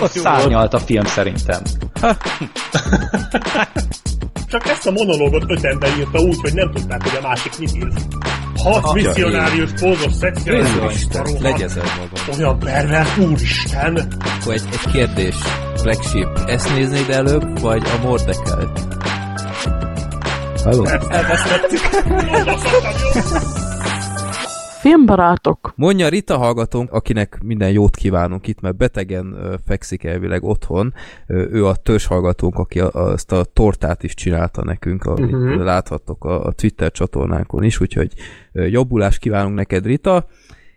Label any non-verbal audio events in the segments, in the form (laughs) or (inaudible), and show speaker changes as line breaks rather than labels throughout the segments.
Ott szárnyalt a film szerintem. (laughs)
Csak ezt a monológot öt ember írta úgy, hogy nem tudták, hogy a másik mit ír. Hat misszionárius, pózos, szexuális,
Legyezel magam.
olyan pervers, úristen!
Akkor egy, egy kérdés. Black Sheep, ezt néznéd előbb, vagy a Mordekelt?
Halló?
Elvesztettük.
Filmbarátok.
Mondja Rita hallgatónk, akinek minden jót kívánunk itt, mert betegen fekszik elvileg otthon. Ő a törzs hallgatónk, aki azt a tortát is csinálta nekünk, amit
Mhm.
uh-huh. láthattok a, Twitter csatornánkon is, úgyhogy jobbulást kívánunk neked, Rita.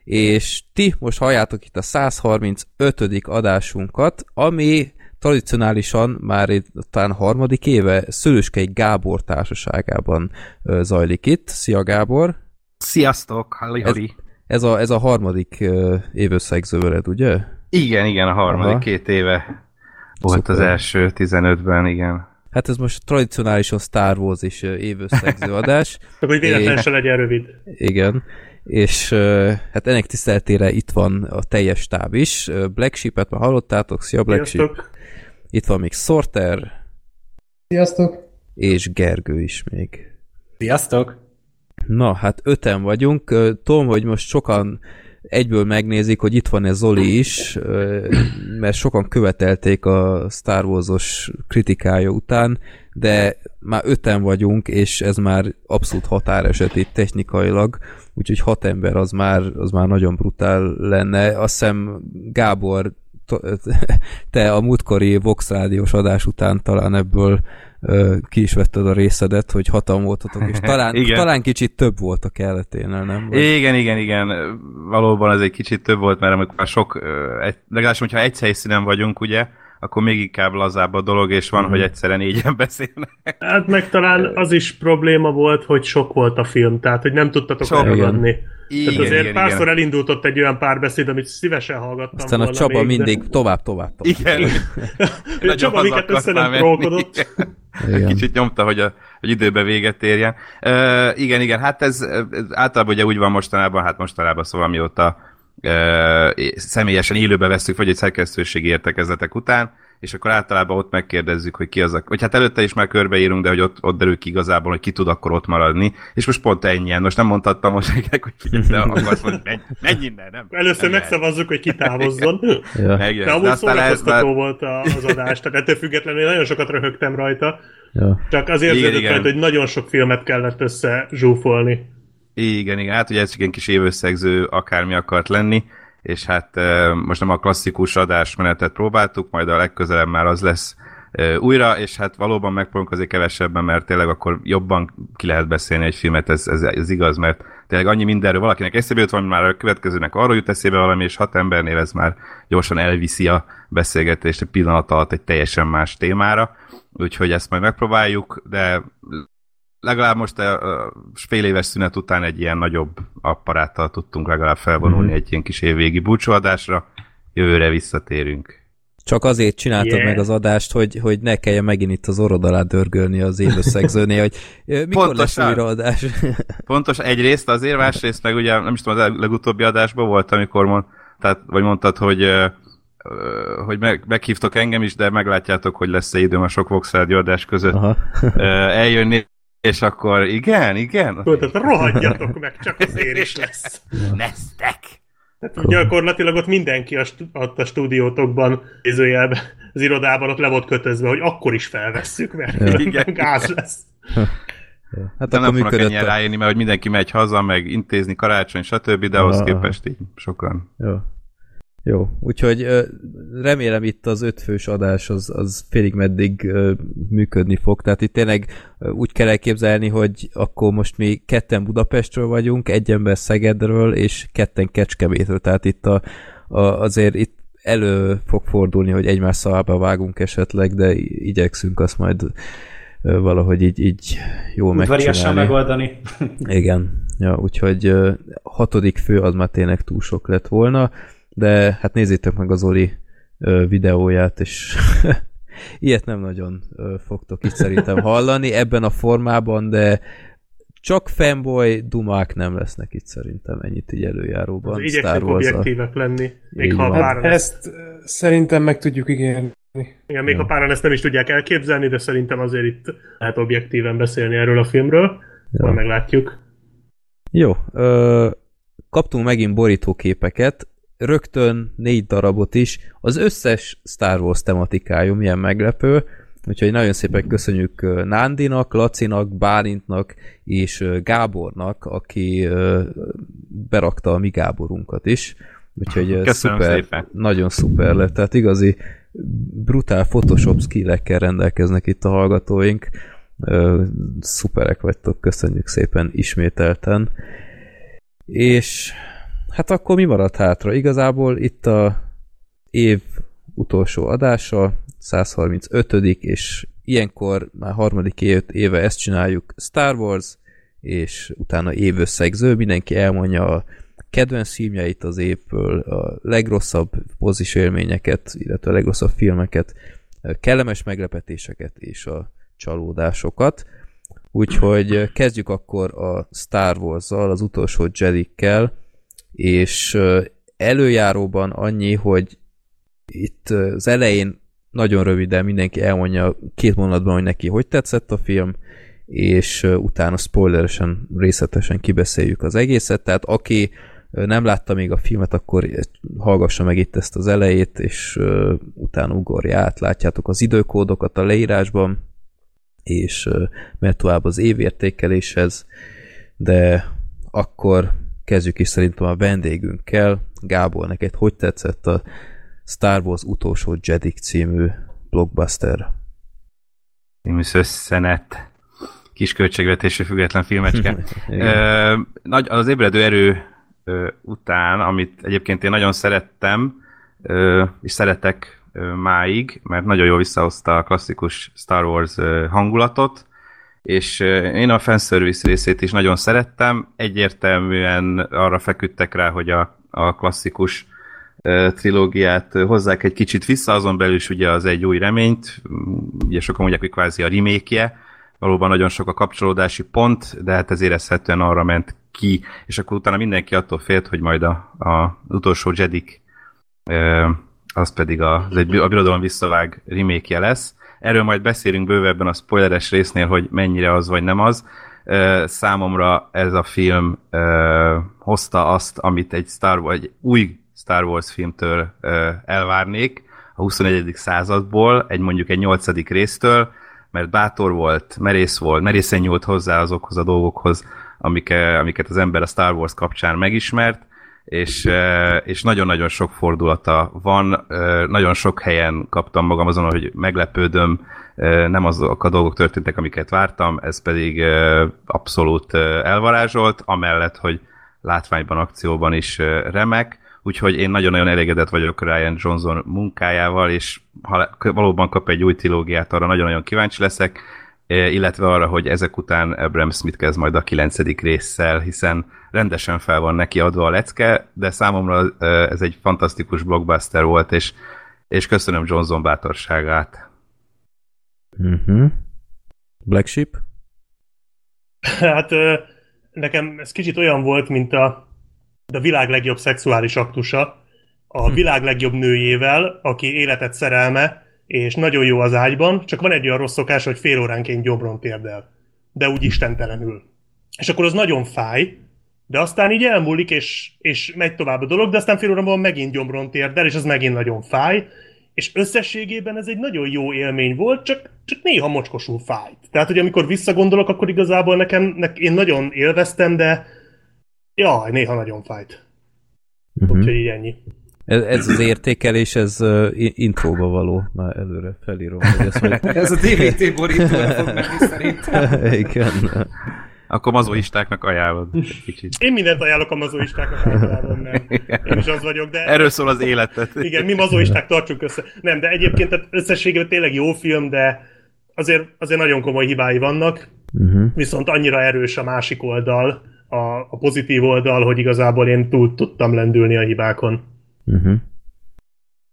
És ti most halljátok itt a 135. adásunkat, ami tradicionálisan már itt talán harmadik éve Szülőskei Gábor társaságában zajlik itt. Szia Gábor!
Sziasztok, halli, halli.
Ez a, ez a harmadik uh, évösszegzőveled, ugye?
Igen, igen, a harmadik
Aha.
két éve volt
Szuper.
az első 15-ben, igen.
Hát ez most tradicionálisan Star Wars és uh, évösszegző (laughs) adás.
Csak hogy véletlen se legyen rövid.
Igen. És uh, hát ennek tiszteltére itt van a teljes stáb is. Uh, Black Sheep-et már hallottátok. Szia Black Sheep.
Sziasztok!
Itt van még Sorter
Sziasztok!
és Gergő is még.
Sziasztok!
Na, hát öten vagyunk. Ö, Tudom, hogy most sokan egyből megnézik, hogy itt van ez Zoli is, mert sokan követelték a Star Wars-os kritikája után, de már öten vagyunk, és ez már abszolút határeset itt technikailag, úgyhogy hat ember az már, az már nagyon brutál lenne. Azt hiszem Gábor, (laughs) te a múltkori Vox rádiós adás után talán ebből ki is vetted a részedet, hogy hatan voltatok, és talán, (laughs)
Igen.
talán kicsit több volt a kelleténél, nem? Vagy-
Igen, igen, igen. Valóban ez egy kicsit több volt, mert amikor már sok, legalábbis, hogyha egy helyszínen vagyunk, ugye, akkor még inkább lazább a dolog, és van, hogy egyszerre négyen beszélnek.
Hát meg talán az is probléma volt, hogy sok volt a film, tehát hogy nem tudtatok
Sok.
elragadni.
Igen,
Tehát azért
igen,
párszor
igen.
elindult ott egy olyan párbeszéd, amit szívesen hallgattam
Aztán a
volna
Csaba
még,
mindig
De...
tovább, tovább, tovább.
Igen. (laughs) Nagyon
Csaba miket össze nem trollkodott.
Igen.
Kicsit nyomta, hogy, a, hogy időbe véget érjen. Uh, igen, igen, hát ez, ez általában ugye úgy van mostanában, hát mostanában szóval mióta személyesen élőbe veszük, vagy egy szerkesztőségi értekezletek után, és akkor általában ott megkérdezzük, hogy ki az a... Vagy hát előtte is már körbeírunk, de hogy ott, ott derül ki igazából, hogy ki tud akkor ott maradni. És most pont ennyien. Most nem mondhattam most nektek, hogy figyelj, te akarsz mondani, menj, menj innen, nem?
Először
nem
megszavazzuk, hogy ki távozzon.
Ja.
De amúgy
De
szórakoztató volt a- az adás, tehát ettől függetlenül én nagyon sokat röhögtem rajta.
Ja.
Csak az
Igen,
érződött rajta, hogy nagyon sok filmet kellett össze zsúfolni.
Igen, igen, hát ugye ez csak egy kis évösszegző akármi akart lenni, és hát most nem a klasszikus adásmenetet próbáltuk, majd a legközelebb már az lesz újra, és hát valóban megpróbálunk azért kevesebben, mert tényleg akkor jobban ki lehet beszélni egy filmet, ez, ez, ez igaz, mert tényleg annyi mindenről valakinek eszébe jut, van már a következőnek arról jut eszébe valami, és hat embernél ez már gyorsan elviszi a beszélgetést egy pillanat alatt egy teljesen más témára, úgyhogy ezt majd megpróbáljuk, de legalább most a, a fél éves szünet után egy ilyen nagyobb apparáttal tudtunk legalább felvonulni
Mhm.
egy ilyen kis évvégi búcsúadásra. Jövőre visszatérünk.
Csak azért csináltad
Yeah.
meg az adást, hogy, hogy ne kelljen megint itt az orrod alá dörgölni az évösszegzőnél, hogy mikor
Pontosan.
lesz újra adás. (laughs)
Pontos egyrészt azért, másrészt meg ugye nem is tudom, az leg- legutóbbi adásban volt, amikor mond, tehát, vagy mondtad, hogy hogy meg, meghívtok engem is, de meglátjátok, hogy lesz-e időm a sok Vox adás között
Aha.
eljönni, és akkor igen, igen,
Tudod, tehát rohadjatok meg, csak azért is lesz. (laughs)
neztek!
Tehát gyakorlatilag ott mindenki a, ott a stúdiótokban, nézőjelben, az irodában ott le volt kötözve, hogy akkor is felvesszük, mert
Ja. (laughs)
igen. gáz lesz. (laughs)
Hát
De nem fognak ennyien
A...
mert hogy mindenki megy haza, meg intézni karácsony, stb., de ahhoz
Aha.
képest így sokan.
Jó. Jó, úgyhogy remélem itt az ötfős adás az, az félig meddig működni fog, tehát itt tényleg úgy kell elképzelni, hogy akkor most mi ketten Budapestről vagyunk, egy ember Szegedről, és ketten Kecskemétről, tehát itt a, a, azért itt elő fog fordulni, hogy egymás szavába vágunk esetleg, de igyekszünk azt majd valahogy így, így jól megcsinálni.
megoldani.
Igen, ja, úgyhogy hatodik fő az már tényleg túl sok lett volna, de hát nézzétek meg az Oli videóját, és (laughs) ilyet nem nagyon fogtok itt szerintem hallani ebben a formában, de csak fanboy dumák nem lesznek itt szerintem ennyit így előjáróban. Star
Igyekszünk
Wars-a.
objektívek lenni. Még
Így
ha
van.
páran
Hát
ezt,
szerintem meg tudjuk ígérni.
igen, még ha páran ezt nem is tudják elképzelni, de szerintem azért itt lehet objektíven beszélni erről a filmről.
Ja.
Majd meglátjuk.
Jó, ö, kaptunk megint borítóképeket, rögtön négy darabot is, az összes Star Wars tematikájú, milyen meglepő, úgyhogy nagyon szépen köszönjük Nándinak, Lacinak, Bálintnak és Gábornak, aki berakta a mi Gáborunkat is, úgyhogy
Köszönöm
szuper,
szépen.
nagyon szuper lett, tehát igazi brutál Photoshop skillekkel rendelkeznek itt a hallgatóink, szuperek vagytok, köszönjük szépen ismételten. És hát akkor mi maradt hátra? Igazából itt a év utolsó adása, 135 és ilyenkor már harmadik év, éve ezt csináljuk Star Wars, és utána évösszegző, mindenki elmondja a kedvenc filmjeit az évből, a legrosszabb pozis élményeket, illetve a legrosszabb filmeket, kellemes meglepetéseket és a csalódásokat. Úgyhogy kezdjük akkor a Star Wars-zal, az utolsó Jedi-kkel, és előjáróban annyi, hogy itt az elején nagyon röviden mindenki elmondja két mondatban, hogy neki hogy tetszett a film, és utána spoileresen, részletesen kibeszéljük az egészet, tehát aki nem látta még a filmet, akkor hallgassa meg itt ezt az elejét, és utána ugorja át, látjátok az időkódokat a leírásban, és ö, mehet tovább az évértékeléshez, de akkor kezdjük is szerintem a vendégünkkel. Gábor, neked hogy tetszett a Star Wars utolsó Jedi című blockbuster?
Címűs összenet. Kis költségvetésű független filmecske. (laughs) Ö, nagy, az ébredő erő ö, után, amit egyébként én nagyon szerettem, ö, és szeretek ö, máig, mert nagyon jól visszahozta a klasszikus Star Wars ö, hangulatot, és én a fanservice részét is nagyon szerettem, egyértelműen arra feküdtek rá, hogy a, a klasszikus trilógiát hozzák egy kicsit vissza, azon belül is ugye az egy új reményt, ugye sokan mondják, hogy kvázi a remake valóban nagyon sok a kapcsolódási pont, de hát ez érezhetően arra ment ki, és akkor utána mindenki attól félt, hogy majd a, a az utolsó Jedik az pedig a, az a birodalom visszavág remake lesz. Erről majd beszélünk bővebben a spoileres résznél, hogy mennyire az vagy nem az. Számomra ez a film hozta azt, amit egy, Star, vagy egy új Star Wars filmtől elvárnék, a 21. századból, egy mondjuk egy 8. résztől, mert bátor volt, merész volt, merészen nyúlt hozzá azokhoz a dolgokhoz, amik, amiket az ember a Star Wars kapcsán megismert, és, és nagyon-nagyon sok fordulata van, nagyon sok helyen kaptam magam azon, hogy meglepődöm, nem azok a dolgok történtek, amiket vártam, ez pedig abszolút elvarázsolt, amellett, hogy látványban, akcióban is remek, úgyhogy én nagyon-nagyon elégedett vagyok Ryan Johnson munkájával, és ha valóban kap egy új trilógiát, arra nagyon-nagyon kíváncsi leszek, illetve arra, hogy ezek után Abraham Smith kezd majd a kilencedik résszel, hiszen rendesen fel van neki adva a lecke, de számomra eh, ez egy fantasztikus blockbuster volt, és, és köszönöm Johnson bátorságát.
Uh-huh. Black Sheep?
Hát ö, nekem ez kicsit olyan volt, mint a, a világ legjobb szexuális aktusa a világ legjobb nőjével, aki életet szerelme, és nagyon jó az ágyban, csak van egy olyan rossz szokás, hogy fél óránként gyomron térdel. De úgy istentelenül. És akkor az nagyon fáj, de aztán így elmúlik, és, és megy tovább a dolog, de aztán fél óra múlva megint gyomron térdel, és az megint nagyon fáj, és összességében ez egy nagyon jó élmény volt, csak, csak néha mocskosul fájt. Tehát, hogy amikor visszagondolok, akkor igazából nekem, nek, én nagyon élveztem, de jaj, néha nagyon fájt.
Uh-huh.
Úgyhogy így ennyi.
Ez, ez az értékelés, ez uh, intróba való, már előre felírom. Hogy ezt majd... (laughs)
Ez a DVD borítóra fog menni szerintem. (laughs)
Igen.
Akkor mazoistáknak ajánlod egy kicsit.
Én mindent ajánlok a mazoistáknak általában, nem. Én is az vagyok, de...
Erről szól az életet.
Igen, mi mazoisták tartsunk össze. Nem, de egyébként tehát összességében tényleg jó film, de azért, azért nagyon komoly hibái vannak,
Uh-huh.
viszont annyira erős a másik oldal, a, a pozitív oldal, hogy igazából én túl tudtam lendülni a hibákon.
Uh-huh.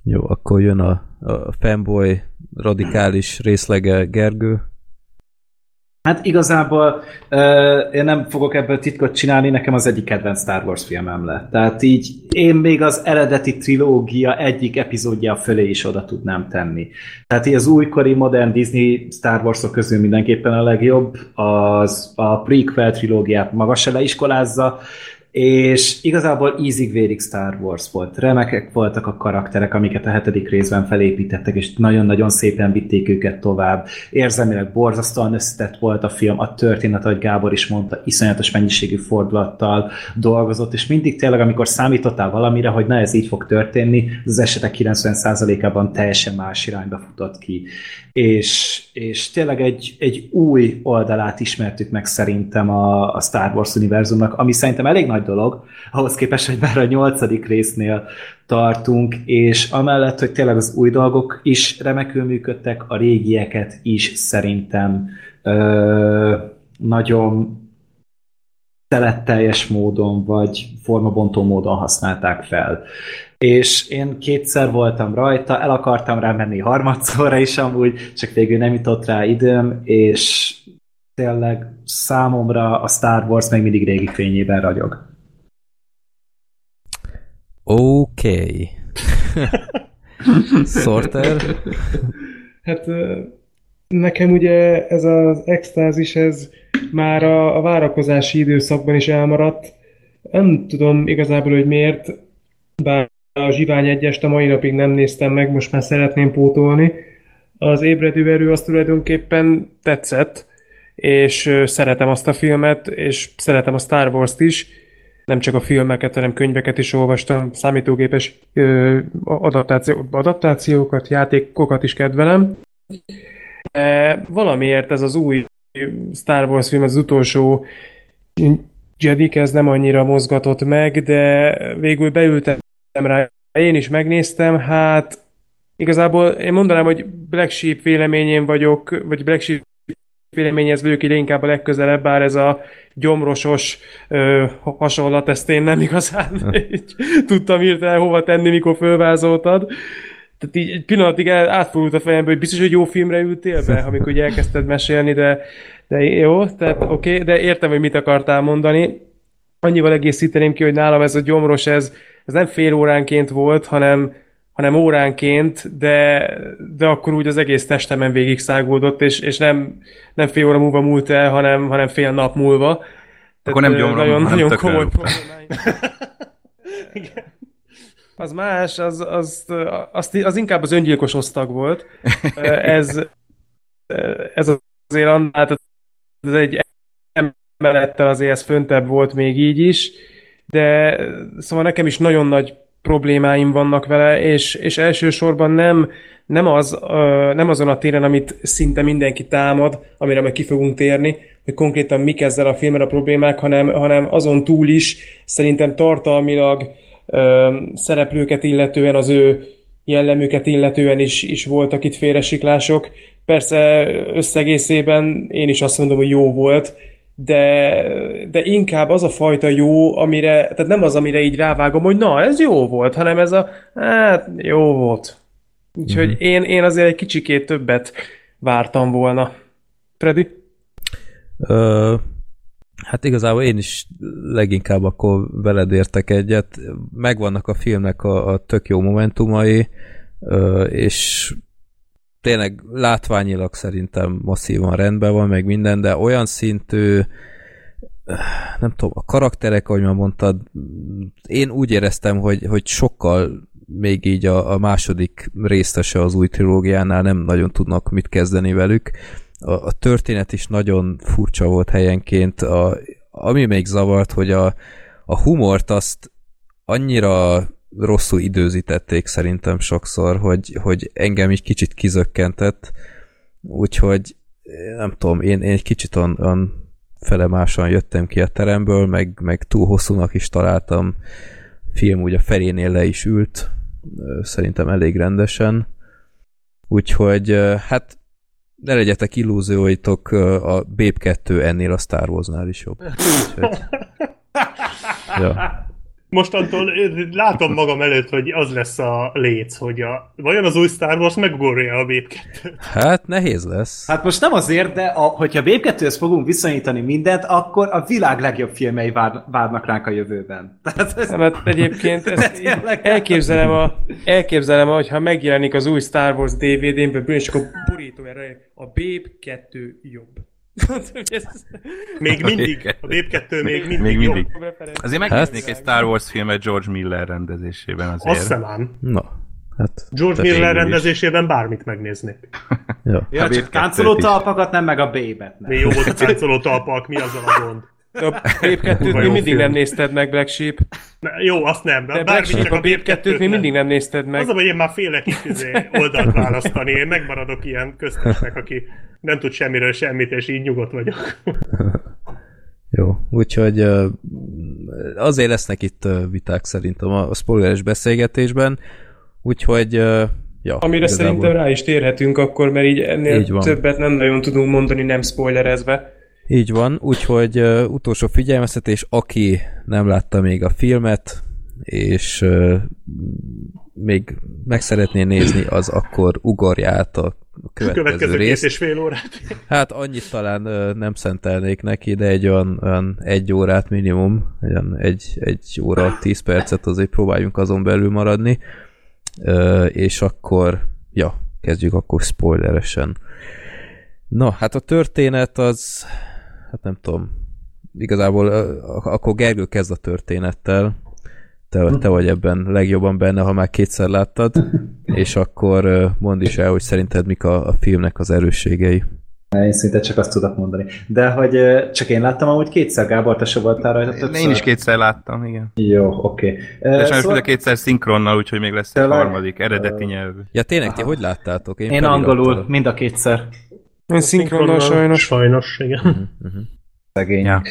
Jó, akkor jön a, a fanboy radikális részlege Gergő.
Hát igazából uh, én nem fogok ebből titkot csinálni, nekem az egyik kedvenc Star Wars filmem lett. Tehát így én még az eredeti trilógia egyik epizódja fölé is oda tudnám tenni. Tehát így az újkori modern Disney Star Wars-ok közül mindenképpen a legjobb, az a prequel trilógiát magas leiskolázza, és igazából ízig vérig Star Wars volt. Remekek voltak a karakterek, amiket a hetedik részben felépítettek, és nagyon-nagyon szépen vitték őket tovább. Érzelmileg borzasztóan összetett volt a film, a történet, ahogy Gábor is mondta, iszonyatos mennyiségű fordulattal dolgozott, és mindig tényleg, amikor számítottál valamire, hogy na ez így fog történni, az esetek 90%-ában teljesen más irányba futott ki. És, és tényleg egy, egy új oldalát ismertük meg szerintem a, a Star Wars univerzumnak, ami szerintem elég nagy dolog, ahhoz képest, hogy már a nyolcadik résznél tartunk, és amellett, hogy tényleg az új dolgok is remekül működtek, a régieket is szerintem ö, nagyon teletteljes módon, vagy formabontó módon használták fel. És én kétszer voltam rajta, el akartam rá menni harmadszorra is amúgy, csak végül nem jutott rá időm, és tényleg számomra a Star Wars még mindig régi fényében ragyog.
Oké. Okay. (laughs) Sorter?
Hát nekem ugye ez az extázis, ez már a, a várakozási időszakban is elmaradt. Nem tudom igazából, hogy miért, bár a Zsivány egyest a mai napig nem néztem meg, most már szeretném pótolni. Az ébredő erő az tulajdonképpen tetszett, és szeretem azt a filmet, és szeretem a Star Wars-t is, nem csak a filmeket, hanem könyveket is olvastam, számítógépes ö, adaptáció, adaptációkat, játékokat is kedvelem. E, valamiért ez az új Star Wars film, az utolsó Jedi, ez nem annyira mozgatott meg, de végül beültem rá, én is megnéztem, hát igazából én mondanám, hogy Black Sheep véleményén vagyok, vagy Black Sheep véleményhez vagyok ide inkább a legközelebb, bár ez a gyomrosos ö, hasonlat, ezt én nem igazán (laughs) így, tudtam hirtelen hova tenni, mikor fölvázoltad. Tehát így egy pillanatig el, átfordult a fejembe, hogy biztos, hogy jó filmre ültél be, (laughs) amikor ugye elkezdted mesélni, de, de jó, tehát oké, okay, de értem, hogy mit akartál mondani. Annyival egészíteném ki, hogy nálam ez a gyomros, ez, ez nem fél óránként volt, hanem hanem óránként, de, de akkor úgy az egész testemen végig szágódott, és, és nem, nem fél óra múlva múlt el, hanem, hanem fél nap múlva. Tehát
akkor nem gyomrom,
nagyon,
hanem
nagyon komoly problémáim. (laughs) Az más, az, az, az, az inkább az öngyilkos osztag volt. (laughs) Ez, ez azért annál, tehát ez egy emelettel azért ez föntebb volt még így is, de szóval nekem is nagyon nagy problémáim vannak vele, és, és elsősorban nem, nem, az, nem azon a téren, amit szinte mindenki támad, amire meg ki fogunk térni, hogy konkrétan mik ezzel a filmmel a problémák, hanem, hanem azon túl is szerintem tartalmilag szereplőket illetően, az ő jellemüket illetően is, is voltak itt félresiklások. Persze összegészében én is azt mondom, hogy jó volt, de, de inkább az a fajta jó, amire, tehát nem az, amire így rávágom, hogy na, ez jó volt, hanem ez a, hát jó volt. Úgyhogy mm-hmm. én, én azért egy kicsikét többet vártam volna. Freddy?
Ö, hát igazából én is leginkább akkor veled értek egyet. Megvannak a filmnek a, a tök jó momentumai, ö, és tényleg látványilag szerintem masszívan rendben van, meg minden, de olyan szintű nem tudom, a karakterek, ahogy már mondtad, én úgy éreztem, hogy, hogy sokkal még így a, a második résztese az új trilógiánál nem nagyon tudnak mit kezdeni velük. A, a történet is nagyon furcsa volt helyenként. A, ami még zavart, hogy a, a humort azt annyira rosszul időzítették szerintem sokszor, hogy, hogy engem így kicsit kizökkentett, úgyhogy nem tudom, én, én egy kicsit on, on felemásan jöttem ki a teremből, meg, meg túl hosszúnak is találtam. Film úgy a felénél le is ült, szerintem elég rendesen. Úgyhogy hát ne legyetek illúzióitok, a Babe 2 ennél a Star Wars-nál is jobb. (laughs) Úgyhogy, ja.
Mostantól látom magam előtt, hogy az lesz a léc, hogy a, vajon az új Star Wars megugorja a Babe 2
Hát nehéz lesz.
Hát most nem azért, de a, hogyha Babe 2 fogunk viszonyítani mindent, akkor a világ legjobb filmei vár, várnak ránk a jövőben. (laughs) Tehát ez,
Nem, hát egyébként ezt (laughs) elképzelem, a, elképzelem, hogy ha megjelenik az új Star Wars DVD-n, és akkor borító erre, a Babe 2 jobb. (laughs)
Még mindig, a Babe 2 még mindig,
Még mindig. Azért megnéznék egy Star Wars filmet George Miller rendezésében
Azt
azért.
hiszem ám.
Na, hát...
George Miller
végül is.
rendezésében bármit megnéznék.
Ja.
ja,
Babe
csak
2-t
táncoló talpakat, nem meg a. Nem.
Mi jó volt a (laughs) táncoló talpak, mi azzal a gond?
A (laughs) Babe 2-t
Kurva
még
jó
mindig
film.
nem nézted meg, Black Sheep.
Ne, jó, azt nem, de,
Black Sheep,
csak
a Babe
Babe
2-t még mindig nem nézted meg.
Az a, hogy én már félek itt izé, oldalt választani, én megmaradok ilyen köztesnek, aki nem tud semmiről semmit, és így nyugodt vagyok. (laughs)
Jó, úgyhogy azért lesznek itt viták szerintem a spoileres beszélgetésben, úgyhogy ja,
Amire
igazából-
szerintem rá is térhetünk akkor, mert így ennél
Így van.
többet nem nagyon tudunk mondani, nem spoilerezve.
Így van, úgyhogy uh, utolsó figyelmeztetés, aki nem látta még a filmet, és uh, még meg szeretné nézni, az akkor ugorja át a következő,
Következő
részt.
és fél órát.
Hát annyit talán uh, nem szentelnék neki, de egy olyan, olyan egy órát minimum, olyan egy, egy óra, tíz percet azért próbáljunk azon belül maradni, uh, és akkor, ja, kezdjük akkor spoileresen. Na, hát a történet az, hát nem tudom, igazából akkor Gergő kezd a történettel, te, te vagy ebben legjobban benne, ha már kétszer láttad, (laughs) és akkor mondd is el, hogy szerinted mik a, a filmnek az erősségei.
Én szinte csak azt tudok mondani. De hogy csak én láttam amúgy kétszer, Gábor, te se voltál rajta többször?
Én is kétszer láttam, igen.
Jó, oké.
De
Okay.
sajnos mind a kétszer szinkronnal, úgyhogy még lesz egy harmadik, eredeti nyelvű.
Ja tényleg, ti hogy láttátok?
Én
felirattal.
angolul, mind a kétszer.
Én szinkronnal sajnos.
Sajnos, igen.
Szegény.
Ja.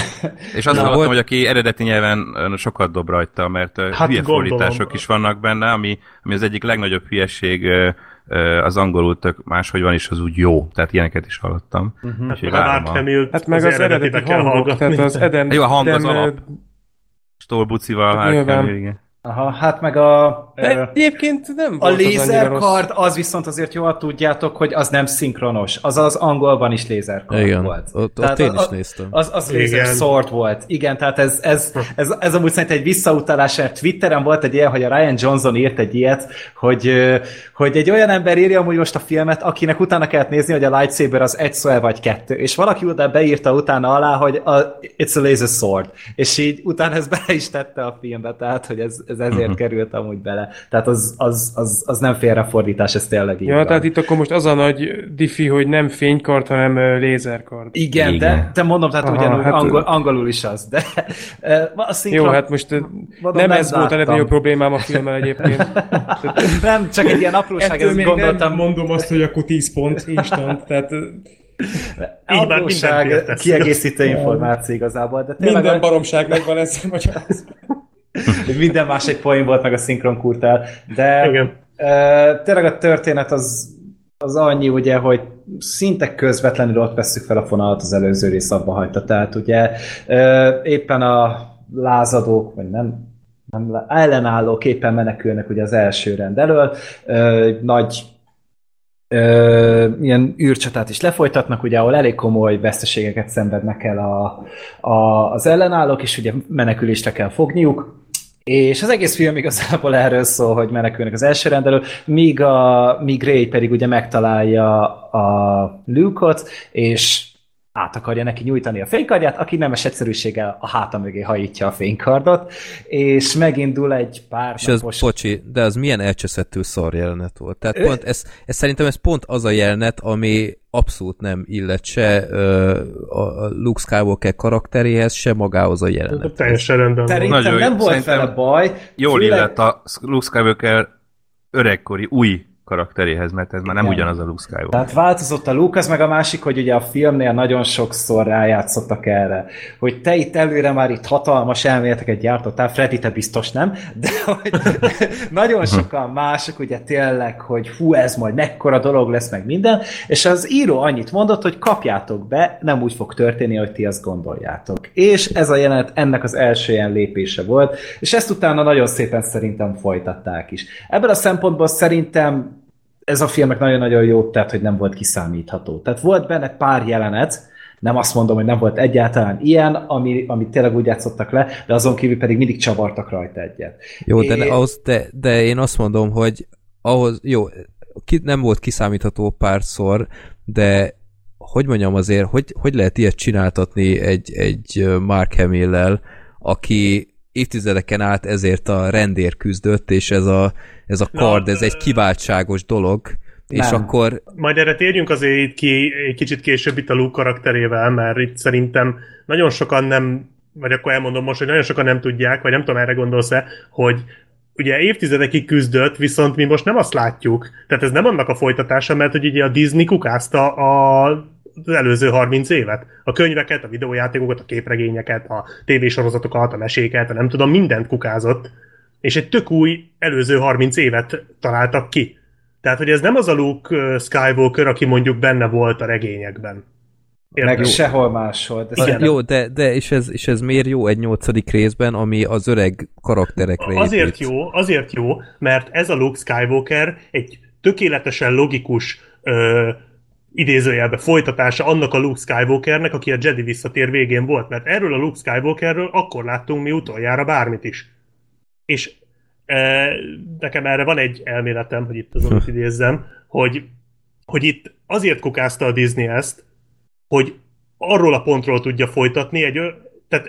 (laughs) És azt hallottam,
volt-
hogy aki eredeti nyelven sokat dob rajta, mert hát
Hát
hülye
gondolom.
fordítások is vannak benne, ami, ami az egyik legnagyobb hülyeség az angolul tök máshogy van, és az úgy jó. Tehát ilyeneket is hallottam. Uh-huh.
Hát meg a
Hát meg az, eredeti hangok, tehát az Eden...
Jó, a hang az alap. Stól bucival,
Hát
hát
nyilván.
igen.
Aha, hát meg a...
De Egyébként nem
A lézerkard az viszont azért jól tudjátok, hogy az nem szinkronos. Az az angolban is lézerkard
Igen,
volt.
ott,
Tehát
ott én
a-
is néztem.
Az, az
Igen.
laser sword volt. Igen, tehát ez, ez, (laughs) ez, ez amúgy szerintem egy visszautalás, mert Twitteren volt egy ilyen, hogy a Ryan Johnson írt egy ilyet, hogy, hogy egy olyan ember írja amúgy most a filmet, akinek utána kellett nézni, hogy a lightsaber az egy szó vagy kettő. És valaki oda beírta utána alá, hogy a, it's a laser sword. És így utána ez bele is tette a filmbe, tehát hogy ez, ez ezért uh-huh. került amúgy bele. Tehát az, az, az, az nem félrefordítás, ez tényleg így
Ja,
van.
tehát itt akkor most az a nagy diffi, hogy nem fénykard, hanem lézerkard.
Igen,
Igen.
de, de mondom, tehát
Aha,
ugyanúgy
hát-
angol, angolul is az, de a szinkron,
Jó, hát most
Mondom,
nem
nem
ez volt a
láttam.
legnagyobb problémám a filmmel egyébként. (laughs)
nem, csak egy ilyen apróság, ezt gondoltam,
mondom azt, hogy akkor 10 pont instant, tehát ö,
Így már
apróság, kiegészítő információ igazából, de tényleg
minden baromság megvan ezzel (laughs) magyarázva. (laughs)
minden más egy poén volt meg a szinkronkurtál, de
Igen.
Uh, tényleg a történet az, az annyi, ugye, hogy szinte közvetlenül ott vesszük fel a fonalat, az előző rész abba hagyta. Tehát ugye uh, éppen a lázadók, vagy nem, nem ellenállók éppen menekülnek ugye az első rend elől, uh, nagy ö, ilyen űrcsatát is lefolytatnak, ugye, ahol elég komoly veszteségeket szenvednek el a, a, az ellenállók, és ugye menekülésre kell fogniuk, és az egész film igazából erről szól, hogy menekülnek az első rendelő, míg, a, míg Ray pedig ugye megtalálja a Luke-ot, és át akarja neki nyújtani a fénykardját, aki nemes egyszerűséggel a háta mögé hajítja a fénykardot, és megindul egy pár
És az,
napos...
bocsi, de az milyen elcseszettő szar jelenet volt. Tehát
Ö-
pont ez, ez szerintem ez pont az a jelenet, ami abszolút nem illet se ö, a Luke Skywalker karakteréhez, se magához a jelenet.
Teljesen rendben.
Szerintem
Nagyon
nem
jó.
volt vele baj.
Jól
főleg-
illett a Luke Skywalker öregkori új karakteréhez, mert ez már nem
Igen.
ugyanaz a Luke Skywalker.
Tehát változott a Lucas, meg a másik, hogy ugye a filmnél nagyon sokszor rájátszottak erre, hogy te itt előre már itt hatalmas elméleteket gyártottál, Freddy, te biztos nem, de hogy (laughs) nagyon sokan mások ugye tényleg, hogy hú, ez majd mekkora dolog lesz, meg minden, és az író annyit mondott, hogy kapjátok be, nem úgy fog történni, hogy ti azt gondoljátok. És ez a jelenet ennek az első ilyen lépése volt, és ezt utána nagyon szépen szerintem folytatták is. Ebből a szempontból szerintem ez a filmek nagyon-nagyon jó tett, hogy nem volt kiszámítható. Tehát volt benne pár jelenet, nem azt mondom, hogy nem volt egyáltalán ilyen, ami, ami tényleg úgy játszottak le, de azon kívül pedig mindig csavartak rajta egyet.
Jó, de,
É-
ne, ahhoz, de, de én azt mondom, hogy ahhoz, jó, ki, nem volt kiszámítható párszor, de hogy mondjam azért, hogy, hogy lehet ilyet csináltatni egy, egy Mark Hamill-lel, aki évtizedeken át ezért a rendér küzdött, és ez a, ez a
Na,
kard, ez egy kiváltságos dolog, és
Nem.
akkor
Majd erre térjünk azért itt ki egy kicsit később itt a Luke karakterével, mert itt szerintem nagyon sokan nem, vagy akkor elmondom most, hogy nagyon sokan nem tudják, vagy nem tudom, erre gondolsz-e, hogy ugye évtizedekig küzdött, viszont mi most nem azt látjuk. Tehát ez nem annak a folytatása, mert hogy ugye a Disney kukázta a az előző 30 évet. A könyveket, a videójátékokat, a képregényeket, a tévésorozatokat, a meséket, a nem tudom, mindent kukázott. És egy tök új előző 30 évet találtak ki. Tehát, hogy ez nem az a Luke Skywalker, aki mondjuk benne volt a regényekben.
Meg
Érted?
sehol máshol. De
Igen.
jó, de, de és, ez, és ez miért jó egy nyolcadik részben, ami az öreg karakterekre
Azért
épít?
jó, azért jó, mert ez a Luke Skywalker egy tökéletesen logikus ö, idézőjelbe folytatása annak a Luke Skywalkernek, aki a Jedi visszatér végén volt, mert erről a Luke Skywalkerről akkor láttunk mi utoljára bármit is. És e, nekem erre van egy elméletem, hogy itt az amit idézzem, hogy, hogy itt azért kukázta a Disney ezt, hogy arról a pontról tudja folytatni egy, tehát,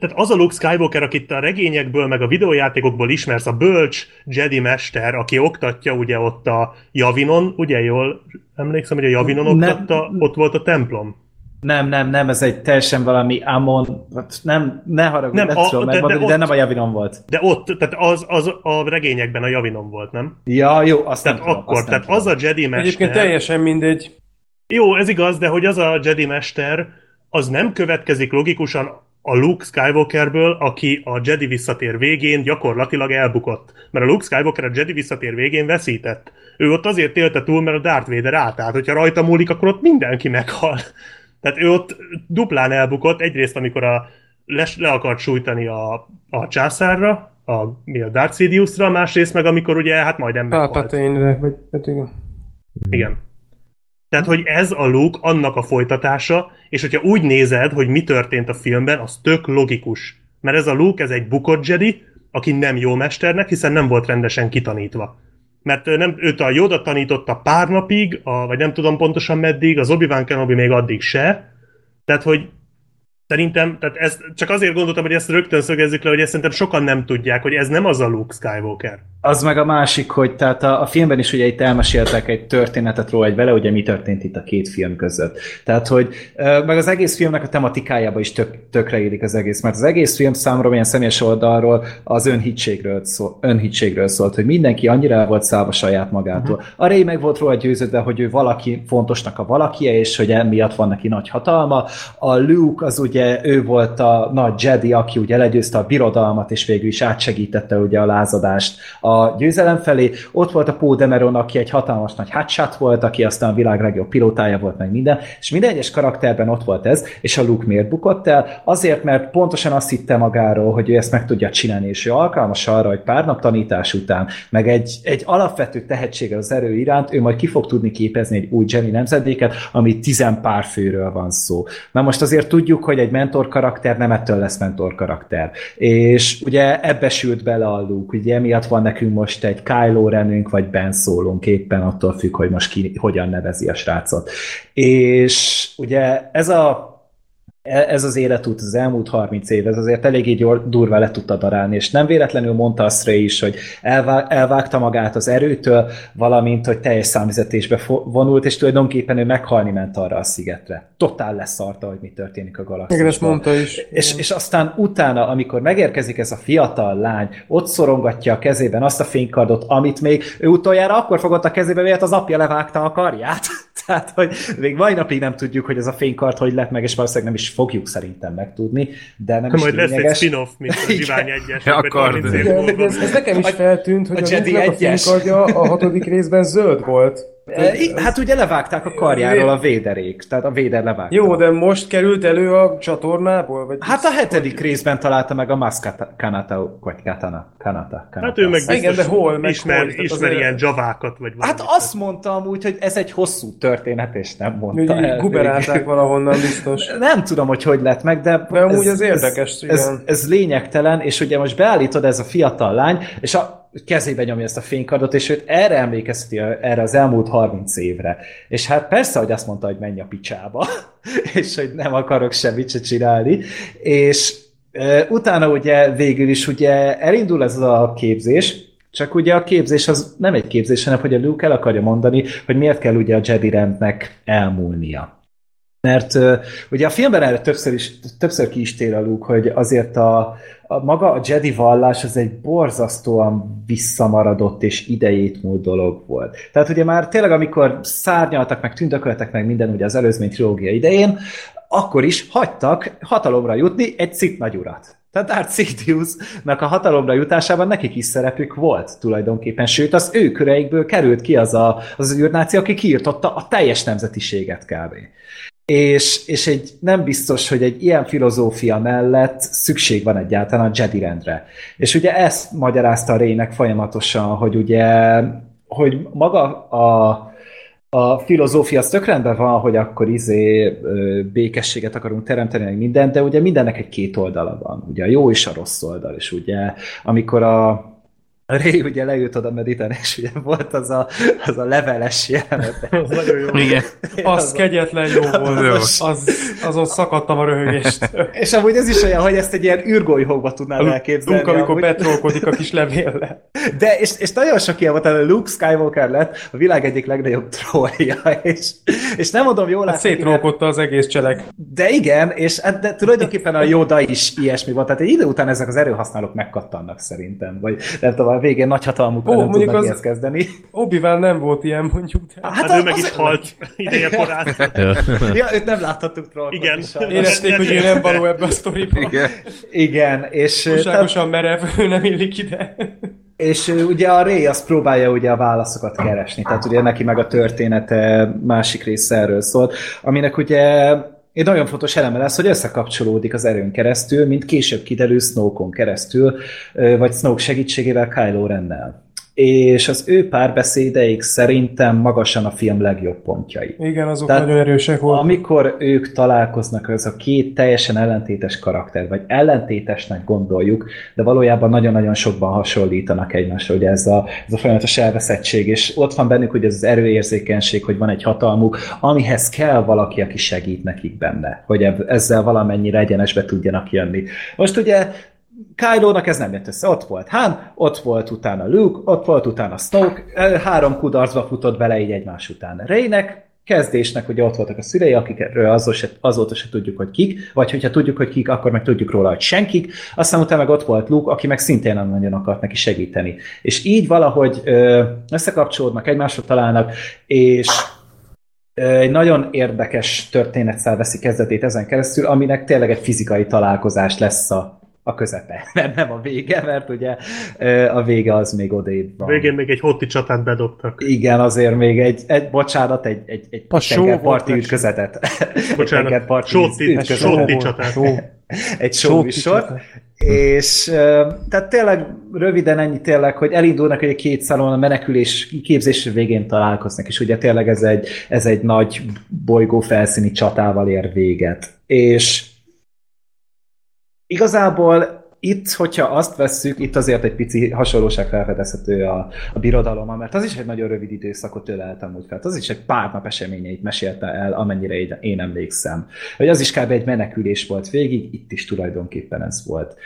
tehát az a Luke Skywalker, akit a regényekből, meg a videójátékokból ismersz, a bölcs Jedi mester, aki oktatja ugye ott a Javinon, ugye jól emlékszem, hogy a Javinon
Nem.
oktatta, ott volt a templom.
Nem, nem, nem, ez egy teljesen valami Amon, hát nem, ne haragudj,
Nem,
nem,
a-
tudom
de- de
de,
ott-
nem a Javinon volt.
De ott, tehát az, az a regényekben a Javinon volt, nem?
Ja, jó, azt
Tehát
nem tudom,
akkor,
azt nem
tehát az
tudom.
a Jedi mester...
Egyébként teljesen mindegy.
Jó, ez igaz, de hogy az a Jedi mester, az nem következik logikusan a Luke Skywalkerből, aki a Jedi visszatér végén gyakorlatilag elbukott. Mert a Luke Skywalker a Jedi visszatér végén veszített. Ő ott azért élte túl, mert a Darth Vader átállt. Hogyha rajta múlik, akkor ott mindenki meghal. (laughs) Tehát ő ott duplán elbukott, egyrészt amikor a, le, le akart sújtani a, a császárra, a, mi a Darth Sidiousra, másrészt meg amikor ugye hát majdnem meghalt.
Palpatine-re, vagy hát igen.
Igen. Tehát, hogy ez a Luke annak a folytatása, és hogyha úgy nézed, hogy mi történt a filmben, az tök logikus. Mert ez a Luke, ez egy bukott Jedi, aki nem jó mesternek, hiszen nem volt rendesen kitanítva. Mert nem, őt a Yoda tanította pár napig, a, vagy nem tudom pontosan meddig, az Obi-Wan Kenobi még addig se. Tehát, hogy szerintem, tehát ezt csak azért gondoltam, hogy ezt rögtön szögezzük le, hogy ezt szerintem sokan nem tudják, hogy ez nem az a Luke Skywalker.
Az meg a másik, hogy tehát a, a filmben is ugye itt elmeséltek egy történetet róla, egy vele, ugye mi történt itt a két film között. Tehát, hogy meg az egész filmnek a tematikájába is tök, tökre érik az egész, mert az egész film számomra ilyen személyes oldalról az önhitségről, szól, önhitségről szólt, hogy mindenki annyira el volt szállva saját magától. Uh-huh. A Ray meg volt róla győződve, hogy ő valaki fontosnak a valakie, és hogy emiatt van neki nagy hatalma. A Luke az ugye ő volt a nagy Jedi, aki ugye legyőzte a birodalmat, és végül is átsegítette ugye a lázadást a győzelem felé. Ott volt a Poe Dameron, aki egy hatalmas nagy hotshot volt, aki aztán a világ legjobb pilótája volt, meg minden, és minden egyes karakterben ott volt ez, és a Luke miért bukott el? Azért, mert pontosan azt hitte magáról, hogy ő ezt meg tudja csinálni, és ő alkalmas arra, hogy pár nap tanítás után, meg egy, egy alapvető tehetsége az erő iránt, ő majd ki fog tudni képezni egy új Jenny nemzedéket, ami tizen pár főről van szó. Na most azért tudjuk, hogy egy mentor karakter nem ettől lesz mentor karakter. És ugye ebbe sült bele a Luke, ugye emiatt van nekünk most egy Kylo Renünk, vagy Ben szólunk éppen attól függ, hogy most ki hogyan nevezi a srácot. És ugye ez a ez az életút az elmúlt 30 év, ez azért eléggé gyor, durva le tudta darálni, és nem véletlenül mondta azt Ray is, hogy elvá, elvágta magát az erőtől, valamint, hogy teljes számüzetésbe vonult, és tulajdonképpen ő meghalni ment arra a szigetre. Totál leszarta, hogy mi történik a galaxisban.
Igen, mondta is.
És, és aztán utána, amikor megérkezik ez a fiatal lány, ott szorongatja a kezében azt a fénykardot, amit még ő utoljára akkor fogott a kezébe, mert az apja levágta a karját. (laughs) Tehát, hogy még mai napig nem tudjuk, hogy ez a fénykard hogy lett meg, és valószínűleg nem is fogjuk szerintem megtudni, de nem is
Majd lesz egy
lényeges.
spin-off, mint (laughs) a
Igen.
Zsivány egyes.
Ja,
vagy
akar,
30
de-
év
Igen,
múlva.
de ez, ez nekem is feltűnt, hogy
a
a,
Jedi
Luke-nak a
egyes.
fénykardja a hatodik részben zöld volt.
Hát ugye levágták a karjáról a véderék, tehát a véder levágta.
Jó, de most került elő a csatornából? Vagy
Hát a hetedik részben találta meg a Maskata, Kanata, vagy Katana, Kanata, Kanata.
Hát ő meg
Igen,
biztos
de hol, meg
ismer,
hogy? Tehát
ismer
azért-
ilyen javákat, vagy
Hát
valamit.
azt mondta amúgy, hogy ez egy hosszú történet, és nem
Hogy
mondta el.
guberálták valahonnan biztos. (laughs)
Nem tudom, hogy hogy lett meg, de...
De amúgy az érdekes,
ez,
igen.
ez, ez lényegtelen, és ugye most beállítod ez a fiatal lány, és a kezébe nyomja ezt a fénykardot, és őt erre emlékezteti, erre az elmúlt 30 évre. És hát persze, hogy azt mondta, hogy menj a picsába, (laughs) és hogy nem akarok semmit se csinálni, és e, utána ugye végül is ugye elindul ez a képzés, csak ugye a képzés az nem egy képzés, hanem hogy a Luke el akarja mondani, hogy miért kell ugye a Jedi rendnek elmúlnia. Mert ugye a filmben erre többször, is, többször ki is tér a Luke, hogy azért a, a maga a Jedi vallás az egy borzasztóan visszamaradott és idejét múlt dolog volt. Tehát ugye már tényleg, amikor szárnyaltak, meg tündököltek meg minden ugye az előzmény trilógia idején, akkor is hagytak hatalomra jutni egy cit nagyurat. Tehát Darth Sidious-nak a hatalomra jutásában nekik is szerepük volt tulajdonképpen, sőt az ő köreikből került ki az a, az űrnáció, aki kiirtotta a teljes nemzetiséget kb. És, és egy, nem biztos, hogy egy ilyen filozófia mellett szükség van egyáltalán a Jedi rendre. És ugye ezt magyarázta a Rének folyamatosan, hogy ugye, hogy maga a, a filozófia az tök van, hogy akkor izé békességet akarunk teremteni, meg minden, de ugye mindennek egy két oldala van. Ugye a jó és a rossz oldal, és ugye amikor a a Ray ugye leült oda meditálni, és ugye volt az a, az a leveles jelenet. (laughs)
Az nagyon jó.
Igen. (laughs)
Az kegyetlen jó volt.
Jó.
Az, azon szakadtam a röhögést. (laughs)
És amúgy ez is olyan, hogy ezt egy ilyen űrgolyhókba tudnál elképzelni.
Luke, amikor
amúgy.
betrolkodik a kis levéllel.
De, és, és nagyon sok ilyen volt, tehát Luke Skywalker lett a világ egyik legnagyobb trollja, és, és nem mondom jól
Hát szétrolkodta az egész cselek.
De igen, és hát, de tulajdonképpen a Yoda is ilyesmi volt. Tehát egy idő után ezek az erőhasználók megkattannak szerintem. Vagy nem tudom, a végén nagy hatalmukkal
Ó,
nem
mondjuk
tudnak
az-
kezdeni.
obi nem volt ilyen, mondjuk. De...
Hát, ő
az-
meg
az-
is halt ideje korán.
Ja, őt nem láthattuk trollkodni
Igen.
Érezték, hogy ő nem való ebbe a sztoriba.
Igen.
Igen, és,
Túlságosan merev, ő nem illik ide.
és ugye a Ray azt próbálja ugye a válaszokat keresni, tehát ugye neki meg a története másik része erről szólt, aminek ugye egy nagyon fontos eleme lesz, hogy összekapcsolódik az erőn keresztül, mint később kiderül Snoke-on keresztül, vagy Snoke segítségével Kylo Rennel. És az ő párbeszédeik szerintem magasan a film legjobb pontjai.
Igen, azok
Tehát
nagyon erősek voltak.
Amikor ők találkoznak, ez a két teljesen ellentétes karakter, vagy ellentétesnek gondoljuk, de valójában nagyon-nagyon sokban hasonlítanak egymásra, ugye ez a, ez a folyamatos elveszettség, és ott van bennük ugye ez az erőérzékenység, hogy van egy hatalmuk, amihez kell valaki, aki segít nekik benne, hogy ezzel valamennyire egyenesbe tudjanak jönni. Most ugye Kylo-nak ez nem jött össze. Ott volt Han, ott volt utána Luke, ott volt utána Snoke, három kudarcba futott bele így egymás után. Reynek kezdésnek ugye ott voltak a szülei, akikről azóta se, azóta se tudjuk, hogy kik, vagy hogyha tudjuk, hogy kik, akkor meg tudjuk róla, hogy senkik, aztán utána meg ott volt Luke, aki meg szintén nem nagyon akart neki segíteni. És így valahogy összekapcsolódnak, egymásra találnak, és egy nagyon érdekes történetszál veszi kezdetét ezen keresztül, aminek tényleg egy fizikai találkozás lesz a, a közepe, (laughs) nem, nem a vége, mert ugye a vége az még odébb van.
Végén még egy hotti csatát bedobtak.
Igen, azért még egy, egy bocsánat, egy, egy, egy tengerparti ütközetet. Egy
Bocsánat, (laughs) Sotti,
ütközetet.
Sotti csatát.
Egy
Show
show műsor.
csatát.
És tehát tényleg röviden ennyi tényleg, hogy elindulnak hogy egy két szalon a menekülés képzés végén találkoznak, és ugye tényleg ez egy, ez egy nagy bolygó felszíni csatával ér véget. És igazából itt, hogyha azt vesszük, itt azért egy pici hasonlóság felfedezhető a, a birodalommal, mert az is egy nagyon rövid időszakot ölelt amúgy fel. Az is egy pár nap eseményeit mesélte el, amennyire én- emlékszem. Hogy az is kb. egy menekülés volt végig, itt is tulajdonképpen ez volt.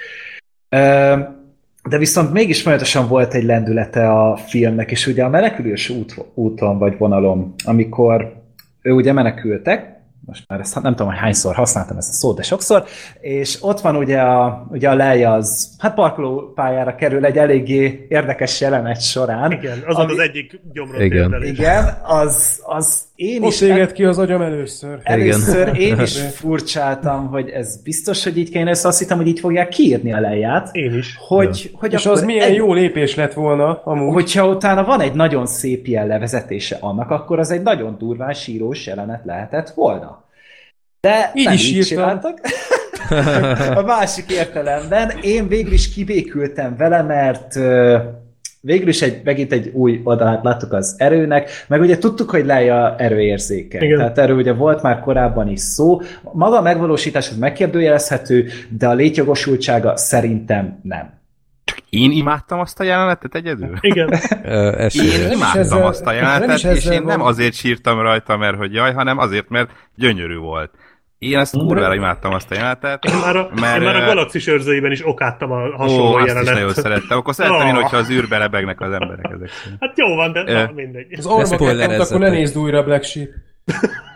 De viszont mégis folyamatosan volt egy lendülete a filmnek, és ugye a menekülős út, úton vagy vonalon, amikor ő ugye menekültek, most már ezt nem tudom, hogy hányszor használtam ezt a szót, de sokszor, és ott van ugye a, ugye a Leia az, hát parkolópályára kerül egy eléggé érdekes jelenet során.
Igen, az volt az egyik gyomrott
Igen.
Igen, az, az én
Ott
is...
égett ki az agyam először.
Először én (laughs) is furcsáltam, hogy ez biztos, hogy így kéne, azt hittem, hogy így fogják kiírni a leját.
Én is.
Hogy, hogy
És az milyen
egy-
jó lépés lett volna, amúgy.
Hogyha utána van egy nagyon szép ilyen levezetése annak, akkor az egy nagyon durván sírós jelenet lehetett volna. De
Így
nem
is
így csináltak. (laughs) A másik értelemben én végül is kibékültem vele, mert végül is egy, megint egy új oldalát láttuk az erőnek, meg ugye tudtuk, hogy Leia erőérzéke.
Igen.
Tehát erről ugye volt már korábban is szó. Maga a megvalósítás az megkérdőjelezhető, de a létjogosultsága szerintem nem.
Én imádtam azt a jelenetet egyedül?
Igen.
Én imádtam
ezzel-
azt a jelenetet, és én nem
van.
azért sírtam rajta, mert hogy jaj, hanem azért, mert gyönyörű volt. Én ezt kurvára imádtam azt a jelenetet.
Én már a,
mert,
én már a Galaxis őrzőiben is okáttam a
Ó,
hasonló
azt is
jelenetet.
nagyon szerettem. Akkor szerettem én,
Ah.
hogyha az űrbe lebegnek az emberek ezek.
Hát jó van, de na, mindegy.
Az Armageddon, akkor ne nézd újra Black Sheep. (laughs)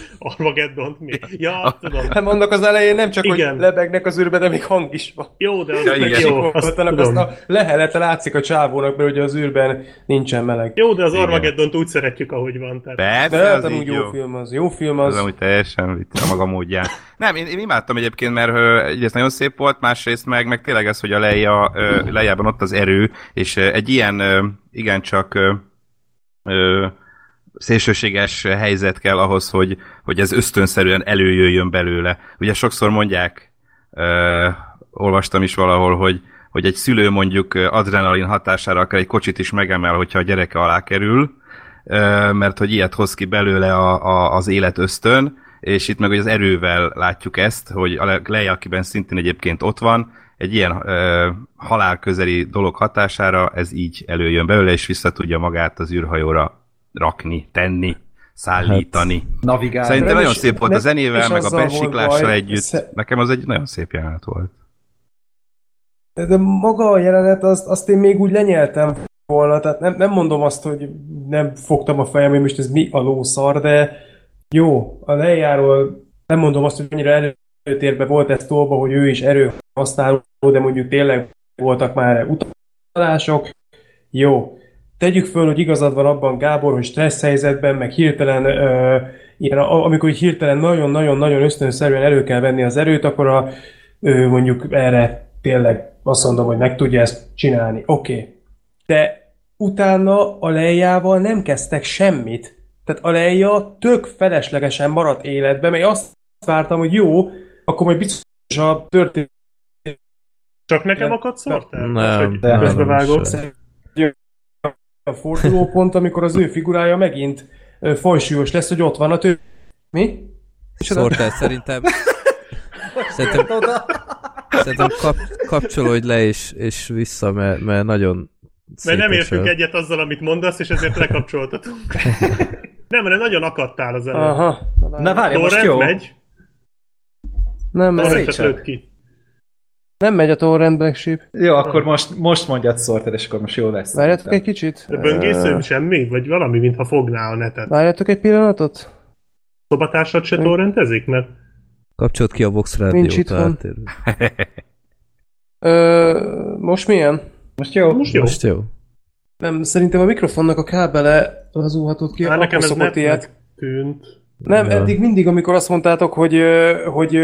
(laughs)
Armageddon mi? Ja, tudom.
Nem annak az elején nem csak,
Igen.
hogy lebegnek az űrbe, de még hang is van.
Jó, de az
Ja, igen.
jó. Azt
Azt, a lehelete látszik a csávónak, mert ugye az űrben nincsen meleg.
Jó, de az. Armageddon úgy szeretjük, ahogy van. Tehát.
Persze,
De
az
hát
így
jó
jó.
film az. Jó film
Az
az.
amúgy teljesen vicc a maga módján. Nem, én, én imádtam egyébként, mert ö, egyrészt nagyon szép volt, másrészt meg, meg tényleg ez, hogy a Leia, ö, Leiában ott az erő, és ö, egy ilyen ö, igencsak ö, ö, szélsőséges helyzet kell ahhoz, hogy, hogy ez ösztönszerűen előjöjjön belőle. Ugye sokszor mondják, ö, olvastam is valahol, hogy, hogy egy szülő mondjuk adrenalin hatására akár egy kocsit is megemel, hogyha a gyereke alá kerül, ö, mert hogy ilyet hoz ki belőle a, a, az élet ösztön, és itt meg hogy az erővel látjuk ezt, hogy a Leia, akiben szintén egyébként ott van, egy ilyen ö, halálközeli dolog hatására ez így előjön belőle, és vissza tudja magát az űrhajóra rakni, tenni, szállítani.
Navigálni.
Szerintem nagyon szép volt
nem-
a zenével, meg a besiklással együtt.
sze-
Nekem az egy nagyon szép jelenet volt.
De maga a jelenet, azt, azt én még úgy lenyeltem volna, tehát nem, nem mondom azt, hogy nem fogtam a fejem, hogy most ez mi a lószar, de jó, a lejáról nem mondom azt, hogy mennyire előtérbe volt ez tolva, hogy ő is erőhasználó, de mondjuk tényleg voltak már utalások. Jó, tegyük föl, hogy igazad van abban, Gábor, hogy stressz helyzetben, meg hirtelen, ö, ilyen, amikor így hirtelen nagyon-nagyon-nagyon ösztönszerűen elő kell venni az erőt, akkor a, ö, mondjuk erre tényleg azt mondom, hogy meg tudja ezt csinálni. Oké. Okay. De utána a lejjával nem kezdtek semmit. Tehát a lejja tök feleslegesen maradt életben, mert azt vártam, hogy jó, akkor majd biztos a történet
Csak nekem
Nem.
akadt szortál?
Nem,
nem,
Közbevágok.
sem.
A fordulópont, amikor az ő figurája megint fajsúlyos lesz, hogy ott van a tő... Mi?
Szórtál szerintem... (laughs) Szerintem, szerintem kap, kapcsolódj le és, és vissza, mert, mert nagyon
Mert nem értünk egyet azzal, amit mondasz, és ezért lekapcsoltatunk. (laughs) nem, mert nagyon akadtál az előtt.
Aha.
Na várj, most jó.
megy,
Nem,
Ez
ki.
Nem megy a torrent Black Sheep.
Jó, akkor most, most mondjad Sorted, és akkor most jó lesz.
Várjátok egy kicsit.
De böngésző, semmi? Vagy valami, mintha fogná a netet.
Várjátok egy pillanatot.
Szobatársad se torrentezik? Mert
Kapcsolt ki a Vox
Nincs
rádiót.
itthon.
átérünk. (laughs)
Ö, most milyen?
Most jó?
most jó.
Most jó.
Nem, szerintem a mikrofonnak a kábele lazulhatott ki, akkor
nekem ez
ilyet.
tűnt.
Nem, eddig mindig, amikor azt mondtátok, hogy, hogy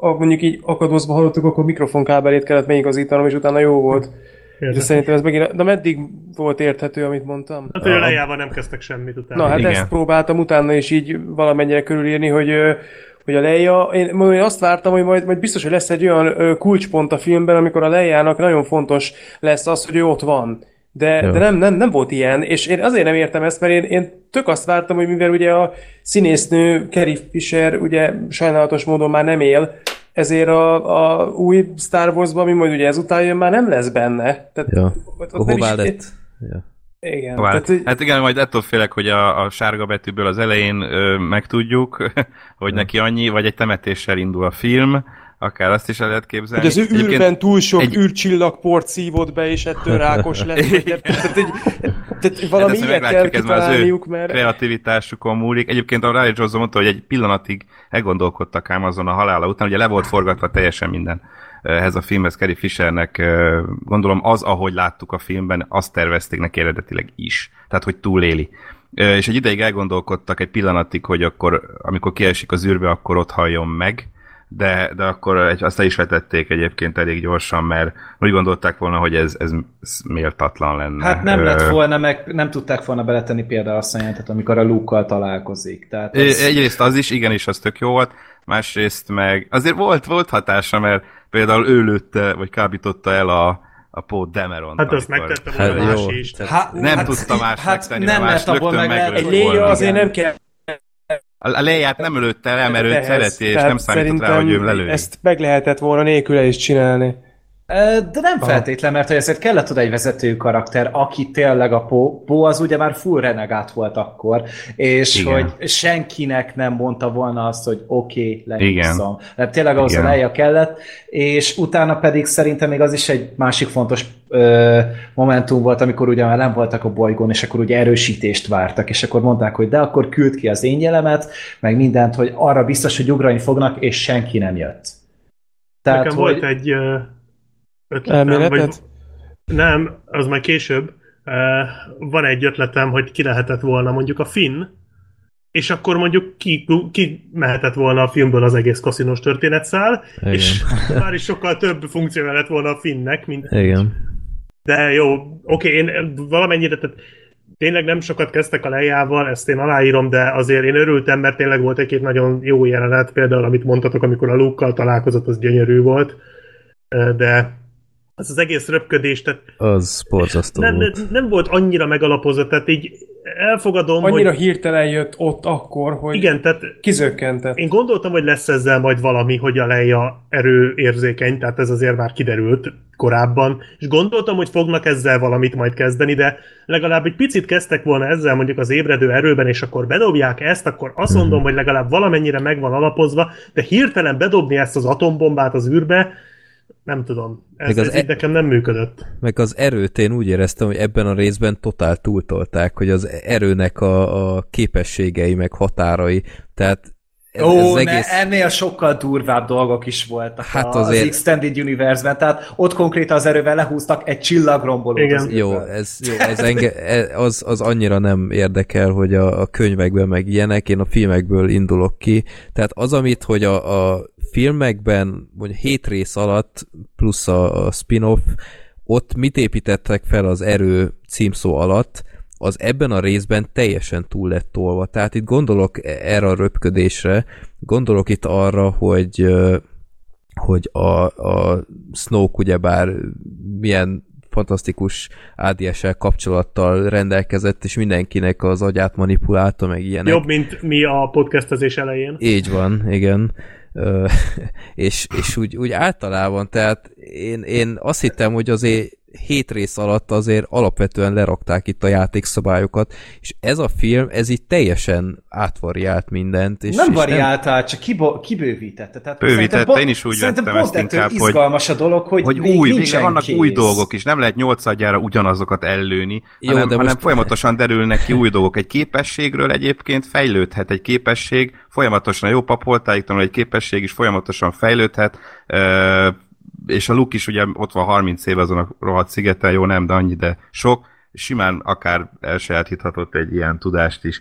mondjuk így akadozva hallottuk, akkor mikrofonkábelét kellett megigazítanom, és utána jó volt. De
Érdekes.
szerintem ez megint... De meddig volt érthető, amit mondtam?
Hát, hogy a lejjával nem kezdtek semmit utána.
Na, hát
Igen.
ezt próbáltam utána is így valamennyire körülírni, hogy, hogy a Leia, én, én azt vártam, hogy majd, majd biztos, hogy lesz egy olyan ö, kulcspont a filmben, amikor a Leiának nagyon fontos lesz az, hogy ő ott van. De,
Jó.
de nem, nem, nem volt ilyen, és én azért nem értem ezt, mert én, én tök azt vártam, hogy mivel ugye a színésznő Carrie Fisher ugye sajnálatos módon már nem él, ezért a, a új Star Wars-ban, ami majd ugye ezután jön, már nem lesz benne. Tehát,
Ja.
ott- ott
Hová
is-
lett? Ja.
Igen.
Hová?
Tehát, hogy-
Hát igen, majd ettől félek, hogy a, a sárga betűből az elején ö, megtudjuk, (laughs) hogy neki annyi, vagy egy temetéssel indul a film, akár azt is el lehet képzelni.
hogy az
Egyébként-
űrben túl sok
egy-
űrcsillagport szívott be, és ettől (laughs) rákos nem- tehát, egy, tehát valami
Hát
ilyet kell
ez már az ő
mert...
kreativitásukon múlik. Egyébként a Riley Johnson mondta, hogy egy pillanatig elgondolkodtak ám azon a halála után, ugye le volt forgatva teljesen minden eh, ehhez a filmhez Carrie Fishernek, eh, gondolom az, ahogy láttuk a filmben, azt tervezték neki eredetileg is. Tehát, hogy túléli. Eh, És egy ideig elgondolkodtak egy pillanatig, hogy akkor, amikor kiesik az űrbe, akkor ott halljon meg, de, de akkor egy, azt el is vetették egyébként elég gyorsan, mert úgy gondolták volna, hogy ez, ez, ez méltatlan lenne.
Hát nem lett volna, meg nem tudták volna beletenni például azt a jelentet, amikor a luke találkozik. Tehát
Ez... Egyrészt az is, igenis, az tök jó volt, másrészt meg azért volt, volt hatása, mert például ő lőtte, vagy kábította el a, a Paul Dameron.
Hát azt megtette
Hát
volna más
jó.
is.
Hát,
Nem tudta más megtenni,
nem,
mert
abból meg
Egy
volna.
léja azért nem kell
A Leiát nem lőtte el, mert őt szereti, és nem számított rá, hogy ő lelőni.
ezt meg lehetett volna nélküle is csinálni.
De nem feltétlen, mert hogy ezért kellett oda egy vezető karakter, aki tényleg a Po. Po az ugye már full renegát volt akkor, és
Igen.
hogy senkinek nem mondta volna azt, hogy oké, okay,
Igen.
lehiszom. Tehát tényleg ahhoz a
Igen.
leja kellett, és utána pedig szerintem még az is egy másik fontos ö, momentum volt, amikor ugye már nem voltak a bolygón, és akkor ugye erősítést vártak, és akkor mondták, hogy de akkor küld ki az én jelemet, meg mindent, hogy arra biztos, hogy ugrani fognak, és senki nem jött.
Tehát, Nekem volt egy ö, ötletem, vagy nem, az majd később. Van egy ötletem, hogy ki lehetett volna mondjuk a Finn, és akkor mondjuk ki, ki mehetett volna a filmből az egész kaszinos történetszál,
Igen.
és (laughs) már is sokkal több funkciója lett volna a Finnnek, mint
Igen.
de jó, oké, én valamennyire, tehát tényleg nem sokat kezdtek a lejával, ezt én aláírom, de azért én örültem, mert tényleg volt egy-két nagyon jó jelenet, például amit mondtatok, amikor a luke találkozott, az gyönyörű volt, de az az egész röpködés, tehát
Az borzasztó
nem,
volt.
nem volt annyira megalapozott, tehát így elfogadom,
Annyira
hogy
hirtelen jött ott akkor, hogy
igen, tehát
kizökkentett.
én gondoltam, hogy lesz ezzel majd valami, hogy a Leia erőérzékeny, tehát ez azért már kiderült korábban, és gondoltam, hogy fognak ezzel valamit majd kezdeni, de legalább egy picit kezdtek volna ezzel mondjuk az ébredő erőben, és akkor bedobják ezt, akkor azt
Mhm.
mondom, hogy legalább valamennyire meg van alapozva, de hirtelen bedobni ezt az atombombát az űrbe, nem tudom. Ez,
Még az
ez
e-
nekem nem működött.
Meg az erőt én úgy éreztem, hogy ebben a részben totál túltolták, hogy az erőnek a, a képességei, meg határai, tehát ez,
Ó,
ez az
ne,
egész...
ennél sokkal durvább dolgok is voltak
Hát azért-
az Extended Universe-ben, tehát ott konkrétan az erővel lehúztak egy csillagrombolót
Igen.
az
Jó, ez, jó, ez enge, e- az, az annyira nem érdekel, hogy a, a könyvekben meg ilyenek, én a filmekből indulok ki. Tehát az, amit, hogy a, a filmekben, vagy hét rész alatt, plusz a, a spin-off, ott mit építettek fel az erő címszó alatt, az ebben a részben teljesen túl lett tolva. Tehát itt gondolok erre a röpködésre, gondolok itt arra, hogy hogy a, a Snoke ugyebár milyen fantasztikus ADSL kapcsolattal rendelkezett, és mindenkinek az agyát manipulálta, meg ilyenek.
Jobb, mint mi a podcastezés elején.
Így van, igen. (laughs) És, és úgy, úgy általában, tehát én, én azt hittem, hogy azért hét rész alatt azért alapvetően lerakták itt a játékszabályokat, és ez a film, ez így teljesen átvariált mindent. És,
nem
és
variálta, csak kibo- kibővítette. Tehát
Bővítette, én is úgy vettem ezt inkább, hogy-
izgalmas a dolog, hogy,
hogy
még
új,
nincsen
vannak
kész.
új dolgok is, nem lehet nyolcadjára ugyanazokat ellőni,
Jó,
hanem,
de
hanem
most-
folyamatosan derülnek ki új dolgok. Egy képességről egyébként fejlődhet egy képesség, folyamatosan a jó papoltáiktanul egy képesség is folyamatosan fejlődhet, és a Luke is ugye ott van 30 év azon a rohadt szigeten, jó nem, de annyi, de sok, simán akár elsajátíthatott egy ilyen tudást is.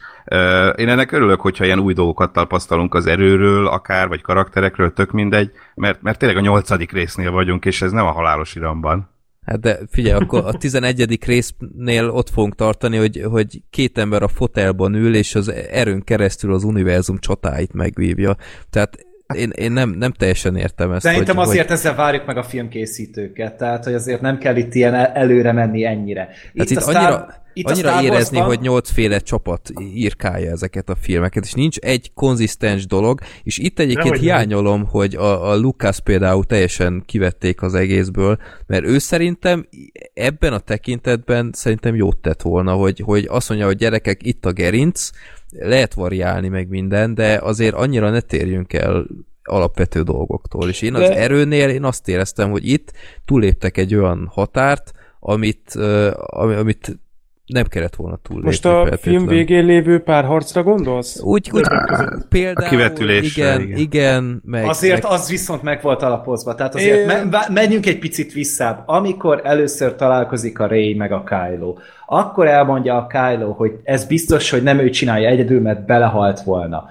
Én ennek örülök, hogyha ilyen új dolgokat tapasztalunk az erőről, akár, vagy karakterekről, tök mindegy, mert, mert tényleg a nyolcadik résznél vagyunk, és ez nem a halálos iramban.
Hát de figyelj, akkor a 11. résznél ott fogunk tartani, hogy, hogy két ember a fotelban ül, és az erőn keresztül az univerzum csatáit megvívja. Tehát én, én nem, nem teljesen értem ezt.
Szerintem
hogy,
azért ezzel várjuk meg a filmkészítőket, tehát hogy azért nem kell itt ilyen el- előre menni ennyire.
Hát itt
a Star,
annyira-
Itt
annyira
Star
érezni, hogy nyolcféle csapat írkálja ezeket a filmeket, és nincs egy konzisztens dolog, és itt egyébként
nem.
hiányolom, hogy a, a Lucas például teljesen kivették az egészből, mert ő szerintem ebben a tekintetben szerintem jót tett volna, hogy, hogy azt mondja, hogy gyerekek, itt a gerinc, lehet variálni meg minden, de azért annyira ne térjünk el alapvető dolgoktól. És én az
De-
erőnél én azt éreztem, hogy itt túléptek egy olyan határt, amit, uh, ami, amit nem kellett volna túllépni.
Most a
feltétlen.
film végén lévő párharcra gondolsz?
Úgy, úgy például,
A kivetülésre,
igen,
igen.
meg,
Azért
meg,
az viszont meg volt alapozva. Tehát azért
É-
me- menjünk egy picit visszább. Amikor először találkozik a Ray meg a Kylo, akkor elmondja a Kylo, hogy ez biztos, hogy nem ő csinálja egyedül, mert belehalt volna.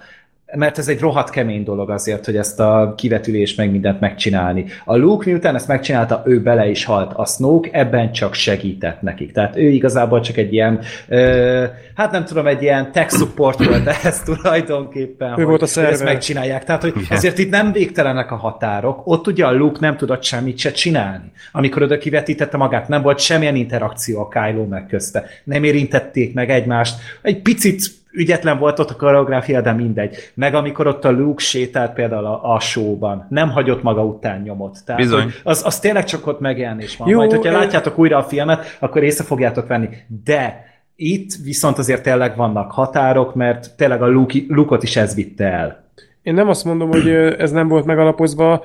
Mert ez egy rohadt kemény dolog azért, hogy ezt a kivetülést meg mindent megcsinálni. A Luke miután ezt megcsinálta, ő bele is halt. A Snoke ebben csak segített nekik. Tehát ő igazából csak egy ilyen, ö, hát nem tudom, egy ilyen tech support volt (laughs) ehhez tulajdonképpen, hogy,
volt a
hogy ezt megcsinálják. Tehát, hogy ezért itt nem végtelenek a határok. Ott ugye a Luke nem tudott semmit se csinálni. Amikor oda kivetítette magát, nem volt semmilyen interakció a Kylo meg közte. Nem érintették meg egymást. Egy picit ügyetlen volt ott a koreográfia, de mindegy. Meg amikor ott a Luke sétált például a, a showban, nem hagyott maga után nyomot. Tehát,
Bizony.
Az, az tényleg csak ott megjelenés van.
Jó,
Majd, hogyha
ö-
látjátok újra a filmet, akkor észre fogjátok venni. De itt viszont azért tényleg vannak határok, mert tényleg a Luke, Luke-ot is ez vitte el.
Én nem azt mondom, hogy ez nem volt megalapozva,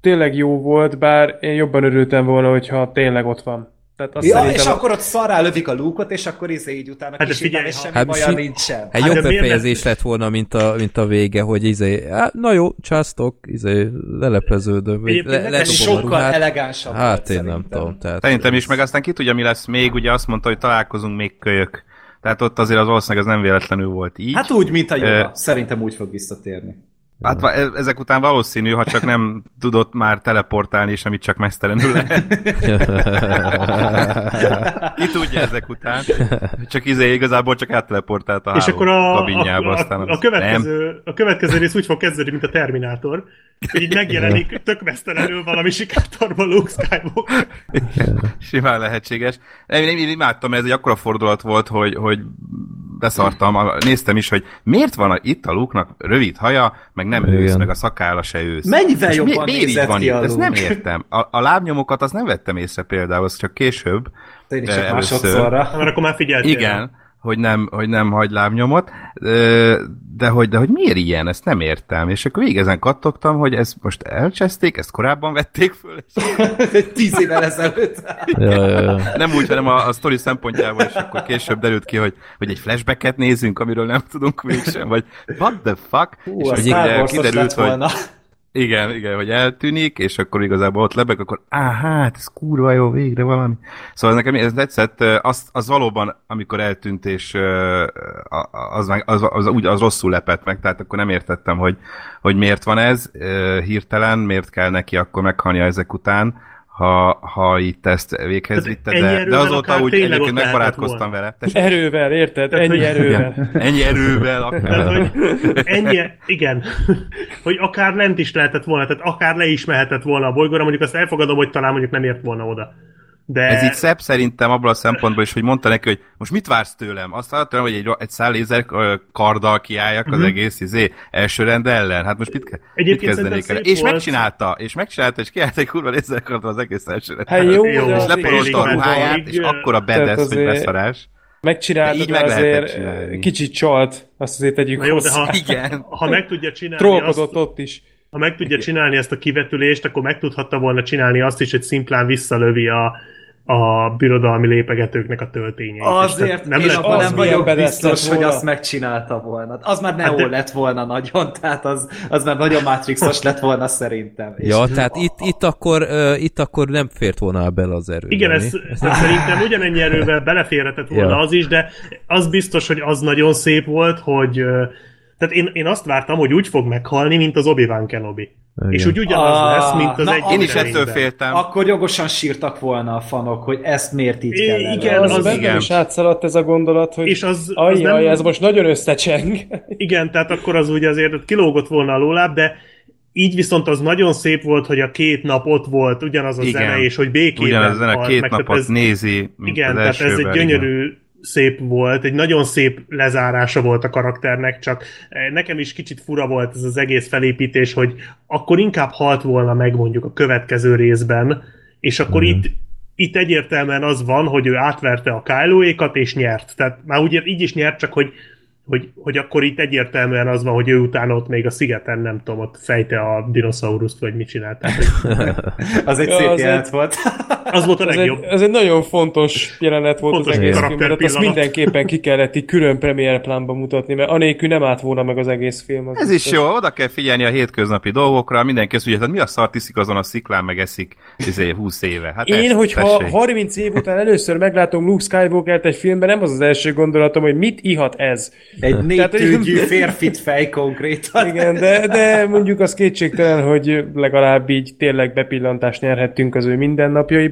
tényleg jó volt, bár én jobban örültem volna, hogyha tényleg ott van. Tehát azt
Ja,
szerintem...
és akkor ott szarrá lövik a lúkot, és akkor izé így utána
Hát
hát
figyelj,
és semmi
hát
baja
most-
nincsen.
Hát
Hát
jobb befejezés lett volna, mint a, mint a vége, hogy izé, hát, na jó, császtok, izé, lelepleződöm, le, a
sokkal
ruhát.
elegánsabb
Hát én nem
szerintem.
tudom. Tehát
Szerintem is, meg aztán ki tudja, mi lesz még, ugye azt mondta, hogy találkozunk még kölyök. Tehát ott azért az valószínűleg ez nem véletlenül volt így.
Hát úgy, mint a
Ö,
joga. Szerintem úgy fog visszatérni.
Hát e- ezek után valószínű, ha csak nem tudott már teleportálni, és amit csak mesztelenül lehet. (laughs) Ki tudja ezek után. Csak izé igazából csak átteleportált a
És akkor a,
kabinjába,
a,
aztán
a, a, következő, a következő rész úgy fog kezdődni, mint a Terminátor, hogy így megjelenik tök mesztelenül valami sikátorban Luke Skywalker.
Nem. Simán lehetséges. Én, én, én imádtam, ez egy akkora fordulat volt, hogy, hogy beszartam, néztem is, hogy miért van a, itt a Luke-nak rövid haja, meg nem
Igen.
ősz, meg a szakálla se ősz.
Mennyivel
És
jobban
mi, miért így
nézett
van
ki
itt?
a
Ezt nem értem. A, a lábnyomokat azt nem vettem észre például, az csak később.
Én is csak
először.
másodszorra.
Hát, Mert akkor már figyeltél.
Igen, hogy nem, hogy nem hagy lábnyomot, de hogy, de hogy miért ilyen, ezt nem értem. És akkor végig ezen kattogtam, hogy ezt most elcseszték, ezt korábban vették föl, és (laughs)
Tíz évvel ezelőtt.
ja, ja, ja.
nem úgy, hanem a, a sztori szempontjából, és akkor később derült ki, hogy, hogy egy flashbacket nézünk, amiről nem tudunk mégsem, vagy what the fuck?
Hú,
és
a
hogy kiderült, hogy
volna.
Igen, igen, hogy eltűnik, és akkor igazából ott lebeg, akkor á, hát, ez kurva jó, végre valami. Szóval nekem ez tetszett, az, az valóban, amikor eltűnt, és az, meg- az, az, úgy, az rosszul lepett meg, tehát akkor nem értettem, hogy, hogy miért van ez hirtelen, miért kell neki akkor meghalnia ezek után, ha, ha itt ezt véghez vitte, de, de azóta úgy egyébként megbarátkoztam vele. Tessék?
Erővel, érted?
Tehát,
Ennyi
hogy-
erővel.
Igen. Ennyi erővel (laughs) akár.
Tehát, hogy ennyi, igen, (laughs) hogy akár lent is lehetett volna, tehát akár le is mehetett volna a bolygóra, mondjuk azt elfogadom, hogy talán mondjuk nem ért volna oda. De
Ez így szebb szerintem abból a szempontból is, hogy mondta neki, hogy most mit vársz tőlem? Azt várta tőlem, hogy egy, egy szál lézer karddal kiálljak az egész izé, első rend ellen. Hát most mit, ke- mit
Egyébként
kezdenék
szerintem
el? És
volt.
megcsinálta, és megcsinálta, és kiállt egy kurva lézerkarddal az egész első rend.
Hát jó,
Jó,
de
és leporolta a ruháját,
meddig,
és
ö,
akkora
tehát
bedesz, hogy beszarás.
megcsináltad,
Így
de
meg lehetett
azért
csinálni.
kicsit csalt, azt azért tegyük
Na jó, de
hozzá.
ha,
Igen.
ha meg tudja csinálni azt,
Trollkodott ott is.
Ha meg tudja csinálni ezt a kivetülést, akkor meg tudhatta volna csinálni azt is, hogy szimplán visszalövi a, a birodalmi lépegetőknek a töltényeit. És
Azért nem én
lett
abban nem vagyok biztos, hogy azt megcsinálta volna. Az már Neo
Hát de-
lett volna nagyon, tehát az, az már nagyon Matrixos lett volna szerintem. És-
ja, tehát itt, itt, akkor, uh, itt akkor nem fért volna bele az erő.
Igen, ez, ez szerintem ugyanennyi erővel beleférhetett volna
Ja.
az is, de az biztos, hogy az nagyon szép volt, hogy ö, tehát én, én azt vártam, hogy úgy fog meghalni, mint az Obi-Wan Kenobi.
Igen.
És úgy ugyanaz
Ah,
lesz, mint az
na,
egy
Én is ettől féltem.
Akkor jogosan sírtak volna a fanok, hogy ezt miért így kell
igen.
Az,
az
igen.
is átszaladt ez a gondolat, hogy
És az, az
ajjaj,
nem,
ez most nagyon összecseng.
Igen, tehát akkor az úgy azért ott kilógott volna a lóláb, de így viszont az nagyon szép volt, hogy a két nap ott volt ugyanaz a
Igen.
zene, és hogy békében
Ugyanaz a zene két
meg,
napot
ez,
nézi, mint
Igen,
az
tehát ez egy gyönyörű szép volt, egy nagyon szép lezárása volt a karakternek, csak eh, nekem is kicsit fura volt ez az egész felépítés, hogy akkor inkább halt volna meg mondjuk a következő részben, és akkor mm. itt itt egyértelműen az van, hogy ő átverte a kylo és nyert. Tehát már úgy, így is nyert, csak hogy hogy, hogy akkor itt egyértelműen az van, hogy ő utána ott még a szigeten, nem tudom, ott fejte a dinoszauruszt, vagy mit csinált. Tehát, hogy... (laughs)
az egy szép
egy-
volt. (laughs)
Az volt a
Ez egy,
legjobb.
ez egy nagyon fontos jelenet volt
Fontos
az egész filmben, tehát azt
pillanat.
mindenképpen ki kellett így külön premier plánba mutatni, mert anélkül nem állt volna meg az egész film. az
Ez is jó, oda kell figyelni a hétköznapi dolgokra, mindenki azt mondja, hogy mi a szart iszik azon a sziklán, meg eszik izé, 20 éve. Hát
Én,
ezt,
hogyha
tessék.
30 év után először meglátom Luke Skywalker-t egy filmben, nem az az első gondolatom, hogy mit ihat ez.
Egy négy
Tehát, hogy-
tűgyű férfit fej konkrétan.
Igen, de, de mondjuk az kétségtelen, hogy legalább így tényleg bepillantást nyerhettünk az ő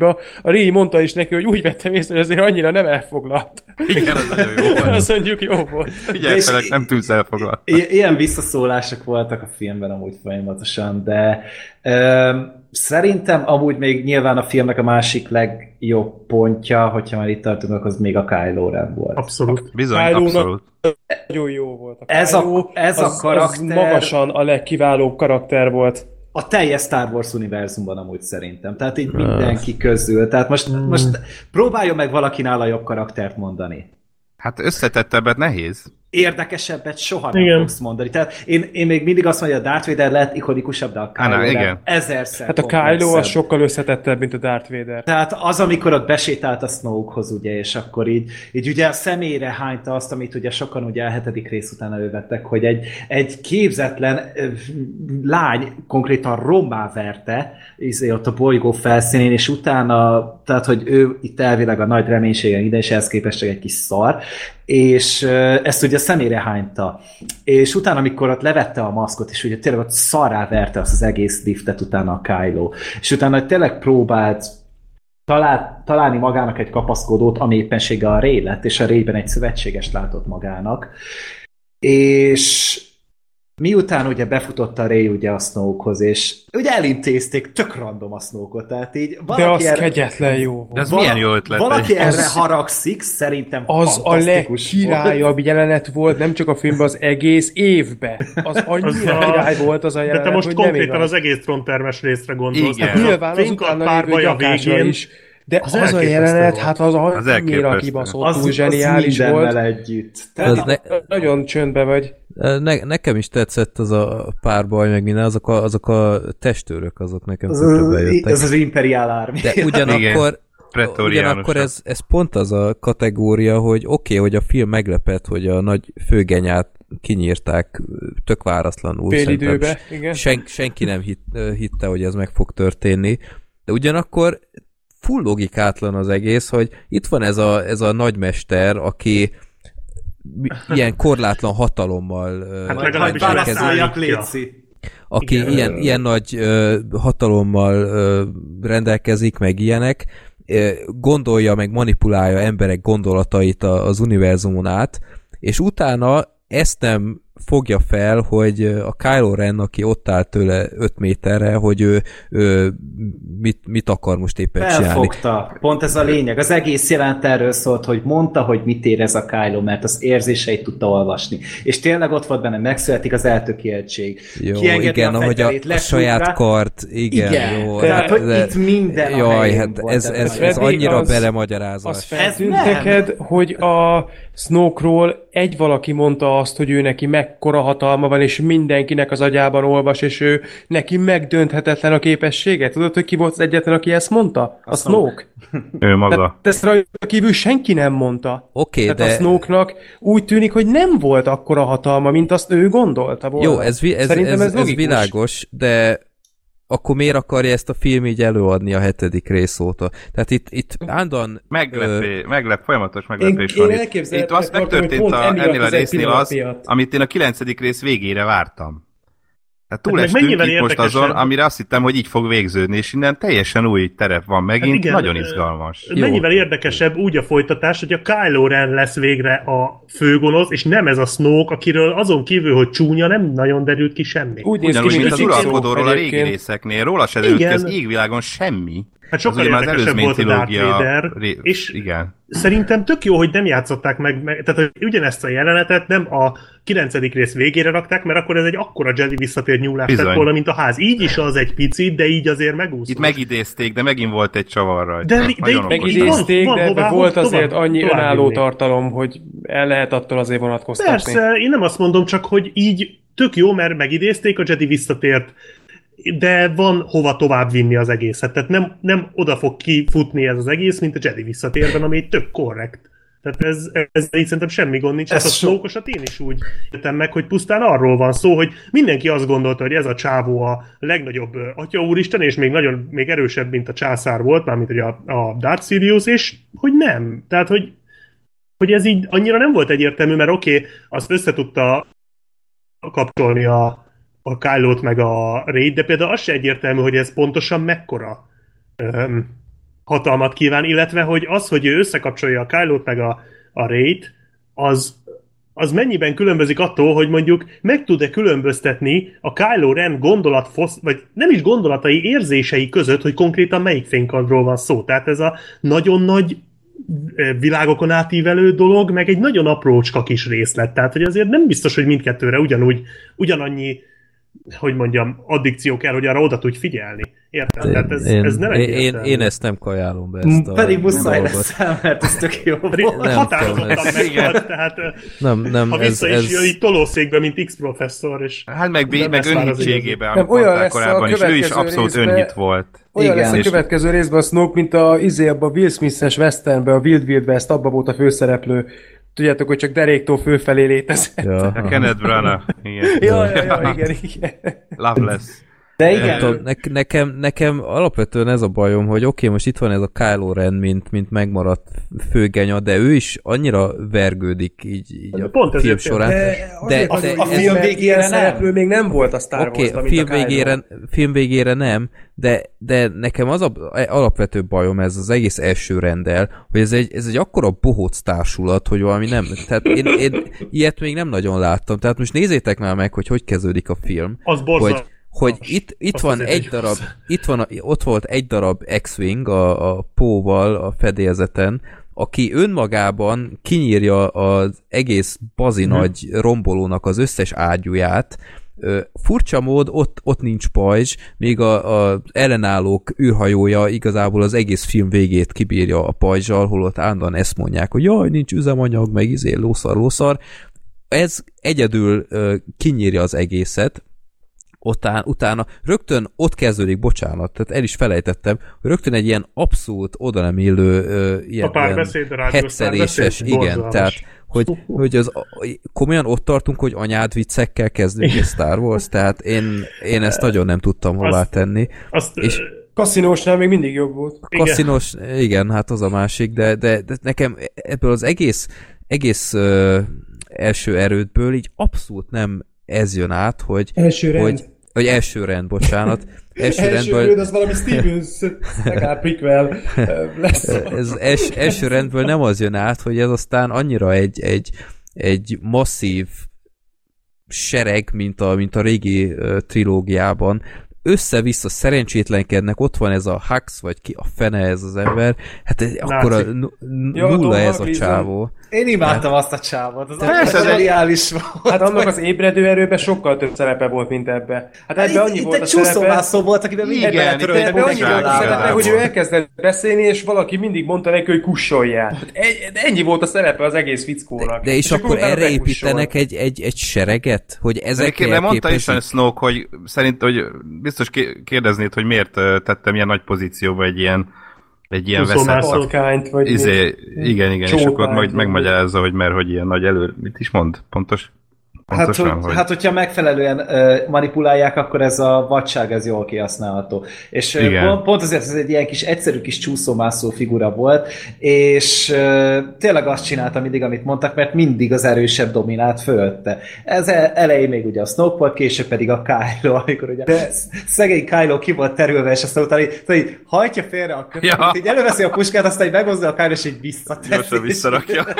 mindennapjaiba. A Rí mondta is neki, hogy úgy vettem észre, hogy azért annyira nem elfoglalt.
Igen, az nagyon jó volt.
Azt mondjuk jó volt.
Figyelj
És-
fel, nem tűnsz elfoglalt.
Ilyen visszaszólások voltak a filmben amúgy folyamatosan, de ö, szerintem amúgy még nyilván a filmnek a másik legjobb pontja, hogyha már itt tartunk, az még a Kylo Ren volt.
Abszolút.
Bizony,
Kylo-nak-
abszolút.
Nagyon jó volt. A
Ez a-
Kylo,
ez a
az, Az
karakter-
magasan a legkiválóbb karakter volt.
A teljes Star Wars univerzumban amúgy szerintem. Tehát így mindenki közül. Tehát most, most próbáljon meg valaki nála jobb karaktert mondani.
Hát összetettebbet nehéz.
Érdekesebbet soha nem
Igen.
fogsz mondani. Tehát én, én még mindig azt mondom, hogy a Darth Vader lett ikonikusabb, de a Kylo Ren
igen.
ezerszer
Hát a Kylo az sokkal összetettebb, mint a Darth Vader.
Tehát az, amikor ott besétált a Snokehoz, ugye, és akkor így, így ugye a személyre hányta azt, amit ugye sokan ugye a hetedik rész után elővettek, hogy egy, egy képzetlen lány konkrétan rommá verte, izé, ott a bolygó felszínén, és utána, tehát, hogy ő itt elvileg a nagy reménységen ide, és ehhez képest csak egy kis szar, és ezt ugye szemére hányta. És utána, amikor ott levette a maszkot, és ugye tényleg ott szarrá verte azt az egész liftet utána a Kylo, és utána tényleg próbált talál, találni magának egy kapaszkodót, ami éppenséggel a Rey lett, és a Rayben egy szövetséges látott magának. És miután ugye befutott a Ray ugye a Snokehoz, és ugye elintézték tök random a Snoke-ot, tehát így
De
valaki
az
erre,
kegyetlen jó volt.
De ez milyen jó ötlet.
valaki
egy-
erre haragszik, szerintem
Az a legkirályabb jelenet volt, nem csak a filmben, az egész évbe. Az annyira
Az a-
király volt az a
De
jelenet,
te most konkrétan az egész tróntermes részre gondolsz.
Igen.
A
Nyilván az utána
párbaja
lévő gyakásra
végén,
is. De
az
az, az a jelenet,
volt.
hát az
Az
annyira kibaszott,
Az,
túl
az
zseniális
mindennel
volt.
együtt.
Az
Tehát,
ne,
Nagyon csöndbe vagy.
ne, nekem is tetszett az a párbaj, meg minden, azok a, azok a testőrök, azok nekem
az, az,
bejöttek.
az, az Imperial Army.
De ugyanakkor, ugyanakkor ez, ez pont az a kategória, hogy oké, okay, hogy a film meglepett, hogy a nagy főgenyát kinyírták tök váratlanul.
Fél időbe, igen.
Sen, senki nem hit, hitte, hogy ez meg fog történni. De ugyanakkor full logikátlan az egész, hogy itt van ez a, ez a nagymester, aki ilyen korlátlan hatalommal
Hát legalábbis
rendelkezik,
válaszoljak. Léci.
aki
Igen.
ilyen, ilyen nagy ö, hatalommal ö, rendelkezik, meg ilyenek, ö, gondolja, meg manipulálja emberek gondolatait a, az univerzumon át, és utána ezt nem fogja fel, hogy a Kylo Ren, aki ott áll tőle 5 méterre, hogy ő, ő mit, mit akar most éppen csinálni.
Felfogta. Pont ez a lényeg. Az egész jelent erről szólt, hogy mondta, hogy mit érez a Kylo, mert az érzéseit tudta olvasni. És tényleg ott volt benne, megszületik az eltökéltség.
Jó,
Kiengedi
igen,
a
ahogy a, a saját
rá.
kart, igen,
Igen,
jó.
tehát, hogy
de-
itt minden a
Jaj,
helyén
hát
volt
ez, ez,
a
ez
Freddy,
annyira
az-
belemagyarázás.
Az
Ez
neked, hogy a Snoke-ról egy valaki mondta azt, hogy ő neki mekkora hatalma van, és mindenkinek az agyában olvas, és ő neki megdönthetetlen a képessége. Tudod, hogy ki volt az egyetlen, aki ezt mondta? A,
A
Snoke.
Ő maga.
Tehát ezt rajta kívül senki nem mondta.
Oké,
Tehát
de...
a Snoke-nak úgy tűnik, hogy nem volt akkora hatalma, mint azt ő gondolta volna.
Jó, ez, vi- ez,
Szerintem
ez, ez, ez világos, de akkor miért akarja ezt a film így előadni a hetedik rész óta? Tehát itt, itt állandóan...
Meglepé, meglep, folyamatos
Én-
meglepés
én
van itt.
elképzelhetőnek
Itt az
tartom, hogy
megtörtént a, ennél a résznél az, amit én a kilencedik rész végére vártam.
Meg
estünk
mennyivel
itt most azon, amire azt hittem, hogy így fog végződni, és innen teljesen új terep van megint,
Hát igen,
nagyon izgalmas.
Jó.
Mennyivel érdekesebb úgy a folytatás, hogy a Kylo Ren lesz végre a főgonosz, és nem ez a Snoke, akiről azon kívül, hogy csúnya, nem nagyon derült ki semmi.
Úgy néz ki,
Ugyanúgy, mint
mint
az uralkodóról a régi részeknél, róla se derült ki az égvilágon semmi.
Hát sokkal érdekesebb volt a Darth Vader,
ré-
és
igen.
szerintem tök jó, hogy nem játszották meg, meg tehát hogy ugyanezt a jelenetet nem a 9. rész végére rakták, mert akkor ez egy akkora Jedi visszatér nyúlás lett volna, mint a ház. Így is az egy picit, de így azért megúszott.
Itt megidézték, de megint volt egy csavar rajta.
De de itt.
Megidézték,
van
de
hová
ebben volt
tovább-
azért annyi
tovább
önálló
vinni.
tartalom, hogy el lehet attól azért vonatkoztatni.
Persze, én nem azt mondom, csak hogy így tök jó, mert megidézték, a Jedi visszatért, de van hova tovább vinni az egészet. Tehát nem, nem oda fog kifutni ez az egész, mint a Jedi visszatérben, ami egy tök korrekt. Tehát ez, ez így szerintem semmi gond nincs.
Ez
Ez a snoke én is úgy értem meg, hogy pusztán arról van szó, hogy mindenki azt gondolta, hogy ez a csávó a legnagyobb atya úristen, és még nagyon még erősebb, mint a császár volt, mármint ugye a, a Darth Sidious, és hogy nem. Tehát, hogy hogy ez így annyira nem volt egyértelmű, mert oké, okay, azt össze tudta kapcsolni a, a Kylo-t meg a Raid, de például az se egyértelmű, hogy ez pontosan mekkora öm, hatalmat kíván, illetve hogy az, hogy ő összekapcsolja a Kylo-t meg a, a Raid, az, az mennyiben különbözik attól, hogy mondjuk meg tud-e különböztetni a Kylo Ren gondolat, vagy nem is gondolatai, érzései között, hogy konkrétan melyik fénykardról van szó. Tehát ez a nagyon nagy világokon átívelő dolog, meg egy nagyon aprócska kis részlet. Tehát, hogy azért nem biztos, hogy mindkettőre ugyanúgy, ugyanannyi hogy mondjam, addikció kell, hogy arra oda tudj figyelni. Érted? Tehát ez,
én,
ez nem
én, én, én ezt nem kajálom be, ezt a
Pedig muszáj lesz mert ez tök jó volt.
Nem
határozottan
tudom, ez-
megvolt, tehát
Nem, nem,
ha
ez,
vissza
ez,
is jön így tolószékbe, mint X-professzor, és
Hát meg, meg
az
önhitségében,
olyan lesz
korábban is, ő is abszolút
részben-
önhit volt.
Olyan
Igen.
lesz a
És-
következő részben a Snoke, mint a izé, abban a Will Smith-es westernben, a Wild Wild West, abban volt a főszereplő. Tudjátok, hogy csak deréktól fölfelé létezett.
ja,
A Kenneth Branagh, igen.
Ja, ja, ja, igen, igen.
Loveless.
De
Nem
igen,
tudom, ne, nekem, nekem alapvetően ez a bajom, hogy oké, okay, most itt van ez a Kylo Ren, mint, mint megmaradt főgenya, de ő is annyira vergődik így, így a
Pont
film
ezért
során.
De,
de,
de,
de
a film végére
nem.
szereplő még nem volt a Star
Oké,
Wars-ban,
a film
Kylo.
végére, film végére nem, de, de nekem az a alapvető bajom ez az egész első rendel, hogy ez egy, ez egy akkora bohóc társulat, hogy valami nem, tehát én, én ilyet még nem nagyon láttam, tehát most nézzétek már meg, hogy hogy kezdődik a film,
az borzalmas.
Hogy, hogy itt, itt van egy darab,
rossz.
itt van, ott volt egy darab X-Wing a, a Póval a fedélzeten, aki önmagában kinyírja az egész bazi
Mhm.
nagy rombolónak az összes ágyúját, furcsa mód, ott, ott nincs pajzs, még a, a ellenállók űrhajója igazából az egész film végét kibírja a pajzsal, holott állandóan ezt mondják, hogy jaj, nincs üzemanyag, meg izé, lószar, lószar. Ez egyedül ö, kinyírja az egészet, után, utána rögtön ott kezdődik, bocsánat, tehát el is felejtettem, hogy rögtön egy ilyen abszolút oda nem illő ö, ilyen,
rádiós
hetszeléses, igen,
borzalmas.
tehát hogy, hogy az, komolyan ott tartunk, hogy anyád viccekkel kezdődik a Star Wars, tehát én, én ezt nagyon nem tudtam hová
Azt-
tenni.
Azt,
és-.
Kaszinósnál még mindig jobb volt.
Igen.
Kaszinos, igen, hát az a másik, de, de, de nekem ebből az egész, egész ö, első erődből így abszolút nem ez jön át, hogy,
Első rend.
hogy, hogy első rend, bocsánat. (laughs) Első,
Első
rendből,
rend, az valami Stevens, (laughs) prequel lesz.
ez els, első rendből nem az jön át, hogy ez aztán annyira egy, egy, egy masszív sereg, mint a, mint a régi trilógiában, össze-vissza szerencsétlenkednek, ott van ez a Hux, vagy ki a fene ez az ember, hát ez akkor a nulla ez a csávó.
Én imádtam azt a csávot, az
Persze,
az
de-
zseniális volt.
Hát annak az ébredő erőben sokkal több szerepe volt, mint ebbe. Hát ebbe
itt,
annyi
itt
volt
egy
a szerepe,
csúszómászó volt, akiben minden
Igen,
de
betörölte
ebbe annyi volt a szerepe, hogy ő elkezdett beszélni, és valaki mindig mondta neki, hogy kussoljál. Hát egy- de ennyi volt a szerepe az egész fickónak.
De és, akkor
utána
erre építenek egy, egy, egy sereget, hogy ezek
Egyébként mondta is a Snoke, hogy szerint, hogy biztos ké- kérdeznéd, hogy miért tettem ilyen nagy pozícióba egy ilyen egy ilyen
Patkányt, vagy
Izé, igen, igen, és
Csótányt,
akkor majd megmagyarázza, hogy mert hogy ilyen nagy elő... Mit is mond? Pontos?
Hát,
Pontosan,
hogy, hát, hogyha megfelelően uh, manipulálják, akkor ez a vadság ez jól kihasználható. És
Igen.
pont, pont azért ez egy ilyen kis egyszerű kis csúszómászó figura volt, és uh, tényleg azt csinálta mindig, amit mondtak, mert mindig az erősebb dominált fölötte. Ez e- elején még ugye a Snoke volt, később pedig a Kylo, amikor ugye De... szegény Kylo ki volt terülve, és aztán utána így, tudod, így hajtja félre a követ,
Ja.
így előveszi a puskát, aztán így megmozdul a Kylo, és így visszateszi.
Gyorsan visszarakja. (laughs)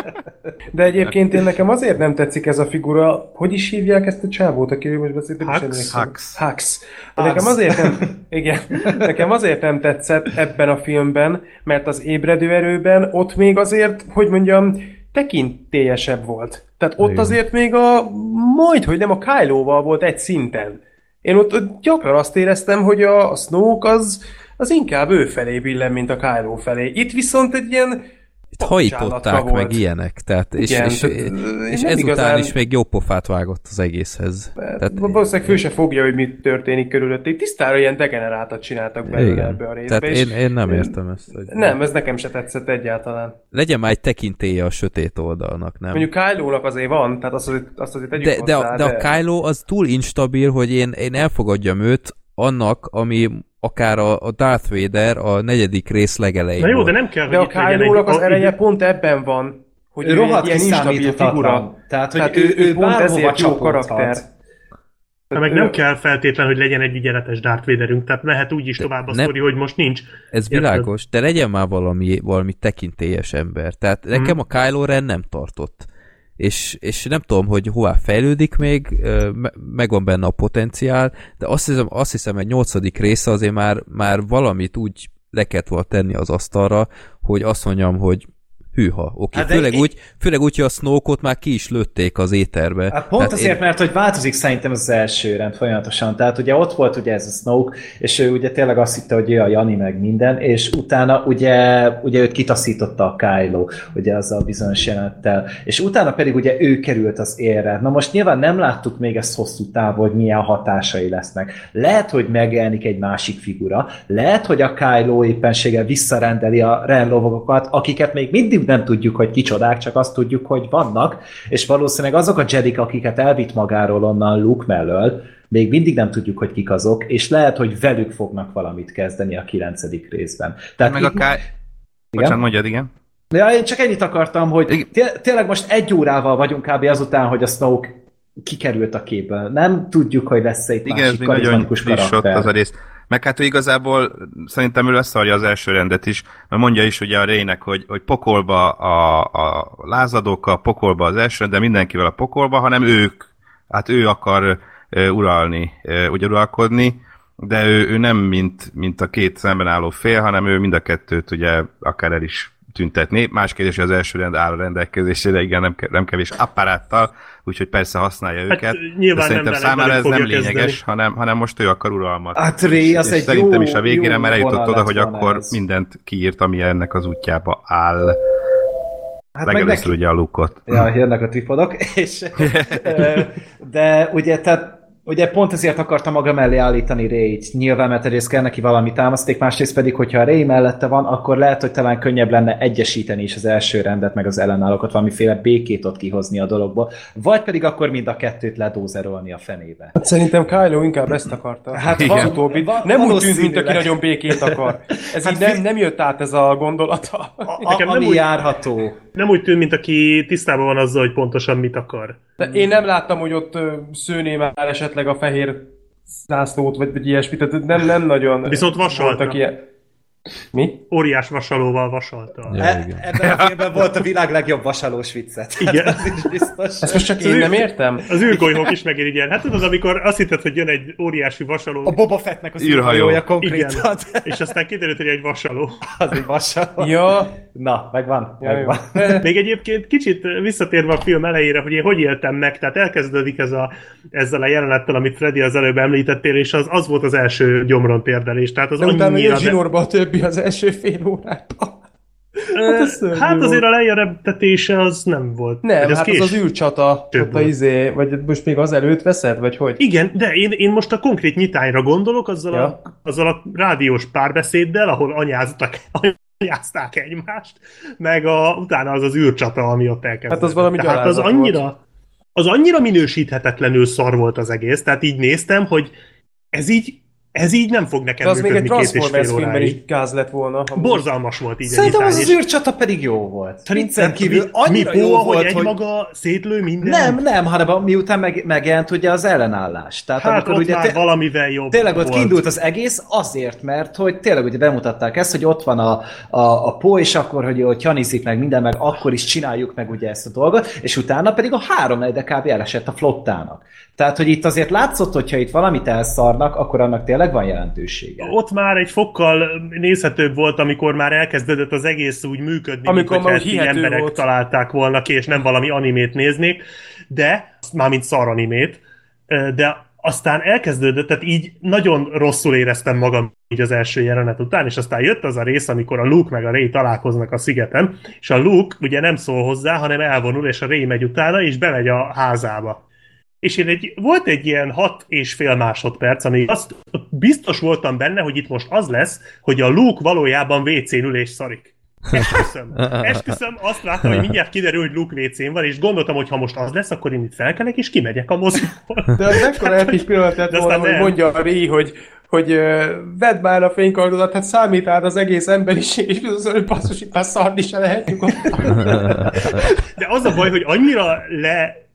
De egyébként én nekem azért nem tetszik ez a figura, hogy is hívják ezt a csávót, aki most beszélt? nem is
Hux?
Hux.
Hux. De nekem azért nem, igen, nekem azért nem tetszett ebben a filmben, mert az ébredő erőben ott még azért, hogy mondjam, tekintélyesebb volt. Tehát ott
Igen.
azért még a, majd, hogy nem a Kylo-val volt egy szinten. Én ott, ott gyakran azt éreztem, hogy a, a Snoke az, az inkább ő felé billen, mint a Kylo felé. Itt viszont egy ilyen
Itt
Papcsállatka
meg
volt.
ilyenek, tehát, és,
Igen,
és, és, és ezután
igazán-
is még jó pofát vágott az egészhez.
Tehát, valószínűleg fő se fogja, hogy mi történik körülötte. Itt tisztára ilyen degenerátat csináltak belőle
igen.
ebbe a részbe.
Tehát én, én nem értem ezt. Hogy
Nem, ez nekem se tetszett egyáltalán.
Legyen már egy tekintélye a sötét oldalnak, nem?
Mondjuk Kylo-nak azért van, tehát azt azért, azt azért tegyük
de, de,
hozzá,
a, de a Kylo az túl instabil, hogy én, én elfogadjam őt annak, ami akár a, a Darth Vader a negyedik rész legelején
Na jó,
volt.
de nem kell,
de
hogy
a
legyen
Kylo-nak
egy-
az ereje pont ebben van, hogy
Ő
ő, egy ilyen instabil figura.
Tehát, hogy
Tehát
ő,
ő, ő, pont ezért jó karakter.
Ha meg
ő-
nem kell feltétlen, hogy legyen egy ügyeletes Darth Vaderünk, tehát mehet úgy is tovább a
nem-
sztori, hogy most nincs.
Ez
Érted?
világos, de legyen már valami, valami tekintélyes ember. Tehát
Mhm.
nekem a Kylo Ren nem tartott. És, és nem tudom, hogy hová fejlődik még, megvan benne a potenciál, de azt hiszem, azt hiszem egy nyolcadik része azért már, már valamit úgy le kellett volna tenni az asztalra, hogy azt mondjam, hogy hűha, oké.
Hát de
főleg,
én-
úgy, főleg úgy, hogy a Snoke-ot már ki is lőtték az éterbe.
Hát pont
Tehát
azért,
én-
mert hogy változik szerintem az első rend folyamatosan. Tehát ugye ott volt ugye ez a Snoke, és ő ugye tényleg azt hitte, hogy ő a Jani meg minden, és utána ugye, ugye őt kitaszította a Kylo, ugye azzal a bizonyos jelenettel, és utána pedig ugye ő került az érre. Na most nyilván nem láttuk még ezt hosszú távon, hogy milyen hatásai lesznek. Lehet, hogy megjelenik egy másik figura, lehet, hogy a Kylo éppenséggel visszarendeli a renlovagokat, akiket még mindig nem tudjuk, hogy kicsodák, csak azt tudjuk, hogy vannak, és valószínűleg azok a Jedik, akiket elvitt magáról onnan Luke mellől, még mindig nem tudjuk, hogy kik azok, és lehet, hogy velük fognak valamit kezdeni a kilencedik részben. Tehát
Meg a
itt-
Ky... Bocsánat, mondjad, igen.
Ja, én csak ennyit akartam, hogy té- tényleg most egy órával vagyunk kb. azután, hogy a Snoke kikerült a képből. Nem tudjuk, hogy lesz-e itt
Igen, ez
másik
még nagyon ott
karakter.
az a rész. Meg hát ő igazából szerintem ő leszarja az első rendet is, mert mondja is ugye a Rének, hogy, hogy pokolba a, a lázadókkal, pokolba az első de mindenkivel a pokolba, hanem ők, hát ő akar uh, uralni, uh, ugye uralkodni, de ő, ő nem mint, mint a két szemben álló fél, hanem ő mind a kettőt ugye akár el is tüntetni. Más kérdés, hogy az első rend áll a rendelkezésére, igen, nem, nem kevés apparáttal, úgyhogy persze használja őket.
Hát, nyilván
de szerintem
nem
számára ez nem lényeges,
kezdeni.
hanem, hanem most ő akar uralmat.
Hát Ré, az
és
egy
szerintem
jó-
is a végére már eljutott oda, hogy akkor
ez.
mindent kiírt, ami ennek az útjába áll.
Hát
Legelőször
neki-
ugye a lukot.
Ja, jönnek a tripodok, (laughs) és de ugye, tehát ugye pont ezért akarta maga mellé állítani Ray-t. Nyilván, mert egyrészt kell neki valami támaszték, másrészt pedig, hogyha Ray mellette van, akkor lehet, hogy talán könnyebb lenne egyesíteni is az első rendet, meg az ellenállókat, valamiféle békét ott kihozni a dologból. Vagy pedig akkor mind a kettőt ledózerolni a fenébe.
Hát szerintem Kylo inkább ezt akarta.
Hát
az
van-
utóbbi.
va-
Nem úgy tűnt, mint aki nagyon békét akar. Ez
Hát
így nem, nem jött át ez a gondolata.
A,
Nekem nem
ami
úgy-
járható.
Nem úgy tűnt, mint aki tisztában van azzal, hogy pontosan mit akar.
De én nem láttam, hogy ott szőné már esetleg a fehér zászlót, vagy, vagy ilyesmit. Tehát nem, nem nagyon
Viszont vasalta.
ilyen. Mi?
Óriás vasalóval vasalta.
Ja,
E,
igen.
ebben a filmben volt a világ legjobb vasalós viccet.
Igen.
Ez is biztos.
Ezt most csak én nem értem?
Az űrgolyhók is megirigyel. Hát tudod, amikor azt hitted, hogy jön egy óriási vasaló,
A Boba Fettnek az
Űrhajó.
űrhajója
igen,
konkrétan.
és aztán kiderült, hogy egy vasaló.
Az egy vasaló.
Ja,
Na, megvan.
ja, jó.
megvan. (laughs)
Még egyébként kicsit visszatérve a film elejére, hogy én hogy éltem meg, tehát elkezdődik ez a, ezzel a jelenettel, amit Freddy az előbb említettél, és az, az volt az első gyomron térdelés. Tehát az
De utána
annyira...
jön zsinórba a többi az első fél órában.
Hát,
ez
hát azért
volt.
a lejelentetése az nem volt.
Nem,
Vagy
hát
kés.
az az űrcsata,
Több
ott a
volt.
izé, vagy most még az előtt veszed, vagy hogy?
Igen, de én, én most a konkrét nyitányra gondolok, azzal,
Ja.
a, azzal a rádiós párbeszéddel, ahol anyáztak, anyázták egymást, meg a, utána az az űrcsata, ami ott elkezdődött.
Hát az valami
Tehát az annyira, az annyira minősíthetetlenül szar volt az egész, tehát így néztem, hogy ez így Ez így nem fog nekem
De az még egy
működni két és fél
Transformers filmben is gáz lett volna. amúgy.
Borzalmas volt így
Szerintem az az űrcsata pedig jó volt.
Nem
kívül annyira
mi
jó volt,
egy
hogy...
maga szétlő minden?
Nem, nem, hanem miután meg, megjelent ugye az ellenállás. Tehát
Hát
amikor
ott
ugye
már
te-
valamivel jobb
Tényleg ott
volt.
kiindult az egész azért, mert hogy tényleg ugye bemutatták ezt, hogy ott van a, a, a Poe, és akkor, hogy ott janizik meg minden, meg akkor is csináljuk meg ugye ezt a dolgot, és utána pedig a három negyede kb. elesett a flottának. Tehát, hogy itt azért látszott, hogyha itt valamit elszarnak, akkor annak tényleg van jelentősége.
Ott már egy fokkal nézhetőbb volt, amikor már elkezdődött az egész úgy működni,
Amikor
mint
már
ezt emberek
volt.
találták volna ki, és nem valami animét néznék, de, mármint szar animét, de aztán elkezdődött, tehát így nagyon rosszul éreztem magam így az első jelenet után, és aztán jött az a rész, amikor a Luke meg a Ray találkoznak a szigeten, és a Luke ugye nem szól hozzá, hanem elvonul, és a Ray megy utána, és bemegy a házába. És én egy, volt egy ilyen hat és fél másodperc, ami azt biztos voltam benne, hogy itt most az lesz, hogy a Luke valójában WC-n ül és szarik. Esküszöm. Esküszöm, azt láttam, hogy mindjárt kiderül, hogy Luke WC-n van, és gondoltam, hogy ha most az lesz, akkor én itt felkelek, és kimegyek a moziból.
De az ekkora epic pillanat lett volna, hogy
nem.
mondja a Ray, hogy hogy uh, vedd már a fénykardodat, hát számít át az egész emberiség, és biztos, hogy basszus, itt már szarni se lehet nyugodtan.
De az a baj, hogy annyira le,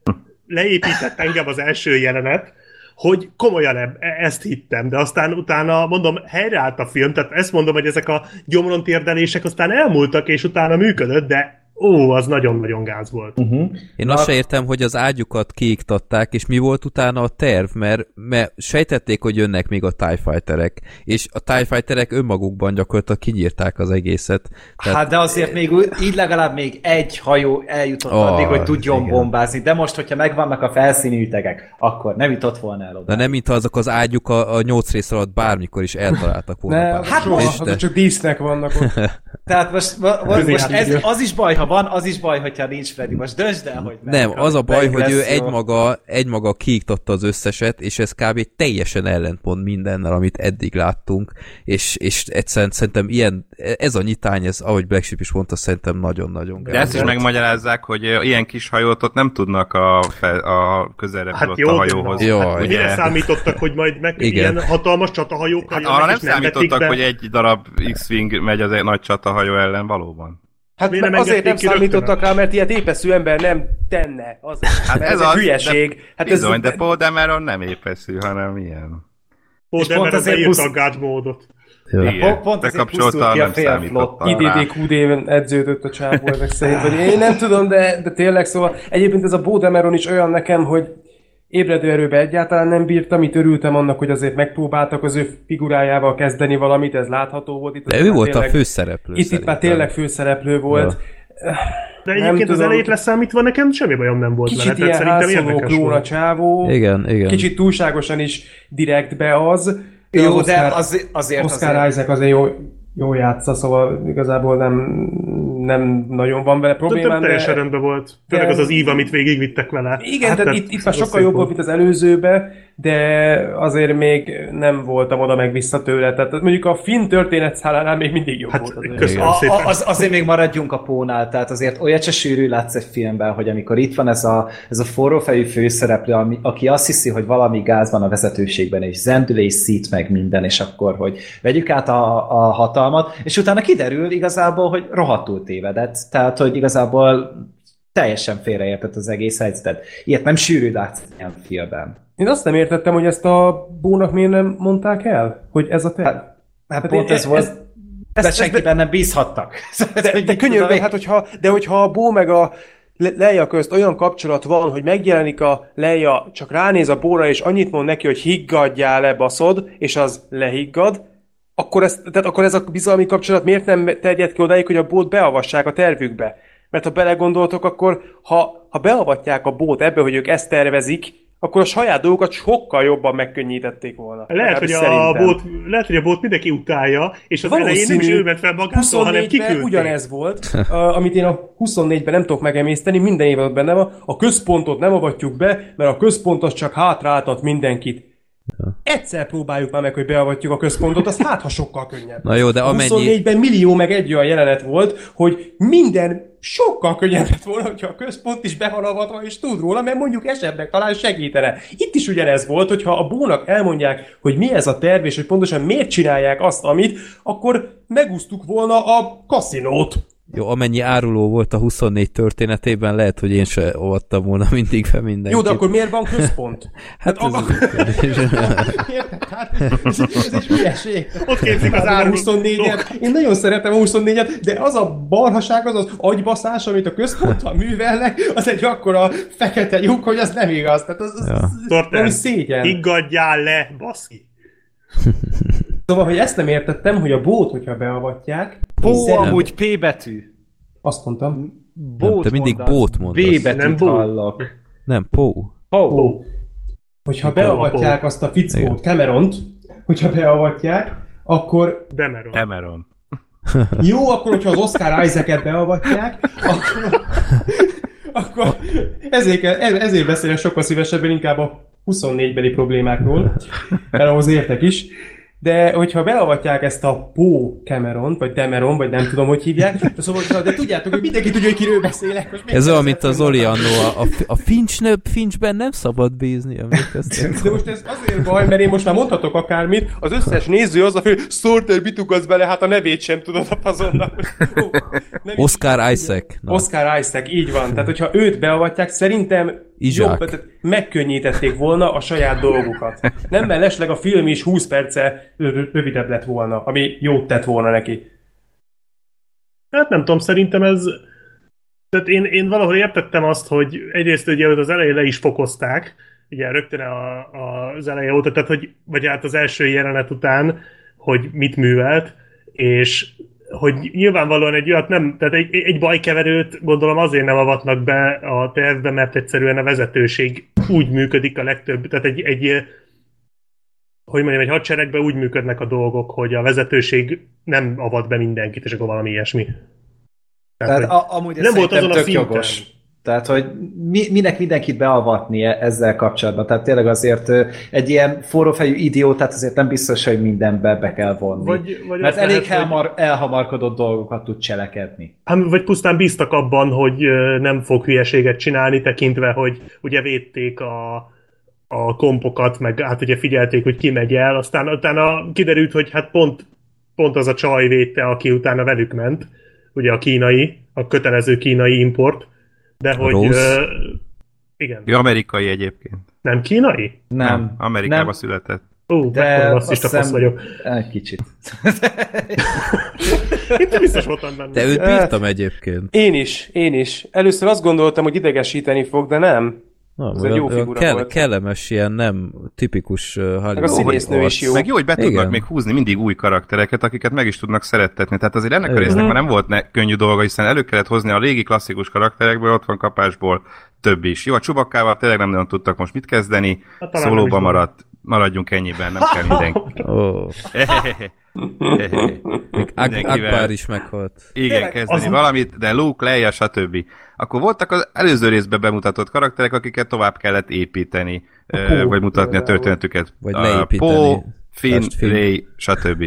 leépített engem az első jelenet, hogy komolyan e- ezt hittem, de aztán utána, mondom, helyreállt a film, tehát ezt mondom, hogy ezek a gyomron térdelések aztán elmúltak, és utána működött, de ó, az nagyon-nagyon gáz volt.
Uh-huh.
Én azt se értem, hogy az ágyukat kiiktatták, és mi volt utána a terv, mert, mert sejtették, hogy jönnek még a TIE Fighterek, és a TIE Fighterek önmagukban gyakorlatilag kinyírták az egészet.
Tehát... Hát de azért még így legalább még egy hajó eljutott oh, addig, hogy tudjon
igen.
bombázni, de most, hogyha megvannak a felszíni ütegek, akkor nem jutott volna el oda.
De nem, mintha azok az ágyuk a, a nyolc rész alatt bármikor is eltaláltak volna.
Ne, hát
most-
most,
de-
csak dísznek vannak ott. (laughs)
Tehát most, mo- mo- most ez, az is baj, ha van, az is baj, hogyha nincs Freddy. Most döntsd el, hogy
Nem, az a baj, hogy ő egymaga, egymaga kiiktatta az összeset, és ez kb. teljesen ellentmond mindennel, amit eddig láttunk, és, és egyszerűen szerintem ilyen, ez a nyitány, ez, ahogy Black Sheep is mondta, szerintem nagyon-nagyon
De ezt is megmagyarázzák, hogy ilyen kis hajót ott nem tudnak a, fel, a közelre
Hát jó,
a hajóhoz.
Jó,
hát,
Jaj.
mire számítottak, hogy majd meg
Igen.
ilyen hatalmas csatahajókkal
Hát arra nem
vetik
számítottak,
be.
hogy egy darab X-Wing megy az egy nagy csatahajó ellen valóban.
Hát
Miért nem
azért nem számítottak rá, mert ilyet épeszű ember nem tenne. Az,
Hát ez
egy
az,
hülyeség.
De,
hát
bizony,
ez,
de Paul Dameron nem épeszű, hanem ilyen.
Ó,
És
de
pont
mert
azért
beírta
pusz-
a gátch módot.
Ja, pont, pont ezért pusztult ki a
nem
fél
számítottam
flotta.
rá.
IDDQD-ben edződött a csávó ezek szerint, vagy én nem tudom, de, de tényleg szóval egyébként ez a Bodemeron is olyan nekem, hogy ébredő erőbe egyáltalán nem bírtam, itt örültem annak, hogy azért megpróbáltak az ő figurájával kezdeni valamit, ez látható volt. Itt
De ő volt a
tényleg-
főszereplő
Itt, itt már tényleg főszereplő volt.
De
Nem
egyébként az
tudom.
elejét leszámítva nekem semmi bajom nem volt
Kicsit
vele,
ilyen
szerintem
a
volt.
csávó.
Igen, igen.
Kicsit túlságosan is direktbe az.
Jó,
Az
de
Oscar-
az, azért,
Oscar
azért
Isaac azért jó, jó játsza, szóval igazából nem, nem nagyon van vele problémám,
teljesen
de...
rendben volt. Főleg
de-
az az ív, amit végigvittek vele.
Igen,
Hát,
tehát
tehát
itt, itt már sokkal jobb volt. mint az előzőbe, de azért még nem voltam oda meg vissza tőle. Tehát mondjuk a finn történet szálánál még mindig jobb
Hát,
volt. azért.
köszönöm.
A,
szépen.
a, az, azért még maradjunk a pónál, tehát azért olyat se sűrű látsz egy filmben, hogy amikor itt van ez a, ez a forrófejű főszereplő, ami, aki azt hiszi, hogy valami gáz van a vezetőségben, és zendül és szít meg minden, és akkor, hogy vegyük át a, a hatalmat, és utána kiderül igazából, hogy rohadtul tévedett, tehát, hogy igazából teljesen félreértett az egész helyzetet. Ilyet nem sűrű látsz ilyen filmben.
Én azt nem értettem, hogy ezt a bónak miért nem mondták el, hogy ez a te.
Hát, hát pont
én-
ez volt,
ez-
de
ez-
senkiben nem bízhattak.
De, (laughs) de könyörgöm, hát hogyha, de hogyha a Bó meg a Le- Leia közt olyan kapcsolat van, hogy megjelenik a Leia, csak ránéz a Bóra, és annyit mond neki, hogy higgadjál le, baszod, és az lehiggad, akkor ez, tehát akkor ez a bizalmi kapcsolat miért nem terjed ki odáig, hogy a bót beavassák a tervükbe? Mert ha belegondoltok, akkor ha, ha beavatják a bót ebbe, hogy ők ezt tervezik, akkor a saját dolgokat sokkal jobban megkönnyítették volna.
Lehet, hogy a bót, lehet, hogy a bót mindenki utálja, és az elején nem is ő ment fel magától, hanem
24-ben
kiküldték.
ugyanez volt, uh, amit én a 24-ben nem tudok megemészteni, minden évben benne van, a központot nem avatjuk be, mert a központ az csak hátráltat mindenkit. Egyszer próbáljuk már meg, hogy beavatjuk a központot, az hát, ha sokkal könnyebb.
Na jó, de amennyi...
24-ben millió meg egy olyan jelenet volt, hogy minden sokkal könnyebb lett volna, hogyha a központ is be van avatva, és tud róla, mert mondjuk esetleg talán segítene. Itt is ugyanez volt, hogyha a bónak elmondják, hogy mi ez a terv, és hogy pontosan miért csinálják azt, amit, akkor megúsztuk volna a kaszinót.
Jó, amennyi áruló volt a 24 történetében, lehet, hogy én se olvattam volna mindig be mindenkit.
Jó, de akkor miért van központ?
Hát ez
akkor-
egy kérdés.
Érted? Hát ez, ez hülyeség.
Ott képzik az
a
áruló.
24-et. Én nagyon szeretem a 24-et, de az a balhaság, az az agybaszás, amit a központtal művelnek, az egy akkora fekete lyuk, hogy az nem igaz. Tehát az, az,
Ja.
az
Torten,
szégyen.
higgadjál le, baszki.
Szóval, hogy ezt nem értettem, hogy a bót, hogyha beavatják,
Bó
szerint-
amúgy P betű.
azt mondtam,
Bót
te mindig
mondasz.
bót mondasz.
B betűt
Nem bó.
hallok.
Nem, Pó.
Pó.
Ó. hogyha beavatják azt a fickót, Cameront, hogyha beavatják, akkor
Demeron.
Cameron. (laughs)
Jó, akkor, hogyha az Oscar Isaac-et beavatják, akkor, akkor ezért, kell, ez- ezért beszélek sokkal szívesebben inkább a 24-beli problémákról, mert ahhoz értek is. De hogyha beavatják ezt a Pó Cameron, vagy Demeron, vagy nem tudom, hogy hívják, de, szóval, de tudjátok, hogy mindenki tudja, hogy kiről beszélek. Most
Ez olyan, mint az Oli annó, a, a, a Finch, Finchben nem szabad bízni?
De most ez azért baj, mert én most már mondhatok akármit, az összes néző az a fő, Sorter bitukasz bele, hát a nevét sem tudod a fazonnak. Ó, nevét-
Oscar Isaac. Na.
Oscar Isaac, így van. Tehát, hogyha őt beavatják, szerintem
Izsák.
tehát megkönnyítették volna a saját dolgukat. Nem mellesleg a film is 20 perce rö- rövidebb lett volna, ami jót tett volna neki.
Hát nem tudom, szerintem ez... Tehát én, én valahol értettem azt, hogy egyrészt ugye az elején le is fokozták, ugye rögtön a, a, az eleje óta, tehát hogy, vagy hát az első jelenet után, hogy mit művelt, és hogy nyilvánvalóan egy olyat nem, tehát egy, egy bajkeverőt gondolom azért nem avatnak be a tervbe, mert egyszerűen a vezetőség úgy működik a legtöbb, tehát egy, egy hogy mondjam, egy hadseregben úgy működnek a dolgok, hogy a vezetőség nem avat be mindenkit, és akkor valami ilyesmi.
Tehát
hogy
a, amúgy
nem volt azon a szinten.
jogos. Tehát, hogy mi, minek mindenkit beavatni e- ezzel kapcsolatban. Tehát tényleg azért egy ilyen forrófejű idiótát azért nem biztos, hogy mindenbe be kell vonni.
Vagy, vagy
Mert elég
lehet, hogy-
elmar, elhamarkodott dolgokat tud cselekedni.
Hát, vagy pusztán bíztak abban, hogy nem fog hülyeséget csinálni, tekintve, hogy ugye védték a, a kompokat, meg hát ugye figyelték, hogy ki megy el, aztán utána kiderült, hogy hát pont, pont az a csaj védte, aki utána velük ment, ugye a kínai, a kötelező kínai import, de hogy...
Rose?
Ö, igen.
Ő amerikai egyébként.
Nem kínai?
Nem.
Amerikában
nem,
született.
Ó,
de
de
azt
rasszista
hiszem,
vagyok.
egy kicsit. (laughs)
Itt biztos voltam benne.
De őt bírtam egyébként.
Én is, én is. Először azt gondoltam, hogy idegesíteni fog, de nem.
Na,
Ez egy jó figura
kell,
volt.
kellemes, ilyen nem tipikus Hollywood
Meg a színésznő is jó.
Meg jó, hogy be tudnak
Igen.
még húzni mindig új karaktereket, akiket meg is tudnak szerettetni. Tehát azért ennek a résznek már nem volt ne, könnyű dolga, hiszen elő kellett hozni a régi klasszikus karakterekből, ott van kapásból több is. Jó, a csubakkával tényleg nem nagyon tudtak most mit kezdeni,
Hát
szólóba maradt, maradjunk ennyiben, nem kell (laughs) mindenki. Mindenkivel.
Akbar is meghalt.
Igen, kezdeni valamit, de Luke, Leia, stb. Akkor voltak az előző részben bemutatott karakterek, akiket tovább kellett építeni, vagy mutatni a történetüket.
Vagy leépíteni.
Poe, Finn,
Finn.
Ray, stb.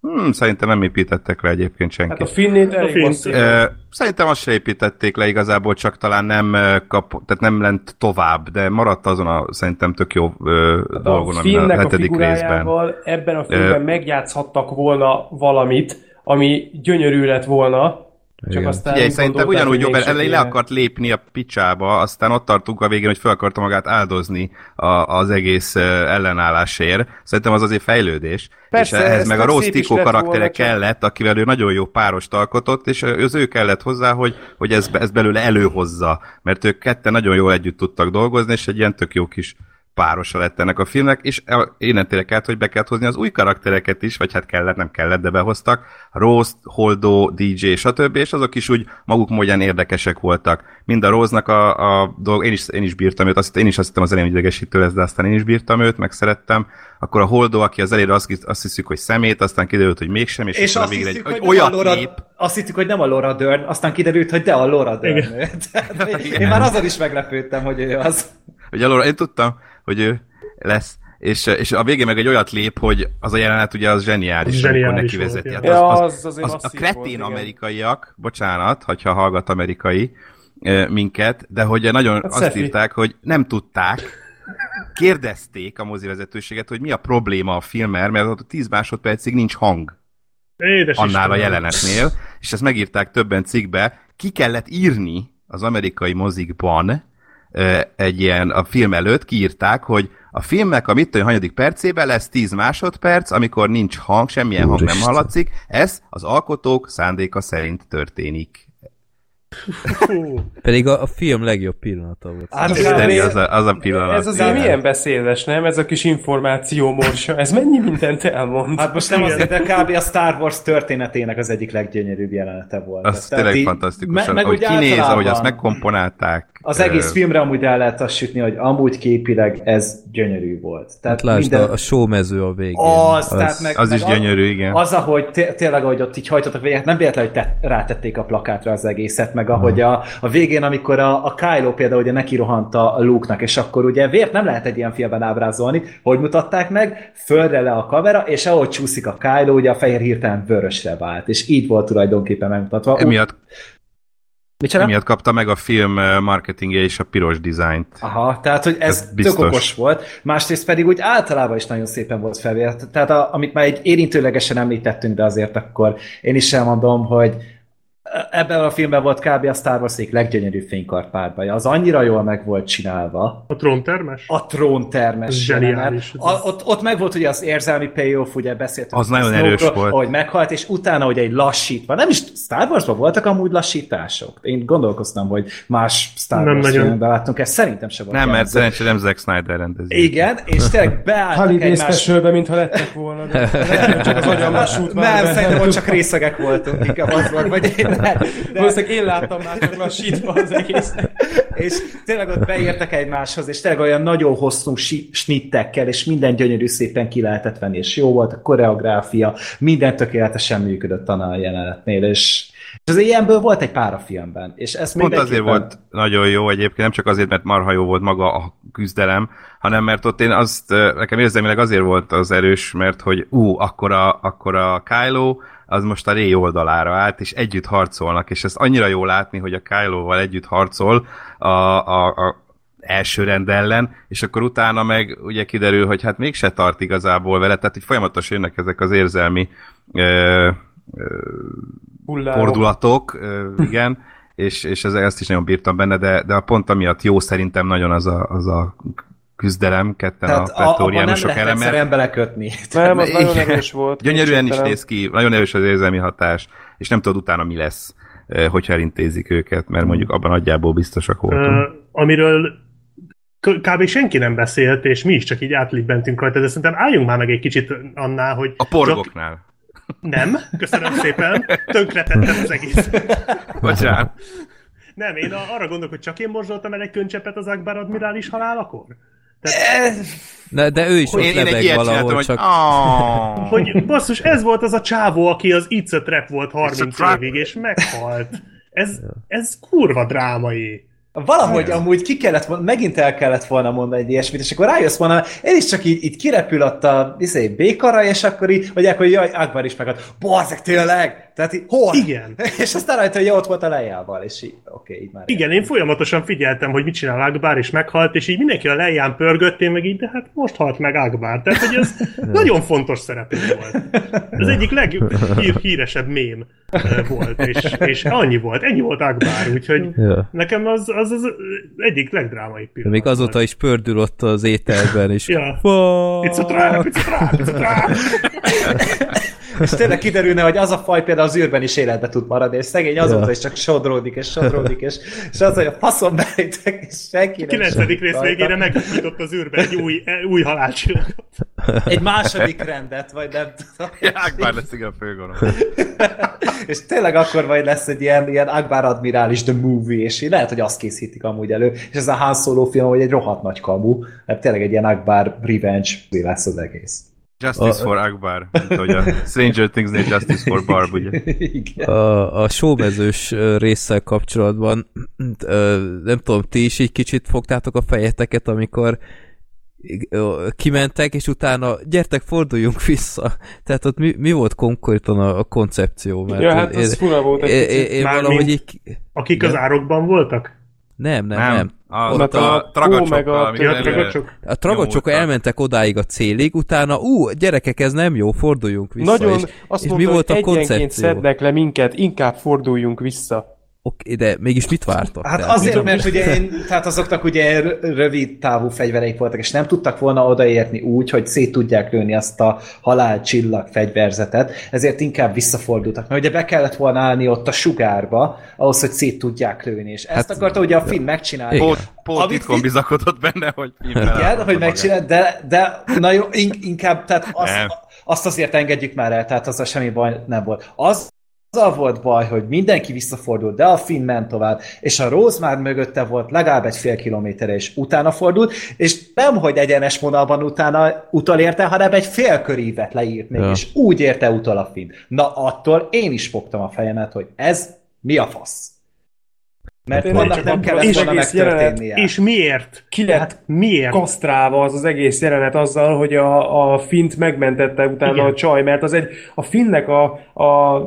Hmm, szerintem nem építettek le egyébként
Hát
senki.
a finnét elég
Finn-
basszus.
Ö, Szerintem azt se építették le igazából, csak talán nem kap, tehát nem lent tovább, de maradt azon a szerintem tök jó ö, dolgon,
a
ami a
Finnnek a
hetedik részben.
ebben a filmben megjátszhattak volna valamit, ami gyönyörű lett volna, csak
Igen.
aztán
Figyelj, szerintem ugyanúgy jobb, elején le akart lépni a picsába, aztán ott tartunk a végén, hogy fel akarta magát áldozni a, az egész ellenállásért. Szerintem az azért fejlődés.
Persze,
és ehhez
ez
meg a Rose
is
Tico
volna,
karaktere
csak-
kellett, akivel ő nagyon jó párost alkotott, és az ő kellett hozzá, hogy, hogy ez, ez belőle előhozza. Mert ők ketten nagyon jól együtt tudtak dolgozni, és egy ilyen tök jó kis párosa lett ennek a filmnek, és innentől kellett, hogy be kellett hozni az új karaktereket is, vagy hát kellett, nem kellett, de behoztak. Rose, Holdo, DJ, stb. És azok is úgy maguk módján érdekesek voltak. Mind a Rose-nak a, a dolg, én is, én is bírtam őt, azt, én is azt hittem az elején hogy idegesítő lesz, de aztán én is bírtam őt, meg szerettem. Akkor a Holdo, aki az elejére azt, azt hiszük, hogy szemét, aztán kiderült, hogy mégsem, és,
És azt hiszük,
egy,
hogy,
olyat
Laura,
lép,
azt hittük, hogy nem a Laura Dern, aztán kiderült, hogy de a Laura Dern. (laughs) Tehát, én már azon is meglepődtem, hogy ő az.
hogy alól, én tudtam, hogy ő lesz, és, és a végén meg egy olyat lép, hogy az a jelenet ugye az zseniális,
Az
amikor
zseniális
neki vezeti.
volt,
Hát az, az,
az azért
az, a kretén
volt, igen.
amerikaiak, bocsánat, hogyha hallgat amerikai minket, de hogy nagyon
Hát
azt
Szefi.
írták, hogy nem tudták, kérdezték a mozivezetőséget, hogy mi a probléma a filmmel, mert ott 10 másodpercig nincs hang
Édes
annál a
Istenem.
jelenetnél, és ezt megírták többen cikkbe, ki kellett írni az amerikai mozikban egy ilyen, a film előtt kiírták, hogy a filmnek a mit tudom, hanyadik percében lesz 10 másodperc, amikor nincs hang, semmilyen hang nem
Úristen.
hallatszik, ez az alkotók szándéka szerint történik.
Pedig a, a film legjobb pillanata volt.
Hát
Isteni, az a, az a pillanat.
Ez azért milyen beszédes, nem? Ez a kis információ morsa. Ez mennyi mindent elmond?
Hát most nem
Igen.
azért, de kb. a Star Wars történetének az egyik leggyönyörűbb jelenete volt.
Az
Tehát
tényleg fantasztikus,
me- meg
ahogy kinéz, ahogy
általában
azt megkomponálták.
Az egész filmre amúgy el lehet azt sütni, hogy amúgy képileg ez gyönyörű volt.
Hát lásd, a, a showmező a végén.
Az, tehát meg,
Az
meg
is gyönyörű, igen.
Az, ahogy té- tényleg, ahogy ott így hajtottak végig, hát nem véletlen, hogy te- rátették a plakátra az egészet, meg ahogy a, a végén, amikor a, a Kylo például ugye neki rohant a a Luke-nak, és akkor ugye vért nem lehet egy ilyen filmben ábrázolni, hogy mutatták meg, földre le a kamera, és ahogy csúszik a Kylo, ugye a fehér hirtelen vörösre vált, és így volt tulajdonképpen megmutatva.
Emiatt,
Micsoda?
emiatt kapta meg a film ö, marketingje és a piros dizájnt.
Aha, tehát, hogy ez
Ez biztos.
tök okos volt. Másrészt pedig úgy általában is nagyon szépen volt felvért. Tehát a, amit már egy érintőlegesen említettünk, de azért akkor én is elmondom, hogy ebben a filmben volt kb. a Star Wars egyik leggyönyörűbb fénykarpárbaj. Az annyira jól meg volt csinálva.
A tróntermes?
A tróntermes
zseniális.
A, ott, ott meg volt ugye az érzelmi payoff, ugye beszéltünk.
Az nagyon erős volt.
Ahogy meghalt, és utána ugye egy lassítva. Nem is Star Warsban voltak amúgy lassítások. Én gondolkoztam, hogy más Star
Nem
Wars
nagyon.
filmben láttunk ezt. Szerintem sem volt
Nem, mert szerencsére nem Zack Snyder rendezi.
Igen, és tényleg beálltak egymás...
mintha lettek volna. De (laughs) hogy csak az agyam
Nem, szerintem ott csak részegek voltunk, inkább az volt, vagy én nem. De,
Valószínűleg én láttam már csak lassítva az egész.
és tényleg ott beértek egymáshoz, és tényleg olyan nagyon hosszú si- snittekkel, és minden gyönyörű szépen ki lehetett venni, és jó volt a koreográfia, minden tökéletesen működött a jelenetnél, és és az ilyenből volt egy pár a filmben, és ez
Pont azért volt nagyon jó egyébként, nem csak azért, mert marha jó volt maga a küzdelem, hanem mert ott én azt, nekem érzelmileg azért volt az erős, mert hogy ú, akkor a, akkor a Kylo az most a Rey oldalára állt, és együtt harcolnak, és ezt annyira jó látni, hogy a Kylo-val együtt harcol a, a, a első rend ellen, és akkor utána meg ugye kiderül, hogy hát mégse tart igazából vele, tehát hogy folyamatosan jönnek ezek az érzelmi ö, ö, fordulatok, ö, igen, és, és ez, ezt is nagyon bírtam benne, de, de a pont amiatt jó szerintem nagyon az a, az a küzdelem ketten
Tehát
a
nem
pretóriánusok
lehet
ellen, mert
egyszerűen belekötni.
Nem, az nagyon erős volt.
gyönyörűen is néz ki, nagyon erős az érzelmi hatás, és nem tudod utána mi lesz, ö, hogyha elintézik őket, mert mondjuk abban nagyjából biztosak voltunk.
Ö, amiről kb. senki nem beszélt, és mi is csak így átlibbentünk rajta, de szerintem álljunk már meg egy kicsit annál, hogy...
A porgoknál.
Csak... Nem, köszönöm szépen, tönkretettem az egész.
Bocsánat.
Nem, én a- arra gondolok, hogy csak én morzsoltam el egy könycsepet az Akbar admirális halálakor? Tehát,
De, de ő is ott
Én, én
lebeg
ilyet
valahol,
hogy
csak... (laughs)
"Ah."
hogy basszus, ez volt az a csávó, aki az It's a Trap volt
It's a
30
Trap.
évig, és meghalt. Ez, ez kurva drámai.
Valahogy amúgy ki kellett megint el kellett volna mondani egy ilyesmit, és akkor rájössz volna, én is csak így, így kirepül ott a izé, békara, és akkor így mondják, hogy jaj, Akbar is megad. Barzek, tényleg? Tehát így, hol?
Igen. (laughs)
És aztán rajta, hogy ott volt a lejával, és így, oké, így már.
Igen, én folyamatosan figyeltem, hogy mit csinál Akbar, és meghalt, és így mindenki a lejján pörgött, én meg így, de hát most halt meg Akbar. Tehát, hogy ez (laughs) nagyon fontos szerepű volt. Ez egyik leghíresebb mém ö, volt, és, és annyi volt, ennyi volt Akbar, úgyhogy nekem az, az az egyik legdrámai
De
pillanat.
még azóta is pördül ott az ételben, és...
Ja. It's a trap, it's a trap, it's a trap. (laughs)
És tényleg kiderülne, hogy az a faj például az űrben is életbe tud maradni, és szegény azóta
Ja.
is csak sodródik, és sodródik, és, és az, hogy a faszom belétek, és senki nem
9.
segít
rész
rajta.
végére megnyitott az űrbe egy új, új halálcsillagot.
Egy második rendet, vagy nem tudom.
Akbar lesz igen a főgonosz. (laughs)
és tényleg akkor majd lesz egy ilyen, ilyen Akbar admirális The Movie, és lehet, hogy azt készítik amúgy elő, és ez a Han Solo film, hogy egy rohadt nagy kamu, mert tényleg egy ilyen Akbar revenge lesz az egész.
Justice for Akbar, mint hogy a Stranger Things-nél (laughs) Justice for Barb, ugye.
Igen.
a, a showmezős résszel kapcsolatban nem tudom, ti is így kicsit fogtátok a fejeteket, amikor kimentek, és utána gyertek, forduljunk vissza. Tehát ott mi, mi volt konkrétan a, a koncepció? Mert
Ja, hát az
én,
fura volt egy
én, én, valahogy így...
Akik az árokban voltak?
Nem, nem,
Nem,
nem.
A,
Ott
a,
a
a tragacsok,
meg a-
tragacsok.
Elmentek odáig a célig, utána, ú, gyerekek, ez nem jó, forduljunk vissza.
Nagyon,
és,
azt
és
mondta,
mi volt a koncepció?
szednek le minket, inkább forduljunk vissza.
Oké, de mégis mit vártak?
Hát
Tehát
azért, mert ugye én, tehát azoknak ugye rövid távú fegyvereik voltak, és nem tudtak volna odaérni úgy, hogy szét tudják lőni azt a halálcsillag fegyverzetet, ezért inkább visszafordultak. Mert ugye be kellett volna állni ott a sugárba, ahhoz, hogy szét tudják lőni, és ezt
Hát-
akarta ugye a film megcsinálni.
Pót, pót
Amit
titkon bizakodott benne, hogy (laughs)
Igen, hogy megcsinál, de, de na jó, in, inkább, tehát azt, azt azért engedjük már el, tehát az semmi baj nem volt. Az azzal volt baj, hogy mindenki visszafordult, de a Finn ment tovább, és a Rose már mögötte volt legalább egy fél kilométerre, és utána fordult, és nem, hogy egyenes vonalban utána utolérte, hanem egy félkörívet leírt még,
Ja.
és úgy érte utol a Finn. Na attól én is fogtam a fejemet, hogy ez mi a fasz? Mert
Tényleg
annak nem kellett
az
volna megtörténnie.
És miért?
Ki lett
Hát miért?
kasztrálva az az egész jelenet azzal, hogy a, a Fint megmentette utána
Igen.
a csaj, mert az egy, a Finnek a, a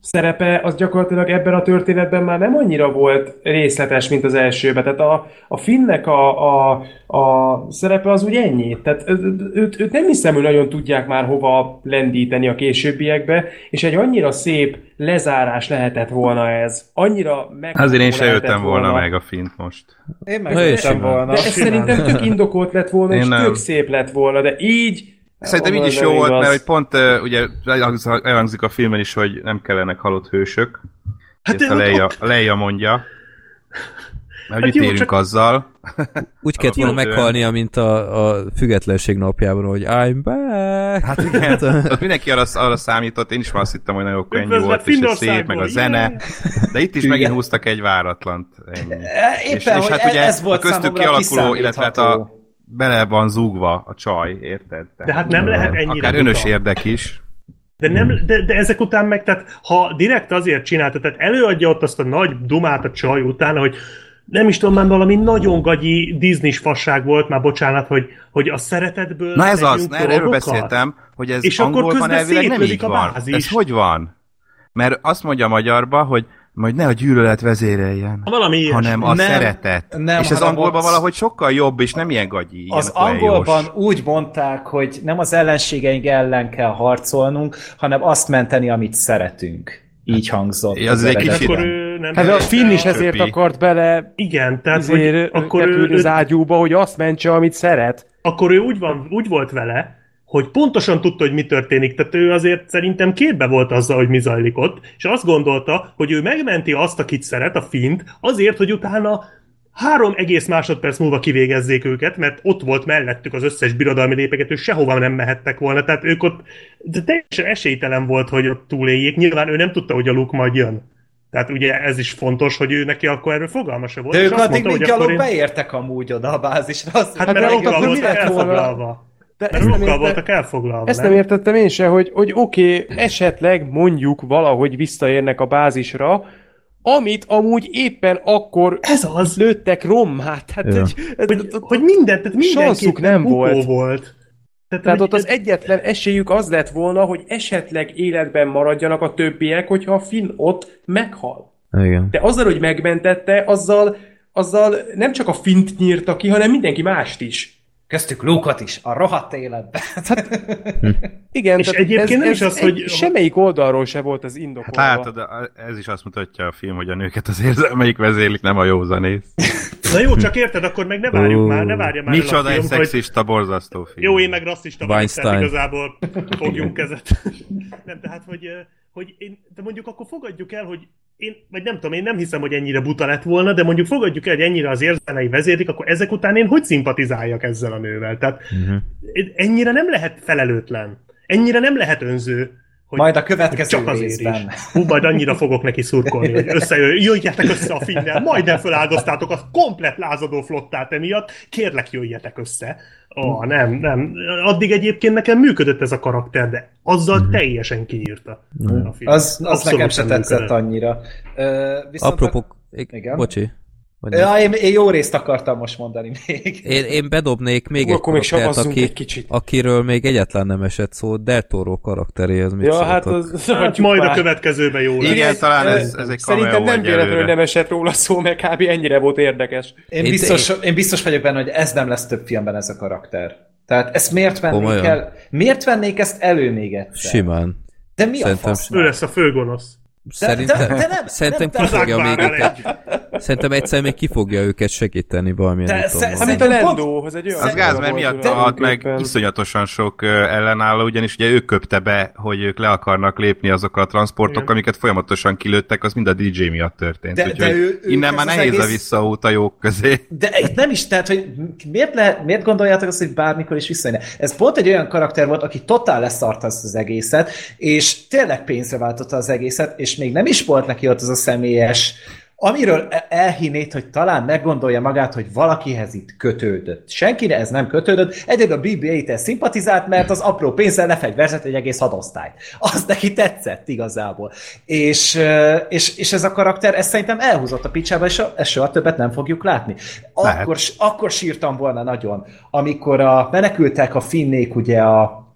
szerepe az gyakorlatilag ebben a történetben már nem annyira volt részletes, mint az elsőben. Tehát a, a Finnek a, a, a szerepe az úgy ennyi. Tehát őt, őt nem hiszem, hogy nagyon tudják már hova lendíteni a későbbiekbe, és egy annyira szép lezárás lehetett volna ez. Annyira meg
Azért én se jöttem volna meg a fint most.
Én
simán.
volna.
De ez szerintem tök indokolt lett volna,
Én
és
nem.
tök szép lett volna, de így...
Szerintem így is jó volt,
igaz.
mert hogy pont uh, ugye elhangzik- a filmben is, hogy nem kellenek halott hősök. Hát ezt a Leia, a Leia mondja. Mert
Hát
hát
jó,
érünk
csak-
azzal.
Úgy kellett volna meghalnia, mint a, a függetlenség napjában, hogy I'm back.
Hát igen, (laughs) ott mindenki arra, arra számított, én is már azt hittem, hogy nagyon könnyű volt, és ez szép, meg a zene.
yeah!
De itt is
Hülye.
megint húztak egy váratlant. Ennyi.
Éppen,
és, és
hogy
hát ugye
ez volt
a köztük kialakuló, illetve hát a. bele van zúgva a csaj, érted?
De hát nem lehet ennyire
Akár önös
buta.
érdek is.
De, nem, de, de ezek után meg, tehát ha direkt azért csinálta, tehát előadja ott azt a nagy dumát a csaj után, hogy nem is tudom, már valami nagyon gagyi disney fasság volt, már bocsánat, hogy, hogy a szeretetből
Na ez az, na, erről beszéltem, hogy ez
És akkor
angolban elvileg nem így
a
van.
bázis.
Ez hogy van? Mert azt mondja a magyarba, hogy majd ne a gyűlölet vezéreljen,
Valami
hanem a
Nem,
szeretet.
nem,
és
hanem
angolban valahogy sokkal jobb, és nem ilyen gagyi. Ilyen
Az angolban úgy mondták, hogy nem az ellenségeink ellen kell harcolnunk, hanem azt menteni, amit szeretünk. Így hangzott.
Ja, az egy kicsit-
Akkor ő nem
Hát a Finn is ezért
Többi.
akart bele
Igen, tehát hogy
ezért
akkor ő,
az ágyúba, hogy azt mentse, amit szeret.
akkor ő úgy, van, úgy volt vele, hogy pontosan tudta, hogy mi történik. Tehát ő azért szerintem képbe volt azzal, hogy mi zajlik ott, és azt gondolta, hogy ő megmenti azt, akit szeret, a fint, azért, hogy utána három egész másodperc múlva kivégezzék őket, mert ott volt mellettük az összes birodalmi lépeket, ők sehova nem mehettek volna, tehát ők ott de teljesen esélytelen volt, hogy ott túléljék. Nyilván ő nem tudta, hogy a Luke majd jön. Tehát ugye ez is fontos, hogy ő neki akkor erről fogalma se volt.
De ők
azt
addig
mondta,
még gyalog
én...
beértek amúgy oda a bázisra. Az
Hát, mert
de
alukkal
akkor mi lett volna? De ezt nem, érte,
voltak elfoglalva,
ezt nem értettem én se, hogy, hogy oké, okay, esetleg mondjuk valahogy visszaérnek a bázisra, amit amúgy éppen akkor
Ez az,
lőttek rommát. Hát,
Ja.
hogy,
hogy, hogy mindent, tehát mindenki
Sanszuk nem volt.
volt. Tehát,
Tehát ott az egyetlen esélyük az lett volna, hogy esetleg életben maradjanak a többiek, hogyha a Finn ott meghal.
Igen.
De azzal, hogy megmentette, azzal, azzal nem csak a Fint nyírta ki, hanem mindenki mást is.
Köztük Lukot is, a rohadt életben. (laughs)
Igen,
És
tehát
egyébként nem is az,
egy-
hogy-
Semmelyik oldalról se volt az
Hát
indokolva.
látod, a- ez is azt mutatja a film, hogy a nőket az érzelmeik vezérlik, nem a józanész. (laughs)
Na jó, csak érted, akkor meg ne várjuk
Ó.
már, ne várja már
Micsoda egy
film, hogy
szexista, borzasztó film.
jó, én meg rasszista vagyok, tehát igazából (laughs) fogjunk kezet. nem, tehát, hogy, hogy én, de mondjuk akkor fogadjuk el, hogy én, vagy nem tudom, én nem hiszem, hogy ennyire buta lett volna, de mondjuk fogadjuk el, hogy ennyire az érzelmei vezérlik, akkor ezek után én hogy szimpatizáljak ezzel a nővel? Tehát
Mhm.
ennyire nem lehet felelőtlen. Ennyire nem lehet önző. Hogy,
Majd a következő
csak azért
részben.
is. Hú, majd annyira fogok neki szurkolni, hogy összejön, jöjjetek össze a finnel, majdnem feláldoztátok a komplet lázadó flottát emiatt, kérlek jöjjetek össze. Ó, nem, nem. Addig egyébként nekem működött ez a karakter, de azzal teljesen kiírta a film.
Az, az
Abszolút
nekem se tetszett
működött.
annyira. Ö, viszont
Apropó,
Igen?
igen? bocsi?
Ja, én, én jó részt akartam most mondani még.
Én, én bedobnék még
Hú,
egy
akkor még
karaktert, aki,
egy kicsit.
akiről még egyáltalán nem esett szó, Del Toro karakteréhez mit
Ja, hát az...
Hát majd a
már.
következőben jó lesz.
Igen, talán ez, ez egy
Szerintem nem véletlenül nem esett róla szó, mert kb. ennyire volt érdekes.
Én
Én-
biztos, én biztos vagyok benne, hogy ez nem lesz több filmben ez a karakter. Tehát ezt miért vennék
Komolyan?
el? Miért vennék ezt elő még egyszer?
Simán.
De mi
Szerintem
a fasz?
Ő lesz a főgonosz.
Szerintem,
de- de nem-
szerintem
nem-
ki fogja még őket, szerintem egyszer még ki fogja őket segíteni valamilyen
De
úton.
mint a az egy olyan...
Az gáz, mert miatt halt meg iszonyatosan sok ellenálló, ugyanis ugye ő köpte be, hogy ők le akarnak lépni azokkal a transportok,
Igen.
amiket folyamatosan kilőttek, az mind a DJ miatt történt.
De- de ő- ők
innen már nehéz a
egész-
visszaút a jók közé.
De itt nem is, tehát, hogy miért, le, miért gondoljátok azt, hogy bármikor is visszajönne? Ez pont egy olyan karakter volt, aki totál leszart az egészet, és tényleg pénzre váltotta az egészet, és még nem is volt neki ott az a személyes, amiről e- elhinnéd, hogy talán meggondolja magát, hogy valakihez itt kötődött. Senkire ez nem kötődött, egyedül a BB-8 szimpatizált, mert az apró pénzzel lefegyverzett egy egész hadosztályt. Az neki tetszett igazából. És, és, és ez a karakter, ez szerintem elhúzott a picsába, és a- ezt soha többet nem fogjuk látni.
Lehet.
Akkor, akkor sírtam volna nagyon, amikor a, menekültek a finnék ugye a,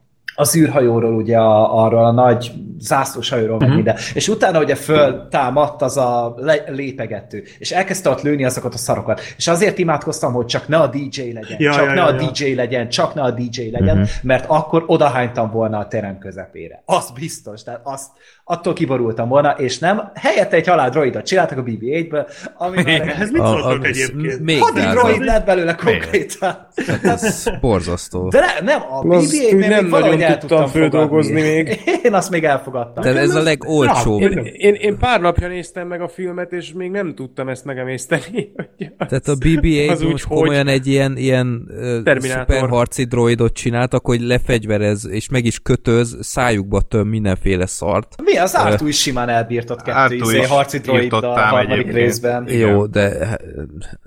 az űrhajóról, ugye a, arról a nagy zászlós hajóról, meg minden. És utána ugye föltámadt az a le, lépegető, és elkezdte ott lőni azokat a szarokat. És azért imádkoztam, hogy csak ne a DJ legyen,
Ja,
csak
ja,
ne
ja,
a
ja.
DJ legyen, csak ne a DJ legyen, uh-huh. mert akkor odahánytam volna a terem közepére. Az biztos, tehát azt, attól kiborultam volna, és nem, helyette egy haládroidot csináltak a BB-8-ből, ami már
Ez mit szóltok egyébként?
Még
Hadi droid lett belőle konkrétan.
Ez borzasztó.
De ne, nem, a
Azt
BB-8
úgy
még
nem nagyon
el
tudtam
tudtam
földolgozni
fogadni.
még. (laughs)
Én azt még elfogadtam.
Tehát ez a legolcsóbb.
Én, én, én pár napja néztem meg a filmet, és még nem tudtam ezt megemészteni. (laughs)
Tehát a BB-8
az úgy,
most
hogy-
komolyan egy ilyen, ilyen szuperharci droidot csináltak, hogy lefegyverez, és meg is kötöz, szájukba töm mindenféle szart.
Mi az Artu is simán elbírtott kettő izé, harci droiddal a harmadik részben.
Jó, de hát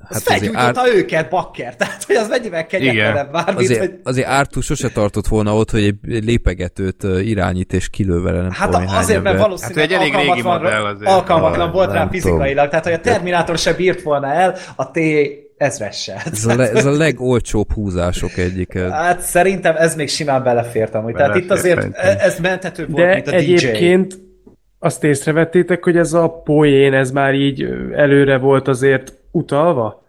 azért
felgyújtotta
Art,
őket, bakker. (laughs) Tehát, hogy az mennyivel kegyetlenebb már, mint
azért,
hogy...
azért Artu sose tartott volna ott, hogy egy lépegetőt irányít és kilő vele, nem
Hát
tudom,
azért, mert valószínűleg
Hát, egy elég régi
alkalmatlan,
modell azért.
alkalmatlan volt rá fizikailag, tehát hogy a Terminátor se bírt volna el, a T ezres se.
Ez a, le, ez a legolcsóbb húzások egyike.
Hát szerintem ez még simán belefért amúgy. Tehát itt azért
szerintem.
ez mentető volt,
De
mint a DJ.
egyébként azt észrevettétek, hogy ez a poén, ez már így előre volt azért utalva?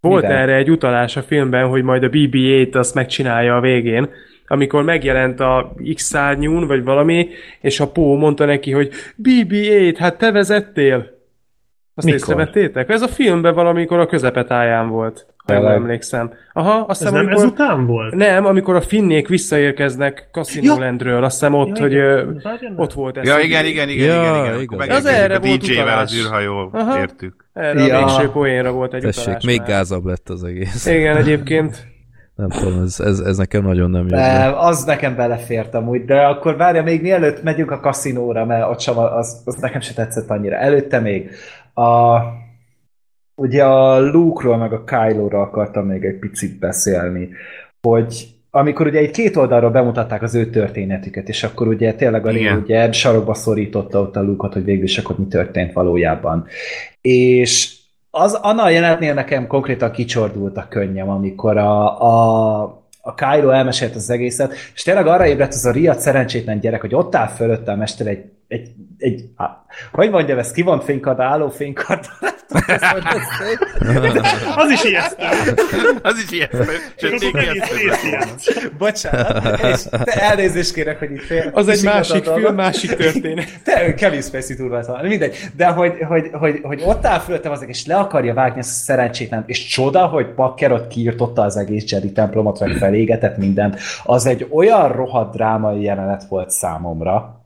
Volt
Miben?
erre egy utalás a filmben, hogy majd a BB-8 azt megcsinálja a végén, amikor megjelent a X-szárnyún, vagy valami, és a Pó mondta neki, hogy BB-8, hát te vezettél. Azt
Mikor?
észrevettétek? Ez a filmben valamikor a közepetáján volt, ha jól emlékszem. Aha, azt
Ez
hiszem,
nem
amikor...
ezután volt?
Nem, amikor a finnék visszaérkeznek Casino
Ja.
Landről, azt hiszem ott,
Ja,
hogy
igen.
ott volt ez.
Ja, igen, igen, igen,
Ja,
igen, igen.
igaz.
Akkor
Az erre
a
volt
DJ-vel az űrhajó,
Aha.
értük.
Erre
Ja.
a végső poénra volt egy
Tessék,
utalás
még gázabb lett az egész.
Igen, egyébként. (laughs)
Nem tudom, ez, ez, ez nekem nagyon nem be.
az nekem belefért amúgy, de akkor várja, még mielőtt megyünk a kaszinóra, mert ott sem az, az nekem se tetszett annyira. Előtte még a, ugye a Luke-ról meg a Kylo-ról akartam még egy picit beszélni, hogy amikor ugye egy két oldalról bemutatták az ő történetüket, és akkor ugye tényleg a Ray
Igen.
ugye sarokba szorította ott a luke hogy végül is akkor mi történt valójában. És az, annál a jelenetnél nekem konkrétan kicsordult a könnyem, amikor a, a, a Kylo elmesélt az egészet, és tényleg arra ébredt az a riadt szerencsétlen gyerek, hogy ott áll fölötte a mester egy, egy, egy á, hogy mondjam ezt, kivont fénykard, álló fénykard. (laughs)
Az is ijesztő.
Az is ijesztő. Sőt, még ijesztő.
Bocsánat, és te elnézést kérek, hogy itt fél.
Az egy másik film, másik történet.
Te, Kevin Spacey valami, mindegy. De hogy, hogy, hogy, hogy ott áll fölöttem azok, és le akarja vágni ezt a szerencsétlen, és csoda, hogy Packer ott kiirtotta az egész Jedi templomot, vagy felégetett mindent. Az egy olyan rohadt drámai jelenet volt számomra.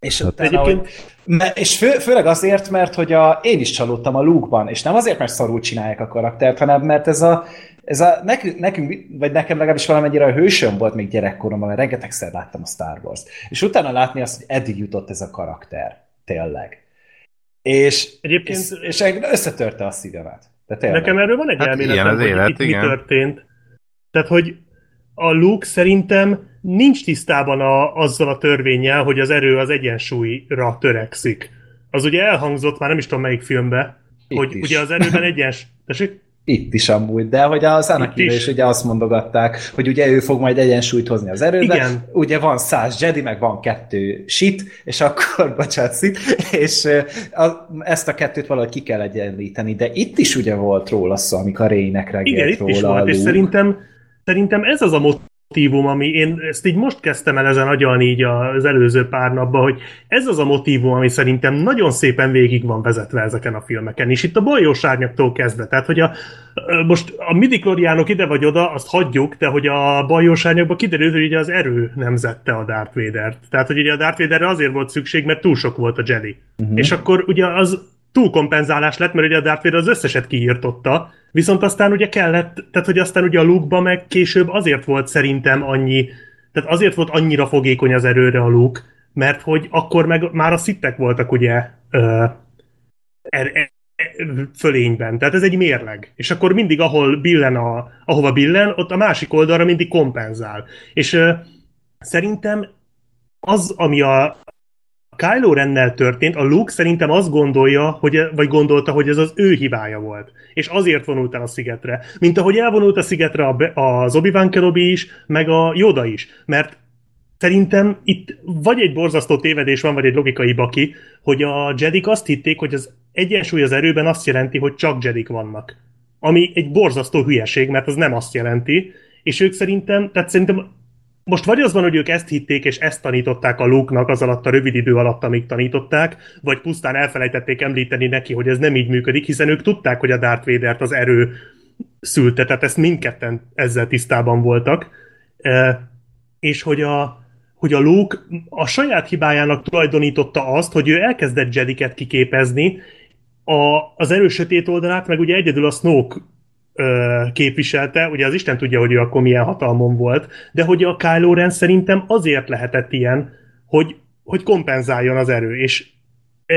És,
Hát
utána,
egyébként-
hogy, me- és fő, főleg azért, mert hogy a, én is csalódtam a Luke-ban, és nem azért, mert szarul csinálják a karaktert, hanem mert ez a, ez a nekünk, nekünk, vagy nekem legalábbis valamennyire a hősöm volt még gyerekkoromban, mert rengetegszer láttam a Star Wars-t. És utána látni azt, hogy eddig jutott ez a karakter. Tényleg. És,
Egyébként-
és, és összetörte a szívemet. De tényleg.
Nekem erről van egy
Hát
elméletem,
az
hogy
élet,
itt
igen.
mi történt. Tehát, hogy a Luke szerintem nincs tisztában a, azzal a törvényel, hogy az erő az egyensúlyra törekszik. Az ugye elhangzott, már nem is tudom melyik filmbe,
Itt
hogy
is.
ugye az erőben egyens... Tessék?
Itt is amúgy, de hogy az anakin
is.
is ugye azt mondogatták, hogy ugye ő fog majd egyensúlyt hozni az erőbe.
Igen.
Ugye van száz Jedi, meg van kettő sit, és akkor, (laughs) bocsánat, szit, és a, ezt a kettőt valahogy ki kell egyenlíteni, de itt is ugye volt róla szó, amikor Rének reggelt
Igen, itt
róla
is
a
volt, és szerintem, szerintem ez az a motívum, ami én ezt így most kezdtem el ezen agyalni így az előző pár napban, hogy ez az a motívum, ami szerintem nagyon szépen végig van vezetve ezeken a filmeken, és itt a bajós árnyaktól kezdve, tehát hogy a, most a midikloriánok ide vagy oda, azt hagyjuk, de hogy a bajós árnyakban kiderült, hogy ugye az erő nemzette a Darth Vader-t. Tehát, hogy ugye a Darth Vaderre azért volt szükség, mert túl sok volt a Jedi. Uh-huh. És akkor ugye az túlkompenzálás lett, mert ugye a Darth Vader az összeset kiírtotta, viszont aztán ugye kellett, tehát hogy aztán ugye a luke meg később azért volt szerintem annyi, tehát azért volt annyira fogékony az erőre a Luke, mert hogy akkor meg már a szittek voltak ugye ö, er, er, fölényben. Tehát ez egy mérleg. És akkor mindig, ahol billen, a, ahova billen, ott a másik oldalra mindig kompenzál. És ö, szerintem az, ami a Kylo Rennel történt, a Luke szerintem azt gondolja, hogy, vagy gondolta, hogy ez az ő hibája volt. És azért vonult el a szigetre. Mint ahogy elvonult a szigetre a, Obi-Wan Kenobi is, meg a Yoda is. Mert Szerintem itt vagy egy borzasztó tévedés van, vagy egy logikai baki, hogy a Jedik azt hitték, hogy az egyensúly az erőben azt jelenti, hogy csak Jedik vannak. Ami egy borzasztó hülyeség, mert az nem azt jelenti, és ők szerintem, tehát szerintem most vagy az van, hogy ők ezt hitték, és ezt tanították a Luke-nak az alatt a rövid idő alatt, amíg tanították, vagy pusztán elfelejtették említeni neki, hogy ez nem így működik, hiszen ők tudták, hogy a Darth Vader-t az erő szülte, tehát ezt mindketten ezzel tisztában voltak. E, és hogy a, hogy a Luke a saját hibájának tulajdonította azt, hogy ő elkezdett Jediket kiképezni, a, az erős sötét oldalát, meg ugye egyedül a Snoke képviselte, ugye az Isten tudja, hogy ő akkor milyen hatalmon volt, de hogy a Kylo Ren szerintem azért lehetett ilyen, hogy, hogy kompenzáljon az erő, és e,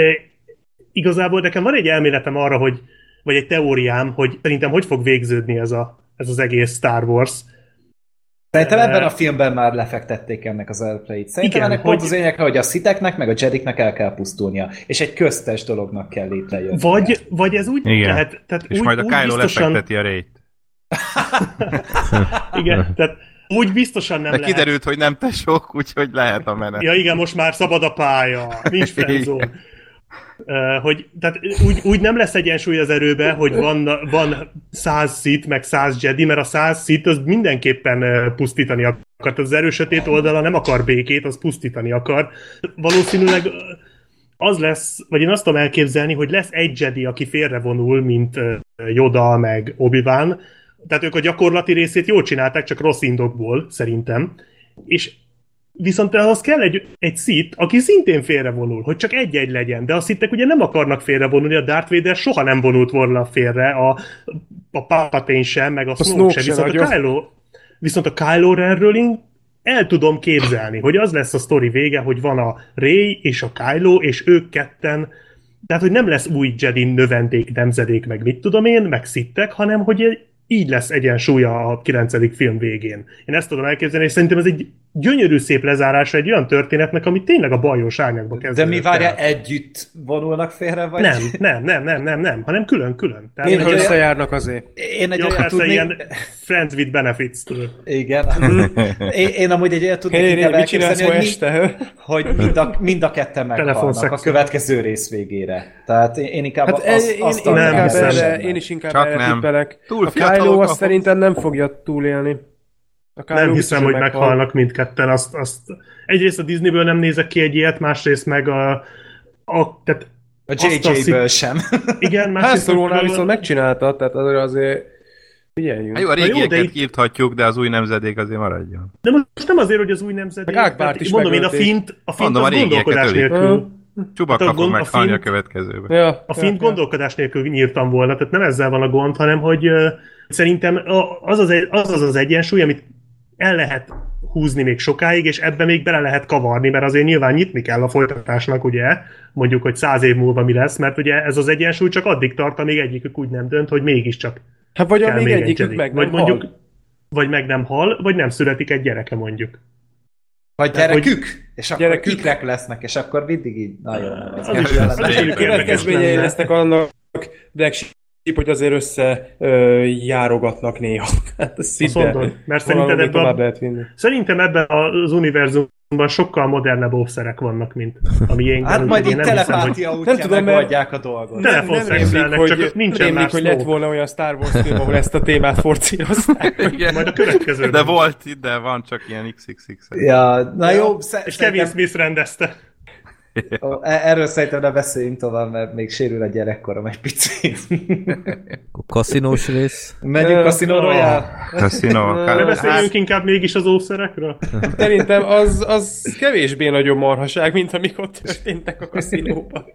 igazából nekem van egy elméletem arra, hogy, vagy egy teóriám, hogy szerintem hogy fog végződni ez, a, ez az egész Star Wars,
Szerintem ebben a filmben már lefektették ennek az alapjait. Szerintem
Igen,
ennek pont
hogy-
az lényeg, hogy a sziteknek meg a jediknek el kell pusztulnia, és egy köztes dolognak kell létrejönni.
vagy, vagy ez úgy
Igen.
lehet, tehát
És
úgy,
majd a
úgy
Kylo
biztosan,
lefekteti a rejt. (laughs)
igen, tehát úgy biztosan nem
De
lehet.
kiderült, hogy nem tesók, úgyhogy lehet a menet.
Ja igen, most már szabad a pálya, nincs friendzone. Hogy, tehát úgy, úgy nem lesz egyensúly az erőbe, hogy van, van száz szit, meg száz Jedi, mert a száz szit az mindenképpen pusztítani akar. Az erős sötét oldala nem akar békét, az pusztítani akar. Valószínűleg az lesz, vagy én azt tudom elképzelni, hogy lesz egy Jedi, aki félrevonul, mint Yoda, meg Obi-Wan, tehát ők a gyakorlati részét jól csinálták, csak rossz indokból, szerintem. És Viszont ahhoz kell egy, egy szit, aki szintén félrevonul, hogy csak egy-egy legyen. De a szitek ugye nem akarnak félrevonulni, a Darth Vader soha nem vonult volna félre, a, a Palpatine sem, meg a, a Snoke sem.
se
Viszont a, Kylo, viszont a Kylo Renről én el tudom képzelni, hogy az lesz a sztori vége, hogy van a Rey és a Kylo, és ők ketten tehát, hogy nem lesz új Jedi növendék, nemzedék, meg mit tudom én, meg szittek, hanem hogy így lesz egyensúlya a 9. film végén. Én ezt tudom elképzelni, és szerintem ez egy gyönyörű szép lezárása egy olyan történetnek, ami tényleg a bajos árnyakba
De
kezdődött
mi várja,
el.
együtt vonulnak félre, vagy?
Nem, nem, nem, nem, nem, nem, hanem külön-külön. Tehát
Én
egy
hogy
Összejárnak azért.
Én egy olyat
persze,
tudnék...
ilyen friends with benefits, tudod.
Igen. (laughs) én, én amúgy egy olyat tudnék
Hé,
inkább
mit csinálsz
hogy,
este? (laughs)
hogy mind, a, mind a ketten meghalnak a következő rész végére. Tehát én, én inkább
Hát
az,
ez, én,
azt
én,
nem
inkább erre, én is inkább
Csak
erre
nem.
tippelek.
Túl
a Kylo azt szerintem nem fogja túlélni. A Kylo
Nem hiszem, hogy meghalnak mindketten. Azt, azt... Egyrészt a Disneyből nem nézek ki egy ilyet, másrészt meg a, a tehát
A JJ-ből sem. (laughs)
igen, másrészt
Solo-nál
meg-
viszont megcsinálta, tehát azért azért figyeljünk.
Hát jó, a régieket
de itt-
írthatjuk, de az új nemzedék azért maradjon.
De most nem azért, hogy az új nemzedék.
Meg
tehát
is
mondom én, a
megölték.
fint, a fint
Mondom,
az
a
gondolkodás
ölik.
nélkül.
Csubakka
Hát a
fog
gond- a
meghalni a következőben.
Ja,
A fint gondolkodás nélkül nyírtam volna, tehát nem ezzel van a gond, hanem hogy ö, szerintem az az, egy- az az az egyensúly, amit el lehet húzni még sokáig, és ebbe még bele lehet kavarni, mert azért nyilván nyitni kell a folytatásnak, ugye, mondjuk, hogy száz év múlva mi lesz, mert ugye ez az egyensúly csak addig tart, amíg egyikük úgy nem dönt, hogy mégiscsak
Hát vagy
kell
még
még egy
egyikük meg
vagy
nem
mondjuk,
hal.
vagy meg nem hal, vagy nem születik egy gyereke mondjuk.
Vagy
Tehát,
gyerekük, és akkor
Gyerekük.
ikrek lesznek, és akkor mindig így nagyon... Az,
Az is lesz. mondjuk
Következményei lesznek annak, Black Sheep, hogy azért össze ö, járogatnak néha. (laughs) Hát ez
Azt mondod, mert szerinted ebben a,
lehet vinni.
szerintem ebben az univerzumban sokkal modernebb óvszerek vannak, mint a miénkben.
Hát majd itt telepátia
hogy
útján
Nem tudom,
megoldják a dolgot.
Nem,
Nem, nem
telefonszexelnek,
rémlik,
csak
hogy,
nincsen
rémlik,
más
hogy lett volna olyan Star Wars film, ahol ezt a témát forcírozták. (laughs)
Igen.
Majd a következőben.
De volt itt, de van csak ilyen XXX.
Ja, na jó,
És Kevin Smith rendezte.
Ó, e- erről szerintem ne beszéljünk tovább, mert még sérül a gyerekkorom egy picit.
Kaszinós rész.
Megyünk Casino Royale?
Casino.
Ne
Hát-
beszéljünk inkább mégis az óvszerekről?
Szerintem az, az kevésbé nagyobb marhaság, mint amik ott történtek a kaszinóban.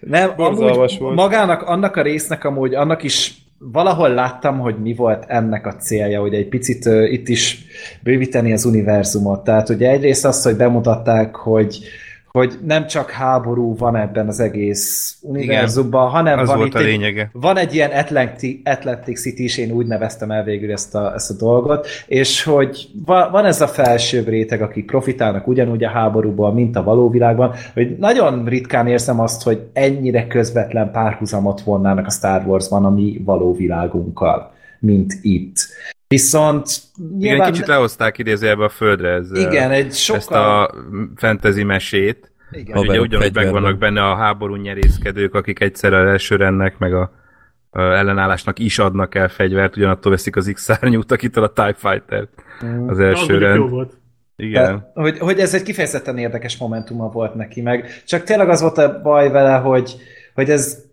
Nem,
Borzalmas
amúgy
volt.
magának, annak a résznek amúgy, annak is valahol láttam, hogy mi volt ennek a célja, hogy egy picit uh, itt is bővíteni az univerzumot. Tehát ugye egyrészt azt, hogy bemutatták, hogy hogy nem csak háború van ebben az egész univerzumban, hanem
Az
van
volt
itt
a
egy,
lényege.
van egy ilyen Atlantic, Atlantic City is, én úgy neveztem el végül ezt a, ezt a dolgot, és hogy va, van ez a felsőbb réteg, akik profitálnak ugyanúgy a háborúból, mint a való világban, hogy nagyon ritkán érzem azt, hogy ennyire közvetlen párhuzamot vonnának a Star Warsban a mi való világunkkal, mint itt. Viszont
Igen,
nyilván...
kicsit lehozták idézőjelbe a földre ezzel,
igen, egy sokkal...
ezt a fantasy mesét.
Igen.
Ugye ugyanúgy meg
fegyverben.
vannak benne a háború nyerészkedők, akik egyszerre elsőrennek, meg a, a ellenállásnak is adnak el fegyvert, ugyanattól veszik az X-szárnyút, akitől a TIE Fighter
Mm.
az
Az
első
jó
rend.
volt.
Igen.
De, hogy, hogy ez egy kifejezetten érdekes momentuma volt neki, meg csak tényleg az volt a baj vele, hogy, hogy ez,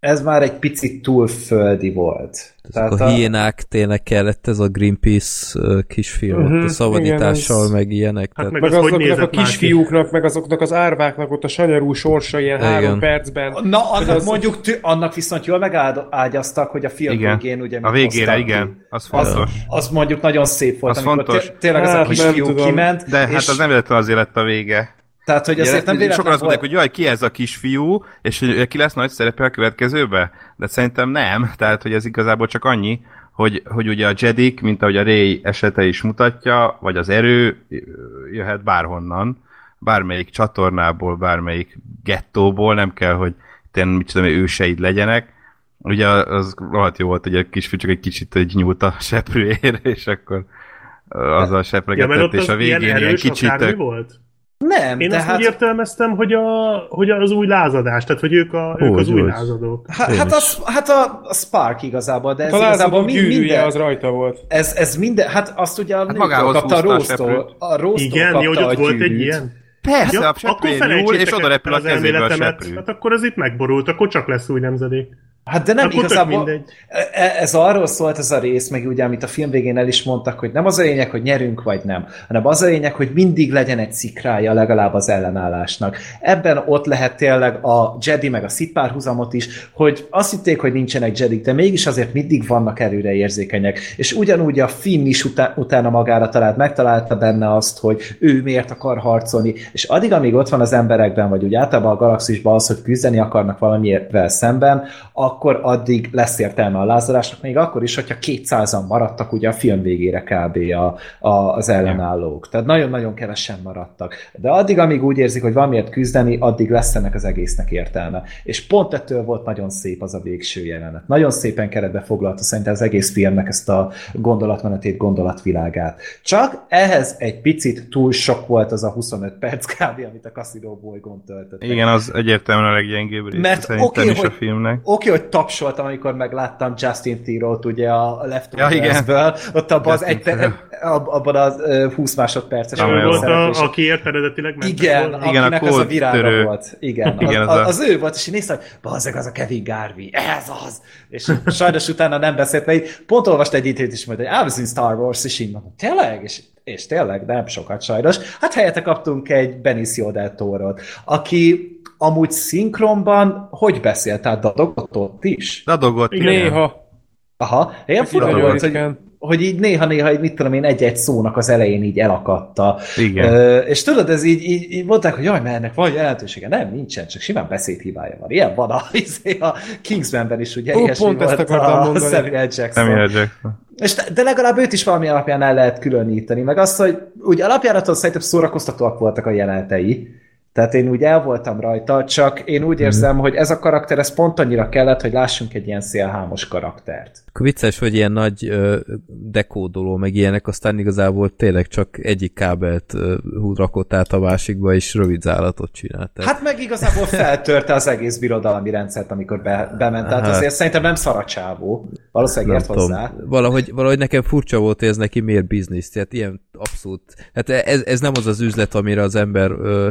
ez már egy picit túlföldi volt.
Ezek a hiénák tényleg kellett ez a Greenpeace kisfilm,
Mhm,
ott a szabadítással,
igen, ez-
meg ilyenek.
Hát
tehát,
meg
Meg
az
azoknak a
már ki?
kisfiúknak, meg azoknak az árváknak ott a sanyarú sorsa ilyen
Igen.
három percben.
Na, annak
az-
mondjuk, tü- annak viszont jól megágyaztak, hogy a film
Igen.
végén ugye
A végére,
ki.
igen. Az
Az,
fontos.
az mondjuk nagyon szép volt,
Az
amikor
fontos.
té- tényleg ez a
Hát, nem
kisfiú
tudom.
kiment.
De hát az nem véletlenül azért lett a vége.
Tehát, hogy azért nem véletlen
sokan azt mondják, hogy jaj, ki ez a kisfiú, és hogy ki lesz nagy szerepe a következőbe? De szerintem nem. (laughs) Tehát, hogy ez igazából csak annyi, hogy, hogy ugye a Jedik, mint ahogy a Ray esete is mutatja, vagy az erő jöhet bárhonnan, bármelyik csatornából, bármelyik gettóból, nem kell, hogy tényleg, mit tudom, őseid legyenek. Ugye az rohadt jó volt, hogy a kisfiú csak egy kicsit egy nyúlt a (laughs) seprőért, és akkor azzal
Ja, mert
sepregetett,
ott
és
az
a
ilyen
végén ilyen
erős
kicsit...
volt?
Nem,
Én
de
azt
hát...
úgy értelmeztem, hogy, a, hogy az új lázadás, tehát hogy ők, a, ők az új
hogy.
lázadók.
Hát, hát, az, hát a, a Spark igazából, de ez
A
igazából
gyűrűje
minden...
az rajta volt.
Ez, ez minden, hát azt ugye a hát
magához
kapta a Róztól. A Róztól
Igen,
kapta
jó, hogy
a
ott volt egy ilyen.
Persze,
Ja,
a
akkor
seprőn nyúl, és oda repül a
az
kezébe a seprő.
Hát akkor az itt megborult, akkor csak lesz új nemzedék.
Hát de nem
Akkor
igazából,
mindegy.
e- ez arról szólt ez a rész, meg ugye, amit a film végén el is mondtak, hogy nem az a lényeg, hogy nyerünk vagy nem, hanem az a lényeg, hogy mindig legyen egy szikrája legalább az ellenállásnak. Ebben ott lehet tényleg a Jedi meg a Sith párhuzamot is, hogy azt hitték, hogy nincsenek Jedik, de mégis azért mindig vannak erőre érzékenyek. És ugyanúgy a Finn is utá- utána magára talált, megtalálta benne azt, hogy ő miért akar harcolni, és addig, amíg ott van az emberekben, vagy úgy általában a galaxisban az, hogy küzdeni akarnak valamivel szemben, akkor addig lesz értelme a lázadásnak, még akkor is, hogyha 200-an maradtak ugye a film végére kb. A, a, az ellenállók. Tehát nagyon-nagyon kevesen maradtak. De addig, amíg úgy érzik, hogy valamiért küzdeni, addig lesz ennek az egésznek értelme. És pont ettől volt nagyon szép az a végső jelenet. Nagyon szépen keretbe foglalta szerintem az egész filmnek ezt a gondolatmenetét, gondolatvilágát. Csak ehhez egy picit túl sok volt az a 25 perc kb., amit a Casino bolygón töltött.
Igen, az egyértelműen a leggyengébb része
Mert
szerintem
oké,
is a
hogy-
filmnek.
Oké, hogy tapsoltam, amikor megláttam Justin Theroux-t ugye a
Ja,
Leftovers-ből, ott abban az, egy, abban az ö, 20 másodperces
Ő volt a, aki eredetileg mentek
igen.
Igen, a
akinek ez a
kód
virága
törő.
volt. Igen,
Igen,
az,
az a-
az, ő volt, és én néztem, hogy bazzeg, az a Kevin Garvey, ez az! És sajnos utána nem beszélt, mert pont olvast egy ítélet is, majd, hogy I was in Star Wars, és így mondom, tényleg? És, és tényleg, de nem sokat sajnos. Hát helyette kaptunk egy Benicio del Toro-t, aki amúgy szinkronban hogy beszélt? Tehát dadogott ott is?
Dadogott, igen.
Néha.
Aha, ilyen fura volt, hogy, hogy így néha-néha, így mit tudom én, egy-egy szónak az elején így elakadta.
Igen.
Ö, és tudod, ez így, így, így mondták, hogy jaj, mert ennek van jelentősége. Nem, nincsen, csak simán beszédhibája van. Ilyen van a, (laughs) izé, a Kingsmanben is, ugye,
Ó,
ilyesmi
pont ezt
volt
akartam
a
mondani.
Samuel Jackson.
Samuel Jackson.
És de, de legalább őt is valami alapján el lehet különíteni, meg azt, hogy úgy alapjáraton szerintem szórakoztatóak voltak a jelenetei, Tehát én úgy el voltam rajta, csak én úgy érzem, hogy ez a karakter, ez pont annyira kellett, hogy lássunk egy ilyen szélhámos karaktert.
Vicces, hogy ilyen nagy ö, dekódoló, meg ilyenek, aztán igazából tényleg csak egyik kábelt ö, rakott át a másikba, és rövid zálatot csinált.
Hát meg igazából feltörte az egész birodalmi rendszert, amikor be, bement. Tehát
Aha.
azért szerintem nem szaracsávó. Valószínűleg ért hozzá.
Valahogy, valahogy nekem furcsa volt, hogy ez neki miért biznisz. Tehát ilyen abszolút... Hát ez, ez nem az az üzlet, amire az ember ö,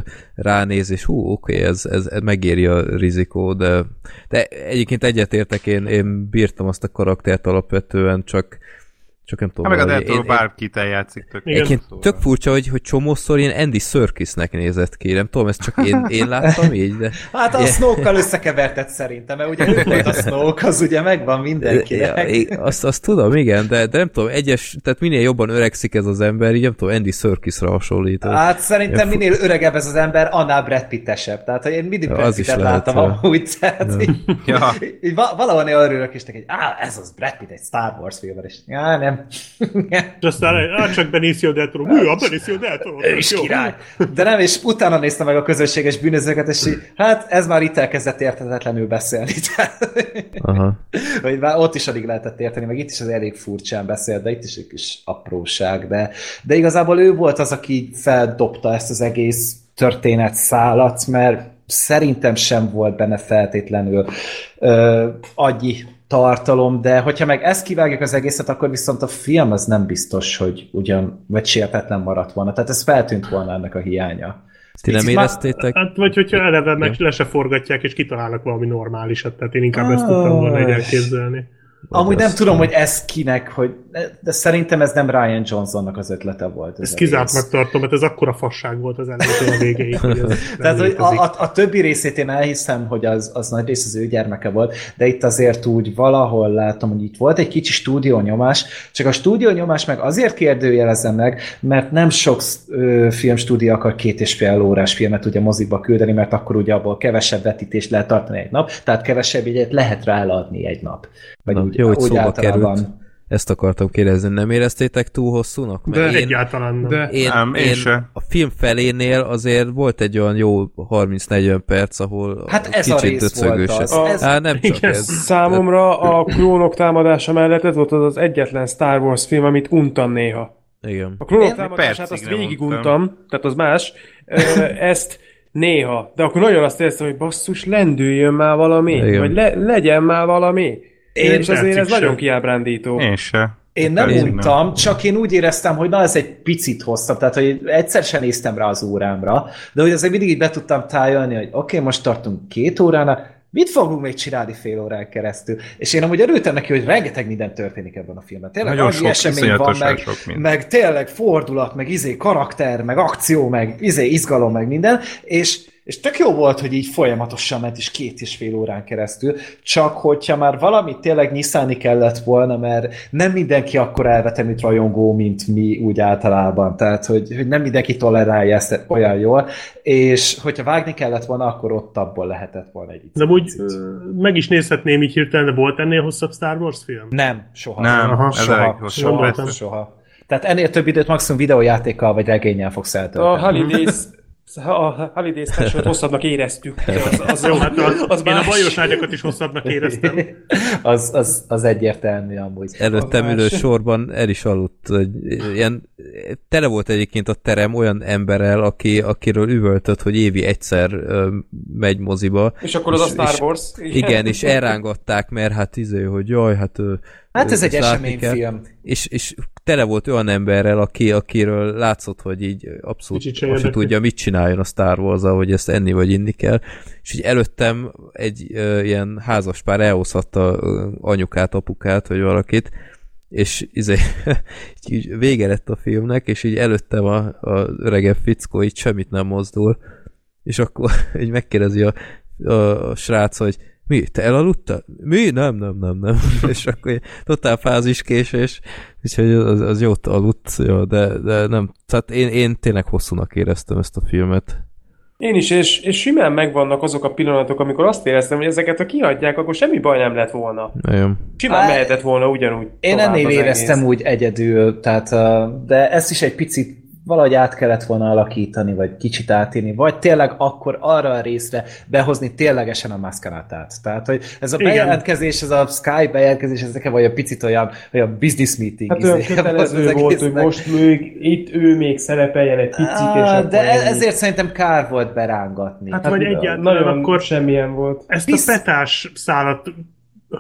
ránéz, és hú, oké, ez, ez, ez megéri a rizikó, de, de egyébként egyetértek, én, én bírtam azt a karaktert alapvetően, csak csak nem tudom.
Hát meg a
én-
bárkit eljátszik tök
Igen.
Egyébként
szóval.
tök furcsa, hogy, hogy csomószor ilyen Andy Serkisnek nézett ki, nem tudom, ezt csak én, én láttam így, de...
Hát a. Snoke-kal összekevertett szerintem, mert ugye ő volt a Snoke, az ugye megvan
Ja,
mindenkinek.
í- azt, azt tudom, igen, de, de nem tudom, egyes, tehát minél jobban öregszik ez az ember, így nem tudom, Andy Serkisra hasonlít.
Hát szerintem
Ja,
minél öregebb ez az ember, annál Brad Pittesebb. Tehát, hogy én mindig
Ja,
Brad
az is
Pittet láttam
ja.
amúgy, tehát
Ja.
így,
Ja.
így va- valahol örülök is neki, á, ez az Brad Pitt egy Star Wars filmben, és á, nem. (laughs)
És aztán ah, csak Benicio del Toro. Mű, a Benicio del Toro.
ő is
Jó.
király. De nem, és utána néztem meg a közösséges bűnözőket, és így, hát ez már itt elkezdett értetetlenül beszélni. (laughs)
Aha.
hogy már ott is alig lehetett érteni, meg itt is az elég furcsán beszélt, de itt is egy kis apróság, de, de igazából ő volt az, aki feldobta ezt az egész történet szálat, mert szerintem sem volt benne feltétlenül ö, agyi tartalom, de hogyha meg ezt kivágjuk az egészet, akkor viszont a film az nem biztos, hogy ugyan, vagy sértetlen maradt volna. Tehát ez feltűnt volna ennek a hiánya.
Ti nem éreztétek?
Hát, vagy hogyha eleve meg le se forgatják, és kitalálnak valami normálisat, tehát én inkább ezt tudtam volna elképzelni.
Amúgy nem tudom, hogy ez kinek, hogy, de szerintem ez nem Ryan Johnsonnak az ötlete volt. Ez
Ezt kizártnak tartom, mert ez akkora fasság volt az elejétől a végéig, hogy (laughs)
Tehát, hogy a, a, a többi részét én elhiszem, hogy az, az nagy rész az ő gyermeke volt, de itt azért úgy valahol látom, hogy itt volt egy kicsi stúdiónyomás, csak a stúdiónyomás meg azért kérdőjelezem meg, mert nem sok ö, filmstúdió akar két és fél órás filmet ugye moziba küldeni, mert akkor ugye abból kevesebb vetítést lehet tartani egy nap, tehát kevesebb jegyet lehet ráadni egy nap. Vagy
Jó, hogy
úgy
szóba
általában.
került. Ezt akartam kérdezni, nem éreztétek túl hosszúnak? Mert
De
én,
Egyáltalán nem.
De
én,
Nem, én
én
se.
a film felénél azért volt egy olyan jó 30-40 perc, ahol
Hát ez a
kicsit
rész
döcögős
volt
ez.
az. Ez-
Á, nem csak
Igen.
ez.
Számomra a klónok támadása mellett ez volt az az egyetlen Star Wars film, amit untam néha.
Igen.
A klónok
Én
támadását azt végig
untam.
untam, tehát az más. (laughs) Ezt néha. De akkor nagyon azt éreztem, hogy basszus, lendüljön már valami.
Igen.
Vagy le, legyen már valami.
Én
és azért ez
sem.
nagyon kiábrándító.
Én se.
Én nem untam, csak én úgy éreztem, hogy na ez egy picit hosszabb, tehát hogy egyszer sem néztem rá az órámra, de hogy azért mindig így be tudtam tájolni, hogy oké, okay, most tartunk két óránál, mit fogunk még csinálni fél órán keresztül? És én amúgy örültem neki, hogy rengeteg minden történik ebben a filmben. Tényleg
Nagyon sok,
esemény van, meg, meg tényleg fordulat, meg izé karakter, meg akció, meg izé izgalom, meg minden, és és tök jó volt, hogy így folyamatosan ment is két és fél órán keresztül, csak hogyha már valamit tényleg nyiszálni kellett volna, mert nem mindenki akkor elvetemült rajongó, mint mi úgy általában, tehát hogy, hogy nem mindenki tolerálja ezt olyan jól, és hogyha vágni kellett volna, akkor ott abból lehetett volna egy
De úgy meg is nézhetném így hirtelen, de volt ennél hosszabb Star Wars film?
Nem, soha.
Nem,
Aha,
ez elég
soha,
hosszú.
soha,
Gondoltam.
soha. Tehát ennél több időt maximum videójátékkal vagy regényel fogsz eltölteni.
A Holidays, a Holiday Special hosszabbnak éreztük. Az, az,
Jó, hát a,
az
én a
más.
bajos nágyakat is hosszabbnak éreztem. (laughs)
az, az, az egyértelmű amúgy.
Előttem
Az
ülő sorban el is aludt. Ilyen, tele volt egyébként a terem olyan emberrel, aki, akiről üvöltött, hogy évi egyszer megy moziba.
És akkor az a
És-
Star
és-
Wars.
Igen, és elrángatták, mert hát izé, hogy jaj, hát...
Hát ez egy eseményfilm.
És, és tele volt olyan emberrel, aki, akiről látszott, hogy így abszolút
érdekli.
tudja, mit csináljon a Star wars hogy ezt enni vagy inni kell. És így előttem egy ö, ilyen házaspár elhozhatta anyukát, apukát, vagy valakit, és izé, (laughs) így vége lett a filmnek, és így előttem a, a öregebb fickó így semmit nem mozdul, és akkor (laughs) így megkérdezi a, a, a srác, hogy mi, te elaludtál? Mi? Nem, nem, nem, nem. (laughs) és akkor totál fáziskésés, úgyhogy az, az jót aludt, ja, de, de nem, tehát én, én tényleg hosszúnak éreztem ezt a filmet.
Én is, és, és simán megvannak azok a pillanatok, amikor azt éreztem, hogy ezeket, ha kihagyják, akkor semmi baj nem lett volna.
Nagyon.
Simán
Á,
mehetett volna ugyanúgy
Én ennél éreztem
egész.
úgy egyedül, tehát, de ezt is egy picit valahogy át kellett volna alakítani, vagy kicsit átírni, vagy tényleg akkor arra a részre behozni ténylegesen a maszkanátát. Tehát, hogy ez a bejelentkezés, ez a Sky bejelentkezés, ez nekem olyan picit olyan, olyan business meeting.
Hát olyan (laughs)
izé,
kötelező
az
volt, hogy most még itt ő még szerepeljen egy picit, és
Á,
akkor
de
ennyi.
ezért szerintem kár volt berángatni.
Hát, vagy
tudom.
egyáltalán
Nagyon
akkor
semmilyen volt.
ezt
Bizt-
a petás szálat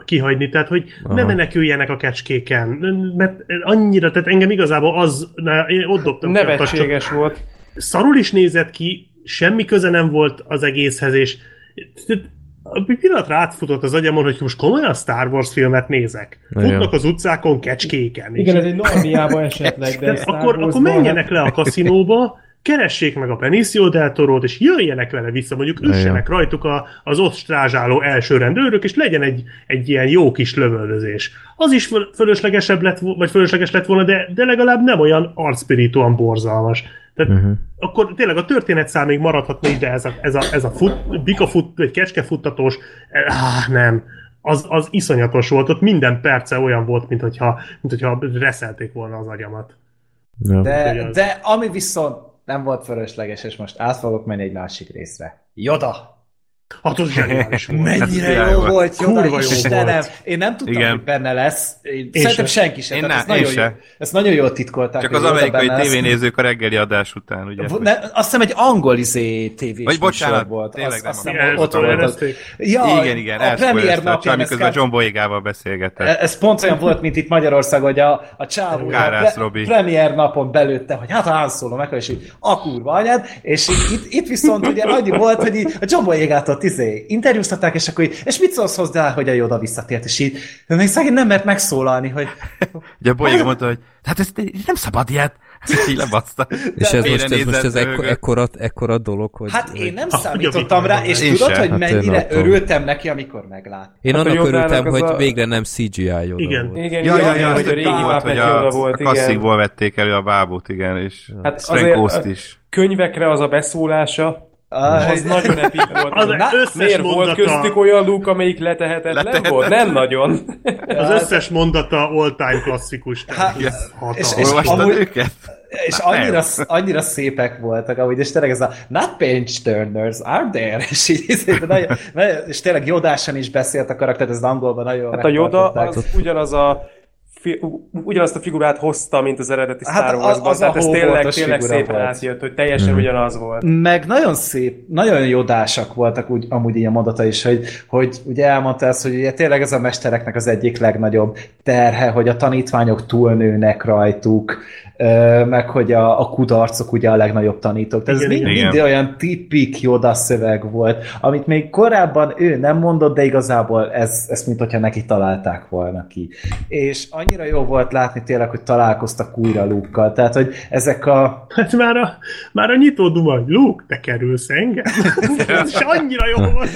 kihagyni, tehát hogy Aha. ne meneküljenek a kecskéken, mert annyira, tehát engem igazából az, na, én ott dobtam ki a.
Nevetséges volt.
szarul is nézett ki, semmi köze nem volt az egészhez, és egy pillanatra átfutott az agyamon, hogy most komolyan Star Wars filmet nézek.
Igen.
Futnak az utcákon kecskéken. és-
Igen, ez egy Narniába esetleg, de Star
akkor, akkor
Warsban,
menjenek le a kaszinóba, keressék meg a Benicio del Toro-t, és jöjjenek vele vissza, mondjuk üssenek rajtuk a, az ott strázsáló első rendőrök, és legyen egy, egy ilyen jó kis lövöldözés. Az is föl- fölöslegesebb lett, vagy fölösleges lett volna, de, de legalább nem olyan arcspirituan borzalmas. Tehát
Mhm.
akkor tényleg a történetszám még maradhatna ide ez a, ez a, ez a fut, bika fut, vagy kecske futtatós, ah, nem. Az, az iszonyatos volt, ott minden perce olyan volt, mint hogyha, mint hogyha reszelték volna az agyamat.
De,
az-
de ami viszont nem volt fölösleges, és most át fogok menni egy másik részre. Joda!
Hát az zseniális volt.
Mennyire
király
jó
volt.
Kurva jó
Istenem!
volt.
Én nem tudtam,
Igen.
hogy benne lesz. Én
Én
szerintem
sem.
senki sem.
Én
Tehát
ne-
ez
én
nagyon jó,
se.
ezt nagyon jól titkolták.
Csak az amerikai tévénézők a reggeli adás után, ugye?
Ne, azt hiszem egy angol izé tévés
Vagy bocsánat,
volt.
tényleg
azt,
nem
azt hiszem,
Igen,
ott
ezt
volt.
elrezték.
Ja,
igen, igen,
a premier napján
csaj,
ez
miközben
kb-
John Boygával beszélgetett.
E, Ez pont olyan volt, mint itt Magyarország, hogy a, a csávó premier napon belőtte, hogy hát a Han Solo meg, és így a kurva anyád, és itt, itt viszont ugye annyi volt, hogy a John Boyegától izé interjúztatták, és akkor így, és mit szólsz hozzá, hogy a Yoda visszatért, és így, még szegény nem mert megszólalni, hogy (laughs)
Ugye a Bolyga mondta, hogy hát ez nem szabad ilyet. (laughs) Ezt így lebaszta.
És ez most, ez, most ez ekko, ekkora, ekkora dolog, hogy...
hát én nem
Ah,
számítottam rá, és
én
tudod,
sem.
hogy
Hát
mennyire
tudom.
örültem neki, amikor meglát.
Én
Hát a
annak örültem, hogy
a-
végre nem CGI Yoda
Igen.
volt.
Igen,
Ja, ja, ja,
hogy a régi
volt, hogy a, a
volt, igen.
klasszikból vették elő a bábút, igen, és
Hát
Frank is.
Könyvekre az a beszólása,
Ah,
az nagyon epik volt.
Az
Na,
összes
miért volt
mondata-
köztük olyan lúk, amelyik letehetetlen
Letehetetlen.
volt? Nem nagyon. (laughs)
Az összes mondata all-time klasszikus. tehát
Hát, és- és amúgy-
őket?
És annyira, annyira szépek voltak, amúgy, és tényleg ez a not page turners are there, (laughs) és így, nagyon, és tényleg Jodásan is beszélt a karakter, ez az angolban nagyon
Hát a
megtartották.
az ugyanaz a fi, ugyanazt a figurát hozta, mint az eredeti
Hát
Star
az-
Wars-ban,
az a
tehát ez tényleg, tényleg szépen
volt.
átjött, hogy teljesen
Mhm.
ugyanaz volt.
Meg nagyon szép, nagyon jodásak voltak úgy, amúgy így a mondata is, hogy, hogy ugye elmondta ezt, hogy ugye tényleg ez a mestereknek az egyik legnagyobb terhe, hogy a tanítványok túlnőnek rajtuk, meg hogy a, a kudarcok ugye a legnagyobb tanítók. Tehát ez
Igen,
mind,
igen.
mind olyan tipik Yoda szöveg volt, amit még korábban ő nem mondott, de igazából ez, ezt mint hogyha neki találták volna ki. És annyira jó volt látni tényleg, hogy találkoztak újra Luke-kal. Tehát, hogy ezek a
Hát már a, már a nyitó duma, hogy Luke, te kerülsz engem? (laughs) És annyira jó volt.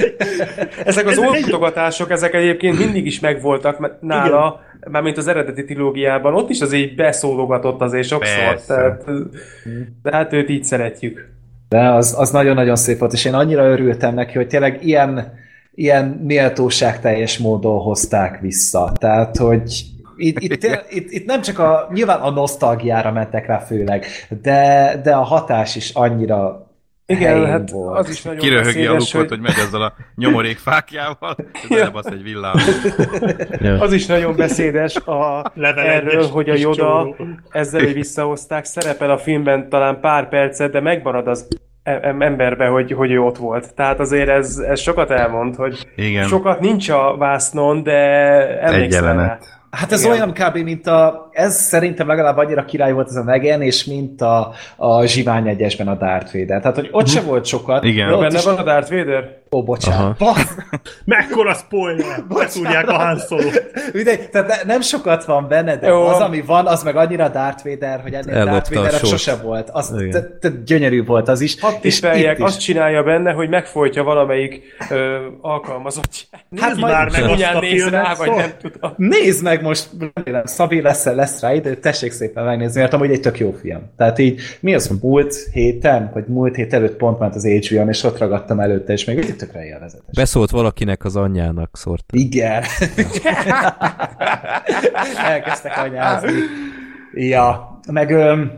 Ezek az
Ez egy-
oldogatások, ezek egyébként mindig is megvoltak mert nála, mármint az eredeti trilógiában, ott is azért beszólogatott azért sokszor.
Persze.
Tehát, de hát őt így szeretjük.
De az, az nagyon-nagyon szép volt, és én annyira örültem neki, hogy tényleg ilyen, ilyen méltóságteljes módon hozták vissza. Tehát, hogy itt, itt, itt, itt nem csak a, nyilván a nosztalgiára mentek rá főleg, de, de a hatás is annyira
Igen, hát
volt.
az is nagyon
Kiröhögi a
beszédes,
lukot, hogy... megy azzal a nyomorék fákjával, belebasz egy villám. (laughs)
Az is nagyon beszédes a,
Level
erről, hogy a Yoda
csóró.
ezzel, hogy visszahozták, szerepel a filmben talán pár percet, de megmarad az em- emberbe, hogy, hogy ő ott volt. Tehát azért ez, ez sokat elmond, hogy
Igen.
sokat nincs a vásznon, de
Egy
emlékszel rá.
Hát ez
Igen.
olyan kb. mint a, ez szerintem legalább annyira király volt ez a Megen, és mint a, a Zsivány egyesben a Darth Vader. Tehát, hogy ott se volt sokat.
Igen.
Benne
is-
van a Darth Vader?
Ó, bocsánat. (laughs)
Mekkora spoiler! (laughs) Beszúrják a Han Solo.
Mindegy, tehát ne- nem sokat van benne, de
Jó.
az, ami van, az meg annyira Darth Vader, hogy ennél
Ellopta
Darth
a
Vader sose volt. Az te, te, gyönyörű volt az is.
Hadd
és
tippeljek, azt csinálja benne, hogy megfojtja valamelyik ö, alkalmazott.
Hát majd
már meg azt a
néz rá,
filmet,
vagy nem tudom.
Nézd meg most, remélem, Szabi lesz, lesz rá idő, tessék szépen megnézni, mert amúgy egy tök jó film. Tehát így, mi az, múlt héten, vagy múlt hét előtt pont ment az HBO-n, és ott ragadtam előtte, és még egy tökre élvezetes.
Beszólt valakinek az anyjának, szórt.
Igen. (laughs) Elkezdtek anyázni. Ja, meg öm,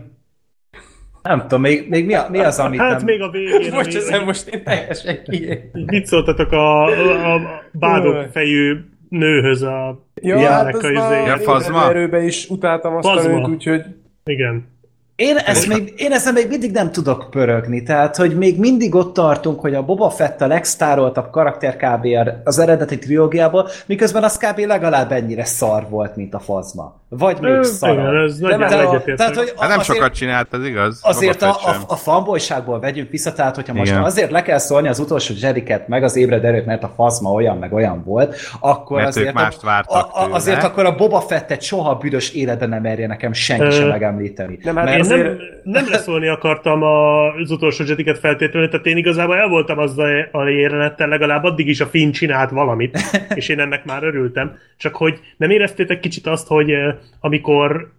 Nem tudom, még, még mi, a, mi az, amit
Hát
nem...
még a végén,
Most
ami,
ezen most én teljesen ki.
mit szóltatok a, a, a bádog fejű nőhöz a
Ja, hát az
a
fazma.
erőbe is utáltam azt a
Fazma.
nőt, úgyhogy
Igen.
Én, ezt még, én ezzel még mindig nem tudok pörögni, tehát, hogy még mindig ott tartunk, hogy a Boba Fett a legsztároltabb karakter kb. az eredeti trilógiából, miközben az kb. legalább ennyire szar volt, mint a fazma. Vagy még.
Igen, ez
Nem,
nagyjából
tehát-
hogy
Hát nem
azért-
sokat csinált, az igaz?
Azért a, a, a fanboyságból vegyünk vissza, tehát hogyha most
Igen.
azért le kell szólni az utolsó Jediket, meg az ébred erőt, mert a fazma olyan, meg olyan volt, akkor
Mert
azért,
mást
a,
vártak
a, a, azért akkor a Boba Fettet soha büdös életben nem merje nekem senki sem megemlíteni.
nem, hát
Én
mert
azért-
nem, nem leszólni akartam az utolsó Jediket feltétlenül, tehát én igazából el voltam azzal a jelenettel, legalább addig is a Finn csinált valamit, (laughs) és én ennek már örültem. Csak hogy nem éreztétek kicsit azt, hogy amikor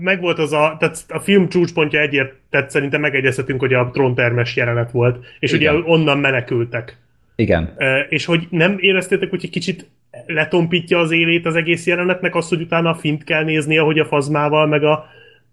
megvolt az a, tehát a film csúcspontja egyért, tehát szerintem megegyezhetünk, hogy a tróntermes jelenet volt, és
Igen.
ugye onnan menekültek.
Igen.
És hogy nem éreztétek, hogy egy kicsit letompítja az élét az egész jelenetnek, azt, hogy utána a fint kell néznie, hogy a fazmával, meg a,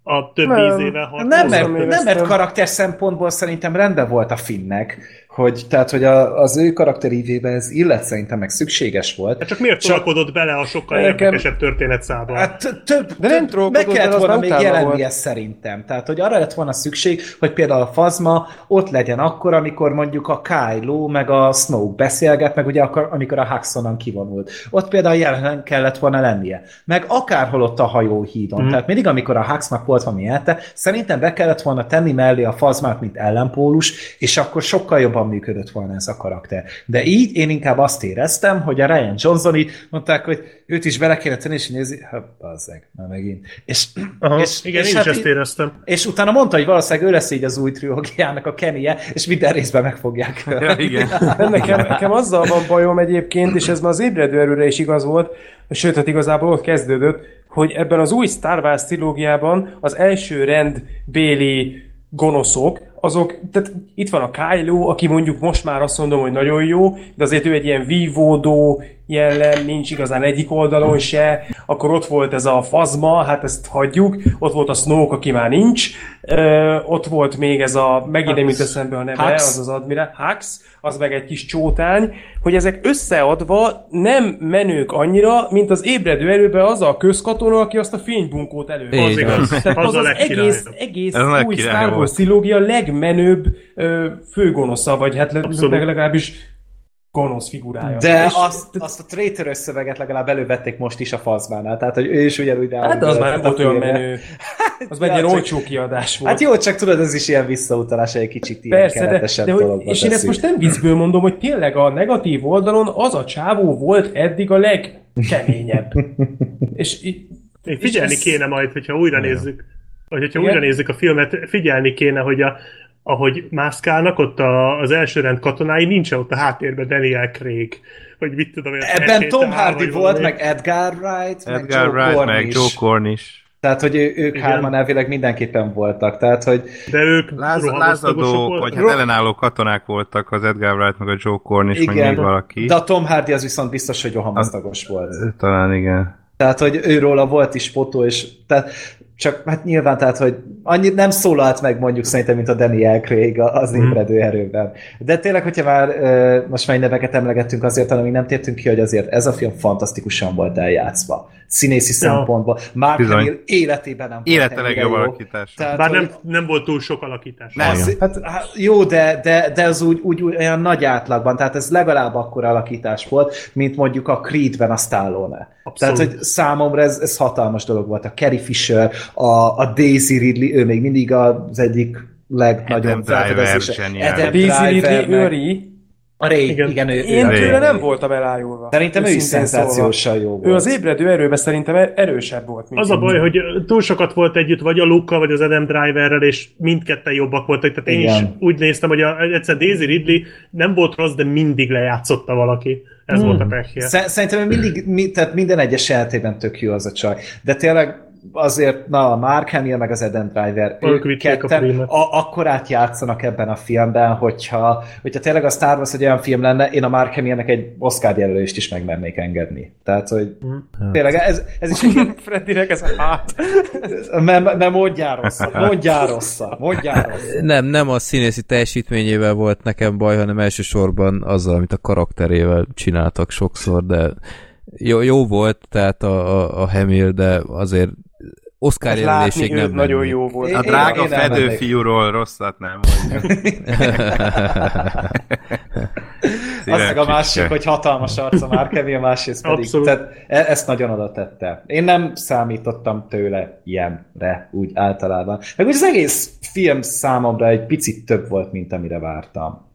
a több
Nem.
ízével hat.
Nem mert,
nem
mert karakter szempontból szerintem rendben volt a Finnek, hogy, tehát, hogy a, az ő karakterívébe ez illet szerintem meg szükséges volt.
Hát csak miért
Csak-
bele a sokkal
Nekem-
érdekesebb történetszába?
Hát több,
De nem
több meg kellett volna még jelennie szerintem. Tehát, hogy arra lett volna szükség, hogy például a Fazma ott legyen akkor, amikor mondjuk a Kylo meg a Snoke beszélget, meg ugye akkor, amikor a Huxonan kivonult. Ott például jelen kellett volna lennie. Meg akárhol ott a hajóhídon. Mm. Tehát mindig, amikor a Huxnak volt valami elte, szerintem be kellett volna tenni mellé a Fazmát, mint ellenpólus, és akkor sokkal jobban működött volna ez a karakter. De így én inkább azt éreztem, hogy a Ryan Johnson így mondták, hogy őt is bele kéne tenni, és nézi, ha, bazzeg, már megint. És,
Aha,
és,
igen,
és
én
hát
is ezt
így-
éreztem.
és utána mondta, hogy valószínűleg ő lesz így az új trilógiának a Kenny-je, és minden részben meg fogják (laughs)
Ja, igen. (laughs)
Nekem, nekem azzal van bajom egyébként, és ez már az ébredő erőre is igaz volt, sőt, hát igazából ott kezdődött, hogy ebben az új Star Wars trilógiában az első rend béli gonoszok, azok, tehát itt van a Kylo, aki mondjuk most már azt mondom, hogy nagyon jó, de azért ő egy ilyen vívódó jellem, nincs igazán egyik oldalon se, akkor ott volt ez a fazma, hát ezt hagyjuk, ott volt a Snoke, aki már nincs, Ö, ott volt még ez a, megint nem jut eszembe a neve,
Hux.
az az admirál, Hux, az meg egy kis csótány, hogy ezek összeadva nem menők annyira, mint az ébredő erőben az a közkatona, aki azt a fénybunkót elő.
Az igaz.
Tehát
Az
az
a
az egész, egész
Ez a
új Star Wars trilógia legmenőbb ö, főgonosza, vagy hát le,
Abszolút.
legalábbis gonosz figurája.
De
És-
azt, azt a traitor szöveget legalább elővették most is a fazmánál, tehát hogy ő is ugyanúgy rá.
Hát de az már nem volt olyan menő. Az már egy ilyen olcsó kiadás volt.
Hát jó, csak tudod, ez is ilyen visszautalás, egy kicsit ilyen
Persze, de, de hogy, és én ezt most nem viccből mondom, hogy tényleg a negatív oldalon az a csávó volt eddig a legkeményebb. (laughs) és
Még figyelni
és ez-
kéne majd, hogyha újra nézzük, vagy hogyha újra nézzük a filmet, figyelni kéne, hogy a, ahogy mászkálnak ott a, az első rend katonái, nincs ott a háttérben Daniel Craig, vagy mit tudom én.
Ebben Tom Hardy volt, meg Edgar Wright, meg
Edgar
Joe
Wright,
Cornish.
meg Joe Cornish.
Tehát, hogy ő, ők
Igen.
hárman elvileg mindenképpen voltak. Tehát, hogy
De ők
Láz,
rohamosztagosok
lázadó,
voltak.
vagy hát ellenálló katonák voltak az Edgar Wright, meg a Joe Cornish, meg még valaki.
de a Tom Hardy az viszont biztos, hogy rohamosztagos volt.
Talán igen.
Tehát, hogy őróla volt is fotó, és tehát csak hát nyilván, tehát, hogy annyi nem szólalt meg mondjuk szerintem, mint a Daniel Craig az
Mhm.
ébredő erőben. De tényleg, hogyha már most már neveket emlegettünk azért, talán még nem tértünk ki, hogy azért ez a film fantasztikusan volt eljátszva. Színészi
Ja.
szempontból. Mark
Bizony.
Hamill életében nem
Élete legjobb alakítás.
Tehát,
Bár
hogy-
nem, nem volt túl sok alakítás.
Nem.
az, hát, hát, jó, de, de, de az úgy, úgy, úgy olyan nagy átlagban, tehát ez legalább akkor alakítás volt, mint mondjuk a Creedben a Stallone.
Abszolút.
Tehát, hogy számomra ez, ez hatalmas dolog volt. A Carrie Fisher, a, a Daisy Ridley, ő még mindig az egyik legnagyobb
Adam Driver.
Adam
Daisy Ridley,
Driver, meg-
Őri,
a Ray,
igen,
Igen. ő,
én
ő,
tőle
ő,
nem voltam elájulva.
Szerintem ő is
Őszintén szólva.
szenzációsan jó volt.
Ő az ébredő erőben szerintem er- erősebb volt. Mint
Az a baj, hogy túl sokat volt együtt, vagy a luke vagy az Adam Driverrel, és mindketten jobbak voltak. Tehát én
Igen.
is úgy néztem, hogy a, egyszer Daisy Ridley nem volt rossz, de mindig lejátszotta valaki. Ez volt a pekje.
Sze- Szerintem ő mindig, mi, tehát minden egyes jelenetében tök jó az a csaj. De tényleg azért, na, a Mark Hamill meg az Eden Driver,
Ők
ők
a
ketten
prímet.
a, akkorát játszanak ebben a filmben, hogyha, hogyha tényleg a Star Wars egy olyan film lenne, én a Mark Hamillnek egy Oscar jelölést is megmernék engedni. Tehát, hogy
Mhm.
tényleg ez, ez is egy
Freddynek ez a hát. (laughs)
mert, mert mondjál rosszat, mondjál rosszat, mondjál rosszat.
Nem, nem a színészi teljesítményével volt nekem baj, hanem elsősorban azzal, amit a karakterével csináltak sokszor, de jó, jó volt, tehát a, a, a Hamill, de azért Oscar jelölésig
Látni
nem
nagyon jó volt.
A drága fedőfiúról rosszat nem mondjuk. (laughs)
Az meg a másik, hogy hatalmas arca már Kevin, a másrészt pedig.
Abszolút.
Tehát e- ezt nagyon oda tette. Én nem számítottam tőle ilyenre, úgy általában. Meg úgy az egész film számomra egy picit több volt, mint amire vártam.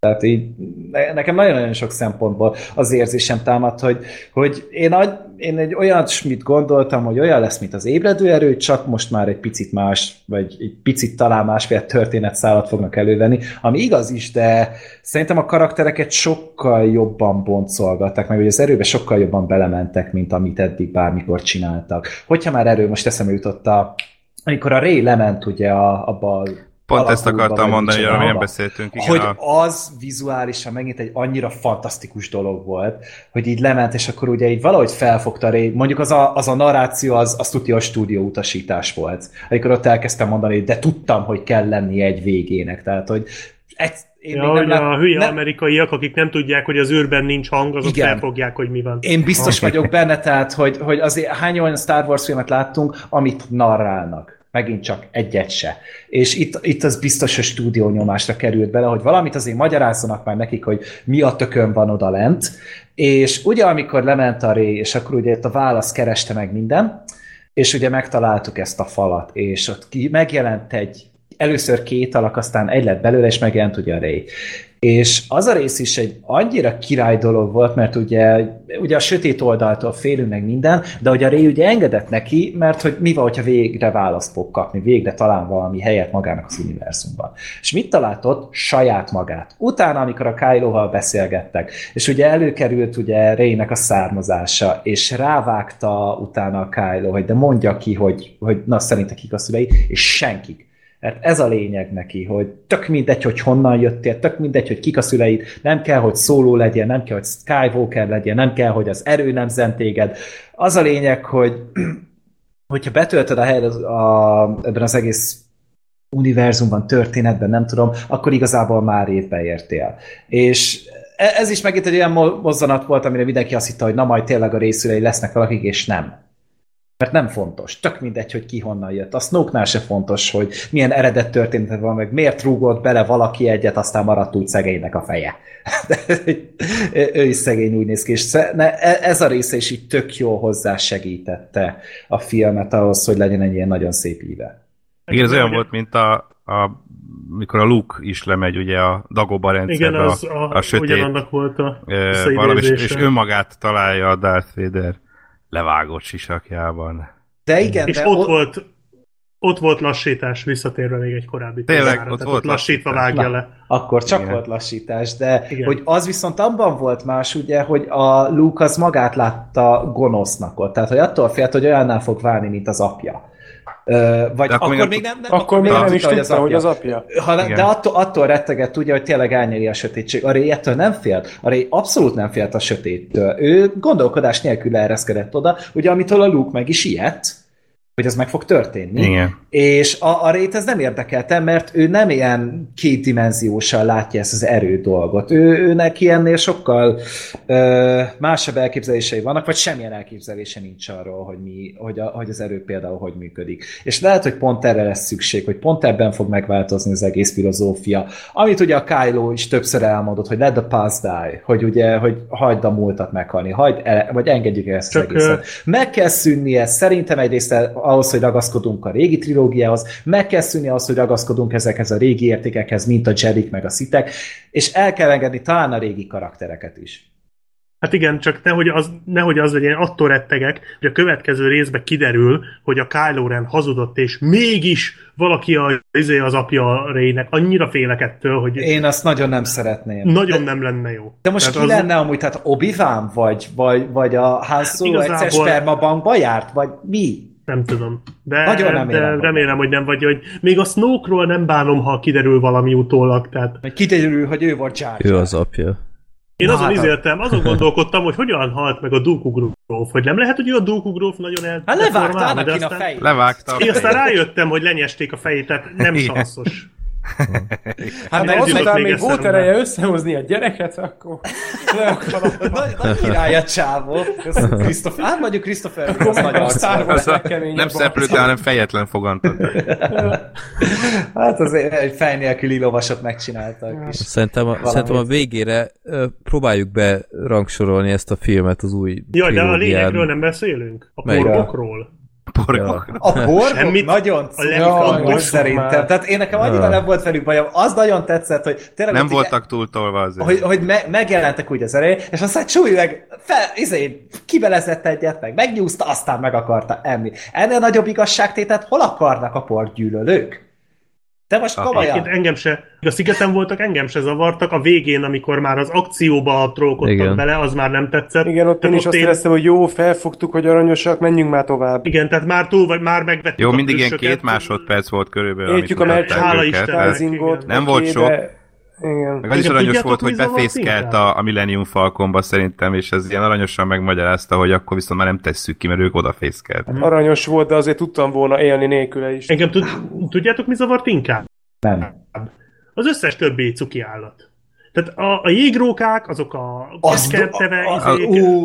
Tehát így ne- nekem nagyon-nagyon sok szempontból az érzésem támadt, hogy, hogy én, én egy olyasmit gondoltam, hogy olyan lesz, mint az ébredő erő, csak most már egy picit más, vagy egy picit talán másféle történetszálat fognak elővenni, ami igaz is, de szerintem a karaktereket sokkal jobban boncolgatták, meg hogy az erőbe sokkal jobban belementek, mint amit eddig bármikor csináltak. Hogyha már erő, most eszembe jutott a amikor a Ray lement ugye a, abba a
Pont ezt akartam mondani, hogy nem beszéltünk. Igen,
hogy
a...
az vizuálisan megint egy annyira fantasztikus dolog volt, hogy így lement, és akkor ugye így valahogy felfogta mondjuk az a, az a narráció, az, az tudja a stúdió utasítás volt. Amikor ott elkezdtem mondani, hogy de tudtam, hogy kell lennie egy végének. Tehát, hogy egy, én
Ja,
nem
hogy
lát-
a hülye
nem-
amerikaiak, akik nem tudják, hogy az űrben nincs hang, azok
Igen.
felfogják, hogy mi van.
Én biztos vagyok benne, tehát, hogy, hogy azért hány olyan Star Wars filmet láttunk, amit narrálnak. Megint csak egyet se. És itt, itt az biztos, hogy stúdió nyomásra került bele, hogy valamit azért magyarázzanak már nekik, hogy mi a tökön van oda lent. És ugye amikor lement a Ray, és akkor ugye itt a válasz kereste meg minden, és ugye megtaláltuk ezt a falat, és ott ki, megjelent egy, először két alak, aztán egy lett belőle, és megjelent ugye a Ray. És az a rész is egy annyira király dolog volt, mert ugye, ugye a sötét oldaltól félünk meg minden, de hogy a Ray ugye engedett neki, mert hogy mi van, hogyha végre választ fog kapni, végre talán valami helyet magának az univerzumban. És mit talált ott? Saját magát. Utána, amikor a Kylo-val beszélgettek, és ugye előkerült ugye Raynek a származása, és rávágta utána a Kylo, hogy de mondja ki, hogy, hogy na szerintem kik a szülei, és senkik. Mert ez a lényeg neki, hogy tök mindegy, hogy honnan jöttél, tök mindegy, hogy kik a szüleid, nem kell, hogy szóló legyen, nem kell, hogy Skywalker legyen, nem kell, hogy az erő nem zent téged. Az a lényeg, hogy (clears throat) hogyha betöltöd a helyet az- a, ebben az egész univerzumban, történetben, nem tudom, akkor igazából már évbe értél. És e- ez is megint egy olyan mo- mozzanat volt, amire mindenki azt hitte, hogy na majd tényleg a részülei lesznek valakik, és nem. Mert nem fontos. Tök mindegy, hogy ki honnan jött. A Snoke-nál se fontos, hogy milyen eredet történet van, meg miért rúgott bele valaki egyet, aztán maradt úgy szegénynek a feje. (laughs) Ő is szegény úgy néz ki, és e- ez a része is így tök jó hozzá segítette a filmet ahhoz, hogy legyen egy ilyen nagyon szép íve.
Igen, ez olyan volt, mint a, a mikor a Luke is lemegy ugye a Dagoba
Igen,
rendszerbe,
az
a,
a,
a sötét
ugyanannak volt a
ö, valami, és, önmagát találja a Darth Vader levágott sisakjában.
De igen,
És
de
ott volt ott volt lassítás, visszatérve még egy korábbi
Tényleg,
témára,
ott
tehát
volt
lassítva
lassítás.
vágja
Na.
le.
akkor csak
Igen.
volt lassítás, de
Igen.
hogy az viszont abban volt más, ugye, hogy a Luke az magát látta gonosznak ott, tehát hogy attól félt, hogy olyannál fog válni, mint az apja. Vagy
De akkor
akkor,
még
nem, nem,
Akkor még
nem
nem is
tudta,
tudta, hogy az apja.
Ha,
Igen.
de attól, attól rettegett, ugye, hogy tényleg elnyeri a sötétség. A Ray ettől nem félt. A Ray abszolút nem félt a sötéttől. Ő gondolkodás nélkül ereszkedett oda, ugye amitől a Luke meg is ilyet, hogy ez meg fog történni.
Igen.
És a, a Rayt ez nem érdekelte, mert ő nem ilyen kétdimenziósan látja ezt az erő dolgot. Ő, ő neki ennél sokkal ö, másabb elképzelései vannak, vagy semmilyen elképzelése nincs arról, hogy, mi, hogy, a, hogy az erő például hogy működik. És lehet, hogy pont erre lesz szükség, hogy pont ebben fog megváltozni az egész filozófia. Amit ugye a Kylo is többször elmondott, hogy let the past die, hogy ugye, hogy hagyd a múltat meghalni, hagyd el, vagy engedjük el ezt
Csak,
az egészet. Meg kell szűnnie, szerintem egyrészt ahhoz, hogy ragaszkodunk a régi trilógiához, meg kell szűnni ahhoz, hogy ragaszkodunk ezekhez a régi értékekhez, mint a Jedik meg a szitek, és el kell engedni talán a régi karaktereket is.
Hát igen, csak nehogy az, nehogy az legyen, attól rettegek, hogy a következő részben kiderül, hogy a Kylo Ren hazudott, és mégis valaki a, izé az apja a Raynek. Annyira félek ettől, hogy
Én azt nagyon nem szeretném.
nagyon nem lenne jó.
De most
Tehát
ki
az-
lenne amúgy, tehát obi vagy, vagy, vagy a Han Solo
Igazából-
egyszer spermabankba járt, vagy mi?
Nem tudom. De,
Nagyon
de
remélem, hogy
remélem, hogy nem vagy, hogy még a Snoke-ról nem bánom, ha kiderül valami utólag, tehát
Hogy kiderül, hogy ő volt Jar
Ő az apja.
én
Na,
azon
hát-
izéltem, azon gondolkodtam, hogy hogyan halt meg a Dooku gróf, hogy nem lehet, hogy ő a Dooku gróf nagyon el...
Hát levágta
de
a fejét.
Levágta. a
Én aztán
fejét.
rájöttem, hogy lenyesték a fejét, tehát nem
Igen.
sanszos.
Hát
jutott
azután
még
volt ereje összehozni a gyereket, akkor...
Nagy, nagy király a csávó. Christopher. Hát mondjuk Christopher Lee, az nagy
a Star
arc.
Wars
Az a,
legkeményebb
nem
arc.
szeplőte, hanem fejetlen fogantott.
Hát azért egy fej nélküli lovasot megcsináltak. És
Szerintem a, szerintem a végére próbáljuk be rangsorolni ezt a filmet az új
Jaj, de a lényegről nem beszélünk? A
Melyikről?
Porgokról?
Porgok.
A borgok
Semmit.
nagyon volt szerintem. Tehát én nekem annyira
Ja.
nem volt velük bajom. Az nagyon tetszett, hogy tényleg
Nem
ott így-
voltak túltolva azért.
hogy, hogy me- megjelentek úgy az erej, és aztán Csúly meg fel, izé, kibelezett egyet, meg megnyúzta, aztán meg akarta enni. Ennél nagyobb igazságtétet hol akarnak a porgyűlölők? Te most
Aha.
komolyan?
Engem se, a szigeten voltak, engem se zavartak, a végén, amikor már az akcióba trollkodtak
Igen.
bele, az már nem tetszett.
Igen, ott én
Tehát
is azt éreztem, hogy jó, felfogtuk, hogy aranyosak, menjünk már tovább.
Igen, tehát már túl, vagy már megvettük
Jó,
a
mindig ilyen két másodperc volt körülbelül,
Értjük a
amit mutatták
hála Istennek.
Nem volt sok.
Igen.
Meg az is aranyos volt, hogy befészkelt a, a Millennium Falconba szerintem, és ez ilyen aranyosan megmagyarázta, hogy akkor viszont már nem tesszük ki, mert ők odafészkelt.
Aranyos volt, de azért tudtam volna élni nélküle is.
Engem tud, tudjátok, mi zavart inkább?
Nem.
Az összes többi cuki állat. Tehát a, a jégrókák, azok a
Az,
kecskenteve,
a, a,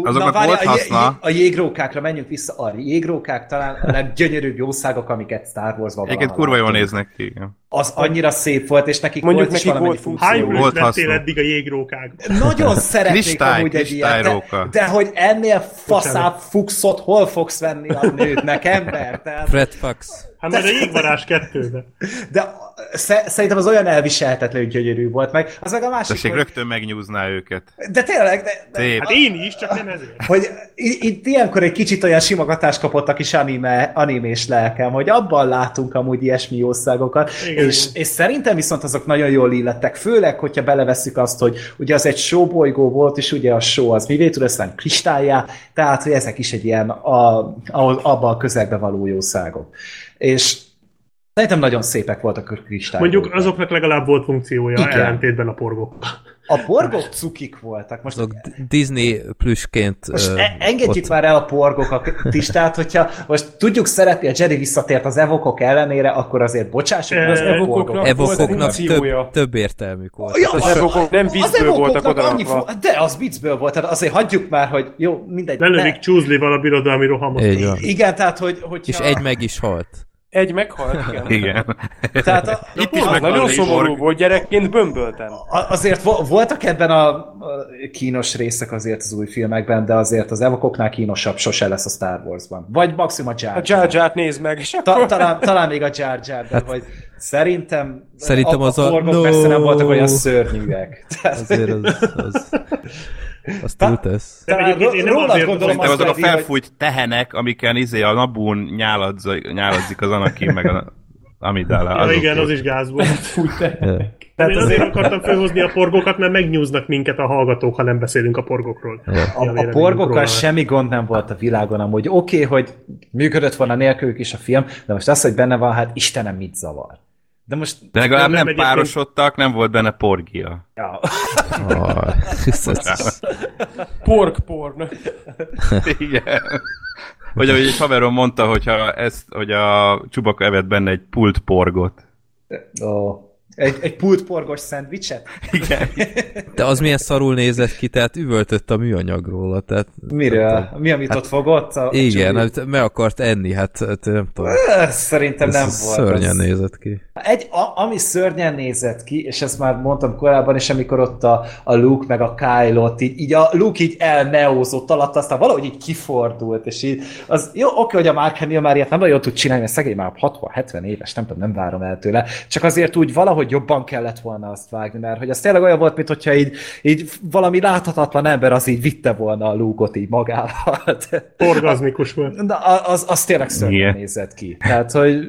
azoknak
várj,
volt
a,
haszna.
a jégrókákra menjünk vissza arra. Jégrókák talán a leggyönyörűbb jószágok, amiket Star Wars-ban
Egyébként kurva jól néznek ki. igen.
Az annyira szép volt, és nekik
Mondjuk
volt is
nekik
valamennyi
volt
funkció.
hány
Volt
vettél eddig a jégrókák?
Nagyon (laughs) szeretnék
Kristály,
amúgy egy ilyet, de, de hogy ennél faszább fuxot hol fogsz venni a nődnek, ember? Tehát,
Fred Fox.
Hát majd a jégvarás kettőbe.
de sze, szerintem az olyan elviselhetetlenül gyönyörű volt meg. Az meg a másik,
Tessék,
hogy,
rögtön megnyúzná őket.
de tényleg, de, de,
Szép.
Hát én is, csak nem ezért.
hogy itt ilyenkor egy kicsit olyan simogatást kapott a kis anime, animés lelkem, hogy abban látunk amúgy ilyesmi jószágokat,
Igen,
és, és szerintem viszont azok nagyon jól illettek, főleg, hogyha belevesszük azt, hogy ugye az egy showbolygó volt, és ugye a show az mivé tud aztán kristályá, tehát, hogy ezek is egy ilyen a, a, abba a közegbe való jószágok. És szerintem nagyon szépek voltak a kristályok.
Mondjuk azoknak legalább volt funkciója,
Igen.
ellentétben a porgók.
A porgok cukik voltak. Most
Azok Disney plüsként
Most
ö,
e- engedjük
ott-
már el a porgokat is, tehát hogyha most tudjuk szeretni, a Jedi visszatért az evokok ellenére, akkor azért bocsássuk meg
Az
a
evokoknak
porgok.
Evokoknak több, több értelmük volt.
Ja,
Az evokok nem
az
viccből voltak odarakva.
De az viccből volt, tehát azért hagyjuk már, hogy jó, mindegy.
Lelövik csúzlival a birodalmi rohamot.
Igen, tehát hogy... hogy
És egy meg is halt.
Egy meghalt, (laughs) igen.
Igen.
Tehát a,
Itt is meghalt
nagyon szomorú volt, gyerekként bömböltem.
azért vo- voltak ebben a, kínos részek azért az új filmekben, de azért az evokoknál kínosabb sose lesz a Star Warsban. Vagy maximum a Jar
A
Jar.
Jar nézd meg, és
Ta,
akkor...
talán, talán még a Jar Jar, de hogy szerintem,
Szerintem
a,
az
a
a-
porgok
no.
persze nem voltak olyan szörnyűek.
Azért az, az, az túl tesz.
Nem,
talán
én nem azért
gondolom
De
azt,
azok a felfújt tehenek, amiken izé a nabún nyáladzik, nyáladzik az Anakin, meg a Amidala.
Ja, igen, az is gáz volt. (laughs)
Ja.
Tehát én azért akartam felhozni a porgókat, mert megnyúznak minket a hallgatók, ha nem beszélünk a porgokról.
A,
a
a
róla?
semmi gond nem volt a világon amúgy. Oké, okay, hogy működött volna nélkülük is a film, de most az, hogy benne van, hát Istenem, mit zavar. De most...
De legalább
Nem,
nem
egyébként-
párosodtak, nem volt benne porgia.
Ja.
Ez-
Pork porn.
Igen. Vagy ahogy egy haverom mondta, hogyha ezt, hogy a Csubaka evett benne egy pult porgot.
Ó. Egy, egy pultporgos szendvicset?
Igen.
De az milyen szarul nézett ki, tehát üvöltött a műanyag róla, tehát...
Miről? Mi, amit ott fogott? A,
Igen,
a
hát meg akart enni, hát, hát nem tudom.
Szerintem
Ez
nem volt.
szörnyen
az.
nézett ki.
Egy, a, ami szörnyen nézett ki, és ezt már mondtam korábban is, amikor ott a, a Luke meg a Kyle ott így, így a Luke így elneózott alatt, aztán valahogy így kifordult, és így, az jó, oké, hogy a Mark Hamill már ilyet nem nagyon tud csinálni, mert szegény már 60-70 éves, nem tudom, nem várom el tőle, csak azért úgy valahogy jobban kellett volna azt vágni, mert hogy az tényleg olyan volt, mint hogyha így, így valami láthatatlan ember az így vitte volna a Luke-ot így magával. (laughs)
Orgazmikus volt.
Na, az, az tényleg szörnyen
Igen.
nézett ki. Tehát, hogy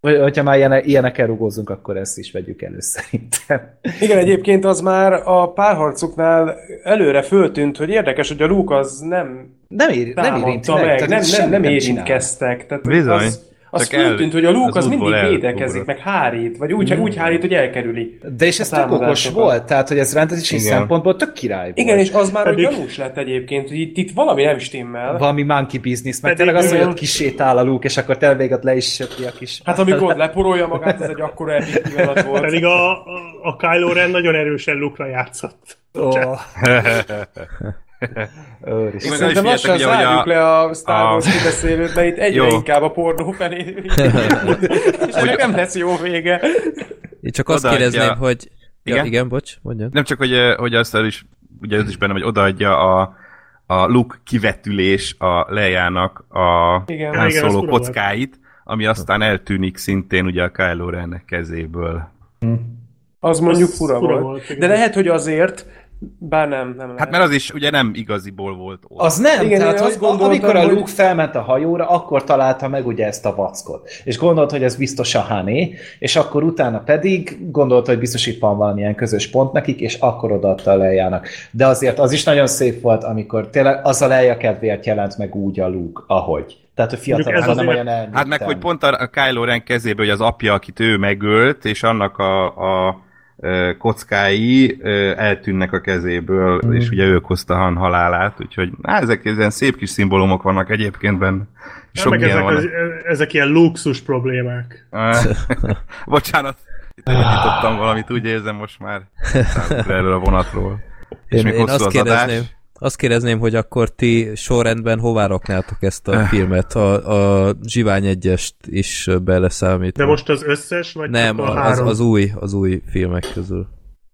hogy- hogyha már ilyen, ilyenekkel rugózunk, akkor ezt is vegyük elő szerintem.
Igen, egyébként az már a párharcuknál előre föltűnt, hogy érdekes, hogy a Luke az nem
Nem, ér, nem érinti
támadta
meg.
meg,
tehát
nem, nem, nem
csinál.
érintkeztek. Tehát
Bizony.
Az, az föltűnt, hogy a Luke
az
az, mindig védekezik, meg hárít, vagy úgy, úgy hárít, hogy elkerüli.
De és ez
a
tök okos volt, tehát hogy ez rendezési
Igen.
szempontból tök király volt.
Igen, és az már
Pedig-
gyanús lett egyébként, hogy itt, itt valami nem stimmel.
Valami monkey business, meg
Pedig
tényleg az, hogy
olyan-
ott kisétál a Luke, és akkor te végig leis söpri a kis...
Hát amikor leporolja magát, ez egy akkora epic volt.
Pedig a, a, a Kylo Ren nagyon erősen Luke-ra játszott.
Oh. (laughs)
Én meg
Őristen.
is
Szerintem lassan
ugye, hogy
zárjuk
a-
le a Star
a-
Wars kibeszélőt, mert itt egyre
Jó.
inkább a pornó felé. (laughs) és ennek nem lesz jó vége.
Én csak azt
Odaadja.
kérdezném, hogy... Ja,
Igen?
igen, bocs, mondjad.
Nem csak, hogy, hogy azt el is, ugye ez is benne, hogy odaadja a, a Luke kivetülés a lejának a
Igen.
Igen, volt.
kockáit, ami aztán eltűnik szintén ugye a Kylo Ren kezéből.
Az mondjuk
Az
fura,
fura
volt.
volt, igen.
De lehet, hogy azért, bár nem, nem lehet.
Hát mert az is ugye nem igaziból volt ott.
Az nem,
Igen,
tehát
azt gondoltam,
amikor a
hogy-
Luke felment a hajóra, akkor találta meg ugye ezt a vackot. És gondolt, hogy ez biztos a Hané, és akkor utána pedig gondolta, hogy biztos itt van valamilyen közös pont nekik, és akkor odaadta a Leiának. De azért az is nagyon szép volt, amikor tényleg az a Leia kedvéért jelent meg úgy a Luke, ahogy. Tehát,
Mondjuk
fiatal,
ez
nem olyan elnyújtán.
Hát meg, hogy pont a, a Kylo Ren kezéből, hogy az apja, akit ő megölt, és annak a, a kockái eltűnnek a kezéből, mm. és ugye ő okozta Han halálát, úgyhogy hát ezek ilyen szép kis szimbólumok vannak egyébként benne.
Sok
ilyen
ezek,
van.
az, ezek ilyen luxus problémák.
Ah, (laughs) Bocsánat, itt elindítottam valamit, úgy érzem most már (laughs) erről a vonatról. És
Én,
még
én
hosszú
azt
az
kérdezném,
adás.
Azt kérdezném, hogy akkor ti sorrendben hová raknátok ezt a filmet? A, a Zsivány egyest is beleszámítva.
De most az összes, vagy
Nem,
a
az,
három?
az, új, az új filmek közül.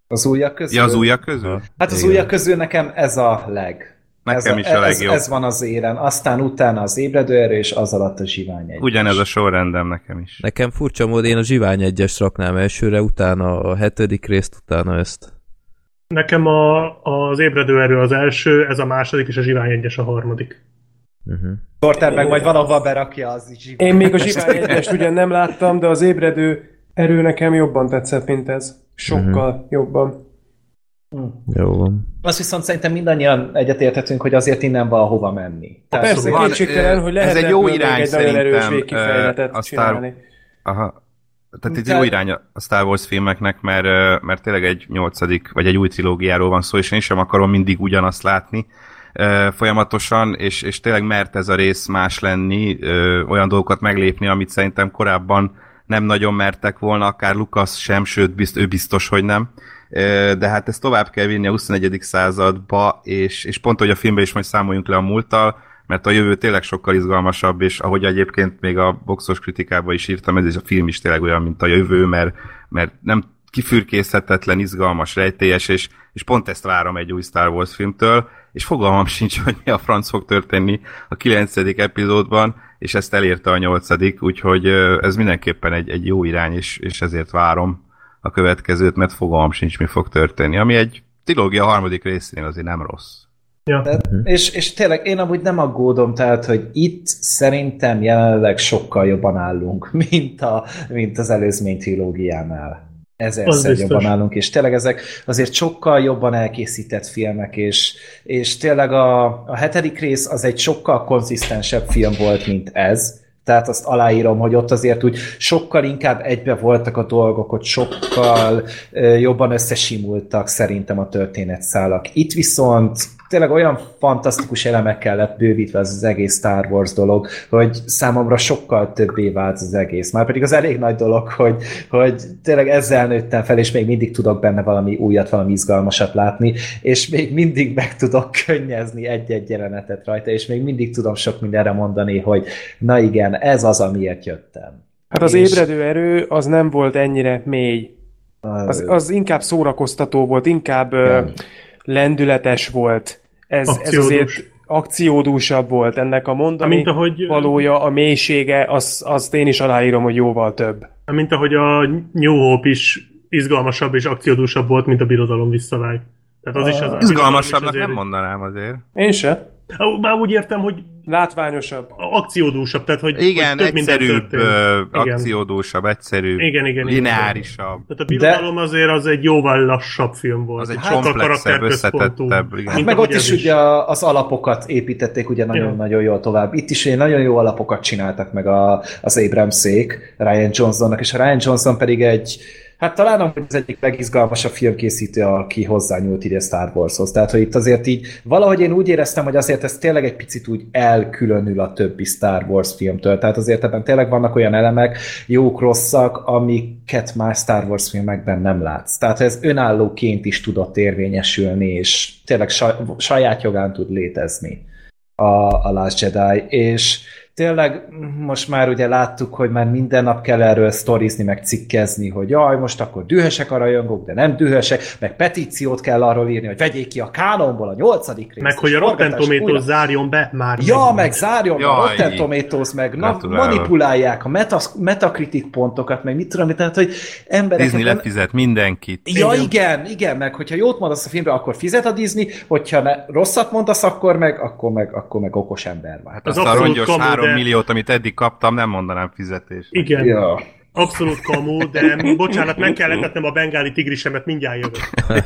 Az újak közül?
Ja, az újak közül?
Hát az
Igen.
újak közül nekem ez a leg.
Nekem
ez
is a
ez,
legjobb.
ez van az éren, aztán utána az ébredő erő, és az alatt a zsivány egy.
Ugyanez a sorrendem nekem is.
Nekem furcsa mód, én a Zsivány egyest raknám elsőre, utána a hetedik részt, utána ezt.
Nekem a, az ébredő erő az első, ez a második, és a zsivány egyes a harmadik.
Uh-huh.
Torter meg majd valahova berakja az zsivány.
Én még a Zsivány egyest ugyan nem láttam, de az ébredő erő nekem jobban tetszett, mint ez. Sokkal
Mhm.
jobban.
Jó van.
Azt viszont szerintem mindannyian egyetérthetünk, hogy azért innen van hova menni. Tehát
Persze,
van,
kétségtelen, hogy
ez
lehet
egy jó irány
egy nagyon erős végkifejletet
a Star-
csinálni.
Aha. Tehát itt
Tehát-
jó irány a Star Wars filmeknek, mert, mert tényleg egy nyolcadik, vagy egy új trilógiáról van szó, és én sem akarom mindig ugyanazt látni folyamatosan, és, és tényleg mert ez a rész más lenni, olyan dolgokat meglépni, amit szerintem korábban nem nagyon mertek volna, akár Lucas sem, sőt, bizt, ő biztos, hogy nem. De hát ezt tovább kell vinni a 21. századba, és, és pont, hogy a filmben is majd számoljunk le a múlttal, mert a jövő tényleg sokkal izgalmasabb, és ahogy egyébként még a boxos kritikában is írtam, ez is a film is tényleg olyan, mint a jövő, mert, mert nem kifürkészhetetlen, izgalmas, rejtélyes, és, és pont ezt várom egy új Star Wars filmtől, és fogalmam (laughs) sincs, hogy mi a franc fog történni a kilencedik epizódban, és ezt elérte a nyolcadik, úgyhogy ez mindenképpen egy, egy jó irány, és, és ezért várom a következőt, mert fogalmam sincs, mi fog történni, ami egy trilógia harmadik részén azért nem rossz.
Ja.
Tehát, és, és tényleg én amúgy nem aggódom, tehát, hogy itt szerintem jelenleg sokkal jobban állunk, (laughs) mint, a, mint az előzmény trilógiánál. Ezerszer jobban állunk, és tényleg ezek azért sokkal jobban elkészített filmek, és, és tényleg a, a hetedik rész az egy sokkal konzisztensebb film volt, mint ez, tehát azt aláírom, hogy ott azért úgy sokkal inkább egybe voltak a dolgok, ott sokkal jobban összesimultak szerintem a történetszálak. Itt viszont tényleg olyan fantasztikus elemekkel lett bővítve az, az egész Star Wars dolog, hogy számomra sokkal többé vált az egész. Már pedig az elég nagy dolog, hogy, hogy tényleg ezzel nőttem fel, és még mindig tudok benne valami újat, valami izgalmasat látni, és még mindig meg tudok könnyezni egy-egy jelenetet rajta, és még mindig tudom sok mindenre mondani, hogy na igen, ez az, amiért jöttem.
Hát az
És-
ébredő erő az nem volt ennyire mély. Az, az inkább szórakoztató volt, inkább lendületes volt. Ez, ez azért akciódúsabb volt ennek a mondani
Mint ahogy,
valója, a mélysége, az, azt én is aláírom, hogy jóval több.
mint ahogy a New Hope is izgalmasabb és akciódúsabb volt, mint a birodalom visszavág. Tehát az is az,
Izgalmasabbnak
azért-
nem mondanám azért.
Én se.
Már úgy értem, hogy
Látványosabb.
akciódúsabb, tehát hogy
Igen,
hogy több minden
egyszerűbb, ö, akciódúsabb, egyszerűbb,
Igen, igen, igen.
lineárisabb.
Tehát a birodalom azért az egy jóval lassabb film volt.
Az egy
Sokkal
komplexebb, összetettebb, igen.
Hát
mint
meg ott
ez
is ugye a- az alapokat építették ugye nagyon-nagyon jól tovább. Itt is ugye nagyon jó alapokat csináltak meg a, az Abrams-ék Ryan Johnsonnak, és a Ryan Johnson pedig egy Hát talán az egyik legizgalmasabb filmkészítő, aki hozzányúlt ide Star Warshoz. Tehát, hogy itt azért így valahogy én úgy éreztem, hogy azért ez tényleg egy picit úgy elkülönül a többi Star Wars filmtől. Tehát azért ebben tényleg vannak olyan elemek, jók, rosszak, amiket más Star Wars filmekben nem látsz. Tehát ez önállóként is tudott érvényesülni, és tényleg saj- saját jogán tud létezni a, a Last Jedi, és tényleg most már ugye láttuk, hogy már minden nap kell erről sztorizni, meg cikkezni, hogy jaj, most akkor dühösek a rajongók, de nem dühösek, meg petíciót kell arról írni, hogy vegyék ki a kánonból a nyolcadik részt.
Meg hogy a Rotten Tomatoes
újra-
zárjon be már.
Ja,
megint.
meg zárjon be
Jaj.
a Rotten Tomatoes, meg na, manipulálják a metas, Metacritic pontokat, meg mit tudom, tehát, hogy emberek...
Disney lefizet mindenkit.
Ja, igen. igen, igen, meg hogyha jót mondasz a filmre, akkor fizet a Disney, hogyha ne, rosszat mondasz, akkor meg, akkor meg, akkor meg okos ember vagy.
Hát
Az
azt a rongyos 3
de-
milliót, amit eddig kaptam, nem mondanám fizetés.
Igen,
Ja.
abszolút kamu, de bocsánat, meg kell letetnem a bengáli tigrisemet, mindjárt jövök.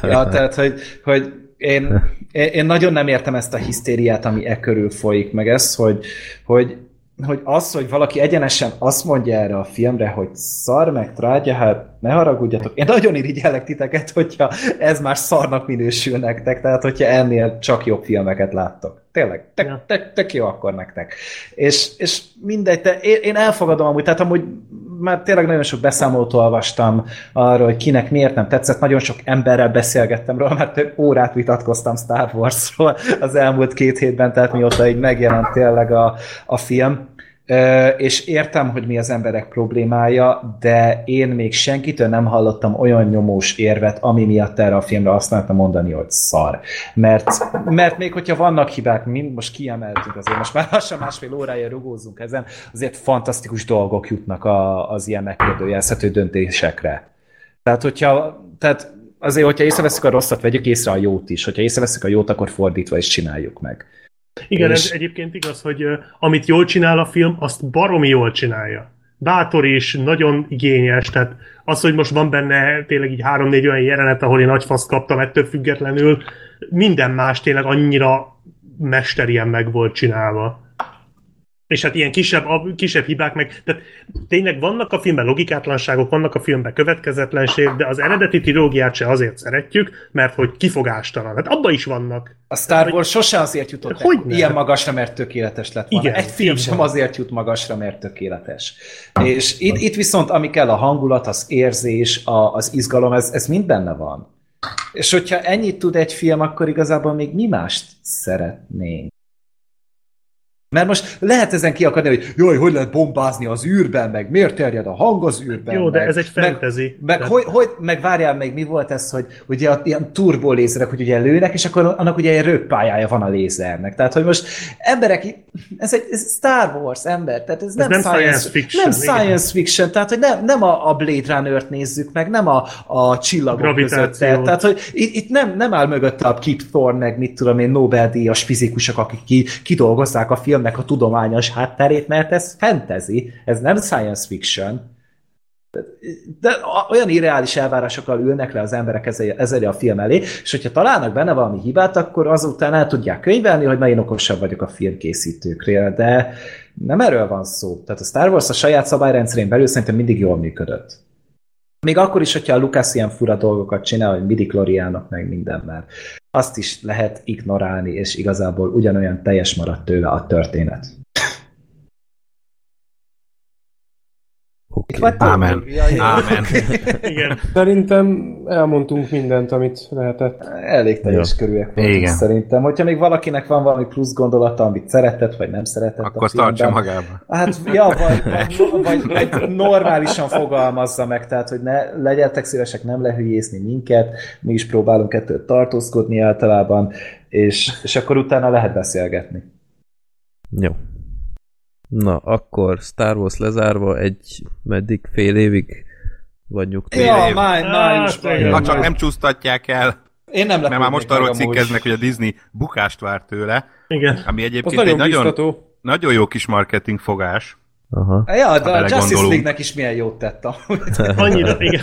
(laughs)
ja, tehát, hogy, hogy én, én én nagyon nem értem ezt a hisztériát, ami e körül folyik, meg ez, hogy, hogy, hogy az, hogy valaki egyenesen azt mondja erre a filmre, hogy szar meg trágya, hát ne haragudjatok. Én nagyon irigyellek titeket, hogyha ez már szarnak minősül nektek, tehát hogyha ennél csak jobb filmeket láttok. Tényleg, tök,
Ja.
tök, tök jó akkor nektek. És, és mindegy, de én, én elfogadom amúgy, tehát amúgy már tényleg nagyon sok beszámolót olvastam arról, hogy kinek miért nem tetszett, nagyon sok emberrel beszélgettem róla, már több órát vitatkoztam Star Warsról az elmúlt két hétben, tehát mióta így megjelent tényleg a, a film. És értem, hogy mi az emberek problémája, de én még senkitől nem hallottam olyan nyomós érvet, ami miatt erre a filmre lehetne mondani, hogy szar. Mert, mert még hogyha vannak hibák, mind most kiemeltünk azért, most már lassan másfél órája rugózunk ezen, azért fantasztikus dolgok jutnak a, az ilyen megkérdőjelezhető döntésekre. Tehát, hogyha, tehát azért, hogyha észreveszünk a rosszat, vegyük észre a jót is. Hogyha észreveszünk a jót, akkor fordítva is csináljuk meg.
Igen,
És-
ez egyébként igaz, hogy amit jól csinál a film, azt baromi jól csinálja. Bátor és nagyon igényes, tehát az, hogy most van benne tényleg így három-négy olyan jelenet, ahol én nagy faszt kaptam ettől függetlenül, minden más tényleg annyira mesterien meg volt csinálva. És hát ilyen kisebb, kisebb hibák meg, tehát tényleg vannak a filmben logikátlanságok, vannak a filmben következetlenség, de az eredeti trilógiát se azért szeretjük, mert hogy kifogástalan. Hát abban is vannak.
A Star Wars sose azért jutott el,
Hogyne?
ilyen magasra, mert tökéletes lett volna.
Igen,
Egy film sem
van.
azért jut magasra, mert tökéletes. És itt, itt viszont, ami kell, a hangulat, az érzés, a, az izgalom, ez, ez mind benne van. És hogyha ennyit tud egy film, akkor igazából még mi mást szeretnénk. Mert most lehet ezen kiakadni, hogy jaj, hogy lehet bombázni az űrben, meg miért terjed a hang az űrben.
Jó, de
meg,
ez egy
meg,
fantasy.
meg,
Tehát-
hogy, hogy, meg várjál még, mi volt ez, hogy ugye a, ilyen turbolézerek, hogy ugye lőnek, és akkor annak ugye egy röppályája van a lézernek. Tehát, hogy most emberek, ez egy ez Star Wars ember, tehát ez, nem,
nem
science,
science fiction,
Nem
igen.
science fiction, tehát, hogy nem, nem a, a Blade Runner-t nézzük meg, nem a, a csillagok között. Tehát, hogy itt, itt nem, nem áll mögötte a Kip Thorne, meg mit tudom én, Nobel-díjas fizikusok, akik ki, kidolgozzák a filmnek a tudományos hátterét, mert ez fantasy, ez nem science fiction. De olyan irreális elvárásokkal ülnek le az emberek ezzel a film elé, és hogyha találnak benne valami hibát, akkor azután el tudják könyvelni, hogy na én okosabb vagyok a filmkészítőkről, de nem erről van szó. Tehát a Star Wars a saját szabályrendszerén belül szerintem mindig jól működött. Még akkor is, hogyha a Lucas ilyen fura dolgokat csinál, hogy midi meg minden, mert azt is lehet ignorálni, és igazából ugyanolyan teljes maradt tőle a történet.
Oké.
Itt vagy
Ámen.
Ja, ja.
Ámen.
Igen.
Szerintem elmondtunk mindent, amit lehetett.
Elég teljes körűek voltunk
Igen.
szerintem. Hogyha még valakinek van valami plusz gondolata, amit szeretett, vagy nem szeretett
Akkor
a filmben,
tartsa magába.
Hát, ja, vagy, vagy, vagy, vagy normálisan fogalmazza meg, tehát, hogy ne legyetek szívesek nem lehülyészni minket, mi is próbálunk ettől tartózkodni általában, és, és akkor utána lehet beszélgetni.
Jó. Na, akkor Star Wars lezárva egy meddig fél évig vagy nyugtó.
Ja,
máj, májusban.
igen.
Ha csak nem csúsztatják el.
Én nem
Mert már most arról cikkeznek, hogy a Disney bukást vár tőle,
Igen.
ami egyébként
nagyon
egy nagyon, nagyon jó kis marketing fogás.
Aha.
Ja, de a. Justice League-nek is milyen jót tett. (laughs)
Annyira, igen.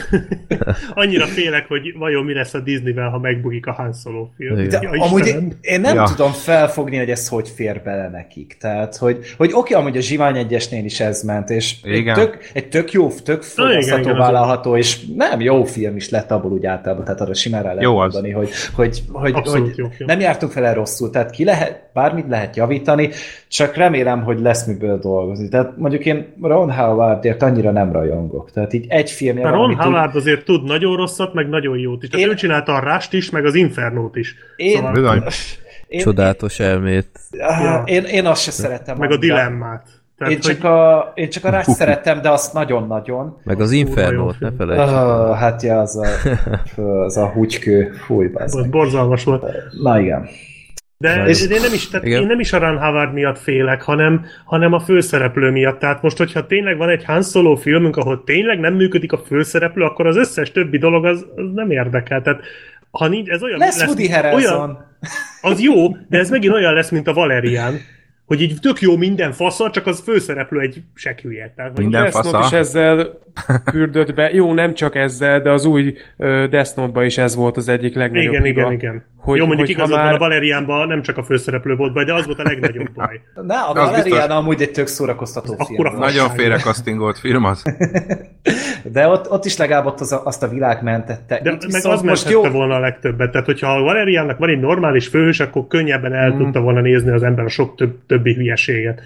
Annyira félek, hogy vajon mi lesz a Disneyvel, ha megbukik a Han Solo film.
Igen.
De
Ja,
amúgy én, én nem
Ja.
tudom felfogni, hogy ez hogy fér bele nekik. Tehát, hogy, hogy oké, amúgy a Zsivány egyesnél is ez ment, és egy
Igen.
tök, egy tök jó, tök fogyasztható, vállalható, és nem jó film is lett abból úgy általában, tehát arra simán rá lehet
Jó az.
mondani, hogy, hogy, hogy,
Abszolút
hogy nem jártunk vele rosszul, tehát ki lehet, bármit lehet javítani, csak remélem, hogy lesz miből dolgozni. Tehát mondjuk én Ron Howardért annyira nem rajongok. Tehát így egy filmje
A
van,
Ron
amit úgy-
Howard azért tud nagyon rosszat, meg nagyon jót is. Tehát
Én-
ő csinálta a Rust is, meg az Infernót is.
Én,
Szóval-
Bizony. (laughs)
én,
Csodálatos elmét.
Ah,
Ja.
én, én azt se szeretem.
Meg a
annyira.
dilemmát. Tehát,
Én
hogy
csak, a, én csak a Rush szerettem, de azt nagyon-nagyon.
Meg az
jó
Infernót, ne felejtsd.
Uh, hát ja, az a, (laughs) az a húgykő, fúj,
az borzalmas volt.
Na igen.
De
És-
és én nem is, tehát
Igen.
én nem is a Ron Howard miatt félek, hanem, hanem a főszereplő miatt. Tehát most, hogyha tényleg van egy Han Solo filmünk, ahol tényleg nem működik a főszereplő, akkor az összes többi dolog az, az nem érdekel. Tehát ha nincs, ez olyan
Lesz Woody Harrelson.
olyan, az jó, de ez megint olyan lesz, mint a Valerian, hogy így tök jó minden faszal, csak az főszereplő egy sekhülye. Tehát,
Minden
Death
fasza.
is ezzel küldött be. Jó, nem csak ezzel, de az új uh, Death Note-ban is ez volt az egyik legnagyobb
igen,
hiba.
igen, igen.
Hogy-
Jó, mondjuk
hogy ha
igazad van,
már-
a Valerianban nem csak a főszereplő volt baj, de az volt a legnagyobb (laughs) baj.
Na, a
De az
Valerian
biztos-
amúgy egy tök szórakoztató
Akkora
film.
Nagyon
Fasság.
félre castingolt film az. (laughs)
De ott, ott is legalább ott az a, azt a világ mentette.
De
Itt
meg az most volna a legtöbbet. Tehát, hogyha a Valeriannak van egy normális főhős, akkor könnyebben el tudta volna nézni az ember a sok több, többi hülyeséget.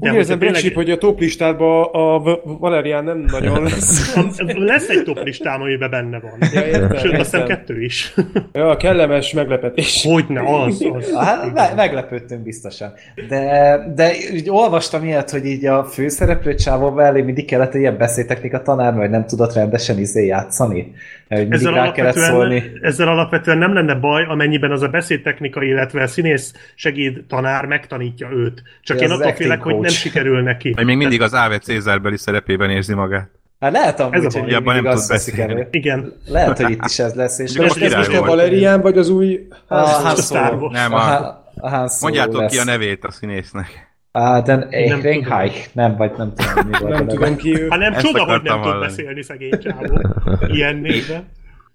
Úgy érzem, Sheep, hogy a top listádban a Valerian nem nagyon lesz. (laughs)
lesz egy top listám, amiben benne van.
Ja, értem,
Sőt, azt hiszem kettő is.
Ja, kellemes meglepetés.
Hogyne, az, az. (laughs)
Hát, me- meglepődtünk biztosan. De, de úgy olvastam ilyet, hogy így a főszereplő csávóval elég mindig kellett egy ilyen beszédtechnika tanár, vagy nem tudott rendesen izé játszani. Hogy
Ezzel
rá
alapvetően,
szólni.
ezzel alapvetően nem lenne baj, amennyiben az a beszédtechnika, illetve a színész segéd tanár megtanítja őt. Csak
Ja,
én attól félek, hogy nem
coach.
sikerül neki.
Vagy még mindig az Áve Cézárbeli szerepében érzi magát.
Hát lehet amúgy,
Ez a
hogy
Abban nem tud beszélni.
elő.
Igen.
Lehet, hogy itt is ez lesz. És
De most
ez most a
volt.
Valerian, vagy az új...
a
a
A,
a,
a Han Solo
mondjátok
lesz.
ki a nevét a színésznek.
Ah, de
Nem
Ringhaik. Nem, vagy nem tudom, mi volt
Nem tudom ki ő.
Ha nem
Ezt
csoda, hogy nem tud beszélni szegény csávó. Ilyen néven.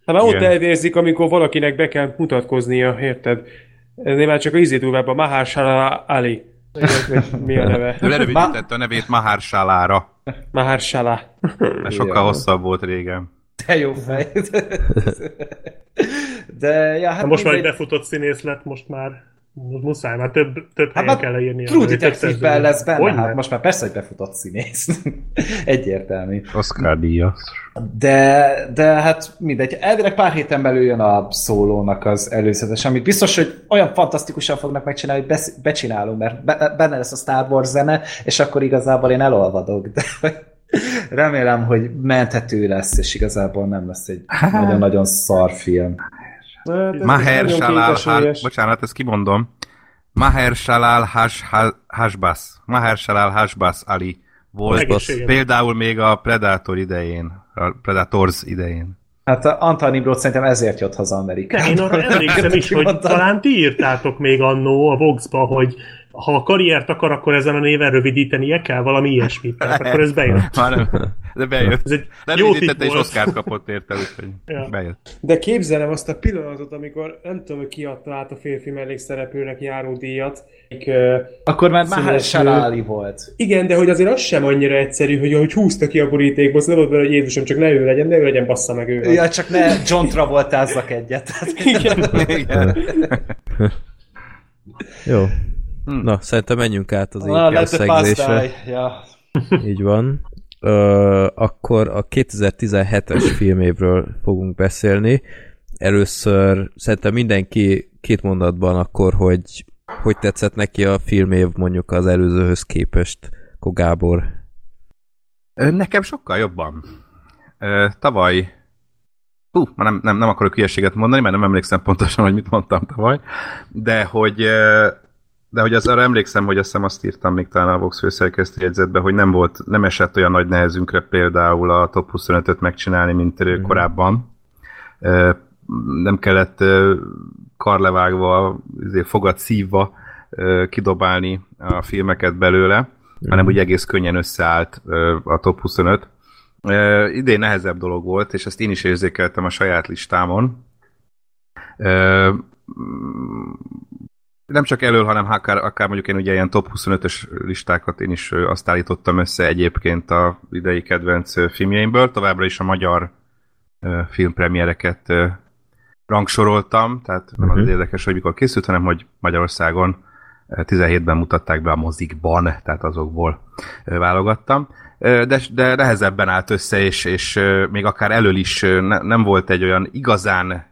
Hát már ott elvérzik, amikor valakinek be kell mutatkoznia, érted? Ezért már csak a izét úr a Mahershala Ali. Mi a neve?
Ő lerövidítette a nevét Maharsalára,
Mahershala.
mert sokkal hosszabb volt régen.
Te jó fej. De, ja, hát
Hát most már egy befutott színész lett, most már muszáj, már több, több
Hát
helyen
már
kell leírni.
True Detective-ben lesz benne,
Hogyne?
hát most már persze, hogy befutott színész. (laughs) Egyértelmű.
Oscar díjas.
De, de hát mindegy, elvileg pár héten belül jön a szólónak az előzetes, amit biztos, hogy olyan fantasztikusan fognak megcsinálni, hogy besz- becsinálunk, mert be- benne lesz a Star Wars zene, és akkor igazából én elolvadok, de (laughs) remélem, hogy menthető lesz, és igazából nem lesz egy nagyon-nagyon szar film.
Hát,
Maher Shalal, bocsánat, ezt kimondom. Maher Shalal Hash, Ha- Hashbas. Maher Shalal Hashbas Ali volt például még a Predator idején, a Predators idején.
Hát a Antoni Brót szerintem ezért jött haza Amerikába.
De én arra (laughs) emlékszem is, hogy talán ti írtátok még annó a Vox-ba, hogy ha a karriert akar, akkor ezen a néven rövidítenie kell, valami ilyesmit. Tehát akkor ez bejött.
Már nem, de bejött.
Ez egy
De
jó tipp
és. Oscar kapott érte, úgyhogy (laughs)
Ja.
bejött.
De képzelem azt a pillanatot, amikor nem tudom, hogy ki adta át a férfi mellékszereplőnek járó díjat.
Akkor már. Mahershala volt.
Igen, de hogy azért az sem annyira egyszerű, hogy ahogy húzta ki a borítékból, az nem volt hogy Jézusom, csak ne ő legyen, ne ő legyen, bassza meg ő.
Ja, csak ne John Travoltázzak egyet.
Igen.
Igen. (laughs) (laughs)
Jó. Na, szerintem menjünk át az
Na,
összegzésre.
Ja. (laughs)
Így van. Ö, akkor a 2017-es filmévről fogunk beszélni. Először szerintem mindenki két mondatban akkor, hogy hogy tetszett neki a filmév mondjuk az előzőhöz képest, akkor Gábor.
Ö, Nekem sokkal jobban. Ö, Tavaly Hú, már nem, nem, nem akarok hülyeséget mondani, mert nem emlékszem pontosan, hogy mit mondtam tavaly, de hogy ö, de hogy az arra emlékszem, hogy azt hiszem azt írtam még talán a Vox főszerkesztő jegyzetbe, hogy nem volt, nem esett olyan nagy nehezünkre például a top 25-öt megcsinálni, mint mm. korábban. Nem kellett karlevágva, fogat szívva kidobálni a filmeket belőle, hanem úgy egész könnyen összeállt a top 25. Ö, idén nehezebb dolog volt, és ezt én is érzékeltem a saját listámon. Nem csak elől, hanem akár, akár mondjuk én ugye ilyen top 25-ös listákat én is azt állítottam össze egyébként a idei kedvenc filmjeimből, továbbra is a magyar filmpremiereket rangsoroltam, tehát nem az
Mhm.
érdekes, hogy mikor készült, hanem hogy Magyarországon ö, 17-ben mutatták be a mozikban, tehát azokból válogattam. De, de nehezebben állt össze, és, és még akár elől is ne, nem volt egy olyan igazán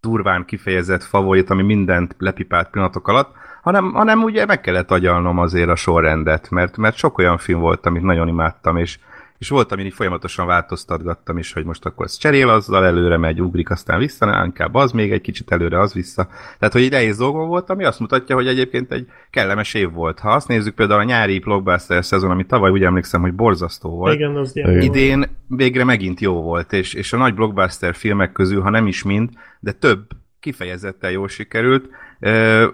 durván kifejezett favorit, ami mindent lepipált pillanatok alatt, hanem, hanem ugye meg kellett agyalnom azért a sorrendet, mert, mert sok olyan film volt, amit nagyon imádtam, és, és volt, amin így folyamatosan változtatgattam is, hogy most akkor ez cserél, azzal előre megy, ugrik, aztán vissza, inkább az még egy kicsit előre, az vissza. Tehát, hogy egy nehéz dolgom volt, ami azt mutatja, hogy egyébként egy kellemes év volt. Ha azt nézzük például a nyári blockbuster szezon, ami tavaly úgy emlékszem, hogy borzasztó volt.
Igen, az
Igen.
Idén végre megint jó volt, és, és a nagy blockbuster filmek közül, ha nem is mind, de több kifejezetten jól sikerült,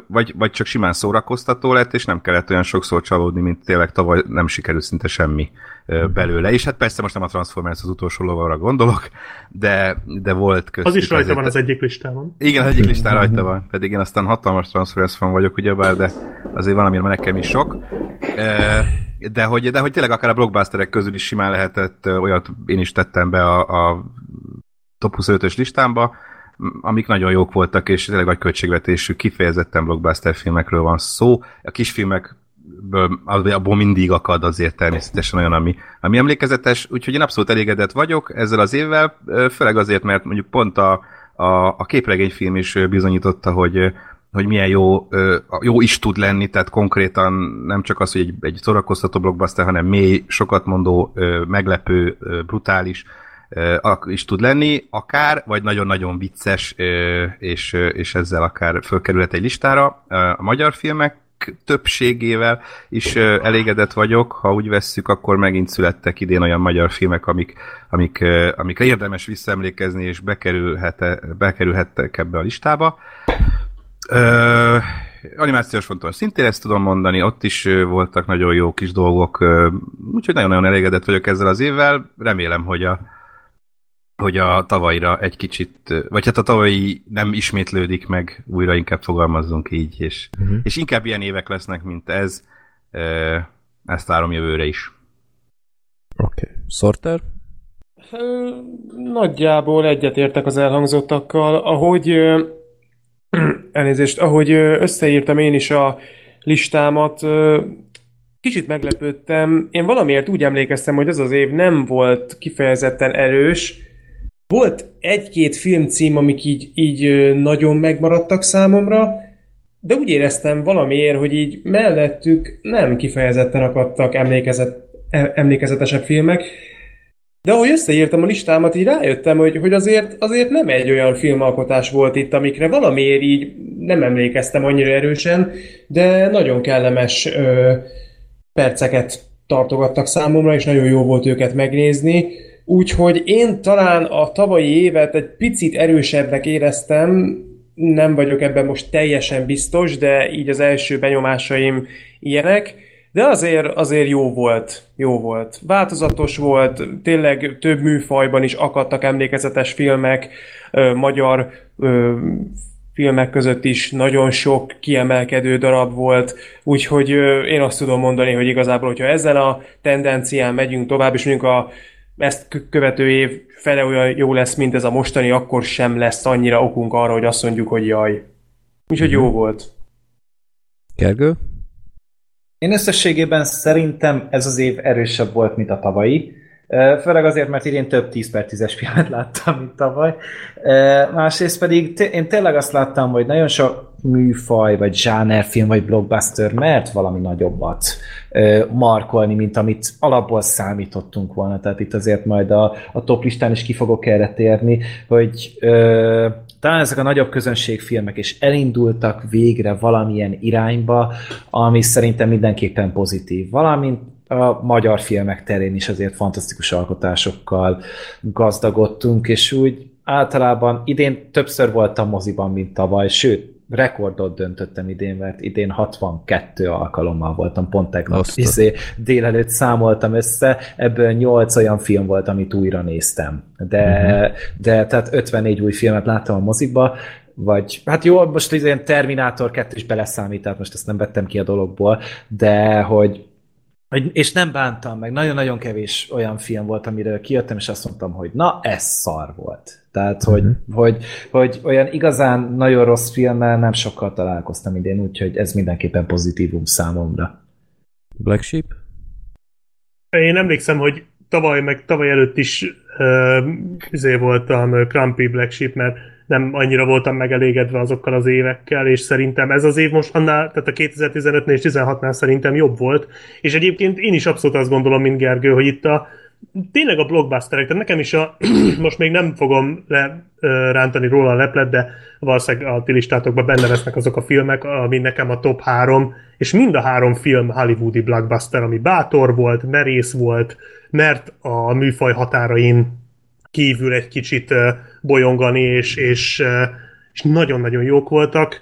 vagy, vagy csak simán szórakoztató lett, és nem kellett olyan sokszor csalódni, mint tényleg tavaly nem sikerült szinte semmi belőle. És hát persze most nem a Transformers az utolsó lovagra gondolok, de, de volt köztük.
Az is rajta
azért-
van az egyik listámon.
igen, az egyik listán rajta van, pedig én aztán hatalmas Transformers fan vagyok, ugyebár, de azért valamiért már nekem is sok. De hogy, de hogy tényleg akár a blockbusterek közül is simán lehetett, olyat én is tettem be a, a top 25-ös listámba, amik nagyon jók voltak, és tényleg nagy költségvetésű, kifejezetten blockbuster filmekről van szó. A kisfilmekből az- abból mindig akad azért természetesen olyan, ami, ami emlékezetes, úgyhogy én abszolút elégedett vagyok ezzel az évvel, főleg azért, mert mondjuk pont a, a, a képregényfilm is bizonyította, hogy hogy milyen jó, jó is tud lenni, tehát konkrétan nem csak az, hogy egy, egy szórakoztató blockbuster, hanem mély, sokat mondó, ö, meglepő, brutális is tud lenni, akár, vagy nagyon-nagyon vicces, és, és ezzel akár fölkerülhet egy listára. A magyar filmek többségével is elégedett vagyok, ha úgy vesszük, akkor megint születtek idén olyan magyar filmek, amik, amik, amikre érdemes visszaemlékezni, és bekerülhet, bekerülhettek ebbe a listába. Ö, animációs fontos szintén ezt tudom mondani, ott is voltak nagyon jó kis dolgok, úgyhogy nagyon-nagyon elégedett vagyok ezzel az évvel, remélem, hogy a hogy a tavalyra egy kicsit, vagy hát a tavalyi nem ismétlődik meg, újra inkább fogalmazzunk így, és,
Mhm.
és inkább ilyen évek lesznek, mint ez, ezt várom jövőre is.
Oké. Okay. Sorter?
Nagyjából egyetértek az elhangzottakkal. Ahogy (clears throat) elnézést, ahogy összeírtam én is a listámat, kicsit meglepődtem. Én valamiért úgy emlékeztem, hogy ez az év nem volt kifejezetten erős. Volt egy-két filmcím, amik így, így nagyon megmaradtak számomra, de úgy éreztem valamiért, hogy így mellettük nem kifejezetten akadtak emlékezet, em- emlékezetesebb filmek, de ahogy összeírtam a listámat, így rájöttem, hogy, hogy azért, azért nem egy olyan filmalkotás volt itt, amikre valamiért így nem emlékeztem annyira erősen, de nagyon kellemes ö, perceket tartogattak számomra, és nagyon jó volt őket megnézni. Úgyhogy én talán a tavalyi évet egy picit erősebbnek éreztem, nem vagyok ebben most teljesen biztos, de így az első benyomásaim ilyenek, de azért, azért jó volt, jó volt. Változatos volt, tényleg több műfajban is akadtak emlékezetes filmek, ö, magyar ö, filmek között is nagyon sok kiemelkedő darab volt, úgyhogy én azt tudom mondani, hogy igazából, hogyha ezen a tendencián megyünk tovább, és mondjuk a ezt kö- követő év fele olyan jó lesz, mint ez a mostani, akkor sem lesz annyira okunk arra, hogy azt mondjuk, hogy jaj. Úgyhogy jó volt.
Gergő?
Én összességében szerintem ez az év erősebb volt, mint a tavalyi. Főleg azért, mert idén több 10 per 10-es filmet láttam, mint tavaly. Másrészt pedig én tényleg azt láttam, hogy nagyon sok műfaj, vagy zsánerfilm, vagy blockbuster mert valami nagyobbat markolni, mint amit alapból számítottunk volna. Tehát itt azért majd a, a top listán is ki fogok erre térni, hogy ö, talán ezek a nagyobb közönségfilmek is elindultak végre valamilyen irányba, ami szerintem mindenképpen pozitív. Valamint a magyar filmek terén is azért fantasztikus alkotásokkal gazdagodtunk, és úgy általában idén többször voltam moziban, mint tavaly, sőt, rekordot döntöttem idén, mert idén 62 alkalommal voltam, pont tegnap izé, délelőtt számoltam össze, ebből 8 olyan film volt, amit újra néztem. De, uh-huh. de tehát 54 új filmet láttam a mozikba, vagy hát jó, most ilyen Terminátor 2 is beleszámít, tehát most ezt nem vettem ki a dologból, de hogy- és nem bántam meg, nagyon-nagyon kevés olyan film volt, amiről kijöttem, és azt mondtam, hogy na, ez szar volt. Tehát, hogy, hogy, hogy olyan igazán nagyon rossz filmmel nem sokkal találkoztam idén, úgyhogy ez mindenképpen pozitívum számomra.
Black Sheep?
Én emlékszem, hogy tavaly, meg tavaly előtt is uh, izé voltam uh, Crumpy Black Sheep, mert nem annyira voltam megelégedve azokkal az évekkel, és szerintem ez az év most annál, tehát a 2015-nél és 16-nál szerintem jobb volt, és egyébként én is abszolút azt gondolom, mint Gergő, hogy itt a tényleg a blockbusterek, tehát nekem is a, (clears throat) most még nem fogom le, ö, rántani róla a leplet, de valószínűleg a ti listátokban benne lesznek azok a filmek, ami nekem a top három, és mind a három film hollywoodi blockbuster, ami bátor volt, merész volt, mert a műfaj határain kívül egy kicsit bolyongani, és, és, és nagyon-nagyon jók voltak.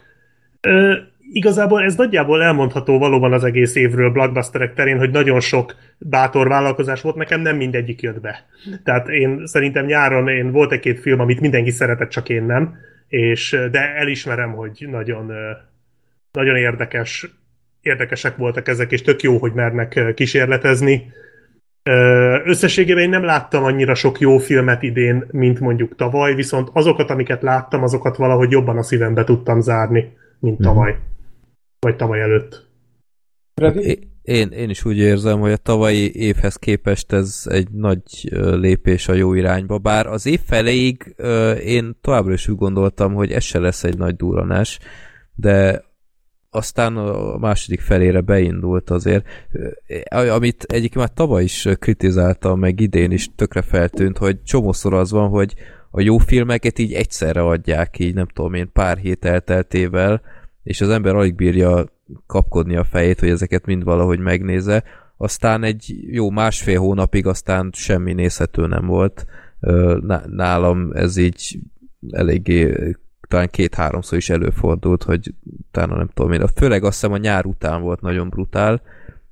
Igazából ez nagyjából elmondható valóban az egész évről blockbusterek terén, hogy nagyon sok bátor vállalkozás volt, nekem nem mindegyik jött be. Tehát én szerintem nyáron én volt egy-két film, amit mindenki szeretett, csak én nem, és de elismerem, hogy nagyon, nagyon érdekes, érdekesek voltak ezek, és tök jó, hogy mernek kísérletezni. Összességében én nem láttam annyira sok jó filmet idén, mint mondjuk tavaly, viszont azokat, amiket láttam, azokat valahogy jobban a szívembe tudtam zárni, mint tavaly. Vagy tavaly előtt.
É- Én, én is úgy érzem, hogy a tavalyi évhez képest ez egy nagy lépés a jó irányba, bár az év feléig én továbbra is úgy gondoltam, hogy ez se lesz egy nagy duranás, de aztán a második felére beindult azért, amit egyébként már tavaly is kritizáltam, meg idén is tökre feltűnt, hogy csomószor az van, hogy a jó filmeket így egyszerre adják, így nem tudom én, pár hét elteltével, és az ember alig bírja kapkodni a fejét, hogy ezeket mind valahogy megnézze. Aztán egy jó másfél hónapig aztán semmi nézhető nem volt. Nálam ez így eléggé talán két-háromszor is előfordult, hogy utána nem tudom én, főleg azt hiszem a nyár után volt nagyon brutál,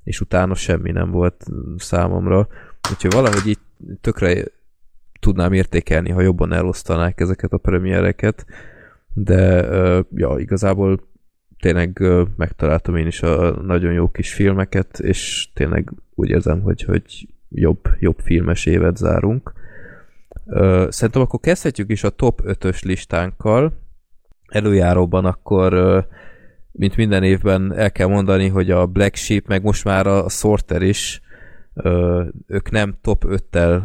és utána semmi nem volt számomra. Úgyhogy valahogy így tökre tudnám értékelni, ha jobban elosztanák ezeket a premiereket, de ja, igazából tényleg megtaláltam én is a nagyon jó kis filmeket, és tényleg úgy érzem, hogy, hogy jobb, jobb filmes évet zárunk. Szerintem akkor kezdhetjük is a top 5-ös listánkkal. Előjáróban akkor, mint minden évben el kell mondani, hogy a Black Sheep, meg most már a Sorter is, ők nem top 5-tel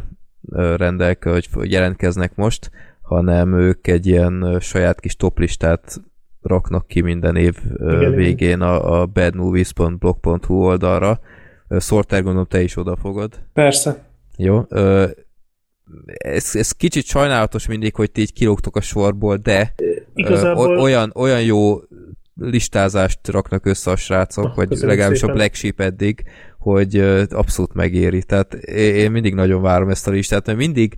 ö, rendelke, hogy jelentkeznek most, hanem ők egy ilyen saját kis toplistát raknak ki minden év
Igen, igen.
végén a, a badmovies.blog.hu oldalra. Sorter, gondolom te is oda fogod.
Persze.
Jó. Ez, ez kicsit sajnálatos mindig, hogy ti így kilógtok a sorból, de
Igazából-
ö, olyan, olyan jó listázást raknak össze a srácok,
Ah,
vagy legalábbis
szépen.
a Black Sheep eddig, hogy abszolút megéri. Tehát én mindig nagyon várom ezt a listát, mert mindig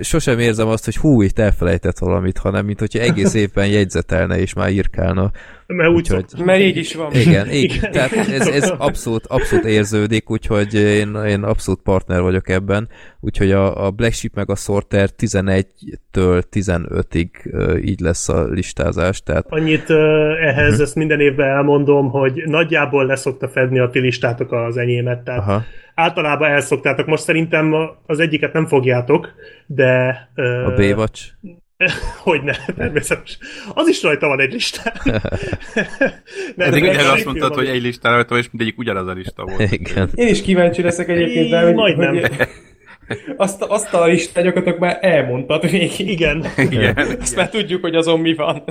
sosem érzem azt, hogy hú, itt elfelejtett valamit, hanem mint hogyha egész (laughs) évben jegyzetelne és már írkálna.
Mert úgy
Úgyhogy-
szoktam.
Mert így is van.
Igen, így,
Igen.
tehát ez, ez abszolút, abszolút érződik, úgyhogy én, én abszolút partner vagyok ebben, úgyhogy a, a Black Sheep meg a Sorter 11-től 15-ig ö, így lesz a listázás, tehát
Annyit uh, ehhez, uh-huh. ezt minden évben elmondom, hogy nagyjából leszokta fedni a ti listátok az enyémet, tehát
aha,
általában elszoktátok. Most szerintem az egyiket nem fogjátok, de... Uh,
a Baywatch. (laughs)
hogy ne, természetesen. Az is rajta van egy listán. (laughs) Nem,
Eddig
nem, nem,
azt mondtad, hogy egy listára rajta, és mindegyik ugyanaz a lista volt.
Igen.
Én is kíváncsi leszek egyébként rá, hogy,
Majdnem.
hogy azt, azt a listát gyakorlatilag már elmondtad végig.
Igen.
Igen.
Azt már tudjuk, hogy azon mi van.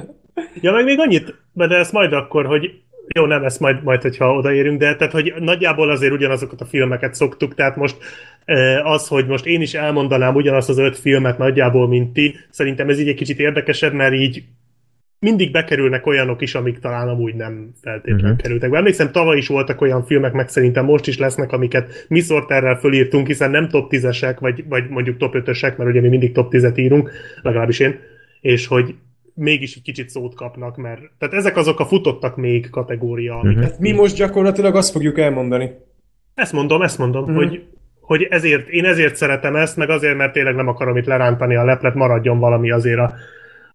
Ja, meg még annyit, de ezt majd akkor, hogy jó, nem, ezt majd, majd hogyha odaérünk, de tehát, hogy nagyjából azért ugyanazokat a filmeket szoktuk, tehát most az, hogy most én is elmondanám ugyanazt az öt filmet nagyjából, mint ti, szerintem ez így egy kicsit érdekesebb, mert így mindig bekerülnek olyanok is, amik talán amúgy nem feltétlenül
Mhm.
kerültek be. Emlékszem, tavaly is voltak olyan filmek, meg szerintem most is lesznek, amiket mi sorterrel fölírtunk, hiszen nem top 10-esek, vagy, vagy mondjuk top 5-ösek, mert ugye mi mindig top 10-et írunk, legalábbis én, és hogy mégis egy kicsit szót kapnak, mert tehát ezek azok a futottak még kategória, amiket
Mhm.
Mi most gyakorlatilag azt fogjuk elmondani.
ezt mondom, ezt mondom,
Mhm.
hogy, hogy ezért, én ezért szeretem ezt, meg azért, mert tényleg nem akarom itt lerántani a leplet, maradjon valami azért a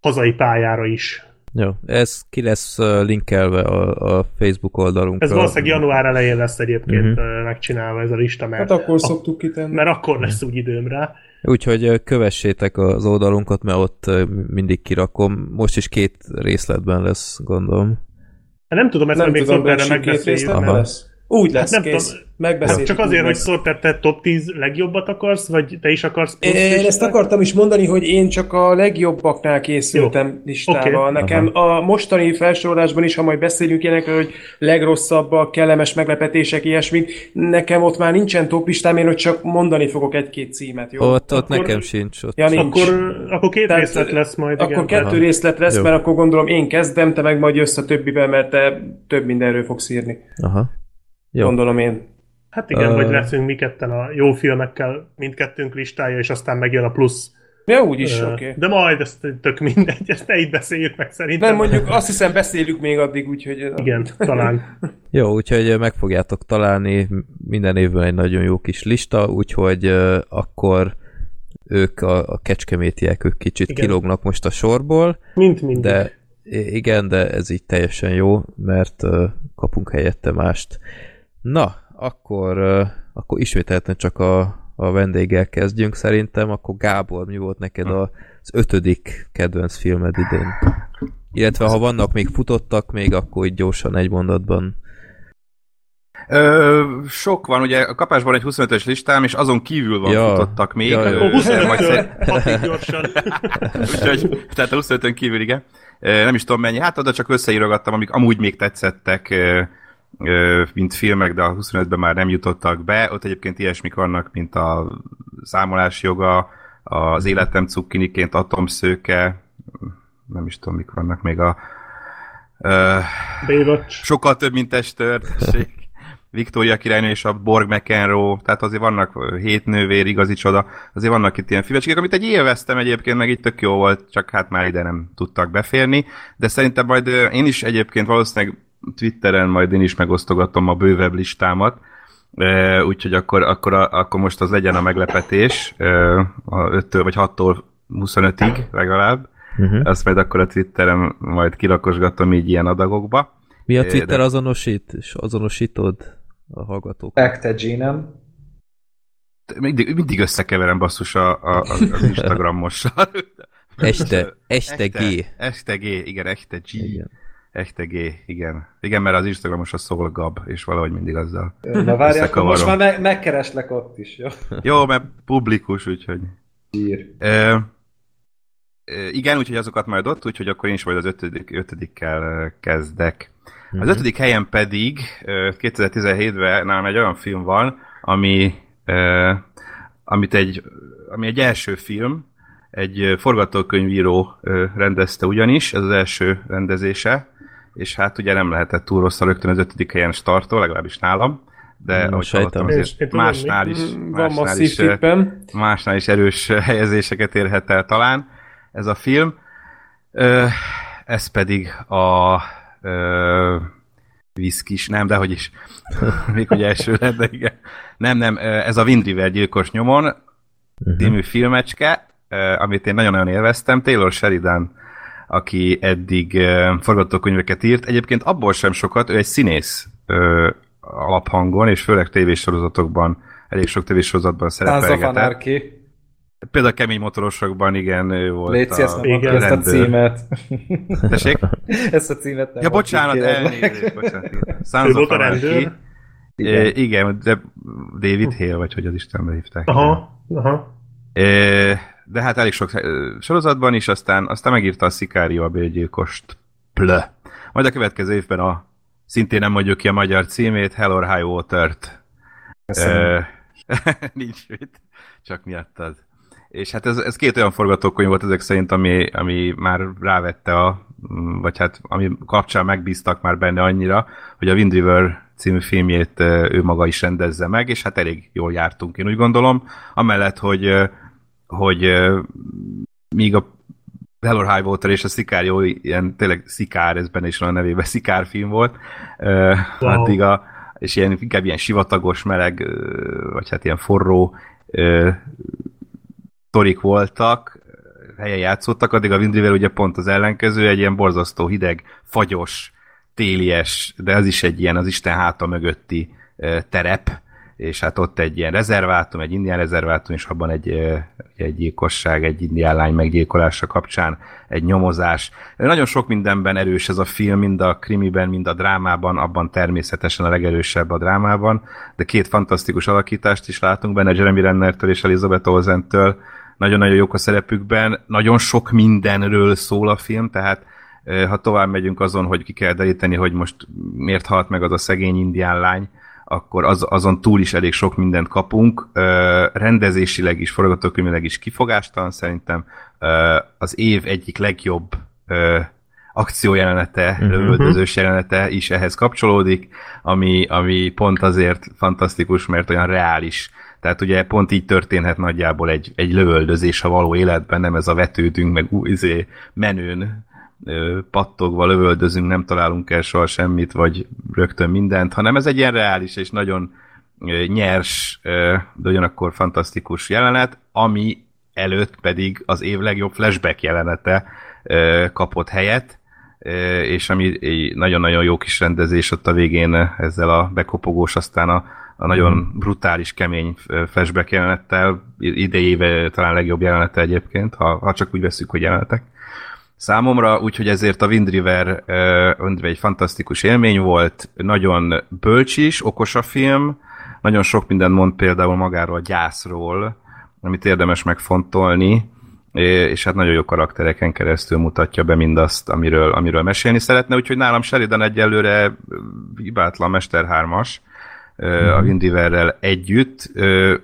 hazai pályára is.
Jó, ez ki lesz linkelve a, a Facebook oldalunkra.
Ez valószínűleg január elején lesz egyébként uh-huh. megcsinálva ez a lista, mert,
Hát akkor szoktuk kitenni.
mert akkor lesz úgy időm rá.
Úgyhogy kövessétek az oldalunkat, mert ott mindig kirakom. Most is két részletben lesz, gondolom.
Hát nem tudom, ezt
Nem
még
tudom,
szorterre
belső két
megbeszéljük.
részletben lesz. Úgy lesz,
Nem
kész.
tudom.
Megbeszéljük.
Csak azért,
úgy
hogy
lesz.
Sorter, te top 10 legjobbat akarsz, vagy te is akarsz
Én
listát?
ezt akartam is mondani, hogy én csak a legjobbaknál készültem listával.
Oké.
Nekem a mostani felsorolásban is, ha majd beszélünk ilyenekről, hogy legrosszabbak, kellemes meglepetések, ilyesmik, nekem ott már nincsen top listám, én hogy csak mondani fogok egy-két címet, jó?
Ott, ott
Akkor-
nekem sincs. Ott
Ja, nincs.
Akkor, akkor két
Tehát-
részlet lesz majd,
Akkor
igen.
kettő
Aha.
részlet lesz,
Jó.
mert akkor gondolom én kezdem, te meg majd jössz a többivel, mert te több mindenről fogsz írni.
Aha. Jó.
Gondolom én.
Hát igen,
Ö-
vagy leszünk mi ketten a jó filmekkel mindkettőnk listája, és aztán megjön a plusz.
Ja, úgyis,
Ö,
oké. Okay.
De majd ezt tök mindegy, ezt ne így beszéljük meg szerintem.
Nem, mondjuk azt hiszem beszélünk még addig, úgyhogy...
Igen, talán. (laughs)
Jó, úgyhogy meg fogjátok találni minden évben egy nagyon jó kis lista, úgyhogy ö, akkor ők a, a kecskemétiek, ők kicsit
Igen.
kilógnak most a sorból,
Mint mindig.
de igen, de ez így teljesen jó, mert ö, kapunk helyette mást. Na, akkor, akkor ismételten csak a, a vendéggel kezdjünk szerintem, akkor Gábor, mi volt neked a, az ötödik kedvenc filmed idén? Illetve ha vannak még futottak még, akkor így gyorsan egy mondatban.
Ö, sok van, ugye a kapásban egy 25-ös listám, és azon kívül van
Ja.
futottak még.
Ja, ja,
Ö,
ja.
Ó, 25
majd szer-. (laughs) Úgyhogy, tehát a 25-ön kívül, igen. Nem is tudom mennyi, hát oda csak összeírogattam, amik amúgy még tetszettek, mint filmek, de a 25-ben már nem jutottak be. Ott egyébként ilyesmik vannak, mint a számolás joga, az életem cukkiniként atomszőke, nem is tudom, mik vannak még a ö,
Baywatch.
sokkal több, mint testőr, tessék. (laughs) Victoria királynő és a Borg McEnroe, tehát azért vannak hét nővér, igazi csoda, azért vannak itt ilyen filmecskek, amit egy élveztem egyébként, meg itt tök jó volt, csak hát már ide nem tudtak beférni, de szerintem majd én is egyébként valószínűleg Twitteren majd én is megosztogatom a bővebb listámat, Ö, úgyhogy akkor, akkor, a, akkor most az legyen a meglepetés, ö, a 5-től vagy 6-tól 25-ig legalább,
Uh-huh.
azt majd akkor a Twitteren majd kirakosgatom így ilyen adagokba.
Mi a Twitter
de-
azonosít, és azonosítod a hallgatók?
Ekte G-nem.
Mindig, mindig összekeverem basszus a, a, a, az Instagramossal.
Este, este G.
Este G, igen, Echte G.
Igen.
Echte G, igen. Igen, mert az Instagramos a szól Gab, és valahogy mindig azzal.
Na várj, akkor most már me- megkereslek ott is, jó?
Jó, mert publikus, úgyhogy...
Ír.
Ö, igen, úgyhogy azokat majd ott, úgyhogy akkor én is majd az ötödik, ötödikkel kezdek. Az
Mhm.
ötödik helyen pedig ö, 2017-ben nálam egy olyan film van, ami, ö, amit egy, ami egy első film, egy forgatókönyvíró rendezte ugyanis, ez az első rendezése, és hát ugye nem lehetett túl rossz a rögtön az ötödik helyen startol, legalábbis nálam, de
Mm,
ahogy
sejtem.
hallottam, azért
én
másnál is,
Mm, Van
másnál is,
tippem.
másnál is erős (laughs) helyezéseket érhet el talán ez a film. Ez pedig a viszkis, nem, de hogy is. (laughs) Még hogy első lett, de igen. Nem, nem, ez a Wind River gyilkos nyomon
Mhm.
című filmecske, amit én nagyon-nagyon élveztem. Taylor Sheridan, aki eddig forgatókönyveket írt. Egyébként abból sem sokat, ő egy színész ö, alaphangon, és főleg tévésorozatokban, elég sok tévésorozatban szerepelgetett. Például a kemény motorosokban, igen, ő volt
Léci, ezt
a
nem
igen,
ezt a címet.
Tessék? (laughs)
ezt a címet nem
Ja, bocsánat, elnézést, bocsánat.
Ő
Sons
volt
of
a
Anarchy.
rendőr.
Igen. igen, de David Hale, vagy hogy az Istenbe hívták.
Aha, aha.
É, De hát elég sok sorozatban is, aztán, aztán megírta a Sicario a bőgyilkost. Plö. Majd a következő évben a szintén nem mondjuk ki a magyar címét, Hell or High Water-t. Ö, (laughs) Nincs mit, csak miattad. És hát ez, ez két olyan forgatókönyv volt ezek szerint, ami, ami már rávette a mm, vagy hát ami kapcsán megbíztak már benne annyira, hogy a Wind River című filmjét ő maga is rendezze meg, és hát elég jól jártunk, én úgy gondolom. Amellett, hogy, hogy ö, míg a Hellor High Water és a Sicario ilyen tényleg szikár, ez benne is van a nevében, szikár film volt,
Wow.
addig a, és ilyen, inkább ilyen sivatagos, meleg, vagy hát ilyen forró ö, torik voltak, helyen játszottak, addig a Wind River ugye pont az ellenkező, egy ilyen borzasztó hideg, fagyos, télies, de az is egy ilyen az Isten háta mögötti terep, és hát ott egy ilyen rezervátum, egy indián rezervátum, és abban egy, egy gyilkosság, egy indián lány meggyilkolása kapcsán, egy nyomozás. Nagyon sok mindenben erős ez a film, mind a krimiben, mind a drámában, abban természetesen a legerősebb a drámában, de két fantasztikus alakítást is látunk benne, Jeremy Rennertől és Elizabeth Olsentől, nagyon-nagyon jók a szerepükben, nagyon sok mindenről szól a film, tehát ha tovább megyünk azon, hogy ki kell deríteni, hogy most miért halt meg az a szegény indián lány, akkor az, azon túl is elég sok mindent kapunk. Ö, rendezésileg is, forgatókönyvileg is kifogástalan szerintem. Ö, az év egyik legjobb ö, akciójelenete,
Mhm.
lövöldözős jelenete is ehhez kapcsolódik, ami, ami pont azért fantasztikus, mert olyan reális. Tehát ugye pont így történhet nagyjából egy, egy lövöldözés a való életben, nem ez a vetődünk, meg ú, izé, menőn pattogva lövöldözünk, nem találunk el soha semmit, vagy rögtön mindent, hanem ez egy ilyen reális és nagyon nyers, de ugyanakkor fantasztikus jelenet, ami előtt pedig az év legjobb flashback jelenete kapott helyet, és ami nagyon-nagyon jó kis rendezés ott a végén ezzel a bekopogós, aztán a, a nagyon brutális, kemény flashback jelenettel, idejéve talán legjobb jelenete egyébként, ha, ha csak úgy veszük, hogy jelenetek számomra, úgyhogy ezért a Wind River, River egy fantasztikus élmény volt, nagyon bölcs is, okos a film, nagyon sok mindent mond például magáról a gyászról, amit érdemes megfontolni, és hát nagyon jó karaktereken keresztül mutatja be mindazt, amiről, amiről mesélni szeretne, úgyhogy nálam Sheridan egyelőre hibátlan Mester 3-as, a Wind Riverrel együtt,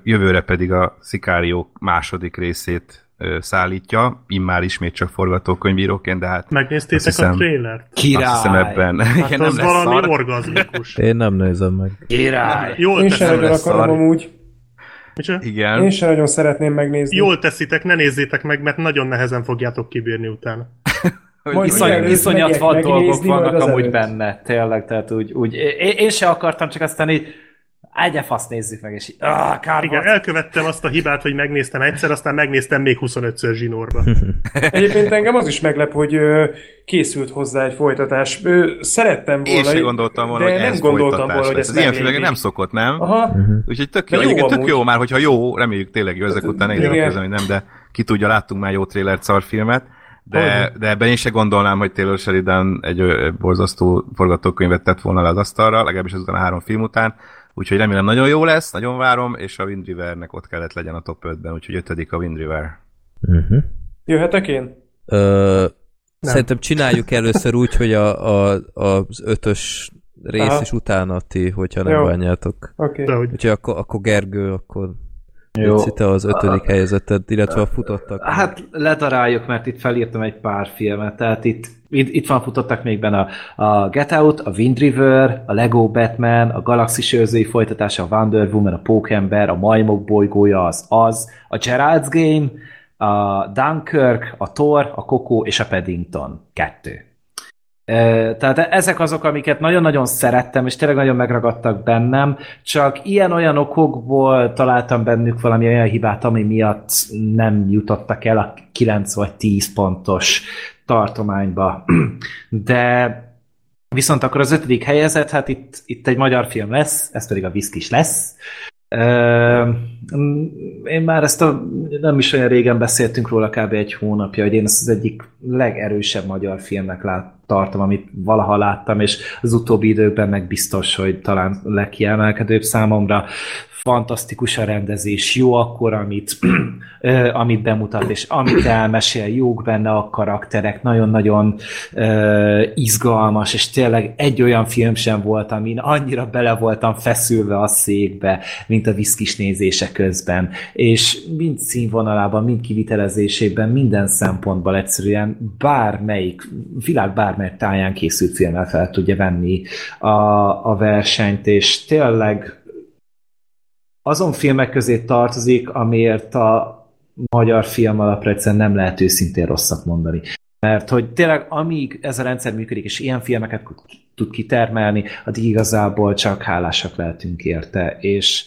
jövőre pedig a Sicario második részét szállítja, immár ismét csak forgatókönyvíróként, de hát
Megnéztétek
Azt hiszem-
a trailert?
azt hiszem ebben.
Hát
Igen,
az
nem
valami
szar.
orgazmikus.
Én nem nézem meg.
Király!
Jól
Én sem akarom
szar.
amúgy.
Micsoda?
Igen.
Én sem nagyon szeretném megnézni.
Jól teszitek, ne nézzétek meg, mert nagyon nehezen fogjátok kibírni utána.
Majd
Iszony, iszonyat vad dolgok vannak amúgy
előtt.
benne, tényleg, tehát úgy, úgy én, én se akartam, csak aztán így Egye fasz nézzük meg, és így, ah, kár
Igen,
volt.
elkövettem azt a hibát, hogy megnéztem egyszer, aztán megnéztem még 25-ször zsinórba. (laughs)
Egyébként engem az is meglep, hogy készült hozzá egy folytatás. Szerettem volna.
Én sem gondoltam volna,
de
hogy
nem
ez
gondoltam volna, hogy ez
Ez ilyen filmekben nem szokott, nem?
Aha.
Úgyhogy tök jó,
jó
tök jó már, hogyha jó, reméljük tényleg jó ezek után, én közben, nem, de ki tudja, láttunk már jó trélert, szarfilmet, de, de ebben én se gondolnám, hogy Taylor Sheridan egy borzasztó forgatókönyvet tett volna le az asztalra, legalábbis azután a három film után, úgyhogy remélem nagyon jó lesz, nagyon várom, és a Wind Rivernek ott kellett legyen a top 5-ben, úgyhogy ötödik a Wind River.
Uh-huh.
Jöhetek én?
Ö, szerintem csináljuk először úgy, hogy a, a, az ötös rész
Aha.
is utána ti, hogyha nem
Jó.
bánjátok.
Hogy
Úgyhogy akkor, akkor Gergő, akkor
Jó.
Te az ötödik helyezetted, illetve a futottak.
Hát ledaráljuk, mert itt felírtam egy pár filmet, tehát itt, itt, itt van futottak még benne a, a Get Out, a Wind River, a Lego Batman, a Galaxis őrzői folytatása, a Wonder Woman, a Pókember, a Majmok bolygója, az Az, a Gerald's Game, a Dunkirk, a Thor, a Coco és a Paddington 2. Ö, Tehát ezek azok, amiket nagyon-nagyon szerettem, és tényleg nagyon megragadtak bennem, csak ilyen-olyan okokból találtam bennük valami olyan hibát, ami miatt nem jutottak el a 9 vagy 10 pontos tartományba. (clears throat) De viszont akkor az ötödik helyezett, hát itt, itt egy magyar film lesz, ez pedig a Viszkis lesz. Én már ezt a, nem is olyan régen beszéltünk róla, kb. egy hónapja, hogy én ezt az egyik legerősebb magyar filmnek lát, tartom, amit valaha láttam, és az utóbbi időkben meg biztos, hogy talán legkiemelkedőbb számomra. Fantasztikus a rendezés, jó akkor, amit, (clears throat) amit bemutat, és amit elmesél, jók benne a karakterek, nagyon-nagyon ö, izgalmas, és tényleg egy olyan film sem volt, amin annyira bele voltam feszülve a székbe, mint a viszkis nézése közben, és mind színvonalában, mind kivitelezésében, minden szempontból egyszerűen bármelyik, világ bármely táján készült filmmel fel tudja venni a, a versenyt, és tényleg azon filmek közé tartozik, amiért a magyar film alapra egyszerűen nem lehet őszintén rosszat mondani. Mert hogy tényleg amíg ez a rendszer működik, és ilyen filmeket tud kitermelni, addig igazából csak hálásak lehetünk érte. És,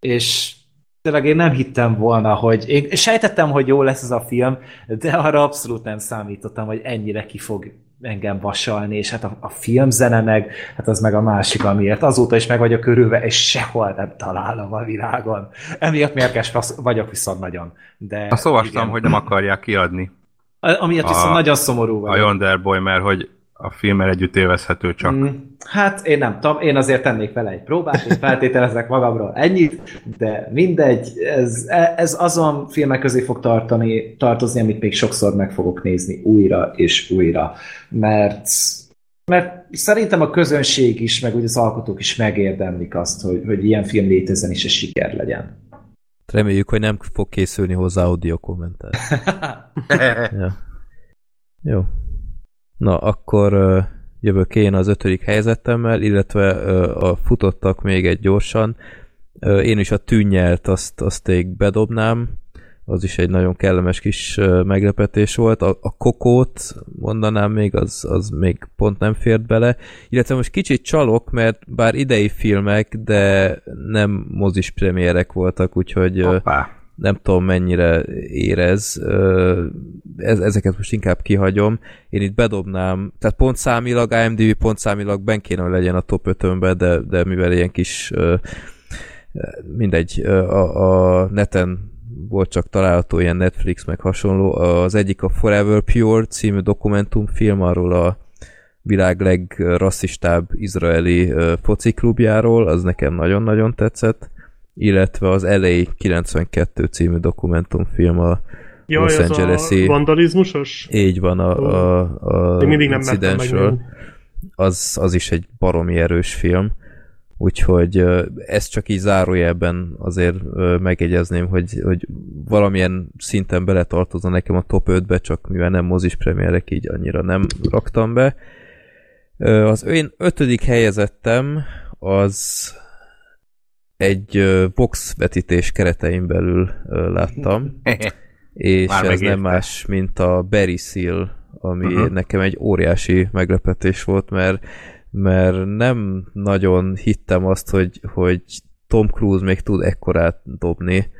és tényleg én nem hittem volna, hogy én sejtettem, hogy jó lesz ez a film, de arra abszolút nem számítottam, hogy ennyire ki fog engem vasalni, és hát a, a filmzene meg, hát az meg a másik, amiért azóta is meg vagyok körülve, és sehol nem találom a világon. Emiatt mérges vagyok viszont nagyon. De
Azt olvastam, hogy nem akarják kiadni.
Amiatt
A-
viszont nagyon szomorú
A
vagyok.
Yonder Boy, mert hogy a filmmel együtt élvezhető csak.
Mm, Hát én nem tudom, én azért tennék vele egy próbát, és feltételezek magamról ennyit, de mindegy, ez, ez azon filmek közé fog tartani, tartozni, amit még sokszor meg fogok nézni újra és újra, mert mert szerintem a közönség is, meg úgy az alkotók is megérdemlik azt, hogy, hogy ilyen film létezzen és siker legyen.
Reméljük, hogy nem fog készülni hozzá audio kommentár. (laughs) ja. Jó. Na, akkor jövök én az ötödik helyzetemmel, illetve a futottak még egy gyorsan. Én is a tűnnyelt, azt, azt még bedobnám. Az is egy nagyon kellemes kis meglepetés volt. A, a kokót mondanám még, az, az még pont nem fért bele. Illetve most kicsit csalok, mert bár idei filmek, de nem mozis premierek voltak, úgyhogy...
Hoppá.
Nem tudom mennyire érez, ez, ezeket most inkább kihagyom. Én itt bedobnám, tehát pontszámilag, IMDb pontszámilag ben kéne, hogy legyen a top 5 de, de mivel ilyen kis mindegy, a, a neten volt csak található ilyen Netflix meg hasonló. Az egyik a Forever Pure című dokumentumfilm arról a világ legrasszistább izraeli fociklubjáról, az nekem nagyon-nagyon tetszett, illetve az LA 92 című dokumentumfilm a
Jaj,
Los
ez a
Angeles-i-
vandalizmusos?
így van a, a, a
Még mindig nem
incidensről. Az, az is egy baromi erős film. Úgyhogy ezt csak így zárójelben azért megjegyezném, hogy, hogy valamilyen szinten beletartozna nekem a top 5-be, csak mivel nem mozis premierek, így annyira nem raktam be. Az én ötödik helyezettem az egy ö, Vox vetítés keretein belül láttam, (laughs) és
Már
ez
megérte.
nem más, mint a Barry Seal, ami uh-huh. nekem egy óriási meglepetés volt, mert mert nem nagyon hittem azt, hogy, hogy Tom Cruise még tud ekkorát dobni.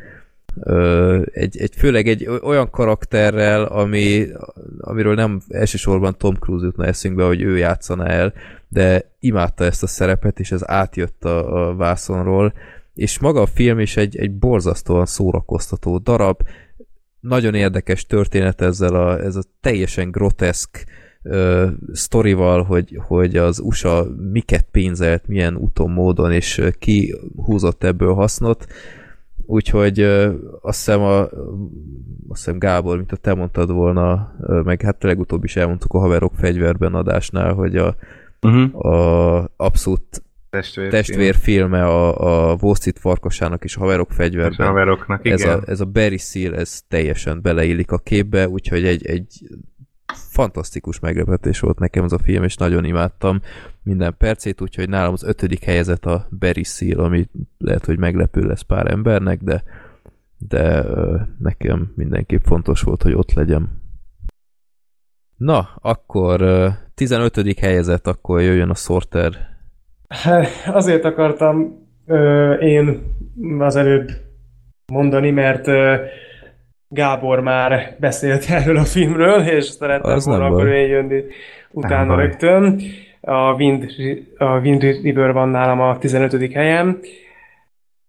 Ö, egy, egy, főleg egy olyan karakterrel, ami, amiről nem elsősorban Tom Cruise jutna eszünkbe, hogy ő játszaná el, de imádta ezt a szerepet, és ez átjött a, a vászonról, és maga a film is egy, egy borzasztóan szórakoztató darab, nagyon érdekes történet ezzel a, ez a teljesen groteszk ö, sztorival, hogy, hogy az USA miket pénzelt, milyen úton, módon, és ki húzott ebből hasznot. Úgyhogy ö, azt hiszem, a, azt hiszem Gábor, mint a te mondtad volna, meg hát legutóbb is elmondtuk a haverok fegyverben adásnál, hogy a,
Uh-huh.
a abszolút
Testvér,
testvérfilme a, a Wall Street farkasának és a haverok
A
fegyverben
haveroknak, igen.
ez a, ez a Barry Seal, ez teljesen beleillik a képbe, úgyhogy egy, egy fantasztikus meglepetés volt nekem ez a film, és nagyon imádtam minden percét, úgyhogy nálam az ötödik helyezett a Barry Seal, ami lehet, hogy meglepő lesz pár embernek, de, de nekem mindenképp fontos volt, hogy ott legyen. Na, akkor 15. helyezett, akkor jöjjön a Sorter.
Azért akartam ö, én az előbb mondani, mert ö, Gábor már beszélt (laughs) erről a filmről, és szerettem
Az
volna
nem
akkor én jönni utána
baj.
rögtön. A Wind, a Wind River van nálam a 15. helyen.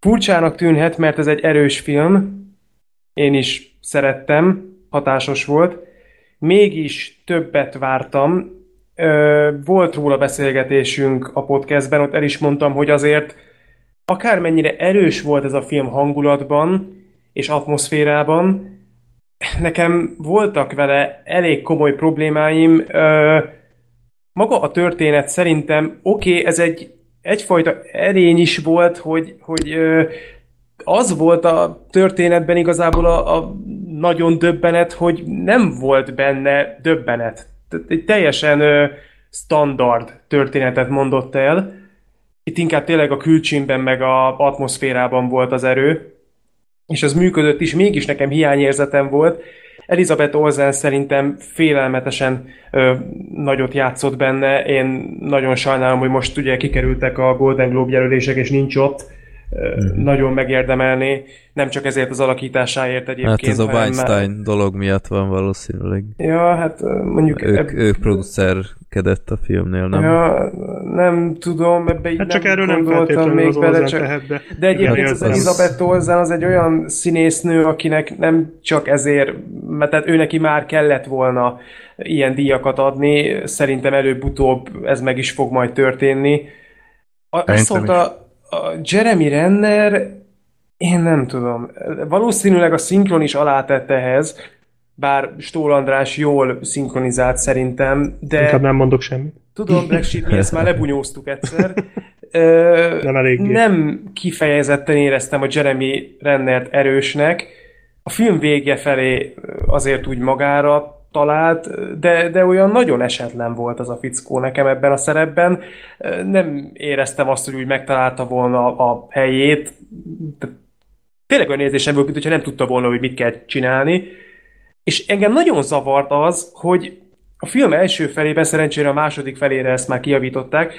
Furcsának tűnhet, mert ez egy erős film. Én is szerettem, hatásos volt. Mégis többet vártam. Volt róla beszélgetésünk a podcastben, ott el is mondtam, hogy azért akármennyire erős volt ez a film hangulatban és atmoszférában, nekem voltak vele elég komoly problémáim. Maga a történet szerintem, oké, okay, ez egy egyfajta erény is volt, hogy, hogy az volt a történetben igazából a, a nagyon döbbenet, hogy nem volt benne döbbenet. Egy teljesen ö, standard történetet mondott el. Itt inkább tényleg a külcsínben meg a atmoszférában volt az erő, és az működött is, mégis nekem hiányérzetem volt. Elizabeth Olsen szerintem félelmetesen ö, nagyot játszott benne. Én nagyon sajnálom, hogy most ugye kikerültek a Golden Globe jelölések, és nincs ott. Ö,
Mhm.
Nagyon megérdemelné. Nem csak ezért az alakításáért egyébként.
Hát ez a
hanem
Weinstein dolog miatt van valószínűleg.
Ja, hát ö, mondjuk...
Ők,
eb-
ők producerkedett a filmnél, nem?
Ja, nem tudom, ebbe így
Hát
nem
csak erről nem
gondoltam még
az
bele, csak... De egyébként
Igen,
az
az-
Elizabeth Olsen az egy olyan színésznő, akinek nem csak ezért, mert tehát ő neki már kellett volna ilyen díjakat adni, szerintem előbb-utóbb ez meg is fog majd történni. A,
Szerintem
viszont a, Jeremy Renner, én nem tudom, valószínűleg a szinkron is alátett ehhez, bár Stól András jól szinkronizált szerintem, de...
Inkább nem mondok semmit.
Tudom, Black Sheep, mi ezt már lebunyóztuk egyszer. Ö,
Nem eléggé.
Nem kifejezetten éreztem a Jeremy Rennert erősnek. A film vége felé azért úgy magára talált, de, de olyan nagyon esetlen volt az a fickó nekem ebben a szerepben. Nem éreztem azt, hogy úgy megtalálta volna a helyét. Tényleg olyan érzésem volt, mintha nem tudta volna, hogy mit kell csinálni. És engem nagyon zavart az, hogy a film első felében, szerencsére a második felére ezt már kijavították,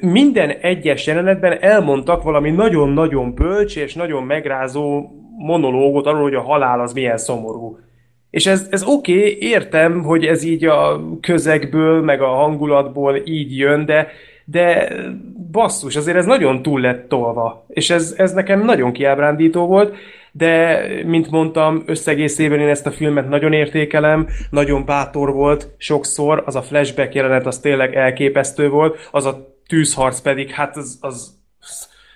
minden egyes jelenetben elmondtak valami nagyon-nagyon bölcs és nagyon megrázó monológot arról, hogy a halál az milyen szomorú. És ez, ez oké, okay, értem, hogy ez így a közegből, meg a hangulatból így jön, de, de basszus, azért ez nagyon túl lett tolva. És ez, ez nekem nagyon kiábrándító volt, de, mint mondtam, összegészében én ezt a filmet nagyon értékelem, nagyon bátor volt sokszor, az a flashback jelenet az tényleg elképesztő volt, az a tűzharc pedig, hát az, az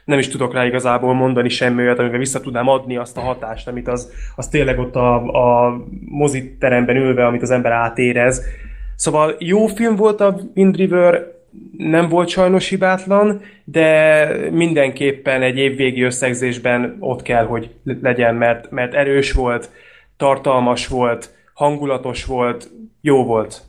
nem is tudok rá igazából mondani semmi olyat, amivel vissza tudnám adni azt a hatást, amit az, az tényleg ott a, a moziteremben ülve, amit az ember átérez. Szóval jó film volt a Wind River, nem volt sajnos hibátlan, de mindenképpen egy évvégi összegzésben ott kell, hogy legyen, mert, mert erős volt, tartalmas volt, hangulatos volt, jó volt.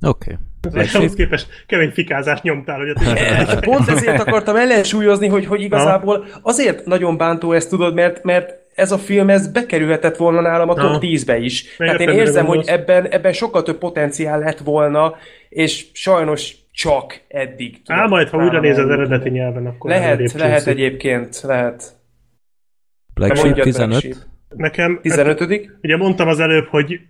Oké. Okay.
Ahhoz képest kemény fikázást nyomtál, hogy a (laughs)
Pont ezért akartam ellensúlyozni, hogy, hogy igazából azért nagyon bántó ezt tudod, mert, mert ez a film ez bekerülhetett volna nálam a top
Aha.
10-be is.
Meg
Tehát én érzem, hogy ebben, ebben sokkal több potenciál lett volna, és sajnos csak eddig.
Á, majd, ha újra nézed eredeti nyelven, akkor
Lehet, lehet egyébként, lehet.
Black Sheep
mondjad, Black
15?
Sheep.
Nekem,
15
Ugye mondtam az előbb, hogy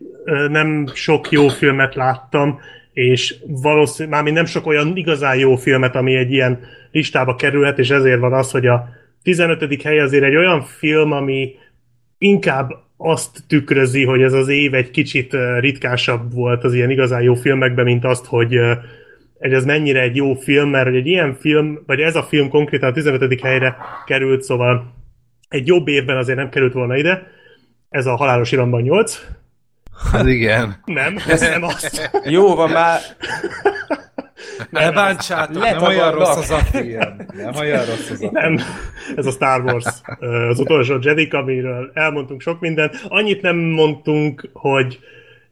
nem sok jó filmet láttam, és valószínűleg, mármint nem sok olyan igazán jó filmet, ami egy ilyen listába kerülhet, és ezért van az, hogy a 15. hely azért egy olyan film, ami inkább azt tükrözi, hogy ez az év egy kicsit ritkásabb volt az ilyen igazán jó filmekben, mint azt, hogy hogy ez mennyire egy jó film, mert hogy egy ilyen film, vagy ez a film konkrétan a 15. helyre került, szóval egy jobb évben azért nem került volna ide. Ez a Halálos Iramban 8.
Hát igen.
Nem, ez nem azt.
Jó van már.
Ne bántsátok, nem
Letagadlak.
olyan rossz az a film. Nem olyan rossz az a film.
Nem, ez a Star Wars, az utolsó Jedi, amiről elmondtunk sok mindent. Annyit nem mondtunk, hogy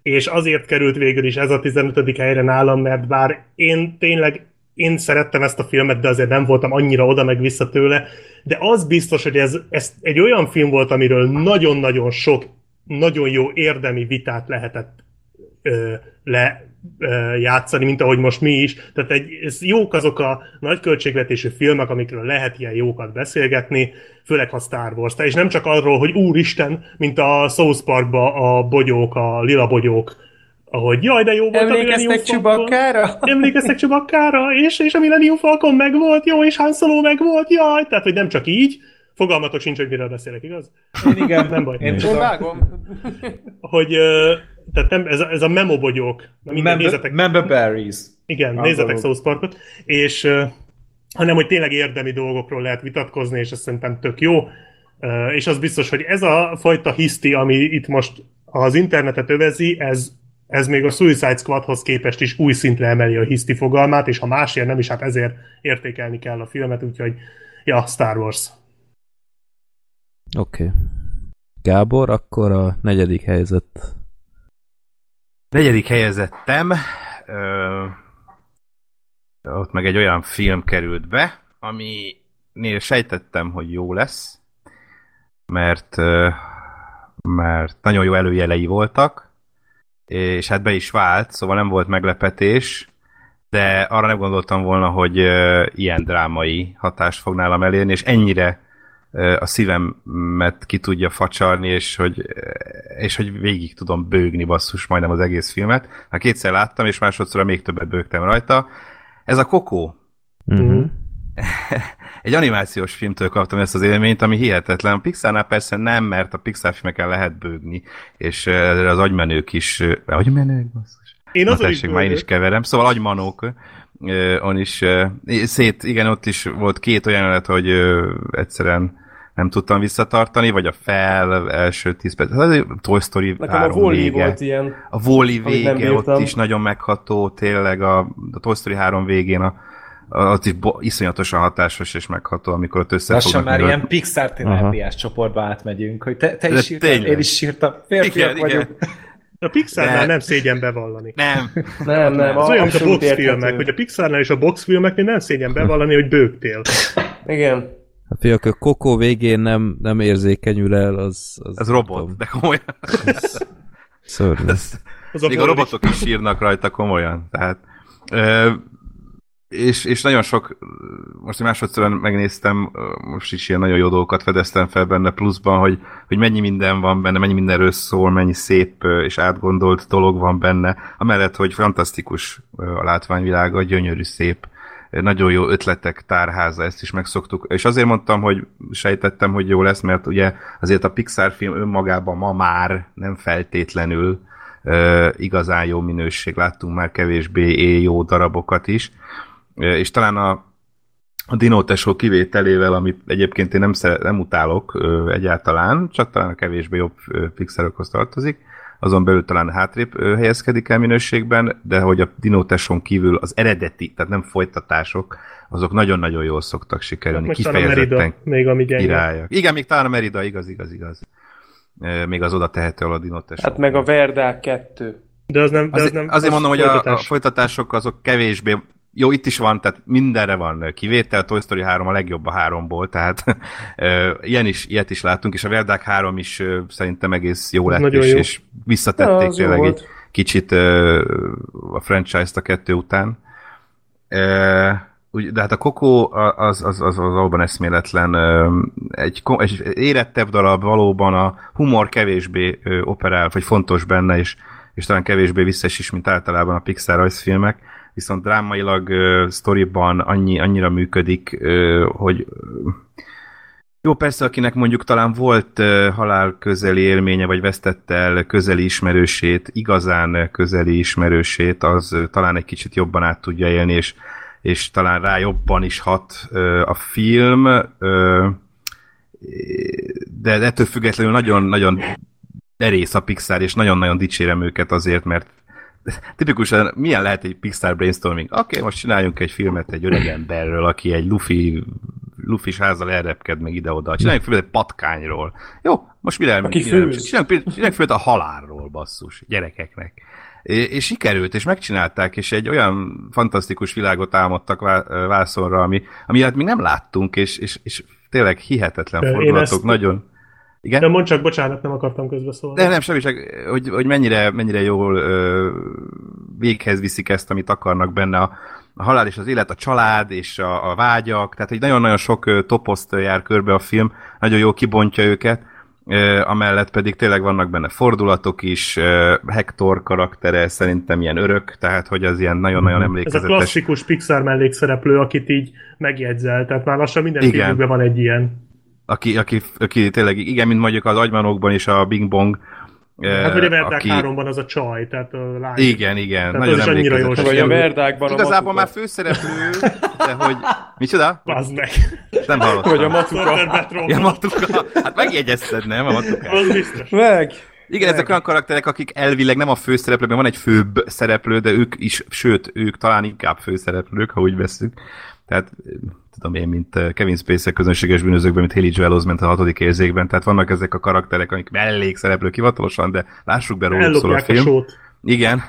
és azért került végül is ez a 15. helyre nálam, mert bár én tényleg én szerettem ezt a filmet, de azért nem voltam annyira oda meg vissza tőle, de az biztos, hogy ez, ez egy olyan film volt, amiről nagyon-nagyon sok, nagyon jó érdemi vitát lehetett ö, le ö, játszani, mint ahogy most mi is. Tehát egy, ez jók azok a nagy költségvetésű filmek, amikről lehet ilyen jókat beszélgetni, főleg ha Star Wars. És nem csak arról, hogy úristen, mint a South Parkba a bogyók, a lila bogyók, ahogy jaj, de jó volt a
Emlékeztek
Falcon.
Csubakkára? (laughs)
Emlékeztek Csubakkára, és, és a Millennium Falcon meg volt, jó, és Han Solo meg volt, jaj, tehát, hogy nem csak így, fogalmatok sincs, hogy miről beszélek, igaz?
Én igen.
Nem baj.
Én
Én vágom.
hogy tehát nem, ez, a, ez a memobogyók. Na minden, nézzetek,
Member Berries.
igen,
Angolul.
nézzetek South Parkot, és hanem, hogy tényleg érdemi dolgokról lehet vitatkozni, és ez szerintem tök jó. És az biztos, hogy ez a fajta hiszti, ami itt most az internetet övezi, ez, ez még a Suicide Squadhoz képest is új szintre emeli a hiszti fogalmát, és ha másért nem is, hát ezért értékelni kell a filmet, úgyhogy ja, Star Wars.
Oké. Okay. Gábor, akkor a negyedik helyzet.
Negyedik helyezettem, ö, ott meg egy olyan film került be, aminél sejtettem, hogy jó lesz, mert, mert nagyon jó előjelei voltak, és hát be is vált, szóval nem volt meglepetés, de arra nem gondoltam volna, hogy ilyen drámai hatást fog nálam elérni, és ennyire a szívemet ki tudja facsarni, és hogy, és hogy végig tudom bőgni basszus majdnem az egész filmet. Hát kétszer láttam, és másodszor még többet bőgtem rajta. Ez a Kokó.
Uh-huh. (laughs)
Egy animációs filmtől kaptam ezt az élményt, ami hihetetlen. A Pixarnál persze nem, mert a Pixar filmeken lehet bőgni, és az agymenők is... Agymenők? Basszus.
Én
Na
is
tessék, már én is keverem. Szóval agymanók, on is szét, igen, ott is volt két olyan jelenet, hogy egyszerűen nem tudtam visszatartani, vagy a fel első tíz perc. Az a Toy Story
Nekem a
3
Wall-E
vége.
volt ilyen.
A Wall-E
nem
vége ott is nagyon megható, tényleg a, a Toy Story 3 végén a, a, ott is bo- iszonyatosan hatásos és megható, amikor ott
Lassan
összefognak.
már
mivel-
ilyen Pixar terápiás csoportba átmegyünk, hogy te, te is sírtál, én is sírtam, férfiak
Igen,
vagyunk.
igen.
A Pixarnál
De-
nem szégyen bevallani.
Nem.
Nem, nem,
Ez olyan, mint a boxfilmek, hogy a Pixarnál és a boxfilmeknél nem szégyen bevallani, hogy bőgtél.
Igen.
Hát fiak, a Kokó végén nem, nem érzékenyül el, az... Az,
Ez robot,
tudom.
de komolyan.
Szörnyű.
Ez,
Az a
még a robotok is sírnak rajta komolyan. Tehát, ö, és, és nagyon sok, most egy másodszor megnéztem, most is ilyen nagyon jó dolgokat fedeztem fel benne pluszban, hogy, hogy mennyi minden van benne, mennyi mindenről szól, mennyi szép és átgondolt dolog van benne, amellett, hogy fantasztikus a látványvilága, gyönyörű, szép, nagyon jó ötletek tárháza, ezt is megszoktuk. És azért mondtam, hogy sejtettem, hogy jó lesz, mert ugye azért a Pixar film önmagában ma már nem feltétlenül ö, igazán jó minőség, láttunk már kevésbé jó darabokat is, és talán a, a Dino Tesó kivételével, amit egyébként én nem, szere, nem utálok ö, egyáltalán, csak talán a kevésbé jobb ö, tartozik, azon belül talán hátrébb helyezkedik el minőségben, de hogy a Dino Tesón kívül az eredeti, tehát nem folytatások, azok nagyon-nagyon jól szoktak sikerülni,
a
kifejezetten
Merida még ami
királyak. Igen, még talán a Merida, igaz, igaz, igaz. Még az oda tehető a Dino Tesó.
Hát meg a Verdák 2.
De az nem, de az
Azért,
nem
azért
az
mondom, hogy a, a
folytatás.
folytatások azok kevésbé, jó, itt is van, tehát mindenre van kivétel, Toy Story 3 a legjobb a háromból, tehát (laughs) ö, ilyen is, ilyet is láttunk, és a Verdák 3 is ö, szerintem egész jó lett,
Nagyon
és,
jó.
és
Ja,
visszatették tényleg
volt.
egy kicsit ö, a franchise-t a kettő után. Ö, de hát a Coco az, az, az, az valóban eszméletlen. Egy, egy érettebb darab, valóban a humor kevésbé operál, vagy fontos benne, és, és talán kevésbé visszaes is, mint általában a Pixar rajzfilmek, viszont drámailag, ö, sztoriban annyi, annyira működik, ö, hogy ö, jó, persze, akinek mondjuk talán volt uh, halál közeli élménye, vagy vesztette el közeli ismerősét, igazán közeli ismerősét, az uh, talán egy kicsit jobban át tudja élni, és, és talán rá jobban is hat uh, a film, uh, de ettől függetlenül nagyon-nagyon erész a Pixar, és nagyon-nagyon dicsérem őket azért, mert tipikusan milyen lehet egy Pixar brainstorming? Oké, okay, most csináljunk egy filmet egy öreg emberről, aki egy Luffy Luffy házal elrepked meg ide-oda. Csináljunk filmet egy patkányról. Jó, most mi lehet?
Aki
csináljunk, csináljunk, filmet a halálról, basszus, gyerekeknek. És, sikerült, és megcsinálták, és egy olyan fantasztikus világot álmodtak vá- vászonra, ami, ami hát még nem láttunk, és, és, és tényleg hihetetlen
én
fordulatok,
ezt-
nagyon... Igen?
De mondd csak, bocsánat, nem akartam közbeszólni.
De nem, semmi, csak hogy, hogy mennyire, mennyire jól ö, véghez viszik ezt, amit akarnak benne a, a halál és az élet, a család és a, a vágyak, tehát egy nagyon-nagyon sok ö, toposzt jár körbe a film, nagyon jól kibontja őket, ö, amellett pedig tényleg vannak benne fordulatok is, ö, Hector karaktere szerintem ilyen örök, tehát hogy az ilyen nagyon-nagyon
Ez a
emlékezetes.
klasszikus Pixar mellékszereplő, akit így megjegyzel, tehát már lassan minden
Igen.
filmükben van egy ilyen.
Aki, aki, aki tényleg, igen, mint mondjuk az agymanokban is a Bing Bong,
Hát vagy a Verdák
aki...
3-ban az a csaj, tehát a lány.
Igen, igen.
Tehát
nagyon
az is annyira jól.
Vagy a. Verdákban a
Igazából
matuka.
már főszereplő, de hogy... Micsoda?
Bazd meg.
Nem hallottam.
Vagy a matuka.
Ja, Matuka. Hát megjegyezted, nem? A Matuka.
Az biztos.
Meg!
Igen, ezek olyan karakterek, akik elvileg nem a főszereplőben, van egy főbb szereplő, de ők is, sőt, ők talán inkább főszereplők, ha úgy veszük. Tehát tudom én, mint eh, Kevin Spacey közönséges bűnözőkben, mint Haley Joel Osment a hatodik érzékben, tehát vannak ezek a karakterek, amik mellékszereplők hivatalosan, de lássuk be róluk szól a
a
film.
sót.
Igen.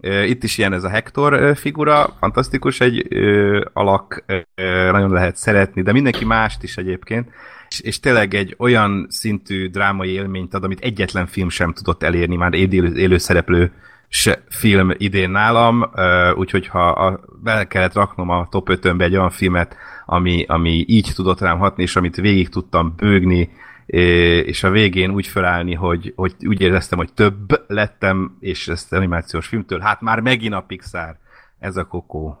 Ö, Itt is ilyen ez a Hector ö, figura, fantasztikus egy ö, alak, ö, nagyon lehet szeretni, de mindenki mást is egyébként, és, és tényleg egy olyan szintű drámai élményt ad, amit egyetlen film sem tudott elérni, már élő, élő szereplő se film idén nálam, úgyhogy ha a, bele kellett raknom a top 5-önbe egy olyan filmet, ami, ami így tudott rám hatni, és amit végig tudtam bőgni, és a végén úgy felállni, hogy, hogy úgy éreztem, hogy több lettem, és ezt animációs filmtől, hát már megint a Pixar, ez a kokó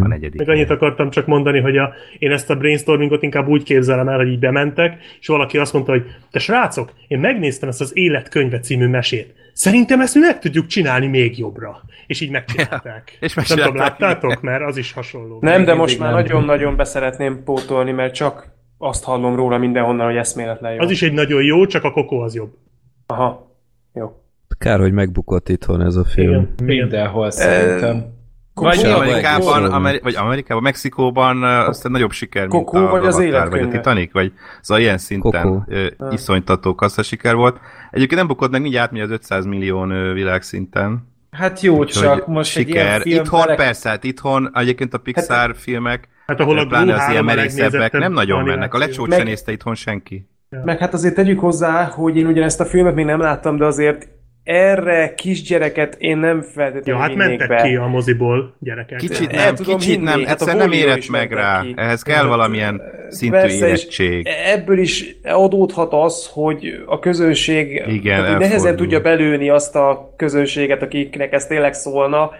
a negyedik.
Meg annyit akartam csak mondani, hogy a, én ezt a brainstormingot inkább úgy képzelem el, hogy így bementek, és valaki azt mondta, hogy te srácok, én megnéztem ezt az Életkönyve című mesét. Szerintem ezt mi meg tudjuk csinálni még jobbra. És így megcsinálták.
és
Nem tudom, láttátok? Mert az is hasonló.
Nem, de most már nagyon-nagyon beszeretném pótolni, mert csak azt hallom róla mindenhonnan, hogy eszméletlen jó.
Az is egy nagyon jó, csak a kokó az jobb.
Aha. Jó.
Kár, hogy megbukott itthon ez a film.
Igen. Igen.
Mindenhol szerintem.
Vagy
Ja,
Amerikában,
vagy-
Ameri- vagy Amerikában, Mexikóban uh, aztán nagyobb siker, mint
Kokó
a
vagy az
Avatar, vagy a? Titanic, vagy szóval ilyen szinten
Kokó.
ö, iszonytató kassza siker volt. Egyébként nem bukott meg, mindjárt átmegy az 500 millió ö, világszinten.
Hát jó,
Úgyhogy
csak most egy ilyen
siker.
film
Itthon
bele-
persze, hát itthon egyébként a Pixar filmek,
Hát ahol a
pláne az ilyen
3 a
merészebbek nem nagyon mennek. A lecsót
Meg-
se nézte itthon senki.
Meg hát azért tegyük hozzá, hogy én ugyanezt a filmet még nem láttam, de azért erre kisgyereket én nem feltétlenül
Ja, hát mentek
be.
ki a moziból gyerekek.
Kicsit nem,
tudom
kicsit
hinni,
nem,
hát a
nem érett meg rá.
ki.
Ehhez kell
Hát,
valamilyen szintű
Persze,
érettség.
ebből is adódhat az, hogy a közönség
Igen,
tehát, hogy nehezen tudja belőni azt a közönséget, akiknek ez tényleg szólna,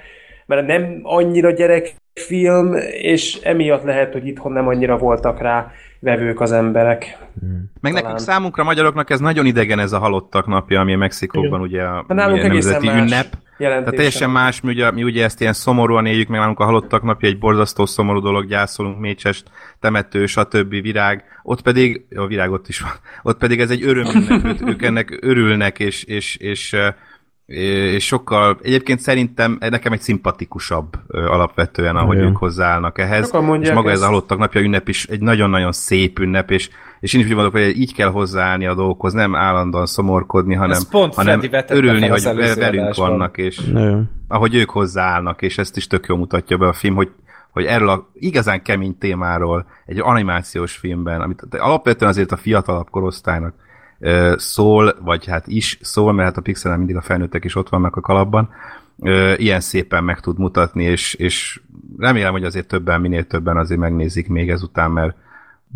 mert nem annyira gyerekfilm, és emiatt lehet, hogy itthon nem annyira voltak rá vevők az emberek.
Meg
Talán.
nekünk számunkra, magyaroknak ez nagyon idegen ez a halottak napja, ami Mexikóban ugye a
Hát
ugye nemzeti ünnep. Tehát teljesen más, mi ugye, mi ugye ezt ilyen szomorúan éljük, meg nálunk a halottak napja egy borzasztó szomorú dolog, gyászolunk, mécsest, temető, stb. virág. Ott pedig, a virág ott is van, ott pedig ez egy ők, ők ennek örülnek, és, és, és, és, sokkal, egyébként szerintem nekem egy szimpatikusabb alapvetően, ahogy
Igen.
ők hozzáállnak ehhez. És maga ez
ezt.
a halottak napja ünnep is egy nagyon-nagyon szép ünnep, és, és én is úgy mondok, hogy így kell hozzáállni a dolgokhoz, nem állandóan szomorkodni, hanem,
pont
hanem örülni, hogy velünk
adásban.
vannak, és
Nagyon.
ahogy ők hozzáállnak, és ezt is tök jól mutatja be a film, hogy, hogy erről a igazán kemény témáról egy animációs filmben, amit alapvetően azért a fiatalabb korosztálynak szól, vagy hát is szól, mert hát a pixel mindig a felnőttek is ott vannak a kalapban, ilyen szépen meg tud mutatni, és, és remélem, hogy azért többen, minél többen azért megnézik még ezután, mert,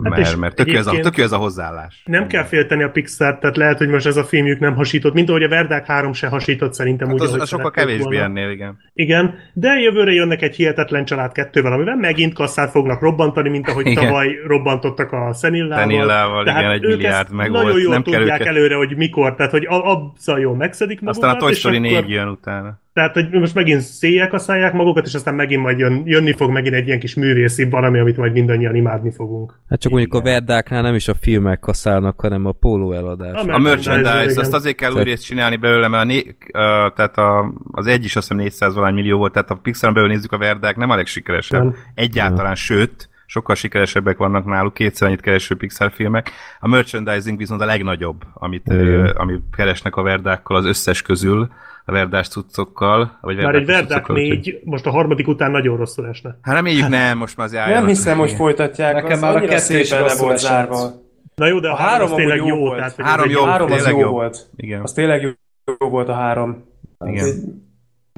Hát
mert, mert tök, ez a, tök ez a hozzáállás.
Nem kell félteni a Pixar, tehát lehet, hogy most ez a filmjük nem hasított, mint ahogy a Verdák 3 se hasított szerintem
Hát
úgy,
az, az sokkal kevésbé
volna.
ennél, igen.
Igen, de jövőre jönnek egy hihetetlen család kettővel, amivel megint kasszát fognak robbantani, mint ahogy
Igen.
tavaly robbantottak a Szenillával.
Szenillával,
Tehát
igen, egy milliárd meg
Nagyon
volt,
jól
nem kell
tudják
őket-
előre, hogy mikor, tehát hogy azzal jól megszedik magukat.
Aztán a Toy Story
akkor-
4 jön utána.
Tehát, hogy most megint széjjel kaszálják magukat, és aztán megint majd jön, jönni fog megint egy ilyen kis művészi valami, amit majd mindannyian imádni fogunk.
Hát csak mondjuk a Verdáknál nem is a filmek kaszálnak, hanem a póló eladás.
A
A merchandise, azt azért kell új részt csinálni belőle, mert a né, uh, tehát a, az egy is azt hiszem 400 valány millió volt, tehát a Pixar belül nézzük a Verdák, nem a legsikeresebb.
Nem.
Egyáltalán, sőt, sokkal sikeresebbek vannak náluk, kétszer annyit kereső Pixar filmek. A merchandising viszont a legnagyobb, amit, uh, amit keresnek a Verdákkal az összes közül, a Verdás cuccokkal. Vagy
Már egy Verdák
úgyhogy-
4, most a harmadik után nagyon rosszul esne.
Hát reméljük nem, most már az
Nem hiszem, hogy folytatják.
Nekem
az
már a
annyira
kettő is
le volt zárva.
Na jó, de a,
A
három
három
az tényleg
jó
jó.
volt.
Tehát, hogy
Három jó.
három az jó. volt.
Igen.
Az tényleg jó, jó volt a három.
Igen.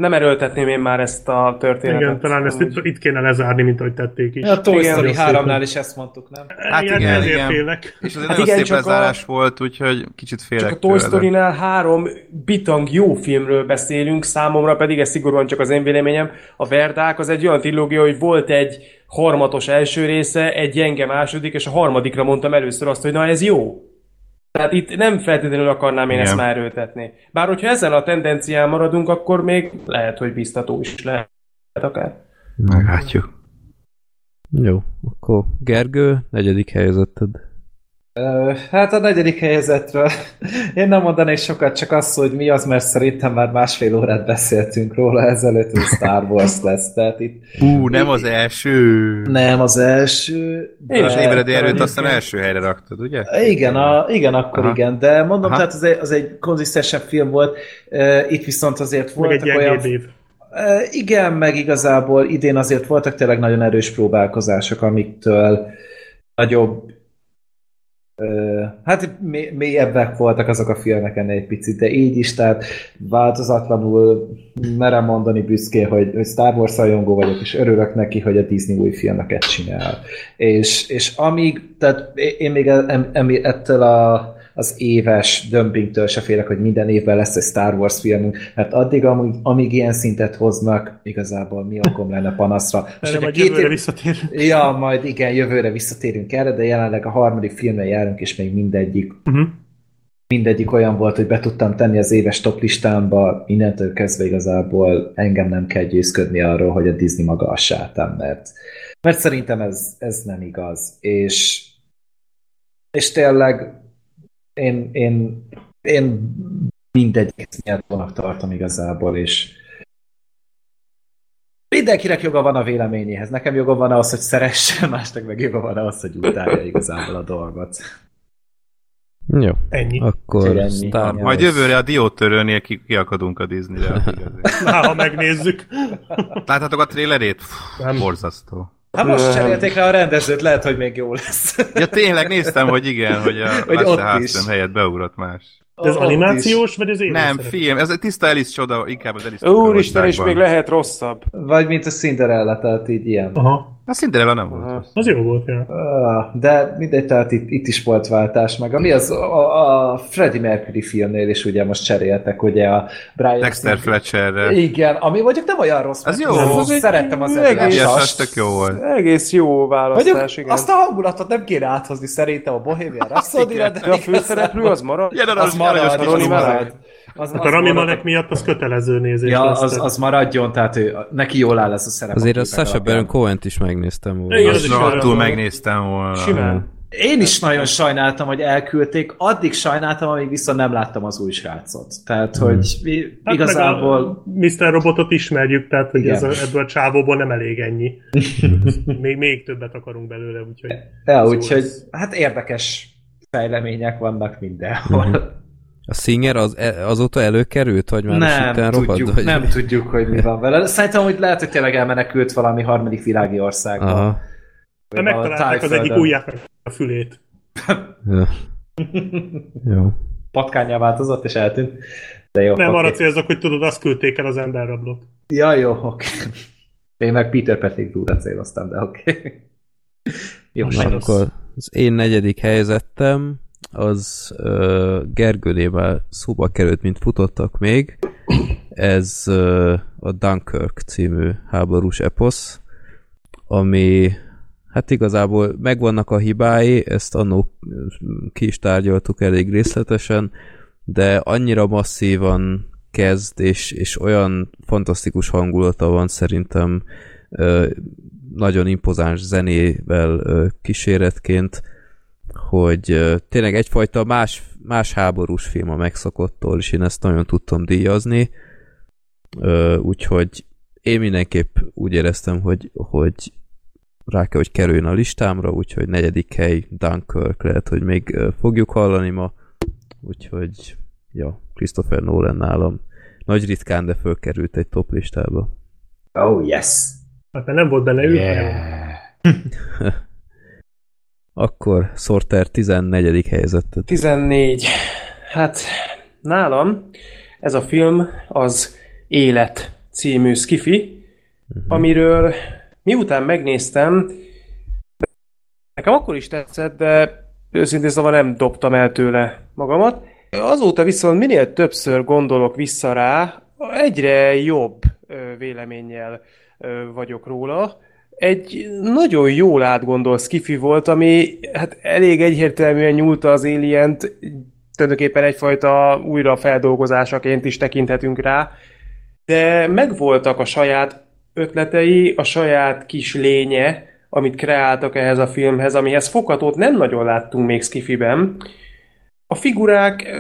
Nem erőltetném én már ezt a történetet.
Igen, talán ezt itt, itt kéne lezárni, mint ahogy tették is.
A Toy
Igen,
Story
nagyon
3-nál
szépen.
is ezt mondtuk, nem?
Hát
igen,
igen,
ezért
igen.
félek.
És azért
Hát
nagyon
igen,
szép
csak a-
lezárás volt, úgyhogy kicsit félek
Csak a Toy Story-nál három bitang jó filmről beszélünk, számomra pedig ez szigorúan csak az én véleményem. A Verdák az egy olyan trilógia, hogy volt egy harmatos első része, egy gyenge második, és a harmadikra mondtam először azt, hogy na ez jó.
Tehát itt nem feltétlenül akarnám én
Igen.
ezt már erőltetni. Bár hogyha ezen a tendencián maradunk, akkor még lehet, hogy biztató is lehet akár.
Meglátjuk.
Jó, akkor Gergő, negyedik helyzeted.
Hát a negyedik helyezetről én nem mondanék sokat, csak azt, hogy mi az, mert szerintem már másfél órát beszéltünk róla ezelőtt, hogy Star Wars lesz. Tehát itt
Ú, nem az első.
nem az első.
Én is
Az
de-
éveledi erőt
egyébként-
aztán első helyre raktad, ugye?
Igen, a, igen, akkor
Aha.
igen, de mondom,
Aha.
tehát az egy, az egy konzisztensebb film volt. Itt viszont azért
Meg egy
voltak olyan...
év.
Igen, meg igazából idén azért voltak tényleg nagyon erős próbálkozások, amiktől nagyobb hát mély- mélyebbek voltak azok a filmek ennél egy picit, de így is, tehát változatlanul merem mondani büszkén, hogy, hogy Star Wars rajongó vagyok, és örülök neki, hogy a Disney új filmeket csinál. És, és amíg, tehát én még ettől a, az éves dömpingtől se félek, hogy minden évben lesz egy Star Wars filmünk, mert addig, amíg, amíg ilyen szintet hoznak, igazából mi okom lenne panaszra.
Erre majd
két
jövőre
év-
visszatérünk.
Ja, majd igen, jövőre visszatérünk erre, de jelenleg a harmadik filmre járunk, és még mindegyik
Uh-huh.
mindegyik olyan volt, hogy be tudtam tenni az éves top listámba, innentől kezdve igazából engem nem kell győzködni arról, hogy a Disney maga a sátán, mert, mert szerintem ez, ez nem igaz. És, és tényleg én, én, én mindegyik nyertónak tartom igazából, és mindenkinek joga van a véleményéhez. Nekem joga van ahhoz, hogy szeresse, másnak meg joga van ahhoz, hogy utálja igazából a dolgot.
Jó,
Ennyi.
akkor
Ennyi.
Star
Ja.
Majd jövőre a diótörőnél ki, kiakadunk a Disneyre. az.
Na, ha megnézzük.
Láttátok a trailerét? Pff,
Nem.
Borzasztó.
Hát most cserélték rá a rendezőt, lehet, hogy még jó lesz.
Ja, tényleg néztem, hogy igen, hogy a
Hogy
Lasse
ott is.
helyett beugrott más.
De ez animációs, vagy ez élő
Nem, film, ez egy tiszta Alice csoda, inkább az Alice
Úristen, és még lehet rosszabb.
is. Vagy mint a Cinderella, tehát így ilyen.
Aha,
A Cinderella nem volt rossz.
az jó volt, ja.
Ah, De mindegy, tehát itt, itt is volt váltás, meg ami az a, a Freddie Mercury filmnél is ugye most cseréltek, ugye a Brian
Dexter Fletcherre.
Igen, ami mondjuk nem olyan rossz.
Az jó.
az Szerettem az
egész-
az tök jó volt.
Egész jó választás,
Mondjuk
igen.
azt a hangulatot nem kéne áthozni szerintem a Bohemian Rhapsody-ra, de,
De a főszereplő az marad?
Igen,
az marad, az
Roni
marad. Az,
Hát
az
a Rami
marad.
Malek miatt az kötelező nézés
Ja,
lesz,
az, az maradjon, tehát ő, neki jól áll ez a szerep.
Azért a Sasha. Baron Cohen-t is megnéztem volna.
Igen, az
rohadtul megnéztem volna.
Simán.
Én is nagyon sajnáltam, hogy elküldték, addig sajnáltam, amíg viszont nem láttam az új srácot. Tehát, hogy i-
Hát
igazából...
a Mr. Robotot ismerjük, tehát hogy
Igen.
ez a, ebből a csávóból nem elég ennyi. (laughs) még, még többet akarunk belőle, úgyhogy...
Ja, úgyhogy hát érdekes fejlemények vannak mindenhol.
A Singer az, e- azóta előkerült, vagy már is
nem,
rohadt?
tudjuk,
vagy?
nem tudjuk, hogy mi van vele. Szerintem, hogy lehet, hogy tényleg elmenekült valami harmadik világi országba.
Aha.
De megtalálták az egyik ujját a fülét.
Ja. Jó.
Patkányá változott, és eltűnt. De jó,
Nem
oké.
arra célzok, hogy tudod, azt küldték el az emberrablót.
Ja, jó, oké. Én meg Peter Pettigrew-ra céloztam, de oké. Jó,
Na, akkor az én negyedik helyzetem az uh, Gergőnével szóba került, mint futottak még. Ez uh, a Dunkirk című háborús eposz, ami hát igazából megvannak a hibái, ezt annó ki is tárgyaltuk elég részletesen, de annyira masszívan kezd, és, és olyan fantasztikus hangulata van szerintem nagyon impozáns zenével kíséretként, hogy tényleg egyfajta más, más háborús film a megszokottól, és én ezt nagyon tudtam díjazni, úgyhogy én mindenképp úgy éreztem, hogy, hogy rá kell, hogy kerüljön a listámra, úgyhogy negyedik hely Dunkirk lehet, hogy még fogjuk hallani ma, úgyhogy ja, Christopher Nolan nálam nagy ritkán, de fölkerült egy top listába.
Oh, yes.
Hát nem volt benne
Yeah. (laughs)
Akkor Sorter 14. helyzetet.
14. Hát nálam ez a film az Élet című skifi, amiről miután megnéztem, nekem akkor is tetszett, de őszintén szóval nem dobtam el tőle magamat. Azóta viszont minél többször gondolok vissza rá, egyre jobb véleménnyel vagyok róla.
Egy nagyon jól átgondolt skifi volt, ami hát elég egyértelműen nyúlta az alien tulajdonképpen egyfajta újrafeldolgozásaként is tekinthetünk rá, de megvoltak a saját ötletei, a saját kis lénye, amit kreáltak ehhez a filmhez, amihez fokatót nem nagyon láttunk még Skifiben. A figurák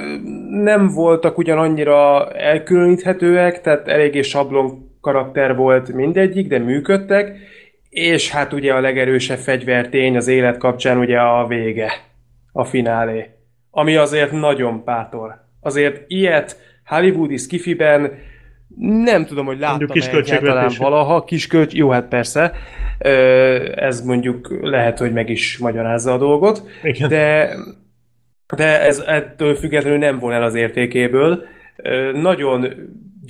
nem voltak ugyan annyira elkülöníthetőek, tehát eléggé sablon karakter volt mindegyik, de működtek, és hát ugye a legerősebb fegyvertény az élet kapcsán ugye a vége, a finálé, ami azért nagyon pátor. Azért ilyet hollywoodi skifiben nem tudom, hogy láttam
kis
egyáltalán valaha, kis kölcs, jó, hát persze, ez mondjuk lehet, hogy meg is magyarázza a dolgot,
Igen.
de, de ez ettől függetlenül nem von el az értékéből. Nagyon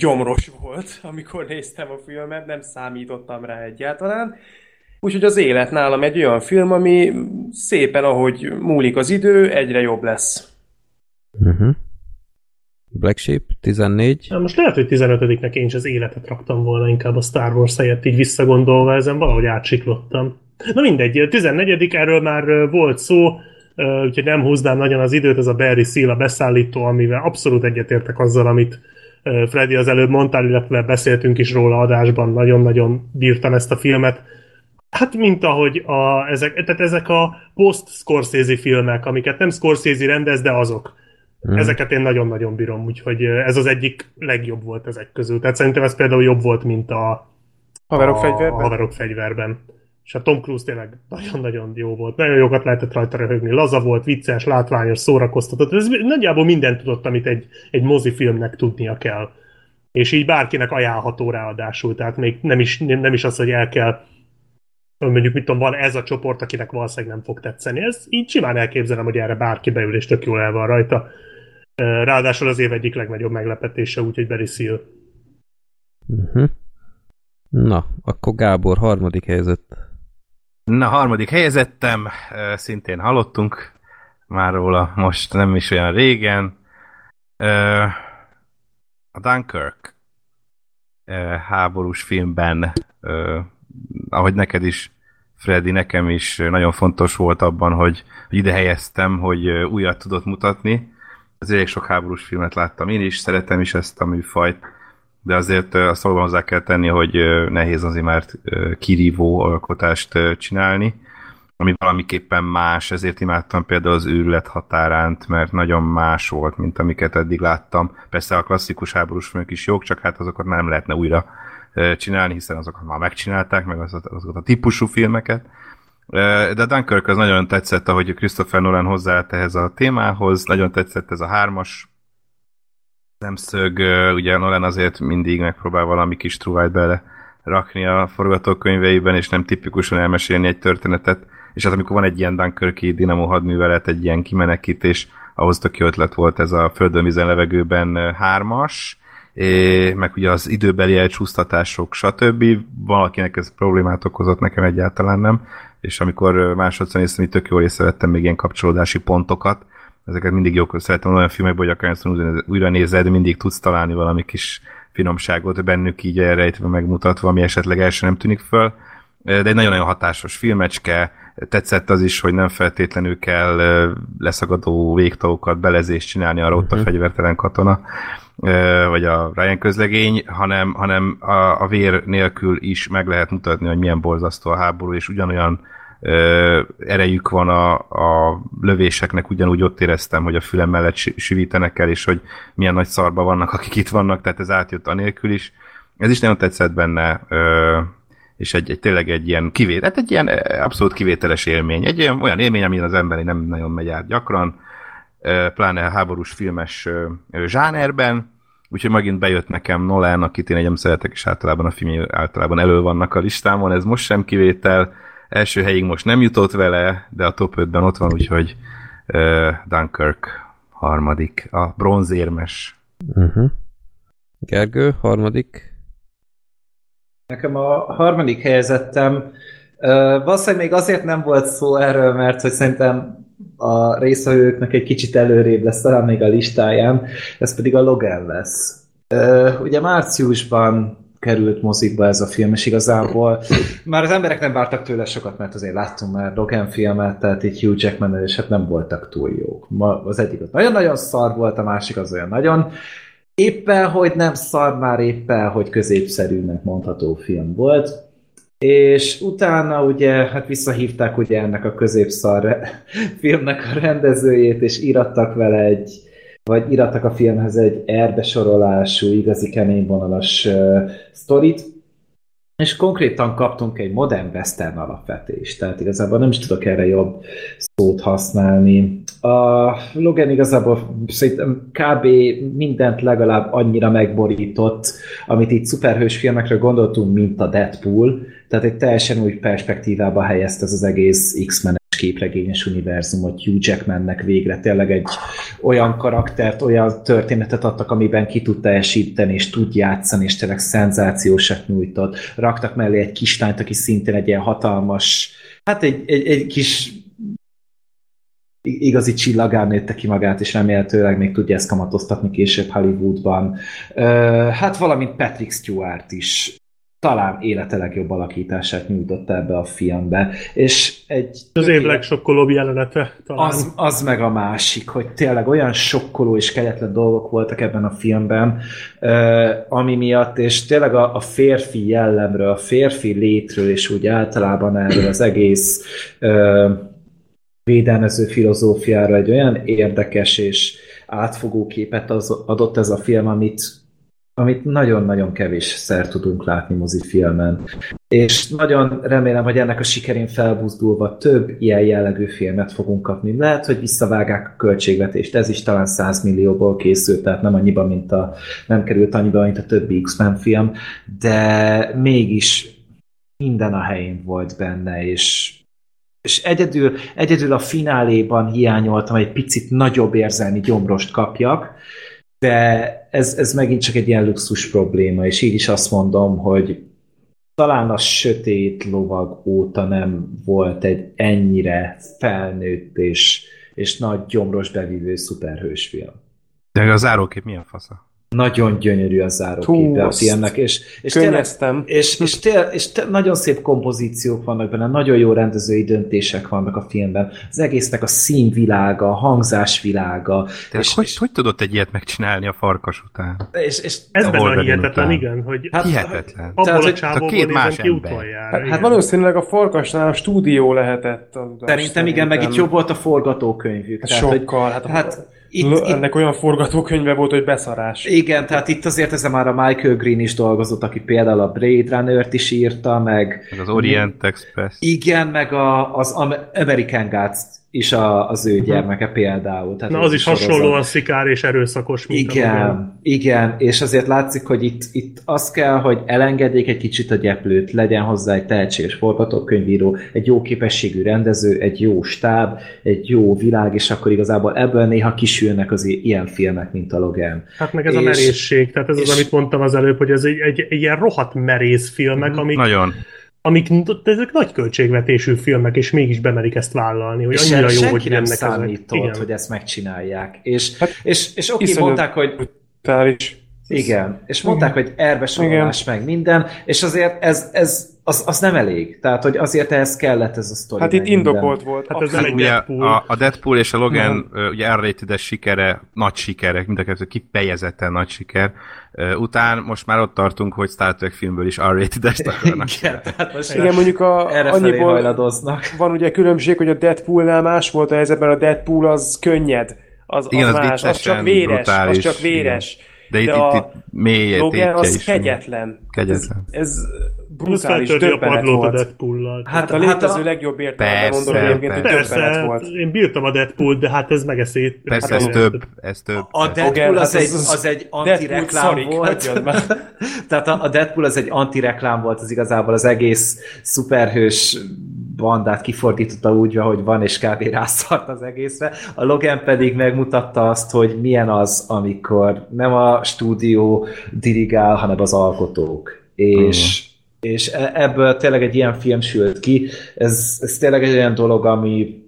gyomros volt, amikor néztem a filmet, nem számítottam rá egyáltalán. Úgyhogy az élet nálam egy olyan film, ami szépen, ahogy múlik az idő, egyre jobb lesz.
Uh-huh. Black Sheep 14.
Na, most lehet, hogy 15-nek én is az életet raktam volna inkább a Star Wars helyett, így visszagondolva ezen valahogy átsiklottam. Na mindegy, 14 erről már volt szó, úgyhogy nem húznám nagyon az időt, ez a Barry Seal a beszállító, amivel abszolút egyetértek azzal, amit Freddy az előbb mondtál, illetve beszéltünk is róla adásban, nagyon-nagyon bírtam ezt a filmet. Hát, mint ahogy a, ezek, tehát ezek a post-Scorsese filmek, amiket nem Scorsese rendez, de azok.
Hmm.
Ezeket én nagyon-nagyon bírom, úgyhogy ez az egyik legjobb volt ezek közül. Tehát szerintem ez például jobb volt, mint a
Haverok
a,
fegyverben?
A haverok fegyverben. És a Tom Cruise tényleg nagyon-nagyon jó volt. Nagyon jókat lehetett rajta röhögni. Laza volt, vicces, látványos, szórakoztatott. Ez nagyjából mindent tudott, amit egy, egy mozifilmnek tudnia kell. És így bárkinek ajánlható ráadásul. Tehát még nem is, nem is az, hogy el kell mondjuk mit tudom, van ez a csoport, akinek valószínűleg nem fog tetszeni. Ez így simán elképzelem, hogy erre bárki beül, és tök jól el van rajta. Ráadásul az év egyik legnagyobb meglepetése, úgyhogy Barry Seal.
Uh-huh. Na, akkor Gábor, harmadik helyzet.
Na, harmadik helyezettem, szintén hallottunk már róla, most nem is olyan régen. A Dunkirk háborús filmben, ahogy neked is, Freddy, nekem is nagyon fontos volt abban, hogy, hogy ide helyeztem, hogy újat tudott mutatni. Az elég sok háborús filmet láttam én is, szeretem is ezt a műfajt, de azért azt valóban hozzá kell tenni, hogy nehéz azért már ö, kirívó alkotást csinálni, ami valamiképpen más, ezért imádtam például az őrület határánt, mert nagyon más volt, mint amiket eddig láttam. Persze a klasszikus háborús filmek is jók, csak hát azokat nem lehetne újra csinálni, hiszen azokat már megcsinálták, meg azokat, a típusú filmeket. De Dunkirk az nagyon tetszett, ahogy Christopher Nolan hozzáállt ehhez a témához, nagyon tetszett ez a hármas szemszög, ugye Nolan azért mindig megpróbál valami kis truvájt bele rakni a forgatókönyveiben, és nem tipikusan elmesélni egy történetet, és hát amikor van egy ilyen Dunkirki dinamo hadművelet, egy ilyen kimenekítés, ahhoz tök jó ötlet volt ez a földön, vízen, levegőben hármas, meg ugye az időbeli elcsúsztatások, stb. Valakinek ez problémát okozott, nekem egyáltalán nem, és amikor másodszor néztem, így tök jól észrevettem még ilyen kapcsolódási pontokat, ezeket mindig jók, szeretem olyan filmekben, hogy akár újra nézed, mindig tudsz találni valami kis finomságot bennük így elrejtve, megmutatva, ami esetleg első nem tűnik föl. De egy nagyon-nagyon hatásos filmecske, tetszett az is, hogy nem feltétlenül kell leszagadó végtagokat, belezést csinálni arra ott a fegyvertelen katona, vagy a Ryan közlegény, hanem, hanem a, a vér nélkül is meg lehet mutatni, hogy milyen borzasztó a háború, és ugyanolyan erejük van a, a lövéseknek, ugyanúgy ott éreztem, hogy a fülem mellett süvítenek el, és hogy milyen nagy szarba vannak, akik itt vannak, tehát ez átjött anélkül is. Ez is nagyon tetszett benne, és egy, egy tényleg egy ilyen kivét, hát egy ilyen abszolút kivételes élmény. Egy olyan, olyan élmény, amin az ember nem nagyon megy át gyakran, pláne a háborús filmes zsánerben, úgyhogy megint bejött nekem Nolan, akit én egyem szeretek, és általában a film általában elő vannak a listámon, ez most sem kivétel, első helyig most nem jutott vele, de a top 5-ben ott van, úgyhogy uh, Dunkirk harmadik, a bronzérmes.
Uh-huh. Gergő, harmadik.
Nekem a harmadik helyezettem uh, valószínűleg még azért nem volt szó erről, mert hogy szerintem a részvevőknek egy kicsit előrébb lesz talán még a listáján, ez pedig a Logan lesz. Uh, ugye márciusban került mozikba ez a film, és igazából már az emberek nem vártak tőle sokat, mert azért láttunk már Logan filmet, tehát így Hugh jackman és hát nem voltak túl jók. Ma az egyik az nagyon-nagyon szar volt, a másik az olyan nagyon éppen, hogy nem szar, már éppen, hogy középszerűnek mondható film volt. És utána ugye, hát visszahívták ugye ennek a középszar (laughs) filmnek a rendezőjét, és írattak vele egy, vagy írattak a filmhez egy erbesorolású, igazi keményvonalas uh, sztorit, és konkrétan kaptunk egy modern western alapvetést, tehát igazából nem is tudok erre jobb szót használni. A Logan igazából szerintem kb. mindent legalább annyira megborított, amit itt szuperhős filmekről gondoltunk, mint a Deadpool, tehát egy teljesen új perspektívába helyezte ez az egész X-Men képregényes univerzumot Hugh Jackmannek végre tényleg egy olyan karaktert, olyan történetet adtak, amiben ki tud teljesíteni, és tud játszani, és tényleg szenzációsat nyújtott. Raktak mellé egy kislányt, aki szintén egy ilyen hatalmas, hát egy, egy, egy kis igazi csillagán nőtte ki magát, és remélhetőleg még tudja ezt kamatoztatni később Hollywoodban. Hát valamint Patrick Stewart is talán élete legjobb alakítását nyújtotta ebbe a filmbe. És egy
az év legsokkolóbb jelenete talán.
Az, az meg a másik, hogy tényleg olyan sokkoló és kegyetlen dolgok voltak ebben a filmben, ami miatt, és tényleg a, a férfi jellemről, a férfi létről, és úgy általában erről az egész védelmező filozófiára egy olyan érdekes és átfogó képet az, adott ez a film, amit amit nagyon-nagyon kevés szer tudunk látni mozifilmen. És nagyon remélem, hogy ennek a sikerén felbuzdulva több ilyen jellegű filmet fogunk kapni. Lehet, hogy visszavágák a költségvetést, ez is talán 100 millióból készült, tehát nem annyiba, mint a, nem került annyiba, mint a többi X-Men film, de mégis minden a helyén volt benne, és és egyedül, egyedül a fináléban hiányoltam, egy picit nagyobb érzelmi gyomrost kapjak, de ez, ez megint csak egy ilyen luxus probléma, és így is azt mondom, hogy talán a sötét lovag óta nem volt egy ennyire felnőtt és, és nagy gyomros bevívő szuperhős film.
De a zárókép milyen fasza?
Nagyon gyönyörű a záróképe a filmnek, és, és, tényleg, és, és, tényleg, és tényleg, nagyon szép kompozíciók vannak benne, nagyon jó rendezői döntések vannak a filmben. Az egésznek a színvilága, a hangzásvilága.
És, hogy, és, hogy tudott egy ilyet megcsinálni a farkas után?
És, és Ez benne a hihetetlen, után. igen. Hogy
hát, hihetetlen.
Abból a csávóból
két más ember.
Hát, hát valószínűleg a farkasnál a stúdió lehetett.
Szerintem igen, meg itt jobb volt a forgatókönyvük.
Hát tehát, sokkal. Hogy, hát, hát itt, L- ennek itt, olyan forgatókönyve volt, hogy beszarás.
Igen, tehát itt azért ezzel már a Michael Green is dolgozott, aki például a Blade Runner-t is írta, meg...
Meg az Orient Express.
Igen, meg a, az American Gods is a, az ő mhm. gyermeke például.
Tehát Na az, az is hasonlóan szikár és erőszakos,
mint Igen, igen, és azért látszik, hogy itt, itt az kell, hogy elengedjék egy kicsit a gyeplőt, legyen hozzá egy tehetséges forgatókönyvíró, egy jó képességű rendező, egy jó stáb, egy jó világ, és akkor igazából ebből néha kisülnek az ilyen filmek, mint a Logan.
Hát meg ez és, a merészség, tehát ez és, az, amit mondtam az előbb, hogy ez egy, egy, egy ilyen rohadt merész filmek, amik...
Nagyon
amik ezek nagy költségvetésű filmek, és mégis bemerik ezt vállalni, hogy annyira jó, hogy
nem számított, ezek. hogy ezt megcsinálják. És, hát, és, és oké, mondták, hogy...
Is.
Igen, és mondták, Igen. hogy erbesorolás meg minden, és azért ez, ez az, az nem elég. Tehát, hogy azért ehhez kellett ez a sztori.
Hát itt indokolt volt.
Hát ez nem egy
Deadpool. A, a Deadpool és a Logan uh, ugye r sikere, nagy sikerek, mind a kettő kifejezetten nagy siker. Után most már ott tartunk, hogy Star Trek filmből is R-rated-est akarnak. (laughs)
Igen, tehát most
Igen, mondjuk a,
erre annyiból
van ugye különbség, hogy a Deadpoolnál más volt a helyzetben, a Deadpool az könnyed. Az,
Igen,
az,
az
más, az csak véres, brutális, az csak véres.
Igen. De, de itt, itt, itt mély
Logan az kegyetlen.
Kegyetlen.
Ez, ez brutális döbbenet volt.
a Deadpool-lal.
Hát, hát a létező hát a... legjobb értelemben mondom egyébként, hogy döbbenet volt.
Én bírtam a Deadpool, de hát ez megeszét.
Persze, hát ez több, ez több.
A Deadpool az, egy, az egy antireklám volt. (laughs) Tehát a Deadpool az egy antireklám volt, az igazából az egész szuperhős bandát kifordította úgy, hogy van, és kb. rászart az egészre. A Logan pedig megmutatta azt, hogy milyen az, amikor nem a stúdió dirigál, hanem az alkotók. És, uh-huh. És e- ebből tényleg egy ilyen film sült ki. Ez, ez tényleg egy olyan dolog, ami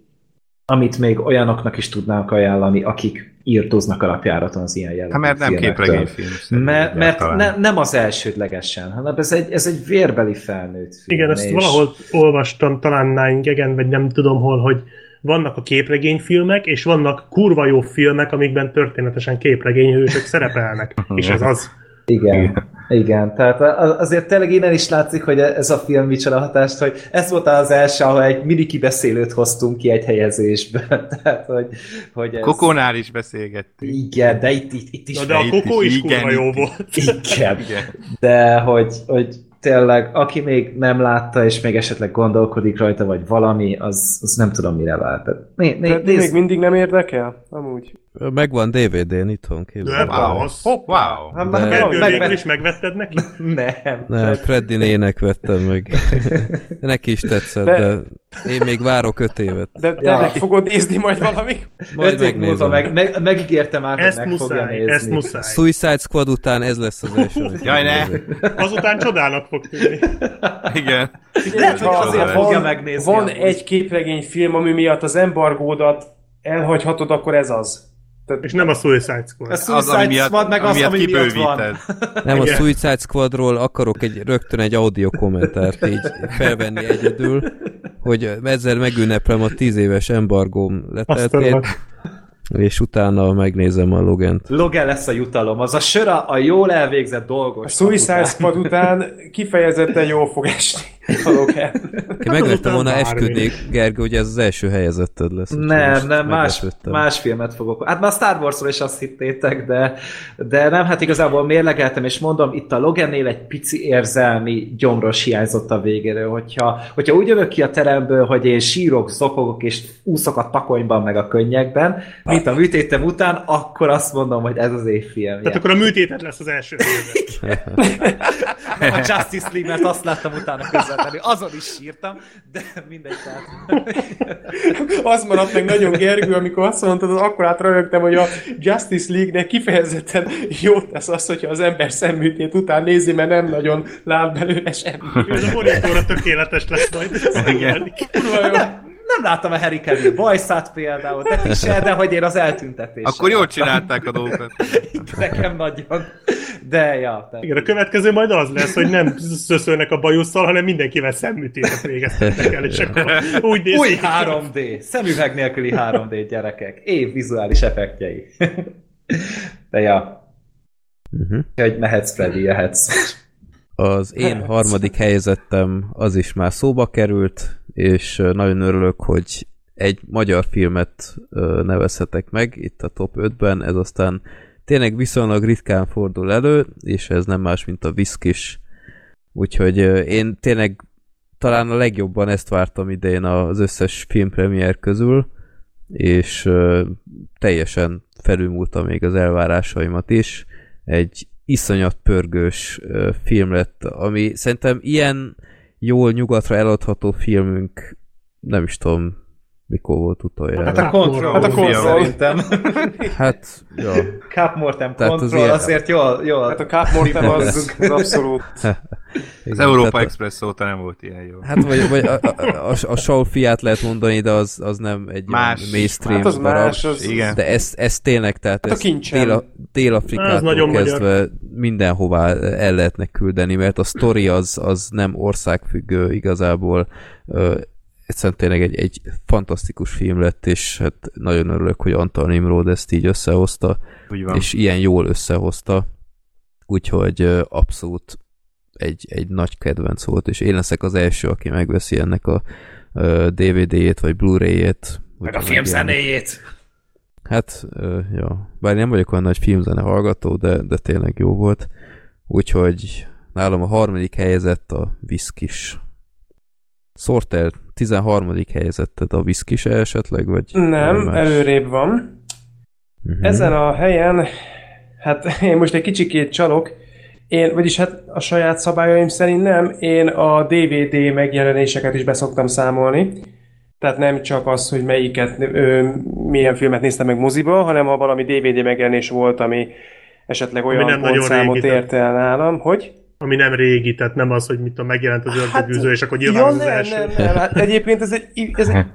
amit még olyanoknak is tudnánk ajánlani, akik írtóznak alapjáraton az ilyen jellegű
Hát mert nem képregényfilm.
Mert, mert ne, nem az elsődlegesen, hanem ez egy, ez egy vérbeli felnőtt film.
Igen, ezt
és-
valahol olvastam, talán Nine vagy nem tudom hol, hogy vannak a képregényfilmek, és vannak kurva jó filmek, amikben történetesen képregényhősök szerepelnek. (laughs) És ez az.
Igen, igen. igen. Tehát azért tényleg innen is látszik, hogy ez a film micsoda hatást, hogy ez volt az első, ahol egy mini kibeszélőt hoztunk ki egy helyezésbe. (laughs) Tehát, hogy, hogy ez...
Kokónál is beszélgettünk.
Igen, de itt, itt, itt is...
Na de a kokó
is,
is
igen,
kurva jó volt.
Igen.
Igen.
De hogy, hogy tényleg, aki még nem látta, és még esetleg gondolkodik rajta, vagy valami, az, az nem tudom, mire vár. Tehát Né, né,
De még
nézd,
mindig nem érdekel? Amúgy.
Megvan DVD-n itthon,
De
képzeld.
Wow.
az.
Wow.
Hát,
De-
meg-
Gergő, is megvetted neki?
Nem.
Nem, Freddy nének vettem meg. (laughs) Neki is tetszett,
De-
de én még várok öt évet.
De te
Ja.
meg fogod nézni majd valami?
Majd
Öt
megnézem.
meg, meg, megígérte már, hogy
Ezt
meg fogja
muszáj,
nézni.
ezt muszáj.
Suicide Squad után ez lesz az első. (laughs)
Jaj, ne!
Azután csodának fog tűnni.
Igen.
Lehet, hogy azért
van-
fogja megnézni.
Van egy képregényfilm, ami miatt az embargódat elhagyhatod, akkor ez az.
És nem a Suicide Squad.
A
Az, ami
Suicide
miatt,
Squad meg az,
ami miatt
ami miatt van. (laughs)
Nem, a
Igen.
Suicide Squadról akarok egy, rögtön egy audio kommentárt így felvenni egyedül, hogy ezzel megünneplem a tíz éves embargóm
a
leteltét, és utána megnézem a Logent.
Logan lesz a jutalom. Az a sör a, a jól elvégzett dolgos.
A Suicide
után.
Squad után kifejezetten jól fog esni a Logan.
Ki megvettem
azután
volna esküdnék, Gergő, hogy ez az első helyezetted lesz.
Nem, nem, más,
meglepődtem.
más filmet fogok. Hát már Star Warsról is azt hittétek, de, de nem, hát igazából mérlegeltem, és mondom, itt a Logannél egy pici érzelmi gyomros hiányzott a végéről, hogyha, hogyha úgy jövök ki a teremből, hogy én sírok, zokogok, és úszok a takonyban, meg a könnyekben, mint a műtétem után, akkor azt mondom, hogy ez az évfilm.
Tehát akkor a műtéted lesz az első. (laughs)
A Justice League, mert azt láttam utána közvetlenül. Azon is sírtam, de mindegy. Tehát... (laughs)
Az maradt meg nagyon Gergő, amikor azt mondtad, az akkor átrögtem, hogy a Justice League-nek kifejezetten jót tesz az, hogyha az ember szemműtét után nézi, mert nem nagyon lát belőle semmi.
Ez a monitorra tökéletes lesz majd.
Kurva jó.
Nem láttam a Harry Cavill bajszát például, de se, de hogy én az eltüntetés.
Akkor jól csinálták a dolgokat. (laughs)
Nekem nagyon. De ja. Tehát...
Igen, a következő majd az lesz, hogy nem szöszölnek a bajusszal, hanem mindenkivel szemműtétet végeztetnek el, és akkor úgy néz
Új
ki.
3D, szemüveg nélküli 3D gyerekek, év vizuális effektjei. (laughs) De ja,
Uh-huh.
hogy mehetsz Freddy, jöhetsz.
Az én harmadik helyezettem az is már szóba került, és nagyon örülök, hogy egy magyar filmet nevezhetek meg itt a top 5-ben, ez aztán tényleg viszonylag ritkán fordul elő, és ez nem más, mint a Viszkis. Úgyhogy én tényleg talán a legjobban ezt vártam idén az összes filmpremiér közül, és teljesen felülmúlta még az elvárásaimat is. Egy iszonyat pörgős film lett, ami szerintem ilyen jól nyugatra eladható filmünk nem is tudom, mikor volt utoljára.
Hát a Control,
Hát a
film
Control.
szerintem.
Hát, ja.
Cup Mortem
Tehát az
Control,
ilyen-
azért jól, jól.
Hát a Cap Mortem az, az abszolút. (laughs)
Az Európa Express óta nem volt ilyen jó.
Hát vagy, vagy a, a, a, a Saul fiát lehet mondani, de az, az nem egy
Más.
mainstream
Hát az
darab.
más, az,
Igen.
De ez, ez tényleg, tehát
Hát a
ez. Dél, Dél-Afrikától kezdve mindenhová el lehetne küldeni, mert a sztori az, az nem országfüggő igazából. Egyszerűen tényleg egy, egy fantasztikus film lett, és hát nagyon örülök, hogy Antal Nimrod ezt így összehozta, és ilyen jól összehozta. Úgyhogy abszolút egy, egy nagy kedvenc volt, és én leszek az első, aki megveszi ennek a DVD-jét, vagy Blu-ray-ét.
Meg a
hogyha
film
megjelenik.
zenéjét.
Hát, ja. Bár nem vagyok olyan nagy filmzene hallgató, de, de tényleg jó volt. Úgyhogy nálam a harmadik helyezett a Viszkis. Sorter 13. helyezetted a Viszkis esetleg, vagy?
Nem,
más?
előrébb van.
Mhm.
Ezen a helyen, hát (laughs) én most egy kicsikét csalok, én, vagyis hát a saját szabályaim szerint nem, én a DVD megjelenéseket is beszoktam számolni. Tehát nem csak az, hogy melyiket, ö, milyen filmet néztem meg moziba, hanem ha valami DVD megjelenés volt, ami esetleg olyan
nem nagyon
pontszámot ért el nálam, hogy?
Ami nem régi, tehát nem az, hogy mit tudom, megjelent az ördögűző, és akkor
ja,
nyilván az, az
nem,
első.
nem, nem, hát egyébként ez egy, ez egy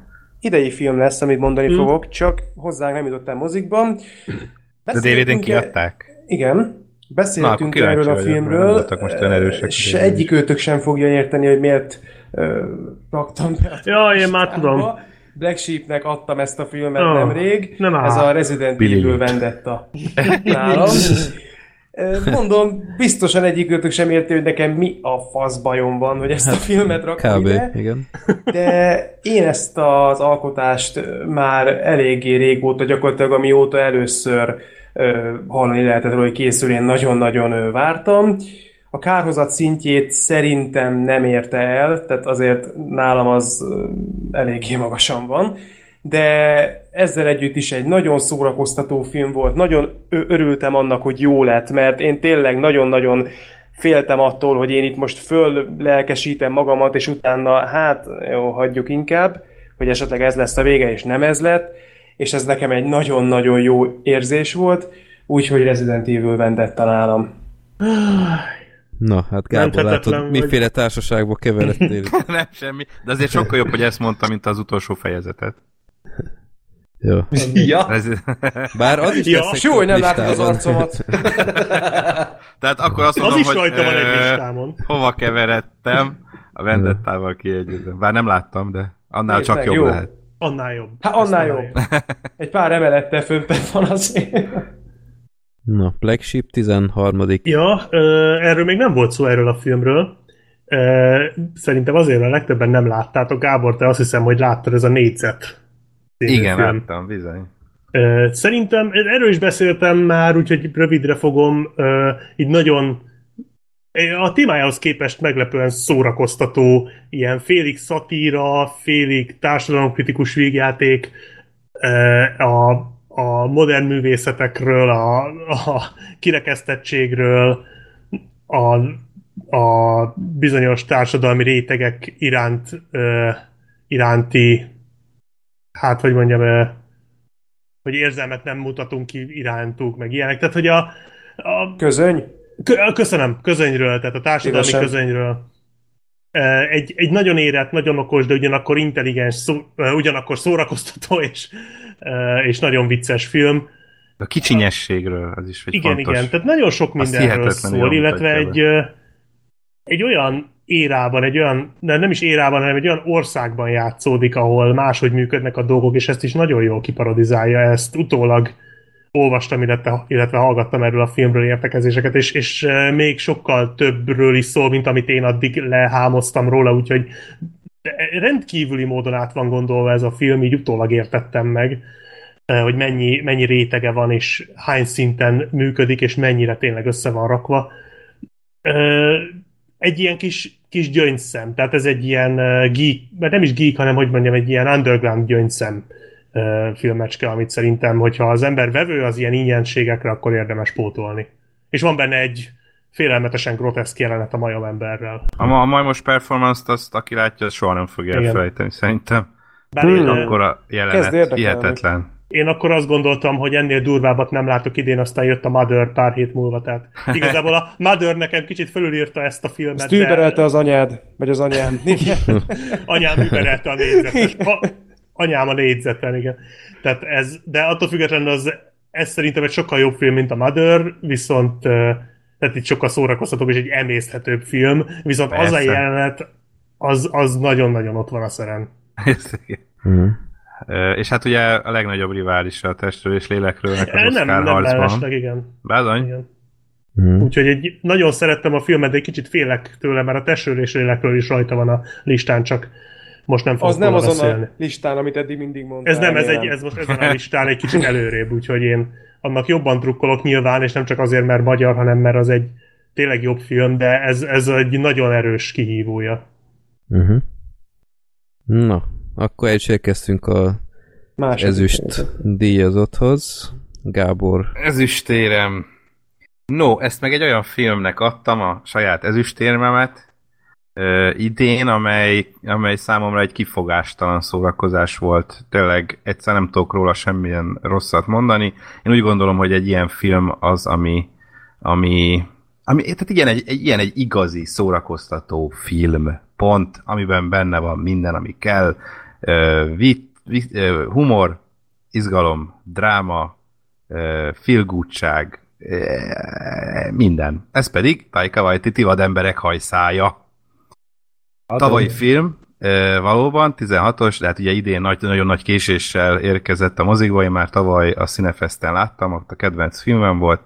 idei film lesz, amit mondani
Hmm.
fogok, csak hozzánk nem jutott el mozikban.
De DVD-n
Beszéltünk-e-
kiadták?
Igen.
Na,
Beszéltünk
kíváncsi
erről a filmről.
most olyan erősek
Se egyik őtök sem fogja érteni, hogy miért ö, raktam be a
Ja, én már tudom.
Black Sheepnek adtam ezt a filmet
Ó,
nemrég.
nem áll.
Ez a Resident. Evil Vendetta (laughs) nálam. Mondom, biztosan egyik őtök sem érti, hogy nekem mi a fasz bajom van, hogy ezt a filmet rakom ide.
igen.
De én ezt az alkotást már eléggé régóta, gyakorlatilag amióta először ö, hallani lehetett róla, hogy készül, én nagyon-nagyon vártam. A kárhozat szintjét szerintem nem érte el, tehát azért nálam az eléggé magasan van, de ezzel együtt is egy nagyon szórakoztató film volt, nagyon örültem annak, hogy jó lett, mert én tényleg nagyon-nagyon féltem attól, hogy én itt most föl lelkesítem magamat, és utána hát jó, hagyjuk inkább, hogy esetleg ez lesz a vége, és nem ez lett, és ez nekem egy nagyon-nagyon jó érzés volt, úgyhogy Resident Evil Vendetta nálam.
Na, hát Gábor, látod,
vagy.
miféle társaságba keveredtél. (laughs)
nem semmi, de azért sokkal jobb, hogy ezt mondta, mint az utolsó fejezetet.
Jó.
Ja.
Ez,
Bár az is
Ja,
Jó, hogy nem látod az arcomat. (laughs)
tehát akkor azt
Az
mondom,
is
hogy
rajta van egy listámon.
hova keveredtem, a Vendettával kiegyezem. Bár nem láttam, de annál
Nézd
csak jobb
jó.
lehet.
Annál jobb.
Hát annál
Ezt
jobb. Egy pár emelettel föntebb van azért.
Na, Black Sheep 13.
Ja, erről még nem volt szó erről a filmről. Szerintem azért a legtöbben nem láttátok. Gábor, te azt hiszem, hogy láttad ez a négyzet.
Igen,
film.
láttam, bizony.
Szerintem, erről is beszéltem már, úgyhogy rövidre fogom, így nagyon a témájához képest meglepően szórakoztató, ilyen félig szatíra, félig társadalomkritikus végjáték, a, a modern művészetekről, a, a kirekesztettségről, a, a bizonyos társadalmi rétegek iránt, iránti, hát hogy mondjam, hogy érzelmet nem mutatunk ki irántuk, meg ilyenek. Tehát, hogy a, a
Közöny?
Kö- Köszönöm, közönyről, tehát a társadalmi
Szívesen.
közönyről. Egy, egy nagyon érett, nagyon okos, de ugyanakkor intelligens, szó, ugyanakkor szórakoztató és, és nagyon vicces film.
A kicsinyességről, az is egy
Igen,
fontos.
igen, tehát nagyon sok mindenről szól, illetve egy, egy olyan érában, egy olyan, nem is érában, hanem egy olyan országban játszódik, ahol máshogy működnek a dolgok, és ezt is nagyon jól kiparodizálja, ezt utólag olvastam, illetve, illetve hallgattam erről a filmről értekezéseket, és, és eh, még sokkal többről is szól, mint amit én addig lehámoztam róla, úgyhogy rendkívüli módon át van gondolva ez a film, így utólag értettem meg, eh, hogy mennyi, mennyi rétege van, és hány szinten működik, és mennyire tényleg össze van rakva. Ö, Egy ilyen kis, kis gyöngyszem, tehát ez egy ilyen geek, mert nem is geek, hanem hogy mondjam, egy ilyen underground gyöngyszem filmecske, amit szerintem, hogyha az ember vevő az ilyen ingyenségekre, akkor érdemes pótolni. És van benne egy félelmetesen groteszk jelenet a majom emberrel.
A, ma- a majmos performance-t azt, aki látja, soha nem fogja elfelejteni, szerintem.
Bár ö,
Akkor a jelenet hihetetlen.
Én akkor azt gondoltam, hogy ennél durvábbat nem látok idén, aztán jött a Mother pár hét múlva, tehát (laughs) igazából a Mother nekem kicsit fölülírta ezt a filmet,
Ezt überelte az anyád, vagy az anyám. (laughs)
Anyám überelte a négyzetet. Anyám a négyzeten, igen. Tehát ez, de attól függetlenül az, ez szerintem egy sokkal jobb film, mint a Mother, viszont tehát itt sokkal szórakoztatóbb és egy emészthetőbb film, viszont az a
Persze.
jelenet, az, az nagyon-nagyon ott van a szeren. (laughs)
Mhm.
És hát ugye a legnagyobb riválisa a testről és lélekről az
nem,
Oscar
nem
harcban.
igen.
Bázony?
igen.
Mhm.
Úgyhogy egy, nagyon szerettem a filmet, de egy kicsit félek tőle, mert a testről és lélekről is rajta van a listán, csak most nem fogok
Az nem azon
beszélni.
a listán, amit eddig mindig mondtál.
Ez nem, ez, egy, ez most ezen a listán egy kicsit előrébb, úgyhogy én annak jobban drukkolok nyilván, és nem csak azért, mert magyar, hanem mert az egy tényleg jobb film, de ez, ez egy nagyon erős kihívója.
Mhm. Na, akkor el is érkeztünk a
Második
ezüst
része.
díjazotthoz. Gábor,
Ezüstérem. No, ezt meg egy olyan filmnek adtam, a saját ezüstérmemet ö, idén, amely, amely számomra egy kifogástalan szórakozás volt. Tényleg egyszer nem tudok róla semmilyen rosszat mondani. Én úgy gondolom, hogy egy ilyen film az, ami, ami, ami tehát igen, egy, egy ilyen egy igazi szórakoztató film, pont, amiben benne van minden, ami kell. Vit, vi- ö, humor, izgalom, dráma, ö, minden. Ez pedig Taika Waititi vademberek hajszája. Tavalyi film, valóban, 16-os, de hát ugye idén nagy, nagyon nagy késéssel érkezett a mozikba, én már tavaly a Cinefesten láttam, ott a kedvenc filmem volt.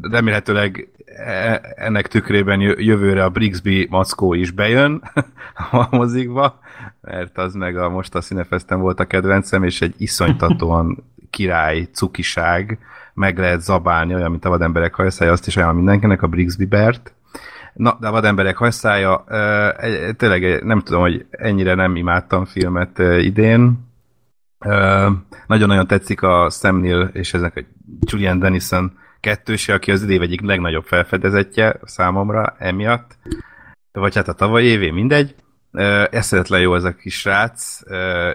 Remélhetőleg e- ennek tükrében jö- jövőre a Brixby mackó is bejön (laughs) a mozikba, mert az meg a most a Cinefesten volt a kedvencem, és egy iszonytatóan (laughs) király cukiság, meg lehet zabálni, olyan, mint a vademberek hajszája, azt is olyan mindenkinek, a Brixby Bert. Na, de a vademberek hajszája, egy- tényleg nem tudom, hogy ennyire nem imádtam filmet ö, idén. Ö, Nagyon-nagyon tetszik a Sam Neill és ezek a Julian Dennison kettőse, aki az idév egyik legnagyobb felfedezetje számomra emiatt. Vagy hát a tavalyi évé, mindegy. Ö, Eszetetlen jó ez a kis srác,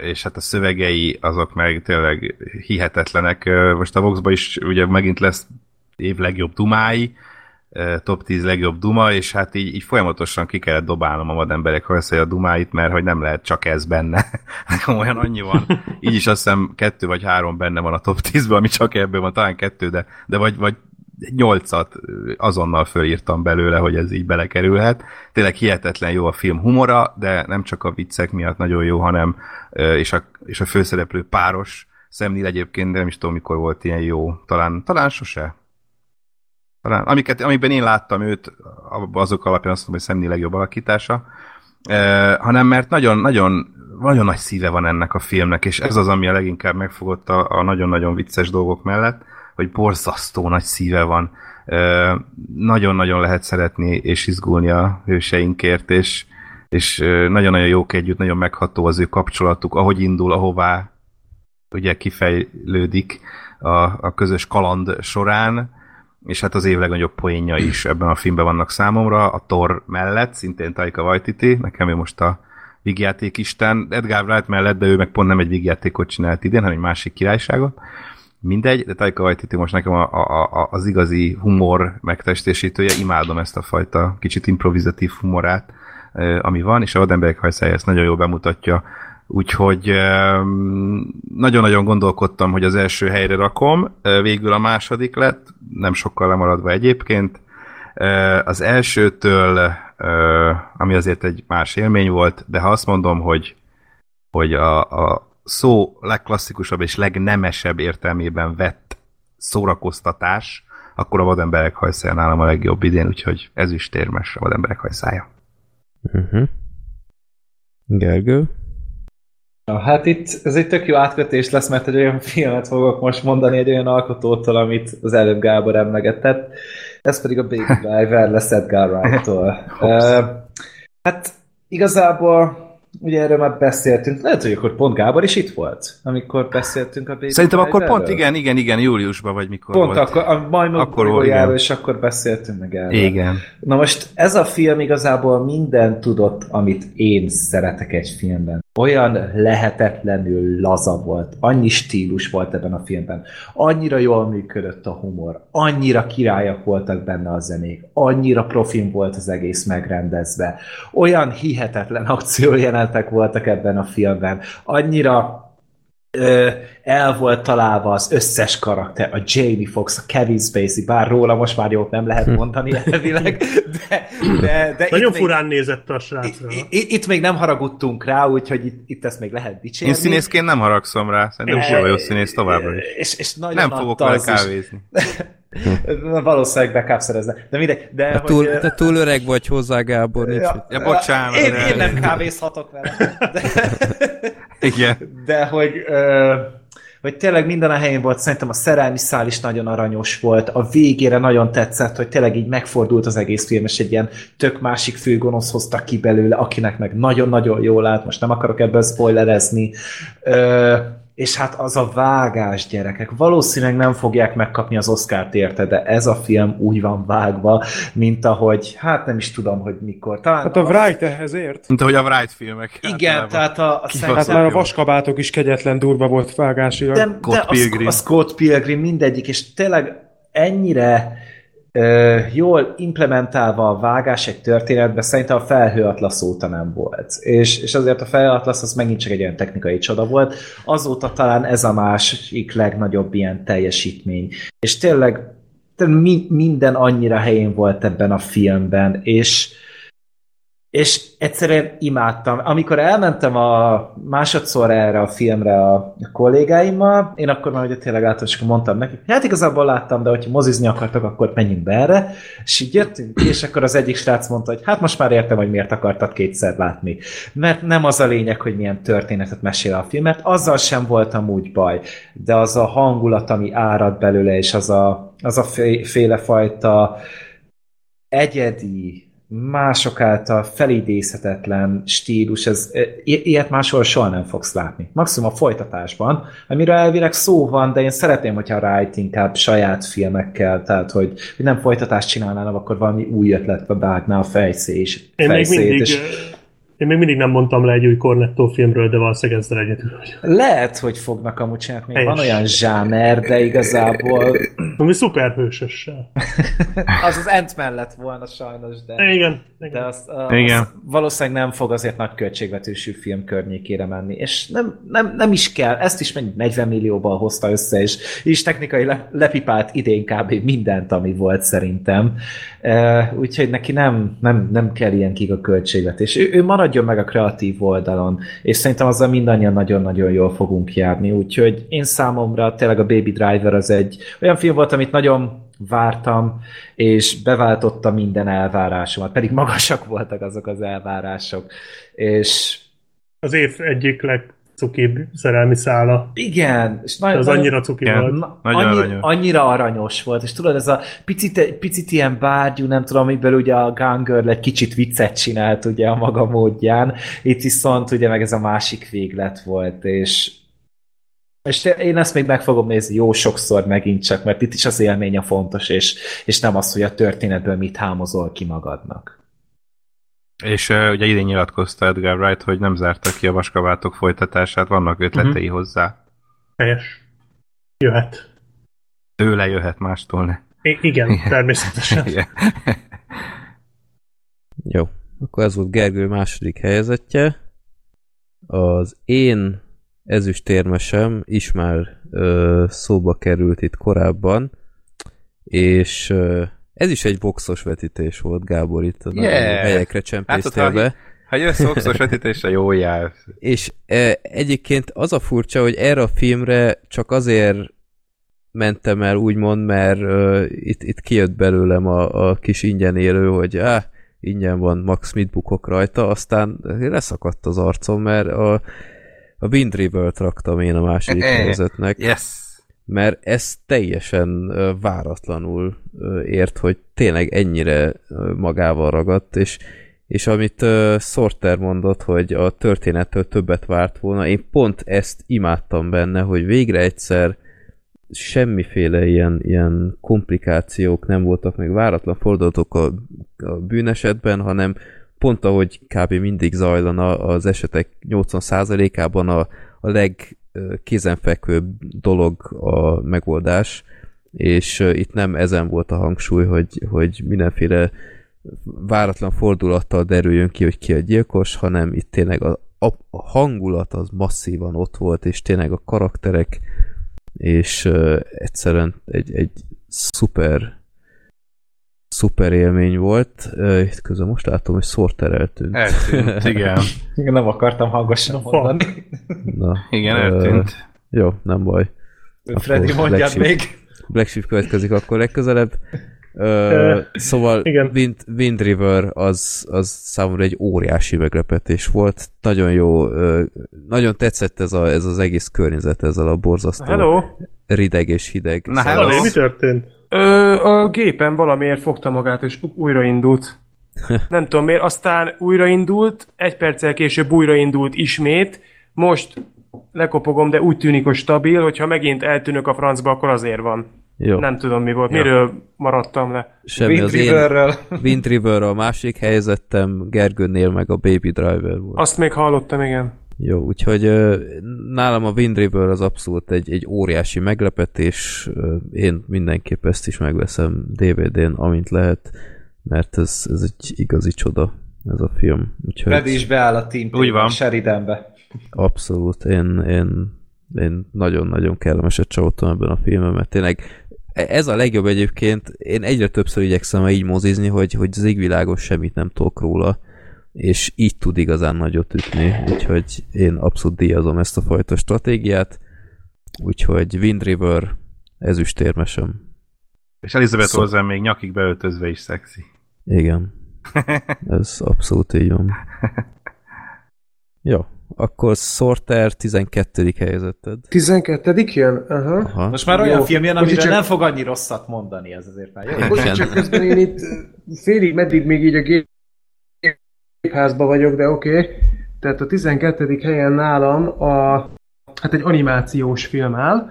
és hát a szövegei azok meg tényleg hihetetlenek. Most a Voxba is ugye megint lesz év legjobb dumái, top 10 legjobb duma, és hát így, így folyamatosan ki kellett dobálnom a vademberek hajszai a dumáit, mert hogy nem lehet csak ez benne. (laughs) Nekem olyan annyi van. Így is azt hiszem kettő vagy három benne van a top 10-ben, ami csak ebből van, talán kettő, de, de vagy, vagy nyolcat azonnal fölírtam belőle, hogy ez így belekerülhet. Tényleg hihetetlen jó a film humora, de nem csak a viccek miatt nagyon jó, hanem és a, és a főszereplő páros, Neill egyébként, de nem is tudom, mikor volt ilyen jó. Talán, talán sose. Talán, amiket, amiben én láttam őt, azok alapján azt mondom, hogy Neill legjobb alakítása. E, hanem mert nagyon, nagyon, nagyon nagy szíve van ennek a filmnek, és ez az, ami a leginkább megfogott a, a nagyon-nagyon vicces dolgok mellett, hogy borzasztó nagy szíve van. Nagyon-nagyon lehet szeretni és izgulni a hőseinkért, és, és nagyon-nagyon jók együtt, nagyon megható az ő kapcsolatuk, ahogy indul, ahová ugye kifejlődik a, a közös kaland során, és hát az év legnagyobb poénja is ebben a filmben vannak számomra, a Thor mellett, szintén Taika Waititi, nekem ő most a vígjáték isten, Edgar Wright mellett, de ő meg pont nem egy vígjátékot csinált idén, hanem egy másik királyságot. Mindegy, de Taika Waititi most nekem a, a, a, az igazi humor megtestésítője, imádom ezt a fajta kicsit improvizatív humorát, ami van, és a vademberek hajszája ezt nagyon jól bemutatja, Úgyhogy nagyon-nagyon gondolkodtam, hogy az első helyre rakom, végül a második lett, nem sokkal lemaradva egyébként. Az elsőtől, ami azért egy más élmény volt, de ha azt mondom, hogy, hogy a, a szó legklasszikusabb és legnemesebb értelmében vett szórakoztatás, akkor a vademberek hajszája nálam a legjobb idén, úgyhogy ez is térmes a vademberek hajszája.
Uh-huh. Gergő?
Na, hát itt ez egy tök jó átkötés lesz, mert egy olyan (laughs) filmet fogok most mondani egy olyan alkotótól, amit az előbb Gábor emlegetett. Ez pedig a Baby Driver lesz Edgar Wright-tól. (laughs) uh, hát igazából ugye erről már beszéltünk, lehet, hogy akkor pont Gábor is itt volt, amikor beszéltünk a Baby
Szerintem akkor pont igen, igen, igen, júliusban vagy mikor
Pont
volt.
akkor, a majmok
Akkor volt,
és akkor beszéltünk meg erről.
Igen.
Na most ez a film igazából minden tudott, amit én szeretek egy filmben. Olyan lehetetlenül laza volt, annyi stílus volt ebben a filmben, annyira jól működött a humor, annyira királyak voltak benne a zenék, annyira profin volt az egész megrendezve, olyan hihetetlen akciójelenetek voltak ebben a filmben, annyira ö, el volt találva az összes karakter, a Jamie Foxx, a Kevin Spacey, bár róla most már jót nem lehet mondani elvileg, de, de, de
Nagyon
itt
furán nézett a srácra.
Még, itt, itt még nem haragudtunk rá, úgyhogy itt, itt ezt még lehet dicsérni.
Én színészként nem haragszom rá, szerintem kurva jó színész továbbra is.
És, és nagyon
Nem fogok vele kávézni. (laughs)
Valószínűleg backup szerezne. De mindegy. De,
Te
hogy,
túl, te túl öreg vagy hozzá, Gábor. Nincs
Ja,
Ja, bocsánat,
Én, én nem kávézhatok vele. De, (laughs)
Igen.
de hogy, ö, hogy tényleg minden a helyén volt, szerintem a szerelmi szál is nagyon aranyos volt, a végére nagyon tetszett, hogy tényleg így megfordult az egész film, és egy ilyen tök másik főgonosz hoztak ki belőle, akinek meg nagyon-nagyon jól állt, most nem akarok ebből spoilerezni, ö, és hát az a vágás, gyerekek, valószínűleg nem fogják megkapni az Oscar-t érte, de ez a film úgy van vágva, mint ahogy, hát nem is tudom, hogy mikor. Talán
Hát a Wright ehhez ért.
Mint ahogy a Wright filmek.
igen,
általában.
tehát a, a
Hát
szerintem-
már a vaskabátok is kegyetlen durva volt vágásilag.
de,
Scott
de a,
Pilgrim.
a Scott Pilgrim mindegyik, és tényleg ennyire jól implementálva a vágás egy történetbe, szerintem a felhőatlasz óta nem volt. És, és azért a felhőatlasz az megint csak egy olyan technikai csoda volt. Azóta talán ez a másik legnagyobb ilyen teljesítmény. És tényleg tényleg mi, minden annyira helyén volt ebben a filmben, és és egyszerűen imádtam. Amikor elmentem a másodszor erre a filmre a kollégáimmal, én akkor már ugye tényleg akkor mondtam nekik, hát igazából láttam, de hogyha mozizni akartak, akkor menjünk be erre. És így jöttünk, és akkor az egyik srác mondta, hogy hát most már értem, hogy miért akartad kétszer látni. Mert nem az a lényeg, hogy milyen történetet mesél a film, mert azzal sem voltam úgy baj. De az a hangulat, ami árad belőle, és az a, az a félefajta egyedi, mások által felidézhetetlen stílus, ez, i- ilyet máshol soha nem fogsz látni. Maximum a folytatásban, amiről elvileg szó van, de én szeretném, hogyha Wright inkább saját filmekkel, tehát hogy, hogy nem folytatást csinálnának, akkor valami új ötletbe beágná a fejszés,
Én még,
fejszét,
mindig,
és
én még mindig nem mondtam le egy új Cornetto filmről, de valószínűleg ezzel egyedül
lehet, hogy fognak amúgy csinálni, még van olyan zsáner, de igazából
Ami szuperhősössel. (laughs)
az az Ant-Man lett volna sajnos, de...
Igen.
De
igen.
az, az
Igen.
valószínűleg nem fog azért nagy költségvetésű film környékére menni, és nem, nem, nem is kell, ezt is mennyi 40 millióban hozta össze, és, és technikai le, lepipált idén kb. mindent, ami volt szerintem. Úgyhogy neki nem, nem, nem kell ilyen giga költségvetés. Ő, ő maradjon meg a kreatív oldalon, és szerintem azzal mindannyian nagyon-nagyon jól fogunk járni, úgyhogy én számomra tényleg a Baby Driver az egy olyan film volt, amit nagyon vártam, és beváltotta minden elvárásomat, pedig magasak voltak azok az elvárások, és
Az év egyik legcukibb szerelmi szála.
igen, és nagyon,
Az annyira cuki
Igen.
volt.
Na,
Nagyon
annyi,
aranyos.
annyira aranyos volt, és tudod, ez a picit, picit ilyen bárgyú, nem tudom, amiből ugye a Gun egy kicsit viccet csinált ugye a maga módján, itt viszont ugye meg ez a másik véglet volt, és és én ezt még meg fogom nézni jó sokszor megint csak, mert itt is az élmény a fontos, és, és nem az, hogy a történetből mit hámozol ki magadnak.
És uh, ugye idén nyilatkozta Edgar Wright, hogy nem zárta ki a vaskabátok folytatását, vannak ötletei uh-huh. hozzá.
Helyes. Jöhet.
Tőle jöhet, mástól ne.
I- igen, természetesen. (laughs)
Igen.
Jó, akkor ez volt Gergő második helyezettje. Az én ezüstérmesem is már ö, szóba került itt korábban, és ö, ez is egy boxos vetítés volt, Gábor, itt a
Yeah.
helyekre csempésztél
Hát,
be.
Ha jössz oxos vetítésre, jó jár. (laughs)
És e, egyébként az a furcsa, hogy erre a filmre csak azért mentem el, úgymond, mert uh, itt, itt kijött belőlem a, a kis ingyen élő, hogy áh, ingyen van, Max mit bukok rajta, aztán leszakadt az arcom, mert a, a Wind River-t raktam én a második
Eh, eh.
helyzetnek
Yes!
Mert ez teljesen váratlanul ért, hogy tényleg ennyire magával ragadt, és, és amit Sorter mondott, hogy a történettől többet várt volna, én pont ezt imádtam benne, hogy végre egyszer semmiféle ilyen, ilyen komplikációk nem voltak, meg váratlan fordulatok a, a bűnesetben, hanem pont ahogy kb. mindig zajlana az esetek 80%-ában a, a leg ö, kézenfekvőbb dolog a megoldás, és itt nem ezen volt a hangsúly, hogy, hogy mindenféle váratlan fordulattal derüljön ki, hogy ki a gyilkos, hanem itt tényleg a, a, hangulat az masszívan ott volt, és tényleg a karakterek, és ö, egyszerűen egy, egy szuper szuper élmény volt. Ö, Itt közben most látom, hogy Sorter eltűnt.
Eltűnt, (laughs) igen.
Igen, nem akartam hangosan mondani.
Na,
Igen,
ö,
eltűnt.
Jó, nem baj.
Freddy, mondjad
Sheep.
még.
Black Sheep következik akkor legközelebb. Ö,
Ö,
szóval
igen.
Wind, Wind River az, az számomra egy óriási meglepetés volt. Nagyon jó, ö, nagyon tetszett ez, a, ez az egész környezet ezzel a borzasztó
Hello!
rideg és hideg.
Na,
Szóval-
hello.
Mi történt?
Ö, a gépen valamiért fogta magát, és újraindult. (laughs) Nem tudom miért, aztán újraindult, egy perccel később újraindult ismét, most lekopogom, de úgy tűnik, hogy stabil, hogyha megint eltűnök a francba, akkor azért van.
Jó,
Nem tudom mi volt,
Ja.
miről maradtam le.
semmi
Wind
az én
Riverről.
Wind River a másik helyzetem, Gergőnél meg a Baby Driver volt.
Azt még hallottam, igen.
Jó, úgyhogy nálam a Wind River az abszolút egy, egy óriási meglepetés. Én mindenképp ezt is megveszem DVD-n, amint lehet, mert ez, ez egy igazi csoda, ez a film. Úgyhogy
Freddy is beáll a team
Úgy van.
Sheridanbe.
abszolút, én, én, én nagyon-nagyon kellemeset csalódtam ebben a filmben, mert tényleg ez a legjobb egyébként, én egyre többször igyekszem így mozizni, hogy, hogy az égvilágos semmit nem tudok róla, és így tud igazán nagyot ütni, úgyhogy én abszolút díjazom ezt a fajta stratégiát, úgyhogy Wind River ezüstérmesem.
És Elizabeth
Szó-
Olsen még nyakig beöltözve is szexi.
Igen. (laughs) Ez abszolút így van. Jó, akkor Sorter 12. helyezetted.
12. jön? Aha.
Aha.
Most már olyan
Jó.
film jön, amire
csak-
nem fog annyi rosszat mondani, ez azért már jó.
Bocs, csak közben én itt félig meddig még így a gép- gépházba vagyok, de oké. Okay. Tehát a 12. helyen nálam a, hát egy animációs film áll.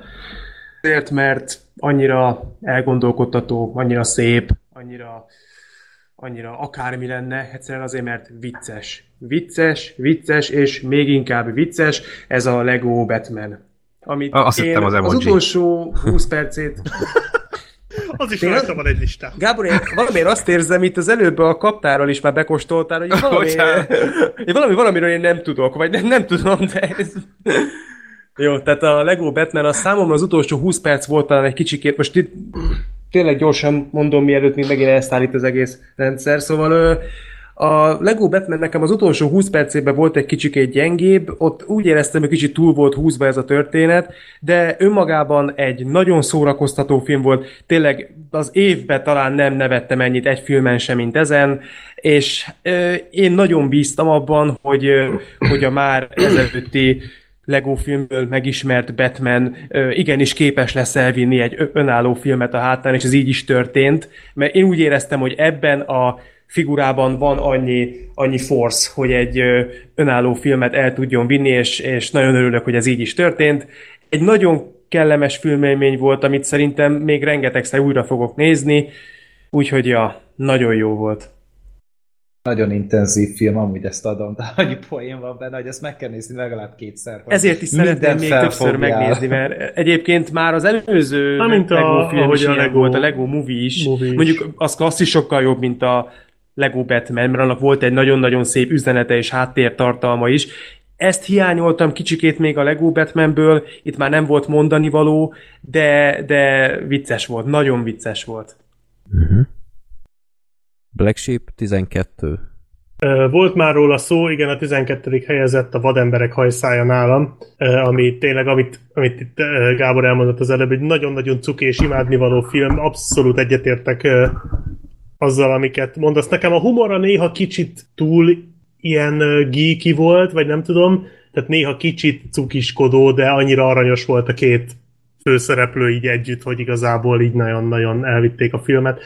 Azért, mert annyira elgondolkodtató, annyira szép, annyira annyira akármi lenne, egyszerűen azért, mert vicces. Vicces, vicces, és még inkább vicces, ez a Lego Batman. Amit
azt
én
hittem az
az
emoji.
utolsó 20 percét (laughs)
Az is rajta van egy listán.
Gábor, én valamiért azt érzem, itt az előbb a kaptáról is már bekóstoltál, hogy valami, én valami, valamiről én nem tudok, vagy nem, nem tudom, de ez... Jó, tehát a Lego Batman az számomra az utolsó 20 perc volt talán egy kicsikét, most itt tényleg gyorsan mondom, mielőtt még megint elszállít az egész rendszer, szóval ö, a Lego Batman nekem az utolsó 20 percében volt egy kicsikét gyengébb, ott úgy éreztem, hogy kicsit túl volt húzva ez a történet, de önmagában egy nagyon szórakoztató film volt, tényleg az évben talán nem nevettem ennyit egy filmen sem, mint ezen, és ö, én nagyon bíztam abban, hogy, ö, hogy a már ezelőtti Lego filmből megismert Batman igenis képes lesz elvinni egy önálló filmet a hátán, és ez így is történt, mert én úgy éreztem, hogy ebben a figurában van annyi, annyi force, hogy egy önálló filmet el tudjon vinni, és, és nagyon örülök, hogy ez így is történt. Egy nagyon kellemes filmélmény volt, amit szerintem még rengetegszer újra fogok nézni, úgyhogy ja, nagyon jó volt.
Nagyon intenzív film, amúgy ezt adom, de annyi poén van benne, hogy ezt meg kell nézni legalább kétszer.
Ezért is szeretném még többször megnézni, mert egyébként már az előző
Na, mint a-
Lego film is
a Lego
volt, a Lego Movie is.
Movie is.
Mondjuk az klasszisokkal jobb, mint a Lego Batman, mert annak volt egy nagyon-nagyon szép üzenete és háttértartalma is. Ezt hiányoltam kicsikét még a Lego Batmanből, itt már nem volt mondani való, de, de vicces volt, nagyon vicces volt.
Black Sheep 12.
Ö, Volt már róla szó, igen, a 12. helyezett a vademberek hajszája nálam, ami tényleg, amit, amit itt Gábor elmondott az előbb, egy nagyon-nagyon cuki és imádnivaló film, abszolút egyetértek azzal, amiket mondasz. Nekem a humora néha kicsit túl ilyen ö, geeky volt, vagy nem tudom, tehát néha kicsit cukiskodó, de annyira aranyos volt a két főszereplő így együtt, hogy igazából így nagyon-nagyon elvitték a filmet.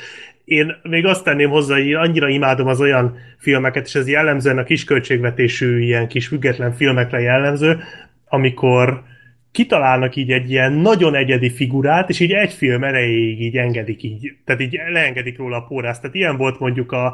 Én még azt tenném hozzá, hogy annyira imádom az olyan filmeket, és ez jellemzően a kisköltségvetésű ilyen kis független filmekre jellemző, amikor kitalálnak így egy ilyen nagyon egyedi figurát, és így egy film erejéig így engedik így, tehát így leengedik róla a pórázt. Tehát ilyen volt mondjuk a,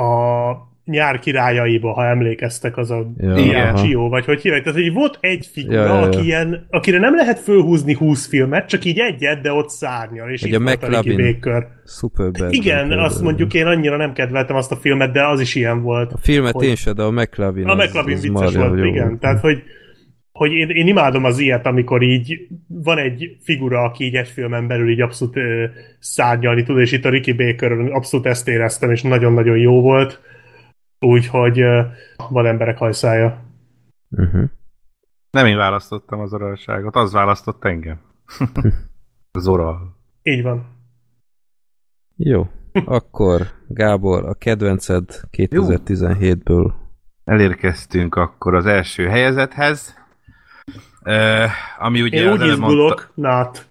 a nyár királyaiba, ha emlékeztek, az a
Ja,
ilyen. Csió, vagy hogy hívják. Tehát, hogy volt egy figura,
Ja, ja, ja.
aki ilyen, akire nem lehet fölhúzni 20 filmet, csak így egyet, de ott szárnyal, és
Egy
itt
a McLovin. Superbad.
Igen, azt mondjuk én annyira nem kedveltem azt a filmet, de az is ilyen volt.
A filmet
hogy-
én se, de a McLovin
A McLovin vicces volt, igen. Tehát, hogy, hogy én, én imádom az ilyet, amikor így van egy figura, aki így egy filmen belül így abszolút ö, szárnyalni tud, és itt a Ricky Baker abszolút ezt éreztem, és nagyon-nagyon jó volt. Úgyhogy ö, van emberek hajszája.
Uh-huh.
Nem én választottam az oralságot, az választott engem. (laughs) az oral.
Így van.
Jó, akkor Gábor, a kedvenced 2017-ből.
Elérkeztünk akkor az első helyezethez, uh, ami ugye
Én úgy izgulok, nát.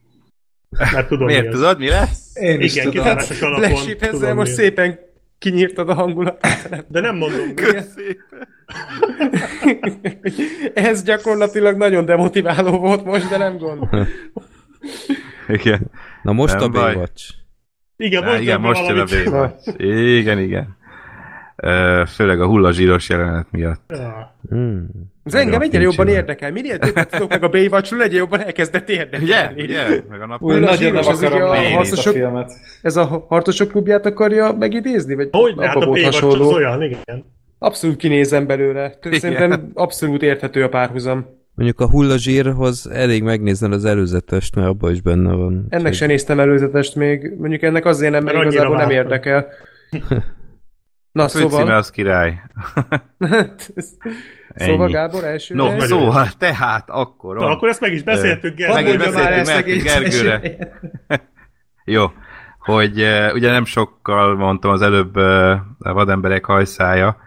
Mert tudom,
Miért
mi
tudod, mi lesz?
Én is
Igen,
tudom.
kizárásos alapon. Tudom,
most szépen kinyírtad a hangulatot.
De nem mondom.
Köszi. (laughs)
Ez gyakorlatilag nagyon demotiváló volt most, de nem gond.
Igen.
Na most
Nem
a. Baywatch.
Igen,
Á,
mondtam
igen, most jön a. Baywatch. Igen, igen. Főleg a hullazsíros jelenet miatt.
Ja.
Hmm.
Ez engem
Nagyon
egyre jobban érdekel. Minél többet tudok meg a Baywatchról, egyre jobban elkezdett
Ugye?
érdekelni.
Ugye? Meg a nap...
Úgy nagyon nem akarom
a
a
harcosok-
filmet.
Ez a harcosok klubját akarja megidézni? Vagy
Hogy hát a Baywatch
hasonló?
az olyan, igen.
Abszolút kinézem belőle. Szerintem abszolút érthető a párhuzam.
Mondjuk a hullazsírhoz elég megnézni az előzetest, mert abban is benne van.
Ennek sem néztem előzetest még. Mondjuk ennek azért nem, mert
Mert
igazából nem érdekel. (laughs) Na
A
szóval...
az király.
szóval
Ennyi.
Gábor első
No,
hely?
szóval, tehát akkor...
Na, akkor ezt meg is beszéltük, Gergely.
Meg is beszéltünk,
egész
Gergőre. Jó, hogy uh, ugye nem sokkal, mondtam az előbb uh, a vademberek hajszája,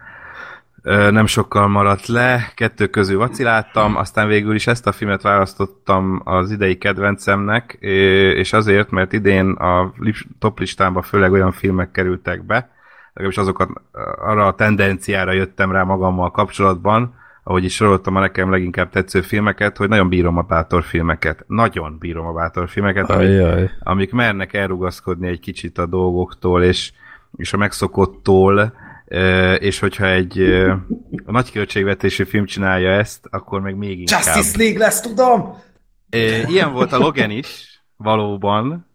uh, nem sokkal maradt le, kettő közül vaciláltam, aztán végül is ezt a filmet választottam az idei kedvencemnek, és azért, mert idén a lis- top listámba főleg olyan filmek kerültek be, legalábbis azokat arra a tendenciára jöttem rá magammal kapcsolatban, ahogy is soroltam a nekem leginkább tetsző filmeket, hogy nagyon bírom a bátor filmeket. Nagyon bírom a bátor filmeket, amik, amik mernek elrugaszkodni egy kicsit a dolgoktól, és, és a megszokottól, és hogyha egy a nagy költségvetésű film csinálja ezt, akkor meg még inkább.
Justice League lesz, tudom!
Ilyen volt a Logan is, valóban,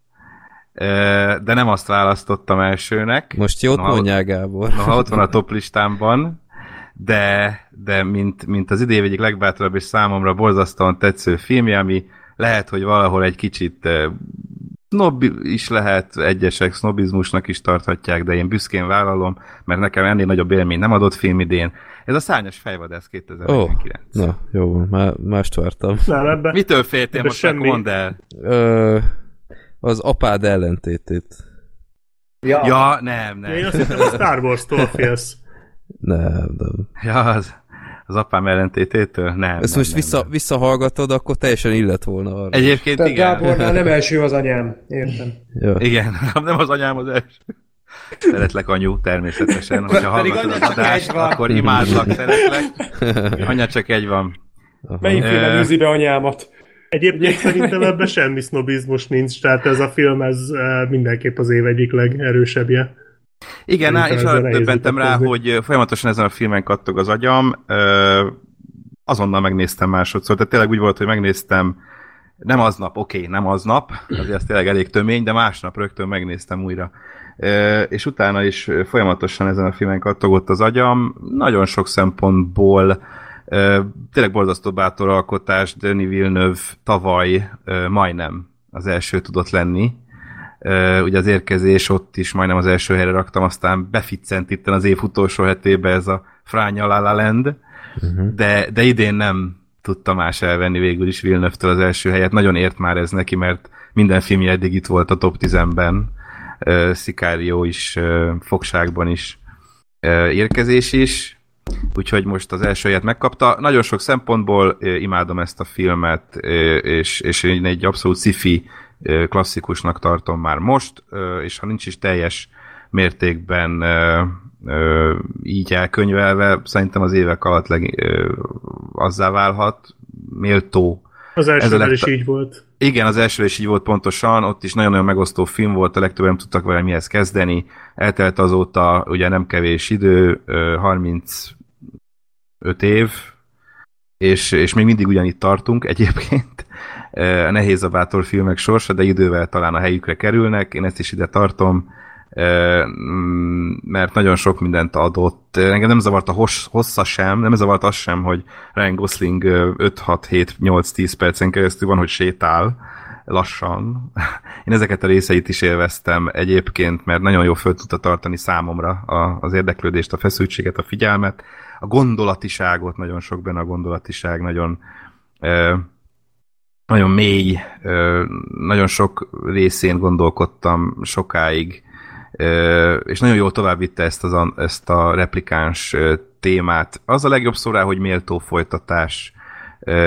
de nem azt választottam elsőnek.
Most jót
Na,
mondjál, Gábor.
Noha ott van a top listámban, de, de mint, mint az idév egyik legbátrabb és számomra borzasztóan tetsző filmje, ami lehet, hogy valahol egy kicsit snob is lehet, egyesek sznobizmusnak is tarthatják, de én büszkén vállalom, mert nekem ennél nagyobb élmény nem adott film idén. Ez a Szányos fejvadász
Ó,
2019.
na, jó, van, má, mást vártam.
Nem, ebbe.
Mitől féltél most meg
semmi.
mondd el?
Ö, az apád ellentétét.
Ja,
Ja, nem, nem.
Én azt hittem, a Star Wars-tól félsz.
Nem, nem.
Ja, az, az apám ellentététől? Nem.
Ezt
nem,
most
nem,
vissza,
nem.
visszahallgatod, akkor teljesen illet volna arra.
Egyébként
Tehát
igen.
Gábornál nem első az anyám. Értem.
Ja.
Igen, (laughs) nem az anyám az első. Szeretlek, anyu, természetesen. (laughs) Hogyha hallgatod az adást, akkor imádlak, szeretlek. (laughs) Anya csak egy van.
Melyik űzi be anyámat?
Egyébként szerintem ebben semmi sznobizmus nincs, tehát ez a film ez eh, mindenképp az év egyik legerősebbje.
Igen,
Szerintem
és arra döbbentem rá, hogy folyamatosan ezen a filmen kattog az agyam. Ö, azonnal megnéztem másodszor. Tehát tényleg úgy volt, hogy megnéztem nem aznap, oké, okay, nem aznap, azért az tényleg elég tömény, de másnap rögtön megnéztem újra. És utána is folyamatosan ezen a filmen kattogott az agyam, nagyon sok szempontból tényleg borzasztó bátor alkotás, Denis Villeneuve tavaly majdnem az első tudott lenni, ugye az érkezés ott is majdnem az első helyre raktam, aztán beficcent itt az év utolsó hetébe ez a Fránya La La Land, uh-huh. de, de idén nem tudta más elvenni végül is Villeneuve-től az első helyet. Nagyon ért már ez neki, mert minden filmje eddig itt volt a top 10-ben. Uh, Sicario is, fogságban is, érkezés is, úgyhogy most az első helyet megkapta. Nagyon sok szempontból imádom ezt a filmet, és, és én egy abszolút sci-fi ö, klasszikusnak tartom már most, és ha nincs is teljes mértékben így elkönyvelve, szerintem az évek alatt leg, azzá válhat, méltó.
Az
a
elsővel is így volt.
Igen, az első is így volt pontosan, ott is nagyon-nagyon megosztó film volt, a legtöbben nem tudtak vele mihez kezdeni. Eltelt azóta ugye nem kevés idő, ö, 35 év, és, és még mindig ugyanitt tartunk egyébként. Nehéz a bátor filmek sorsa, de idővel talán a helyükre kerülnek, én ezt is ide tartom, mert nagyon sok mindent adott. Engem nem zavart a hos, hossza sem, nem zavart az sem, hogy Ryan Gosling ö, 5, 6, 7, 8, 10 percen keresztül van, hogy sétál lassan. (laughs) Én ezeket a részeit is élveztem egyébként, mert nagyon jó föl tudta tartani számomra a, az érdeklődést, a feszültséget, a figyelmet, a gondolatiságot, nagyon sok benne a gondolatiság, nagyon nagyon mély, nagyon sok részén gondolkodtam sokáig, és nagyon jól tovább vitte ezt, az, ezt a replikáns témát. Az a legjobb szó rá, hogy méltó folytatás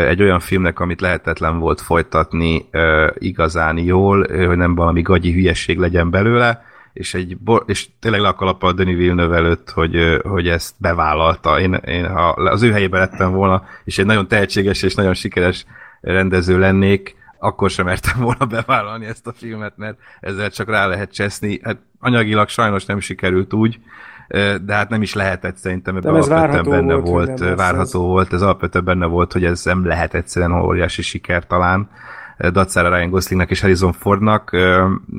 egy olyan filmnek, amit lehetetlen volt folytatni igazán jól, hogy nem valami gagyi hülyesség legyen belőle, és, egy, és tényleg le a kalappal Denis Villeneuve előtt, hogy, hogy ezt bevállalta. Én, én ha az ő helyében lettem volna, és egy nagyon tehetséges és nagyon sikeres rendező lennék, akkor sem mertem volna bevállalni ezt a filmet, mert ezzel csak rá lehet cseszni. Hát anyagilag sajnos nem sikerült úgy, de hát nem is lehetett szerintem ebben
ez
alapvetően benne
volt,
volt, várható volt, ez alapvetően benne volt, hogy ez nem lehet egyszerűen óriási siker talán dacára Ryan Goslingnak és Harrison Fordnak,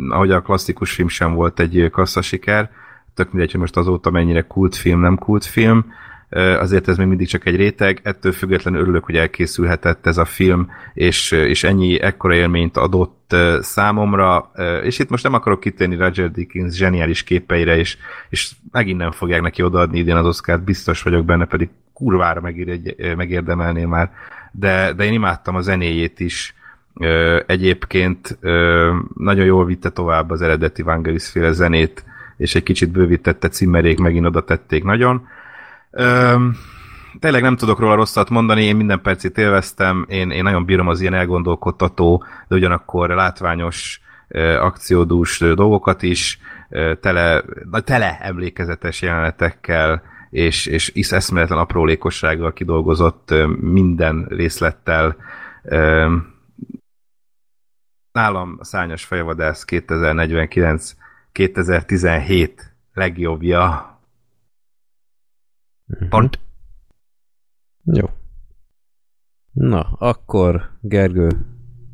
ahogy a klasszikus film sem volt egy kassza siker, tök mindegy, hogy most azóta mennyire kultfilm, nem kultfilm, azért ez még mindig csak egy réteg, ettől függetlenül örülök, hogy elkészülhetett ez a film, és, és ennyi ekkora élményt adott számomra, és itt most nem akarok kitérni Roger Dickens zseniális képeire, és, és megint nem fogják neki odaadni idén az Oscárt, biztos vagyok benne, pedig kurvára megér, megérdemelné már, de, de én imádtam a zenéjét is, egyébként nagyon jól vitte tovább az eredeti Vangelis féle zenét, és egy kicsit bővítette cimmerék, megint oda tették nagyon. Öm, tényleg nem tudok róla rosszat mondani, én minden percét élveztem, én, én nagyon bírom az ilyen elgondolkodtató, de ugyanakkor látványos, akciódús dolgokat is, tele, tele emlékezetes jelenetekkel, és, és is eszméletlen aprólékossággal kidolgozott minden részlettel. Nálam a Szányos Fejvadász 2049 2017 legjobbja. Pont.
Jó. Na, akkor Gergő,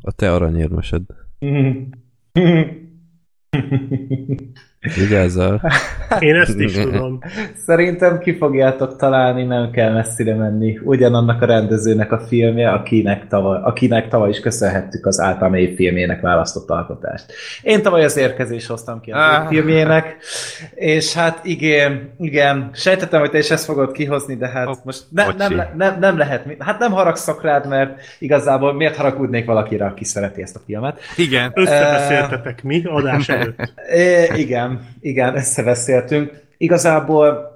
a te aranyérmesed. (laughs) Vigyázzal. (laughs)
Én ezt is tudom.
Szerintem ki fogjátok találni, nem kell messzire menni. Ugyanannak a rendezőnek a filmje, akinek tavaly, akinek tavaly is köszönhettük az általam év filmjének választott alkotást. Én tavaly az érkezés hoztam ki év
Ah.
filmjének, és hát igen, igen, sejtettem, hogy te is ezt fogod kihozni, de hát
Hopp,
most ne, nem, le- nem, nem lehet, hát nem haragszok rád, mert igazából miért haragudnék valakire, aki szereti ezt a filmet.
Igen.
Összebeszéltetek mi adás előtt.
É, (laughs) igen, igen, összebeszéltünk. Igazából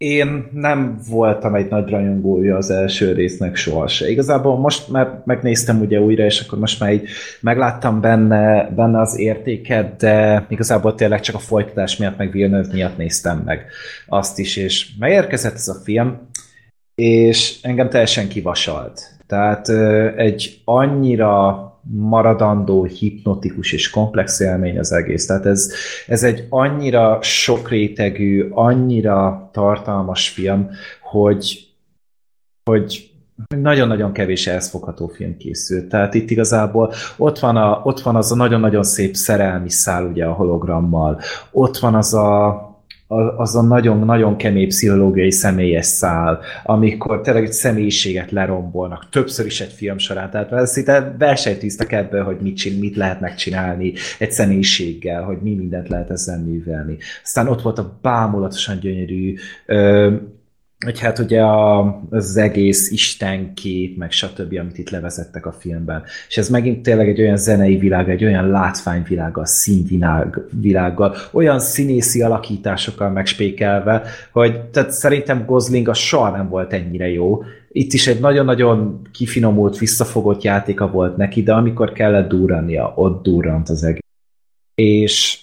én nem voltam egy nagy rajongója az első résznek sohasem. Igazából most már megnéztem ugye újra, és akkor most már így megláttam benne, benne az értéket, de igazából tényleg csak a folytatás miatt, meg Villeneuve miatt néztem meg azt is, és megérkezett ez a film, és engem teljesen kivasalt. Tehát egy annyira maradandó, hipnotikus és komplex élmény az egész. Tehát ez, ez egy annyira sokrétegű, annyira tartalmas film, hogy, hogy nagyon-nagyon kevés ehhez fogható film készült. Tehát itt igazából ott van, a, ott van az a nagyon-nagyon szép szerelmi szál ugye a hologrammal, ott van az a- az a nagyon-nagyon kemény pszichológiai személyes szál, amikor tényleg egy személyiséget lerombolnak, többször is egy film során. Tehát ez szinte versenytűztek ebből, hogy mit, csin, mit lehet megcsinálni egy személyiséggel, hogy mi mindent lehet ezzel művelni. Aztán ott volt a bámulatosan gyönyörű ö, hogy hát ugye a, az egész istenkép, meg stb., amit itt levezettek a filmben. És ez megint tényleg egy olyan zenei világ, egy olyan látványvilággal, színvilág, világgal, olyan színészi alakításokkal megspékelve, hogy tehát szerintem Gosling a soha nem volt ennyire jó. Itt is egy nagyon-nagyon kifinomult, visszafogott játéka volt neki, de amikor kellett durrania, ott durrant az egész. És,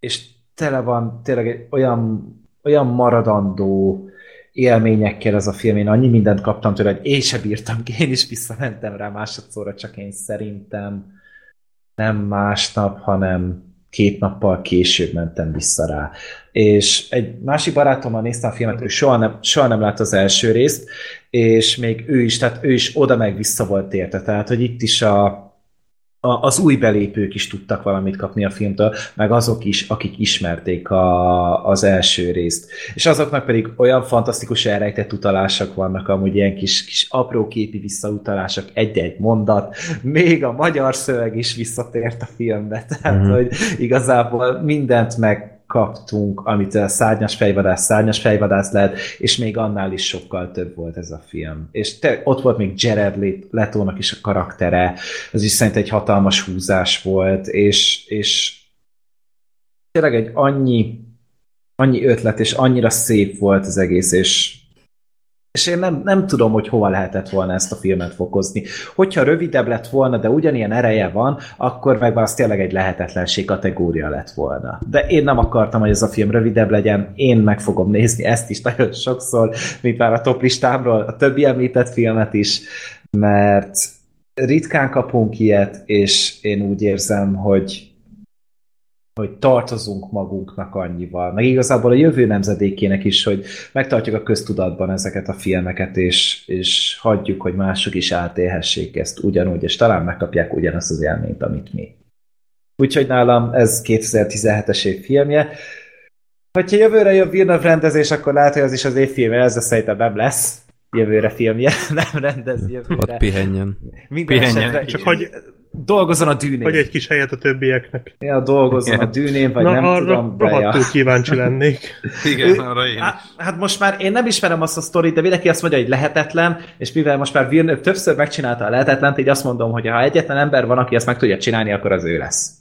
és tele van tényleg egy olyan, olyan maradandó élményekkel ez a film. Én annyi mindent kaptam tőle, hogy én se bírtam ki, (laughs) én is visszamentem rá másodszorra, csak én szerintem nem másnap, hanem két nappal később mentem vissza rá. És egy másik barátommal néztem a filmet, ő soha nem, soha nem látta az első részt, és még ő is, tehát ő is oda meg vissza volt érte. Tehát, hogy itt is a, a, az új belépők is tudtak valamit kapni a filmtől, meg azok is, akik ismerték a, az első részt. És azoknak pedig olyan fantasztikus elrejtett utalások vannak, amúgy ilyen kis, kis apró képi visszautalások, egy-egy mondat, még a magyar szöveg is visszatért a filmbe, tehát,
Mhm.
mm-hmm. hogy igazából mindent megkaptunk, amit a szárnyas fejvadász, szárnyas fejvadász lehet, és még annál is sokkal több volt ez a film. És te, ott volt még Jared Letónak is a karaktere, ez is szerint egy hatalmas húzás volt, és, és tényleg egy annyi, annyi ötlet, és annyira szép volt az egész, és és én nem, nem tudom, hogy hova lehetett volna ezt a filmet fokozni. Hogyha rövidebb lett volna, de ugyanilyen ereje van, akkor meg az tényleg egy lehetetlenség kategória lett volna. De én nem akartam, hogy ez a film rövidebb legyen, én meg fogom nézni ezt is nagyon sokszor, mint már a top listámról, a többi említett filmet is, mert ritkán kapunk ilyet, és én úgy érzem, hogy hogy tartozunk magunknak annyival, meg igazából a jövő nemzedékének is, hogy megtartjuk a köztudatban ezeket a filmeket, és, és hagyjuk, hogy mások is átélhessék ezt ugyanúgy, és talán megkapják ugyanazt az élményt, amit mi. Úgyhogy nálam ez 2017-es év filmje. Hogyha jövőre jön Villeneuve rendezés, akkor lehet, hogy az is az év filmje, ez de szerintem nem lesz jövőre filmje, (laughs) nem rendez
Ott
jövőre.
pihenjen.
Minden
Pihenjen.
esetre,
Csak hogy,
dolgozzon a dűnén.
hogy egy kis helyet a többieknek.
Ja, dolgozzon a dűnén, vagy
Na,
nem
arra
tudom,
rohadtul kíváncsi lennék. (laughs)
Igen, arra én.
Hát, hát most már én nem ismerem azt a sztorit, de mindenki azt mondja, hogy lehetetlen, és mivel most már Villeneuve többször megcsinálta a lehetetlent, így azt mondom, hogy ha egyetlen ember van, aki ezt meg tudja csinálni, akkor az ő lesz.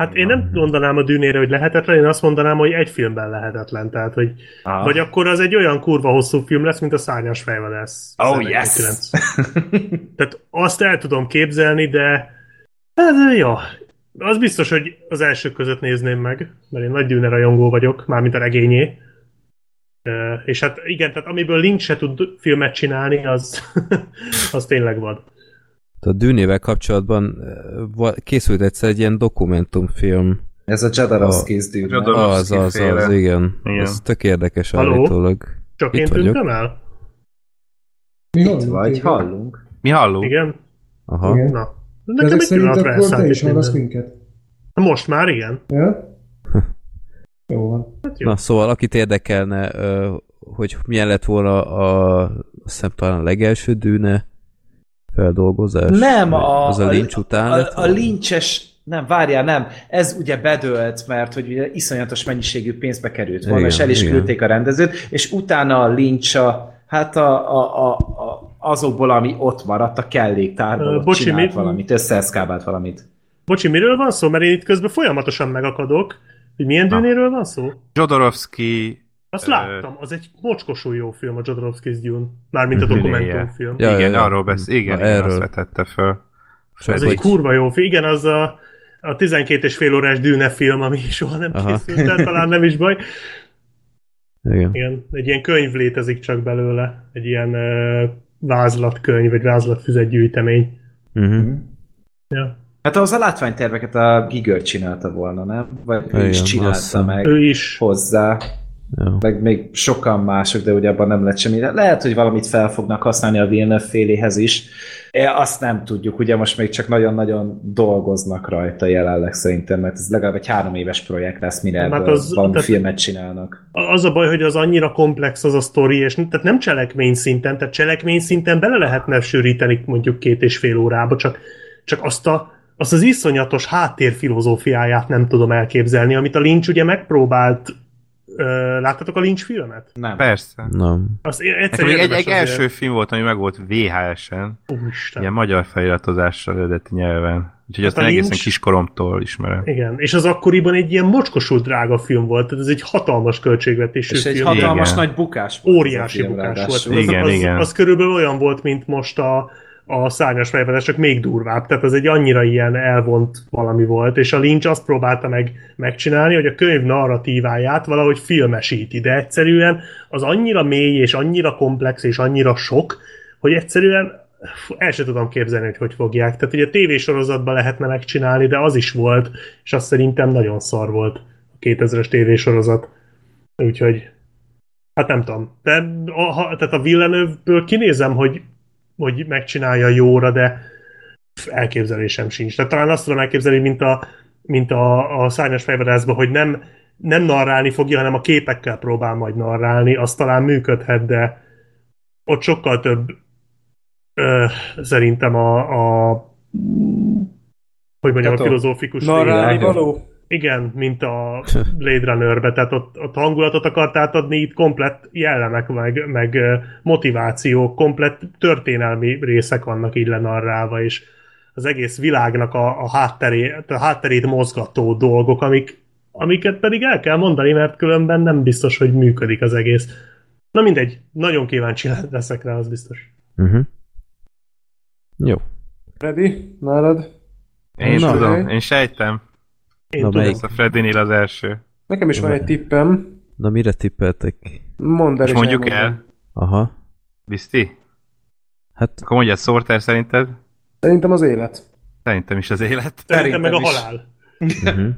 Hát én nem mondanám a dűnére, hogy lehetetlen, én azt mondanám, hogy egy filmben lehetetlen. Tehát, hogy
Ah.
vagy akkor az egy olyan kurva hosszú film lesz, mint a Szárnyas fejvadász.
Oh,
1999.
yes! (laughs)
Tehát azt el tudom képzelni, de hát, ja, az biztos, hogy az elsők között nézném meg, mert én nagy dűne rajongó vagyok, mármint a regényé. És hát igen, tehát amiből Lynch se tud filmet csinálni, az, (laughs) az tényleg vad.
A dűnével kapcsolatban készült egyszer egy ilyen dokumentumfilm.
Ez a Jadarovskis dűne.
Az, az, az, igen.
Igen.
Ez tök érdekes
Haló?
állítólag.
Csak
Itt
én
vagyok.
tűntem el?
Mi
Itt
hallunk
vagy,
téged?
hallunk.
Mi hallunk?
Igen?
Aha.
Igen.
Na.
De
Nekem
ezek
egy
szerint
pillanatra
akkor te
elszállt
is
minden.
minket.
Most már igen.
Ja? (laughs) Jó van.
Hát jó.
Na, szóval akit érdekelne, hogy milyen lett volna a, azt hiszem talán a legelső dűne feldolgozás.
Nem, a,
az a lincs után
a,
lett
a, a lincses, nem, várjál, nem. Ez ugye bedölt, mert hogy ugye iszonyatos mennyiségű pénzbe került volna,
Igen,
és el is
igen.
küldték a rendezőt, és utána a lincs a, hát a, a, a, a, azokból, ami ott maradt, a kelléktárból, ott
bocsi,
csinált
mi-
valamit, összeeszkábált valamit.
Bocsi, miről van szó? Mert én itt közben folyamatosan megakadok. Hogy milyen
Na.
dűnéről van szó?
Jodorowsky
Azt
Ö,
láttam, az egy mocskosul jó film, a Jodorowsky's Dune. Mármint a dokumentumfilm.
Ja,
igen,
ja,
arról besz, igen,
Na,
igen
erről.
azt vetette föl.
Ez
hogy-
egy kurva jó film. Igen, az a, a 12 és fél órás Dűne film, ami soha nem
Aha.
készült el, talán nem is baj.
Igen.
Igen, egy ilyen könyv létezik csak belőle. Egy ilyen uh, vázlatkönyv, vagy vázlatfüzetgyűjtemény.
Uh-huh.
Ja.
Hát ahhoz a látványterveket a Giger csinálta volna, nem? Vagy ő is
Igen,
csinálta meg
Ő is.
hozzá.
Ja.
meg még sokan mások, de ugye abban nem lett semmi. Lehet, hogy valamit fel fognak használni a Villeneuve féléhez is. E, Azt nem tudjuk, ugye most még csak nagyon-nagyon dolgoznak rajta jelenleg szerintem, mert ez legalább egy három éves projekt lesz, mire
Hát az-
valami
tehát-
filmet csinálnak.
Az a baj, hogy az annyira komplex az a sztori, és tehát nem cselekmény szinten, tehát cselekmény szinten bele lehetne sűríteni mondjuk két és fél órába, csak, csak azt, a, azt az iszonyatos háttérfilozófiáját nem tudom elképzelni, amit a Lynch ugye megpróbált Ö, láttatok a Lynch filmet?
Nem.
Persze.
Nem.
Az egyszer
még egy, egy első film volt, ami meg volt VHS-en,
Úristen.
ilyen magyar feliratozással eredeti nyelven. Úgyhogy
Hát
azt én egészen
Lynch-
kiskoromtól ismerem.
Igen, és az akkoriban egy ilyen mocskosul drága film volt, tehát ez egy hatalmas költségvetésű
És egy
film.
hatalmas
Igen.
nagy bukás volt.
óriási bukás volt.
ráadásul.
Az,
Igen,
az,
igen.
az körülbelül olyan volt, mint most a, a szárnyas fejvedés, csak még durvább. Tehát ez egy annyira ilyen elvont valami volt, és a Lynch azt próbálta meg megcsinálni, hogy a könyv narratíváját valahogy filmesíti, de egyszerűen az annyira mély, és annyira komplex, és annyira sok, hogy egyszerűen el sem tudom képzelni, hogy hogy fogják. Tehát ugye tévésorozatban lehetne megcsinálni, de az is volt, és azt szerintem nagyon szar volt a 2000-es tévésorozat. Úgyhogy Hát nem tudom. De a, ha, tehát a Villeneuve-ből kinézem, hogy, hogy megcsinálja jóra, de elképzelésem sincs. Tehát talán azt tudom elképzelni, mint a, mint a, a szárnyas fejvadászban, hogy nem, nem narrálni fogja, hanem a képekkel próbál majd narrálni, az talán működhet, de ott sokkal több ö, szerintem a, a hogy mondjam,
Hát
a
a
filozófikus
Narrálni való?
Igen, mint a Blade Runner-be, tehát ott, ott hangulatot akart átadni, itt komplett jellemek, meg, meg motivációk, komplett történelmi részek vannak így lenarrálva, és az egész világnak a, a, hátteré, a hátterét mozgató dolgok, amik, amiket pedig el kell mondani, mert különben nem biztos, hogy működik az egész. Na mindegy, nagyon kíváncsi (laughs) leszek rá, az biztos.
Uh-huh. Jó.
Freddy, nálad?
Én is tudom, én sejtem.
Én
Na,
tudom.
melyik?
Ez a Freddynél az első.
Nekem is van egy tippem.
Na mire tippeltek?
Mondd el,
És mondjuk
elmondom.
el.
Aha.
Bizti?
Hát
Akkor mondjad Sorter szerinted?
Szerintem az élet.
Szerintem is az élet.
Szerintem meg a
Szerintem is.
halál.
uh-huh.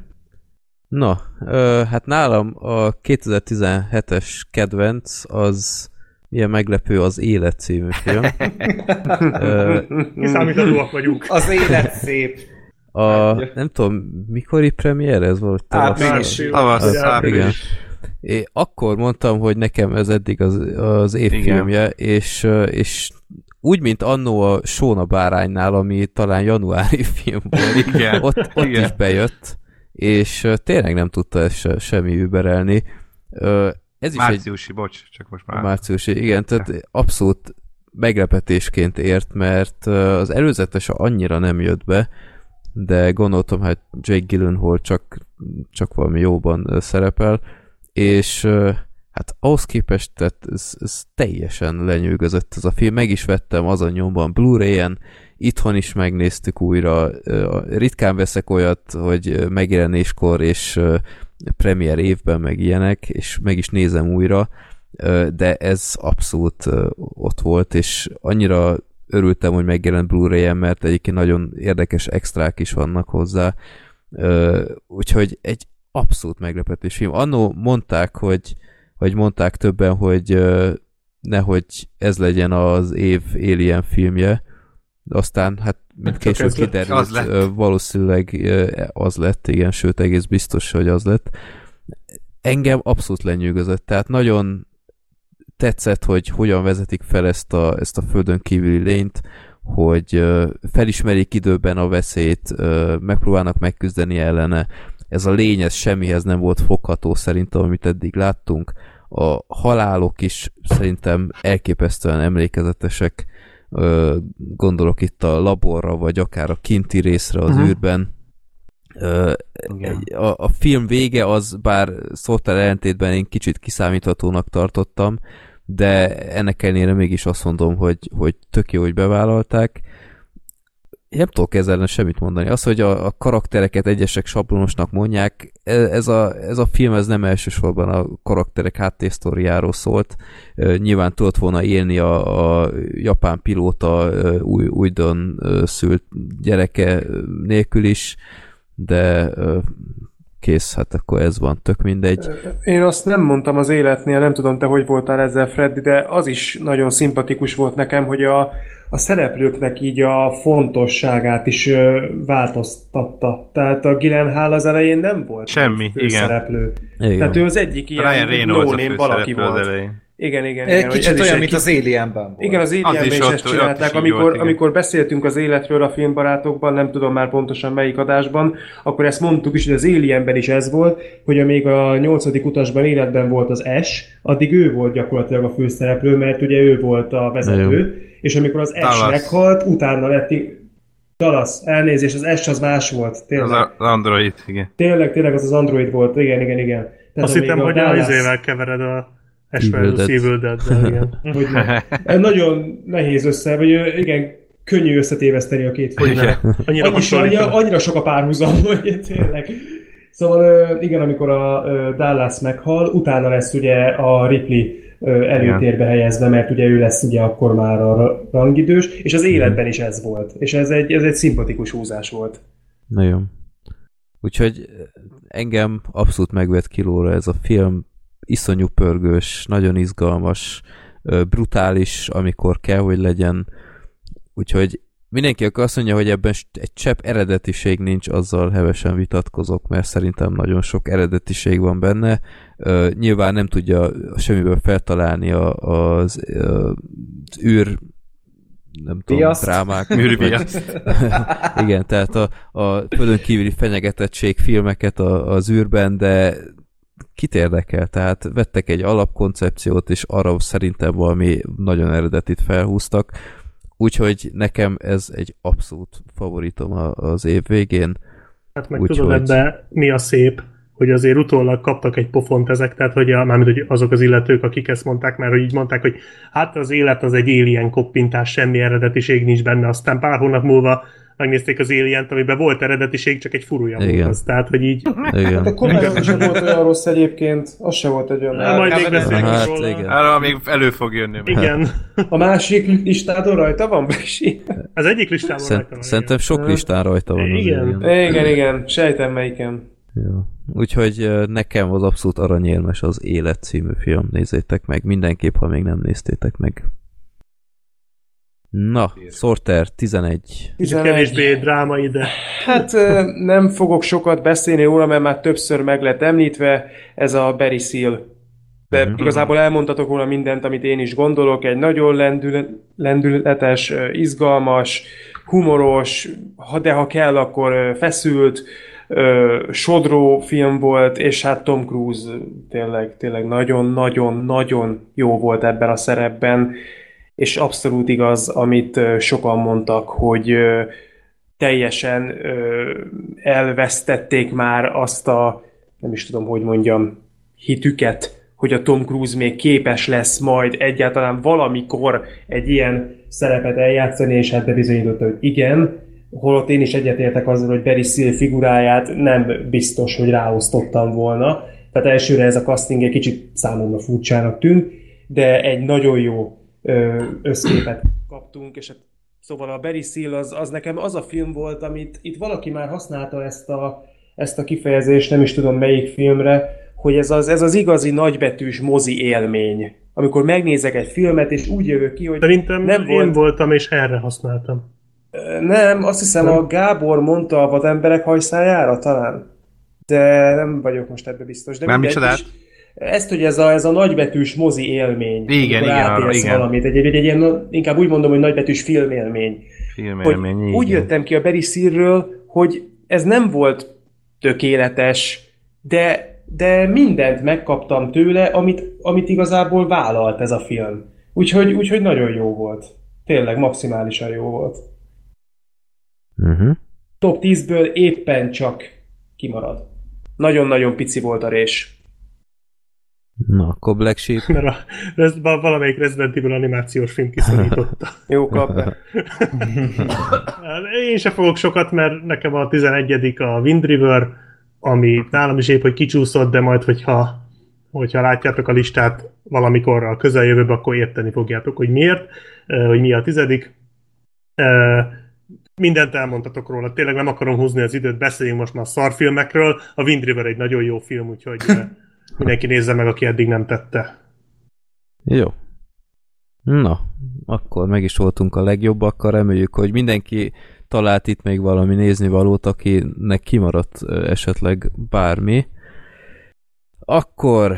Na, ö, hát nálam a 2017-es kedvenc az ilyen meglepő az Élet című film. (laughs) Ö,
Kiszámíthatóak vagyunk.
Az élet szép.
A, nem tudom, mikori premier ez volt?
Április.
Tavasz,
Az-
április.
igen. Én akkor mondtam, hogy nekem ez eddig az, az évfilmje, és, és úgy, mint annó a Sóna báránynál, ami talán januári (laughs) film volt,
Igen.
ott, ott
Igen.
is bejött, és tényleg nem tudta ezt se, semmi überelni. Ez is egy
Márciusi, bocs, csak most már.
márciusi, igen, tehát abszolút meglepetésként ért, mert az előzetes annyira nem jött be, de gondoltam, hát Jake Gyllenhaal csak, csak valami jóban szerepel, és hát ahhoz képest tehát ez, ez teljesen lenyűgözött ez a film, meg is vettem azon nyomban Blu-ray-en, itthon is megnéztük újra, ritkán veszek olyat, hogy megjelenéskor és premier évben meg ilyenek, és meg is nézem újra, de ez abszolút ott volt, és annyira örültem, hogy megjelent Blu-ray-en, mert egyébként nagyon érdekes extrák is vannak hozzá, Ö, úgyhogy egy abszolút meglepetés film. Annó mondták, hogy vagy mondták többen, hogy ö, nehogy ez legyen az év Alien filmje, aztán hát mint később kiderült,
Az lett.
valószínűleg az lett, igen, sőt egész biztos, hogy az lett. Engem abszolút lenyűgözött, tehát nagyon tetszett, hogy hogyan vezetik fel ezt a, ezt a földön kívüli lényt, hogy felismerik időben a veszélyt, megpróbálnak megküzdeni ellene. Ez a lény, ez semmihez nem volt fogható szerintem, amit eddig láttunk. A halálok is szerintem elképesztően emlékezetesek. Gondolok itt a laborra, vagy akár a kinti részre az
Mhm.
űrben. Ö, egy- a, a film vége az, bár szótál ellentétben én kicsit kiszámíthatónak tartottam, de ennek ellenére mégis azt mondom, hogy, hogy tök jó, hogy bevállalták. Én nem tudok ezzel semmit mondani. Az, hogy a, a karaktereket egyesek sablonosnak mondják, e- ez a, ez a film ez nem elsősorban a karakterek háttérsztoriáról szólt. Nyilván tudott volna élni a, a japán pilóta új, újdon szült gyereke nélkül is, de kész, hát akkor ez van, tök mindegy.
Én azt nem mondtam az életnél, nem tudom te hogy voltál ezzel, Freddy, de az is nagyon szimpatikus volt nekem, hogy a, a szereplőknek így a fontosságát is ö, változtatta. Tehát a Gyllenhaal az elején nem volt
Semmi, igen.
szereplő.
Igen.
Tehát ő az egyik ilyen
Ryan Reynolds a
no-name valaki
főszereplő az
volt.
elején.
Igen, igen, igen.
kicsit olyan, mint az Alienben volt.
Igen, az Alienben
is
is,
ott-
ezt csinálták. amikor, amikor beszéltünk az életről a filmbarátokban, nem tudom már pontosan melyik adásban, akkor ezt mondtuk is, hogy az Alienben is ez volt, hogy amíg a nyolcadik utasban életben volt az S, addig ő volt gyakorlatilag a főszereplő, mert ugye ő volt a vezető, és amikor az S meghalt, utána lett Dallas, elnézés, az S az más volt,
Az
tényleg.
a- az Android, igen.
Tényleg, tényleg az az Android volt, igen, igen, igen. Tehát
Azt hittem, hogy a izével kevered a Ash
Evil
vs.
Dead.
Evil Dead-del, igen. (laughs)
hogy nem. Nagyon nehéz össze, vagy igen, könnyű összetéveszteni a két filmet.
Annyira
Annyi, annyira, annyira sok a párhuzam, (laughs) hogy tényleg. Szóval igen, amikor a Dallas meghal, utána lesz ugye a Ripley előtérbe helyezve, mert ugye ő lesz ugye akkor már a ra- rangidős, és az életben is ez volt. És ez egy, ez egy szimpatikus húzás volt.
Nagyon. Úgyhogy engem abszolút megvett kilóra ez a film, iszonyú pörgős, nagyon izgalmas, brutális, amikor kell, hogy legyen. Úgyhogy mindenki, aki azt mondja, hogy ebben egy csepp eredetiség nincs, azzal hevesen vitatkozok, mert szerintem nagyon sok eredetiség van benne. Nyilván nem tudja semmiből feltalálni a, az, az űr nem tudom,
Viaszt?
drámák. (laughs)
Űrviaszt. (laughs)
Igen, tehát a, a földön kívüli fenyegetettség filmeket a, az űrben, de kit érdekel? Tehát vettek egy alapkoncepciót, és arra szerintem valami nagyon eredetit felhúztak, úgyhogy nekem ez egy abszolút favoritom az év végén.
Hát meg
Úgy,
tudod
hogy-
ebbe mi a szép, hogy azért utólag kaptak egy pofont ezek, tehát hogy a, mármint hogy azok az illetők, akik ezt mondták, mert hogy így mondták, hogy hát az élet az egy alien koppintás, semmi eredetiség nincs benne, aztán pár hónap múlva megnézték az alien amiben volt eredetiség, csak egy furúja volt
Igen.
az. Tehát, hogy így,
Hát a
Igen.
Covenant sem volt olyan rossz egyébként, az sem volt egy olyan.
Majd még
Cameron-
beszélünk
Hát,
róla.
igen.
Arra még elő fog jönni. még.
Igen.
A másik listádon rajta van, Besi?
Az egyik listában
Szent,
rajta van,
szerintem sok listán rajta van. az
Igen.
igen.
Igen, igen, sejtem melyiken.
Jó. Úgyhogy nekem az abszolút aranyérmes az Élet című film. Nézzétek meg mindenképp, ha még nem néztétek meg. Na, Sorter 11.
Kicsit kevésbé drámai, de
Hát nem fogok sokat beszélni róla, mert már többször meg lett említve, ez a Barry Seal. De
Mhm.
igazából elmondhatok róla mindent, amit én is gondolok. Egy nagyon lendül, lendületes, izgalmas, humoros, ha- de ha kell, akkor feszült, sodró film volt, és hát Tom Cruise tényleg, tényleg nagyon-nagyon-nagyon jó volt ebben a szerepben, és abszolút igaz, amit sokan mondtak, hogy teljesen elvesztették már azt a, nem is tudom, hogy mondjam, hitüket, hogy a Tom Cruise még képes lesz majd egyáltalán valamikor egy ilyen szerepet eljátszani, és hát bebizonyította, hogy igen, holott én is egyetértek azzal, hogy Barry Seal figuráját nem biztos, hogy ráosztottam volna. Tehát elsőre ez a casting egy kicsit számomra furcsának tűnt, de egy nagyon jó összképet kaptunk, és hát Szóval a Barry Seal az, az nekem az a film volt, amit itt valaki már használta ezt a, ezt a kifejezést, nem is tudom melyik filmre, hogy ez az, ez az igazi nagybetűs mozi élmény. Amikor megnézek egy filmet, és úgy jövök ki, hogy
szerintem
nem
nem én
volt...
voltam, és erre használtam.
Nem, azt hiszem a Gábor mondta a vademberek hajszájára talán. De nem vagyok most ebbe biztos. De
Már micsodát?
is. Ezt, hogy ez a, ez a nagybetűs mozi élmény.
Igen, igen, arra, igen.
valamit. Egy, egy, egy ilyen, inkább úgy mondom, hogy nagybetűs filmélmény.
Filmélmény,
hogy úgy jöttem ki a Barry Seal-ről, hogy ez nem volt tökéletes, de, de mindent megkaptam tőle, amit, amit igazából vállalt ez a film. Úgyhogy, úgyhogy nagyon jó volt. Tényleg maximálisan jó volt.
Uh-huh.
Top 10-ből éppen csak kimarad. Nagyon-nagyon pici volt a rés.
Na, akkor Black Sheep.
Mert a, Res- valamelyik Resident Evil animációs film kiszorította. (laughs)
Jó kap be.
Én se fogok sokat, mert nekem a 11 a Wind River, ami nálam is épp, hogy kicsúszott, de majd, hogyha, hogyha látjátok a listát valamikor a közeljövőben, akkor érteni fogjátok, hogy miért, hogy mi a tizedik. Mindent elmondtatok róla, tényleg nem akarom húzni az időt, beszéljünk most már szarfilmekről. A Wind River egy nagyon jó film, úgyhogy (laughs) mindenki nézze meg, aki eddig nem tette.
Jó. Na, akkor meg is voltunk a legjobbakkal, reméljük, hogy mindenki talált itt még valami nézni valót, akinek kimaradt esetleg bármi. Akkor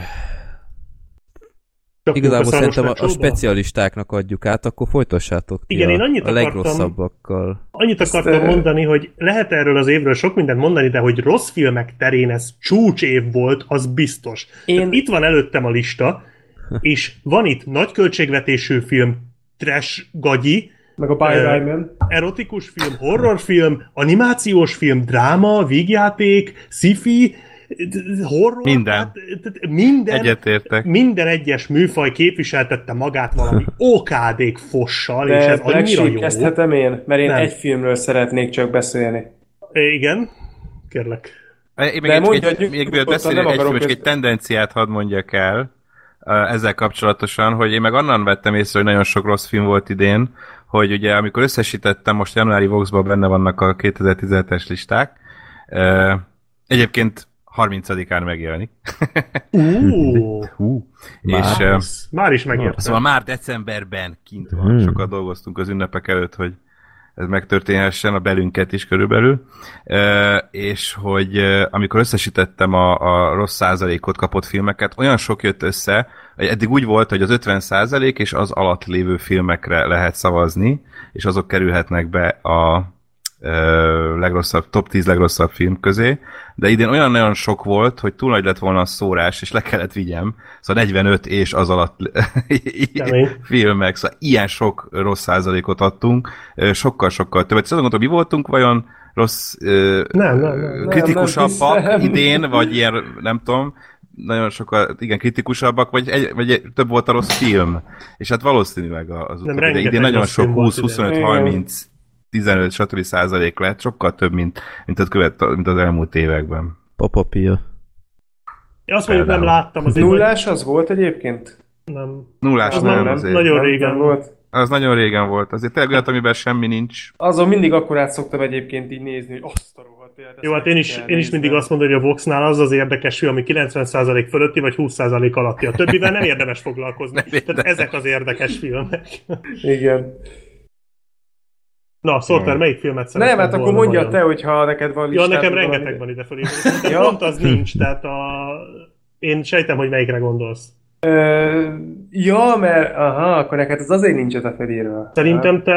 Csapjunk
igazából szerintem a, a specialistáknak adjuk át, akkor folytassátok ti
Igen,
a,
én annyit
a
akartam-
legrosszabbakkal.
Annyit
Ezt,
akartam
ö,
mondani, hogy lehet erről az évről sok mindent mondani, de hogy rossz filmek terén ez csúcs év volt, az biztos.
Én-.
Itt van előttem a lista, és van itt nagy költségvetésű film, trash gagyi,
Meg a By
Ö,
Ryman.
erotikus film, horrorfilm, animációs film, dráma, vígjáték, sci-fi, horror.
Minden.
hát, minden,
Egyetértek.
minden egyes műfaj képviseltette magát valami (laughs) okádék fossal, és
De
ez
Black
annyira jó.
kezdhetem én? Mert én
Nem.
egy filmről szeretnék csak beszélni.
Igen, kérlek.
Én még,
De
egy,
mondja,
egy,
hogy
még mielőtt
nem
egy
akarok
film, és egy tendenciát hadd mondjak el ezzel kapcsolatosan, hogy én meg onnan vettem észre, hogy nagyon sok rossz film volt idén, hogy ugye amikor összesítettem, most januári Voxban benne vannak a 2017-es listák, egyébként 30-án megjelenik.
Uh,
Hú.
Már.
És uh,
már is megértem.
Szóval már decemberben kint van.
Hmm.
Sokat dolgoztunk az ünnepek előtt, hogy ez megtörténhessen, a belünket is körülbelül. E, és hogy amikor összesítettem a, a rossz százalékot kapott filmeket, olyan sok jött össze, eddig úgy volt, hogy az 50 százalék és az alatt lévő filmekre lehet szavazni, és azok kerülhetnek be a legrosszabb, top 10 legrosszabb film közé, de idén olyan nagyon sok volt, hogy túl nagy lett volna a szórás, és le kellett vigyem. Szóval 45 és az alatt (laughs) filmek, szóval ilyen sok rossz százalékot adtunk, sokkal-sokkal többet. Szóval gondolom, mi voltunk vajon rossz,
nem,
kritikusabbak idén, vagy ilyen, nem tudom, nagyon sokkal, igen, kritikusabbak, vagy, egy, vagy egy, több volt a rossz film. És hát valószínűleg az utóbbi, de idén nagyon sok 20-25-30 15, stb. százalék lett, sokkal több, mint, mint, az, követ, mint az elmúlt években.
Papapia.
Én azt mondjuk nem láttam az
Nullás az volt egyébként?
Nem.
Nullás
Az
nem,
nem,
azért.
nagyon
Nem,
régen
nem
volt.
Az nagyon régen volt. Azért tényleg olyat, amiben semmi nincs.
Azon mindig akkor át szoktam egyébként így nézni, hogy azt a rohadt.
Jó, hát én is, én is mindig azt mondom, hogy a Voxnál az az érdekes film, ami 90% fölötti vagy 20% alatti. A többivel nem érdemes foglalkozni.
Nem
Tehát
érdemes.
ezek az érdekes filmek.
Igen.
Na, Sorter, melyik filmet
Nem,
szeretnél
hát akkor
volna
mondja
vajon?
te, hogyha neked van
Ja,
listát.
nekem
valami-
rengeteg van ide fölírva.
Ja.
Pont az nincs, tehát a... Én sejtem, hogy melyikre gondolsz.
Ö, ja, mert aha, akkor neked az azért nincs ez a felírva.
Szerintem te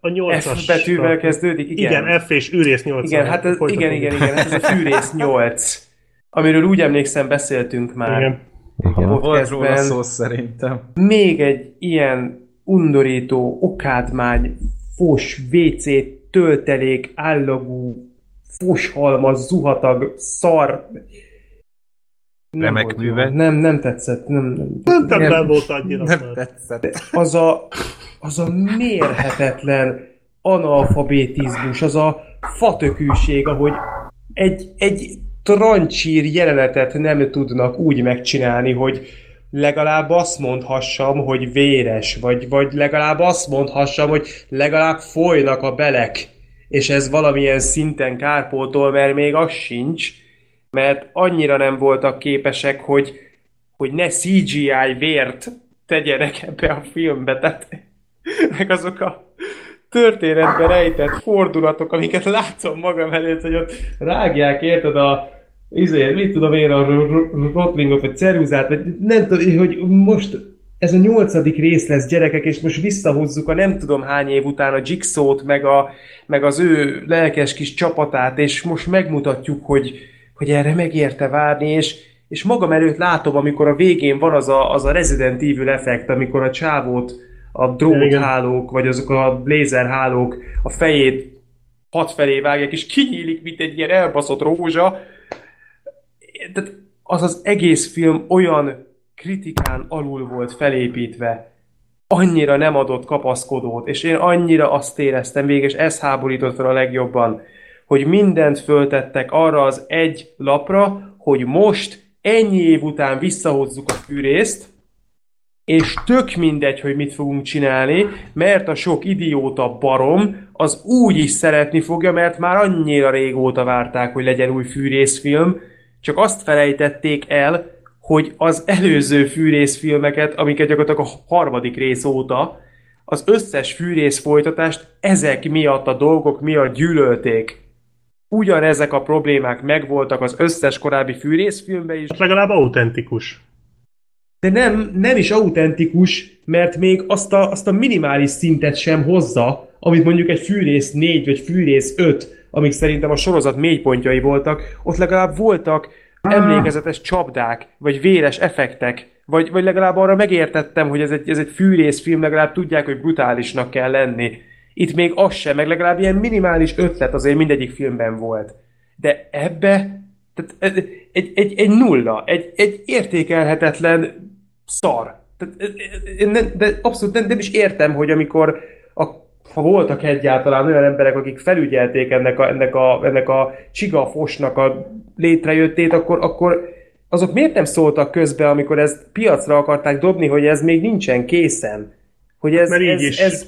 a 8-as...
F betűvel kezdődik, igen.
Igen, F és űrész 8
Igen, hát ez, igen, igen, igen, hát ez a fűrész 8, amiről úgy emlékszem beszéltünk már.
Igen.
Igen.
A
Volt róla szó szerintem.
Még egy ilyen undorító, okádmány, fos, WC, töltelék, állagú, foshalmaz, zuhatag, szar. Nem
Remek műve.
jó. Nem, nem tetszett. Nem, nem,
Nem, nem, nem volt annyira.
Nem
szar.
tetszett.
az a, az a mérhetetlen analfabetizmus, az a fatökűség, ahogy egy, egy trancsír jelenetet nem tudnak úgy megcsinálni, hogy legalább azt mondhassam, hogy véres, vagy, vagy legalább azt mondhassam, hogy legalább folynak a belek, és ez valamilyen szinten kárpótol, mert még az sincs, mert annyira nem voltak képesek, hogy, hogy ne CGI vért tegyenek ebbe a filmbe, tehát meg azok a történetben rejtett fordulatok, amiket látszom magam előtt, hogy ott rágják, érted, a izé, mit tudom én, a ro- ro- rotlingot, vagy ceruzát, vagy nem tudom, hogy most ez a nyolcadik rész lesz, gyerekek, és most visszahozzuk a nem tudom hány év után a Jigsaw-t, meg, a, meg az ő lelkes kis csapatát, és most megmutatjuk, hogy, hogy erre megérte várni, és, és magam előtt látom, amikor a végén van az a, az a Resident Evil effekt, amikor a csávót a dróthálók, vagy azok a lézerhálók a fejét hat felé vágják, és kinyílik, mint egy ilyen elbaszott rózsa. Tehát az az egész film olyan kritikán alul volt felépítve, annyira nem adott kapaszkodót, és én annyira azt éreztem végig, és ez háborított fel a legjobban, hogy mindent föltettek arra az egy lapra, hogy most ennyi év után visszahozzuk a fűrészt, és tök mindegy, hogy mit fogunk csinálni, mert a sok idióta barom az úgy is szeretni fogja, mert már annyira régóta várták, hogy legyen új fűrészfilm, csak azt felejtették el, hogy az előző fűrészfilmeket, amiket gyakorlatilag a harmadik rész óta, az összes fűrész folytatást ezek miatt a dolgok miatt gyűlölték. Ugyanezek a problémák megvoltak az összes korábbi fűrészfilmben is,
Hát legalább autentikus.
de nem, nem is autentikus, mert még azt a, azt a minimális szintet sem hozza, amit mondjuk egy fűrész 4 vagy fűrész 5, amik szerintem a sorozat mélypontjai voltak, ott legalább voltak emlékezetes csapdák, vagy véres effektek, vagy, vagy legalább arra megértettem, hogy ez egy, ez egy fűrészfilm, legalább tudják, hogy brutálisnak kell lenni. Itt még az sem, meg legalább ilyen minimális ötlet azért mindegyik filmben volt. De ebbe tehát egy, egy, egy, nulla, egy, egy értékelhetetlen szar. Tehát, eh, eh, de abszolút nem, nem is értem, hogy amikor ha voltak egyáltalán olyan emberek, akik felügyelték ennek a, ennek a, ennek a csigafosnak a létrejöttét, akkor, akkor azok miért nem szóltak közbe, amikor ezt piacra akarták dobni, hogy ez még nincsen készen? Hogy ez,
Mert így
ez,
is-
ez,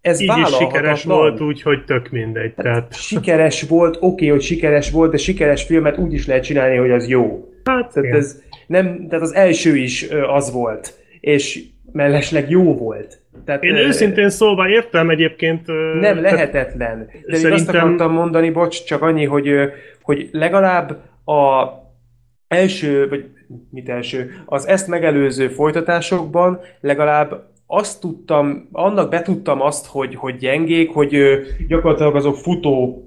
ez
Így is sikeres volt, úgyhogy tök mindegy. Tehát,
Sikeres volt, oké, hogy sikeres volt, de sikeres filmet úgy is lehet csinálni, hogy az jó.
hát,
Tehát,
igen.
ez nem, tehát az első is az volt, és mellesleg jó volt. Tehát,
Én őszintén szólva értem egyébként...
nem lehetetlen. De Szerintem... azt akartam mondani, bocs, csak annyi, hogy, hogy legalább a első, vagy mit első, az ezt megelőző folytatásokban legalább azt tudtam, annak betudtam azt, hogy, hogy gyengék, hogy gyakorlatilag azok futó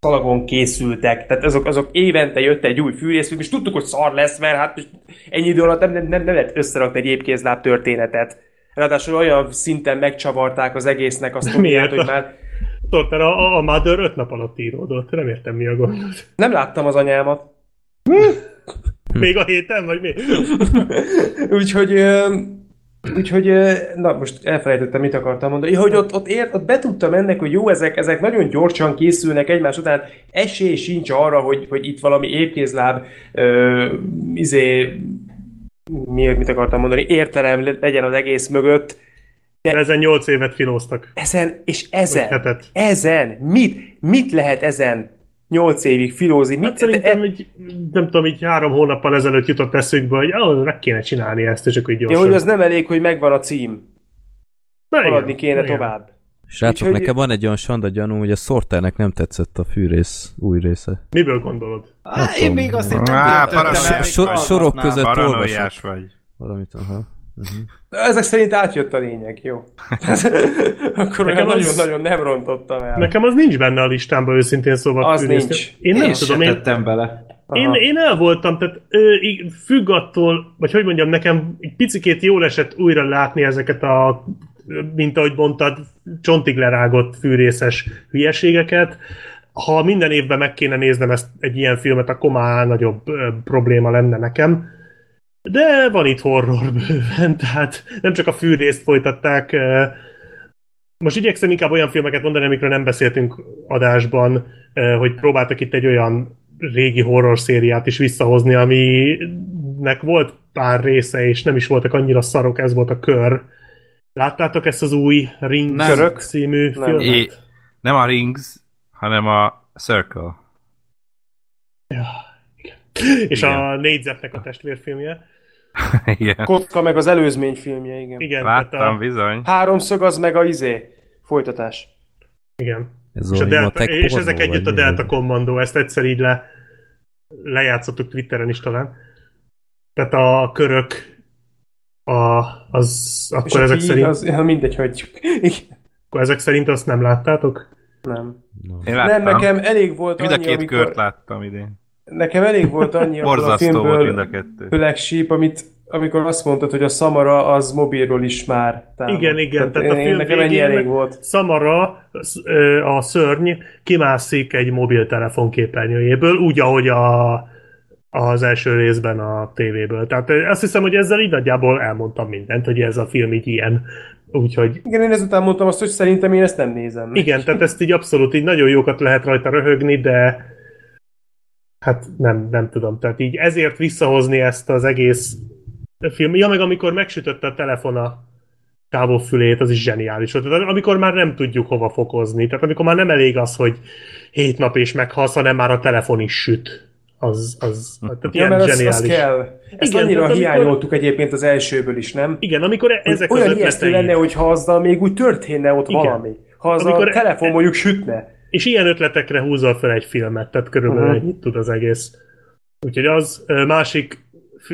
szalagon készültek. Tehát azok, azok évente jött egy új fűrészfilm, és tudtuk, hogy szar lesz, mert hát ennyi idő alatt nem, nem, nem, nem lehet összerakni egy épkézláb történetet. Ráadásul olyan szinten megcsavarták az egésznek azt,
Miért?
hogy már
Tudod, a, a- a Mother 5 nap alatt íródott. Nem értem, mi a gond.
nem láttam az anyámat. (laughs)
Még a héten, vagy mi? (laughs)
Úgyhogy, úgyhogy, na most elfelejtettem, mit akartam mondani. Hogy ott, ott, ér, ott betudtam ennek, hogy jó, ezek, ezek nagyon gyorsan készülnek egymás után, esély sincs arra, hogy, hogy itt valami épkézláb, ö, izé, mi, mit akartam mondani, értelem le- legyen az egész mögött.
Ezen 8 évet filóztak.
Ezen, és ezen, ezen, mit, mit lehet ezen nyolc évig filózik.
Hát
Mit,
szerintem így, nem tudom, így három hónappal ezelőtt jutott eszükbe, hogy ah, meg kéne csinálni ezt, és akkor így
ja,
gyorsan.
hogy az nem elég, hogy megvan a cím.
Na,
Haladni kéne
igen.
tovább.
Srácok,
Úgyhogy-
nekem van egy olyan sanda gyanú, hogy a Sorternek nem tetszett a fűrész új része.
Miből gondolod?
Á, én még azt el,
paranoiás
So-
vagy.
sorok között
Paranoiás vagy.
Valamit, aha.
Ezek szerint átjött a lényeg, jó. (laughs) Akkor
Nekem az-
nagyon-nagyon nem rontottam el.
Nekem az nincs benne a listámban, őszintén szóval.
Az
fűrész.
nincs.
Én nem
Én
tudom, én,
tettem bele.
Én,
Aha.
én el voltam, tehát ö, függ attól, vagy hogy mondjam, nekem egy picikét jól esett újra látni ezeket a, mint ahogy mondtad, csontig lerágott fűrészes hülyeségeket. Ha minden évben meg kéne néznem ezt egy ilyen filmet, akkor már nagyobb probléma lenne nekem. De van itt horror bőven, tehát nem csak a fűrészt folytatták. Most igyekszem inkább olyan filmeket mondani, amikről nem beszéltünk adásban, hogy próbáltak itt egy olyan régi horror szériát is visszahozni, aminek volt pár része, és nem is voltak annyira szarok, ez volt a kör. Láttátok ezt az új Ring
Nem.
Körök című
Nem.
filmet?
É, nem a Rings, hanem a Circle.
És
Igen.
a négyzetnek a testvérfilmje. (laughs)
Igen.
Kotka meg az előzmény filmje, igen.
Igen,
Láttam,
a,
bizony.
Háromszög az meg a izé. Folytatás.
igen.
Ez
És, a Delta, és ezek együtt a
vagy
Delta? Commando, ezt egyszer így le, lejátszottuk Twitteren is talán. Tehát a körök, a, az,
És
akkor
a
ezek, szerint,
az, ja, mindegy, hagyjuk. Igen.
akkor ezek szerint azt nem láttátok?
Nem.
Én láttam.
Nem, nekem elég volt
Mind a
annyi,
két
amikor...
kört láttam idén.
Nekem elég volt annyi (laughs) a
Borzasztó volt mind a
filmből,
kettő.
Black Sheep, amit, amikor azt mondtad, hogy a Samara az mobilról is már támad.
Igen, igen, tehát a
én-
film
nekem ennyi elég volt.
Samara, a szörny kimászik egy mobiltelefon képernyőjéből, úgy, ahogy a, az első részben a tévéből. Tehát azt hiszem, hogy ezzel így nagyjából elmondtam mindent, hogy ez a film így ilyen. Úgyhogy
Igen, én ezután mondtam azt, hogy szerintem én ezt nem nézem.
igen, tehát ezt így abszolút így nagyon jókat lehet rajta röhögni, de hát nem, nem tudom. Tehát így ezért visszahozni ezt az egész film. Ja, meg amikor megsütötte a telefon a távolfülét, az is zseniális volt. Tehát amikor már nem tudjuk hova fokozni. Tehát amikor már nem elég az, hogy hét nap és meghalsz, hanem már a telefon is süt. Az, az tehát
Ja,
ilyen
mert az, az
zseniális.
kell. Ezt
Igen,
annyira
amikor-
hiányoltuk egyébként az elsőből is, nem?
Igen, amikor ezek
olyan
az ötletei.
lenne, hogyha azzal még úgy történne ott
Igen.
valami. Ha az
Amikor-
a telefon mondjuk sütne.
És ilyen ötletekre húzol fel egy filmet, tehát körülbelül uh-huh. tud az egész. Úgyhogy az másik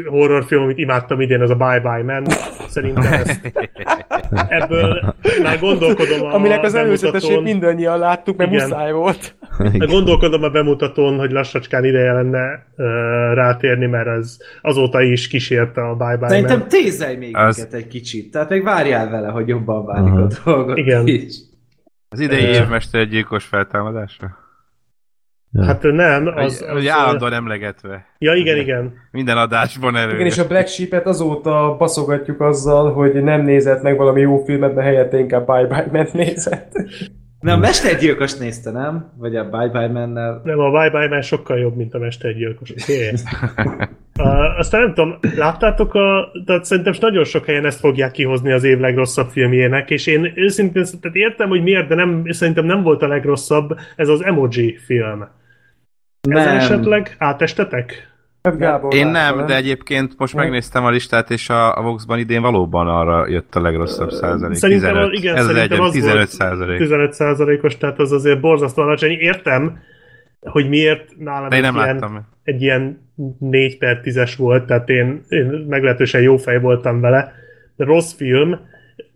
horrorfilm, amit imádtam idén, az a Bye Bye Man. Szerintem ezt, (laughs) ebből már gondolkodom a
Aminek az előzetesét mindannyian láttuk, mert
Igen.
muszáj volt.
Gondolkodom a bemutatón, hogy lassacskán ideje lenne uh, rátérni, mert ez azóta is kísérte a Bye Bye
Szerintem
Man.
tézelj még
Az-
minket egy kicsit. Tehát még várjál vele, hogy jobban válik
Aha.
a dolgot
Igen.
is.
Az idei évmester gyilkos feltámadásra?
Hát nem, az...
Az,
az,
állandóan emlegetve.
Ja, igen, igen.
Minden adásban erről.
Igen, és a Black Sheep-et azóta baszogatjuk azzal, hogy nem nézett meg valami jó filmet, mert helyette inkább Bye Bye ment nézett.
Na, a Mestergyilkos nézte, nem? Vagy a Bye Bye Man-nel.
Nem, a Bye Bye Man sokkal jobb, mint a Mestergyilkos. Uh, (laughs) aztán nem tudom, láttátok a... Tehát szerintem nagyon sok helyen ezt fogják kihozni az év legrosszabb filmjének, és én őszintén tehát értem, hogy miért, de nem, szerintem nem volt a legrosszabb ez az Emoji film. Ezen
Nem.
esetleg átestetek?
Hát Gábor
Én
látta,
nem, de egyébként most
Nem.
megnéztem a listát, és a, a Vox-ban idén valóban arra jött a legrosszabb százalék.
Szerintem
15.
igen,
Ez az
szerintem
egyen,
az
15
volt
százalék.
15 százalékos, tehát az azért borzasztó alacsony. Értem, hogy miért nálam egy
nem
ilyen,
láttam.
egy ilyen 4 per 10-es volt, tehát én, én meglehetősen jó fej voltam vele. De rossz film,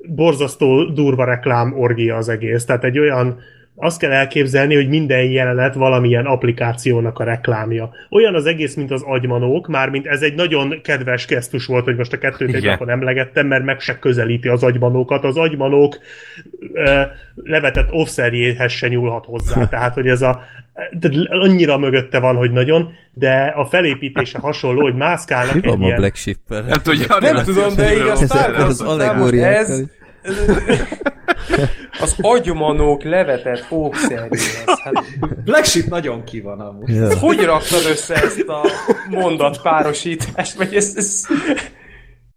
borzasztó durva reklám orgia az egész. Tehát egy olyan, azt kell elképzelni, hogy minden jelenet valamilyen applikációnak a reklámja. Olyan az egész, mint az agymanók, mármint ez egy nagyon kedves gesztus volt, hogy most a kettőt egy napon emlegettem, mert meg se közelíti az agymanókat. Az agymanók ö, levetett offszerjéhez se nyúlhat hozzá. (laughs) Tehát, hogy ez a de annyira mögötte van, hogy nagyon, de a felépítése hasonló, hogy mászkálnak
Mi
egy
van a
ilyen...
Black Sheep-el?
Nem tudja,
Nem tudom, de így a
Ez
Star Wars
az allegóriákkal.
ez, az agymanók levetett ókszeréhez. Hát,
Black Sheep nagyon ki van amúgy.
Ja.
hogy raktad össze ezt a mondatpárosítást? Vagy ez, ez...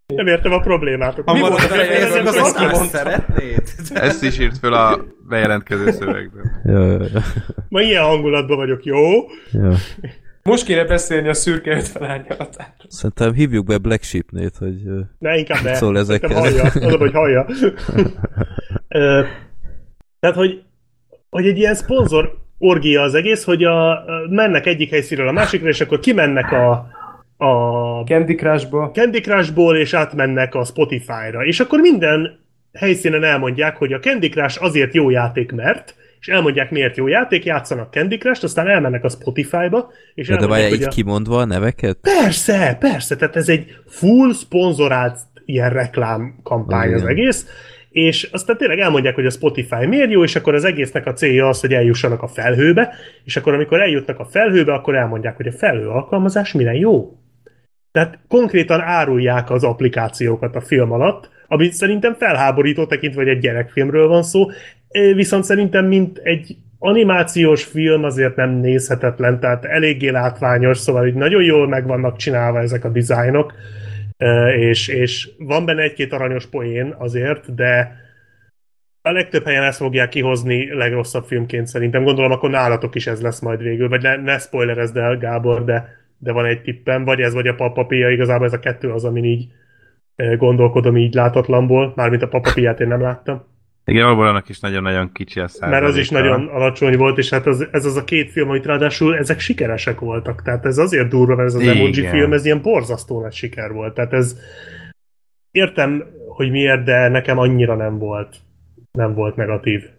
Nem értem a problémátokat.
Mi
Mi
volt a befejezők az azt szeretnéd?
Ezt is írt föl a bejelentkező szövegben.
Ja, ja, ja.
Ma ilyen hangulatban vagyok, jó?
ja.
Most kéne beszélni a szürke 50 árnyalatáról.
Szerintem hívjuk be Black Sheep-nét, hogy
Ne, inkább ne.
Szól ezekhez.
Szerintem hallja. Az, a, hogy hallja. (laughs) Tehát, hogy, hogy egy ilyen szponzor orgia az egész, hogy a, a- mennek egyik helyszínről a másikra, és akkor kimennek a, a
Candy Crushba.
Candy Crushból, és átmennek a Spotify-ra. És akkor minden helyszínen elmondják, hogy a Candy Crush azért jó játék, mert, és elmondják, miért jó játék, játszanak Candy Crush-t, aztán elmennek a Spotify-ba, és
de, de várjál, így
a...
kimondva a neveket?
Persze, persze, tehát ez egy full szponzorált ilyen reklám kampány az egész, és aztán tényleg elmondják, hogy a Spotify miért jó, és akkor az egésznek a célja az, hogy eljussanak a felhőbe, és akkor amikor eljutnak a felhőbe, akkor elmondják, hogy a felhő alkalmazás mire jó. Tehát konkrétan árulják az applikációkat a film alatt, ami szerintem felháborító tekintve, hogy egy gyerekfilmről van szó, viszont szerintem mint egy animációs film azért nem nézhetetlen, tehát eléggé látványos, szóval így nagyon jól meg vannak csinálva ezek a dizájnok, és, és van benne egy-két aranyos poén azért, de a legtöbb helyen ezt fogják kihozni legrosszabb filmként szerintem. Gondolom, akkor nálatok is ez lesz majd végül, vagy ne, ne spoilerezd el, Gábor, de, de van egy tippem, vagy ez, vagy a papapia, igazából ez a kettő az, amin így gondolkodom így látatlanból, mármint a papapiát én nem láttam,
Igen, valóban annak is nagyon-nagyon kicsi a százaléka.
mert az is nagyon alacsony volt, és hát az, ez az a két film, amit ráadásul ezek sikeresek voltak, tehát ez azért durva, mert ez az
Igen.
emoji film, ez ilyen borzasztó nagy siker volt, tehát ez értem, hogy miért, de nekem annyira nem volt nem volt negatív.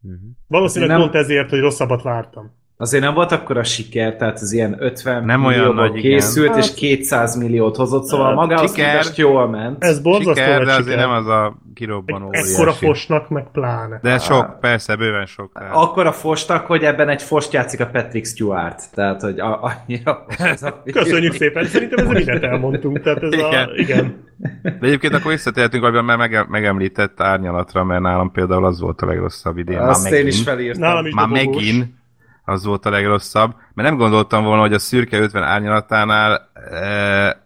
Mhm.
Valószínűleg
Nem-
pont ezért, hogy rosszabbat vártam.
Azért nem volt akkor a siker, tehát ez ilyen 50
Nem olyan
millióból
nagy, igen.
készült, és
Hát-
200 milliót hozott, szóval magához
siker.
képest jól ment.
Ez borzasztó
Siker, de azért
siker.
nem az a kirobbanó.
Ekkora fosnak, meg pláne.
De sok, persze, bőven sok. Tehát.
Akkor a fostak, hogy ebben egy fost játszik a Patrick Stewart. Tehát, hogy a, annyira... Ez a (laughs)
Köszönjük szépen, szerintem ezzel mindent elmondtunk. Tehát ez
Igen.
a... Igen.
De egyébként akkor visszatérhetünk valamiben, mert mege- megemlített árnyalatra, mert nálam például az volt a legrosszabb idén.
Azt
Már
én
megint.
is felírtam.
Nálam is
Már megint az volt a legrosszabb, mert nem gondoltam volna, hogy a szürke 50 árnyalatánál e,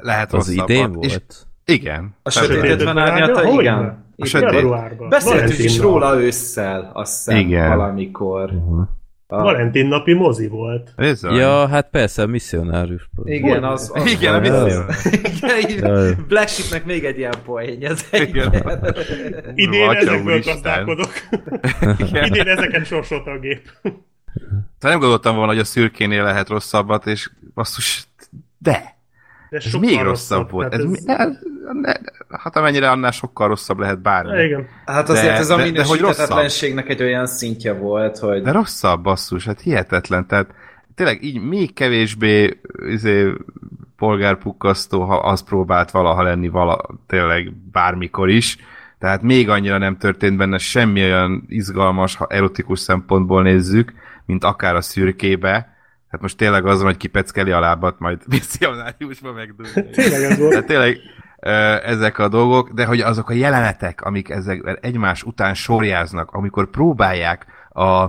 lehet
Az
rosszabbat.
idén
És
volt?
igen.
A sötét
Sötét
50
ötven
árnyalata,
árnya?
igen.
A sötét.
Beszéltünk is róla ősszel, azt hiszem,
Igen.
valamikor.
Uh-huh.
A,
Valentin napi mozi volt.
Bizony.
Ja, hát persze, missionárius.
igen, az, az (laughs)
Igen, a
Jaj.
Black Sheepnek még egy ilyen az
Igen.
igen.
Idén ezekből gazdálkodok. (laughs) Idén ezeket sorsolta a gép.
Tehát nem gondoltam volna, hogy a szürkénél lehet rosszabbat, és basszus, de!
De
Ez még rosszabb volt. Ez,
tehát
mi, ne, ne, hát amennyire annál sokkal rosszabb lehet bármi.
Igen.
Hát azért
De-
ez a
de-
minősíthetetlenségnek egy olyan szintje volt, hogy
De rosszabb basszus, hát hihetetlen. Tehát tényleg így még kevésbé izé, polgárpukkasztó, ha az próbált valaha lenni vala, tényleg bármikor is. Tehát még annyira nem történt benne semmi olyan izgalmas, ha erotikus szempontból nézzük, mint akár a szürkébe. Hát most tényleg az van, hogy kipeckeli a lábat, majd (laughs) misszionáriusba megdugni.
Tényleg ez volt.
Tehát tényleg ezek a dolgok, de hogy azok a jelenetek, amik ezek egymás után sorjáznak, amikor próbálják a,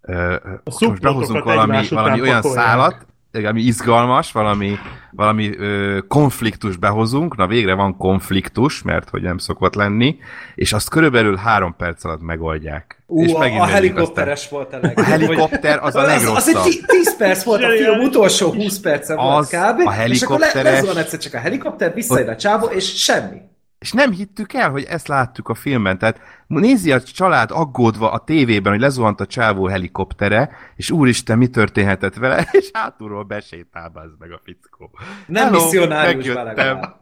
ö, most behozunk valami, valami olyan
pakolják.
szálat, ami izgalmas, valami, valami ö, konfliktus behozunk, na végre van konfliktus, mert hogy nem szokott lenni, és azt körülbelül három perc alatt megoldják.
Ú,
és
a,
megint
a helikopteres volt a legjobb.
A helikopter az a
Az, az
legrosszabb.
egy 10 perc volt a film, utolsó 20 perce volt
Az,
kb.
a
És akkor le,
helikopteres-
lezuhan egyszer csak a helikopter, visszajön a csávó, és semmi.
És nem hittük el, hogy ezt láttuk a filmben. Tehát nézi a család aggódva a tévében, hogy lezuhant a csávó helikoptere, és úristen, mi történhetett vele, (laughs) és hátulról besétál az meg a fickó.
Nem
Hello,
misszionáriusban
megjöttem.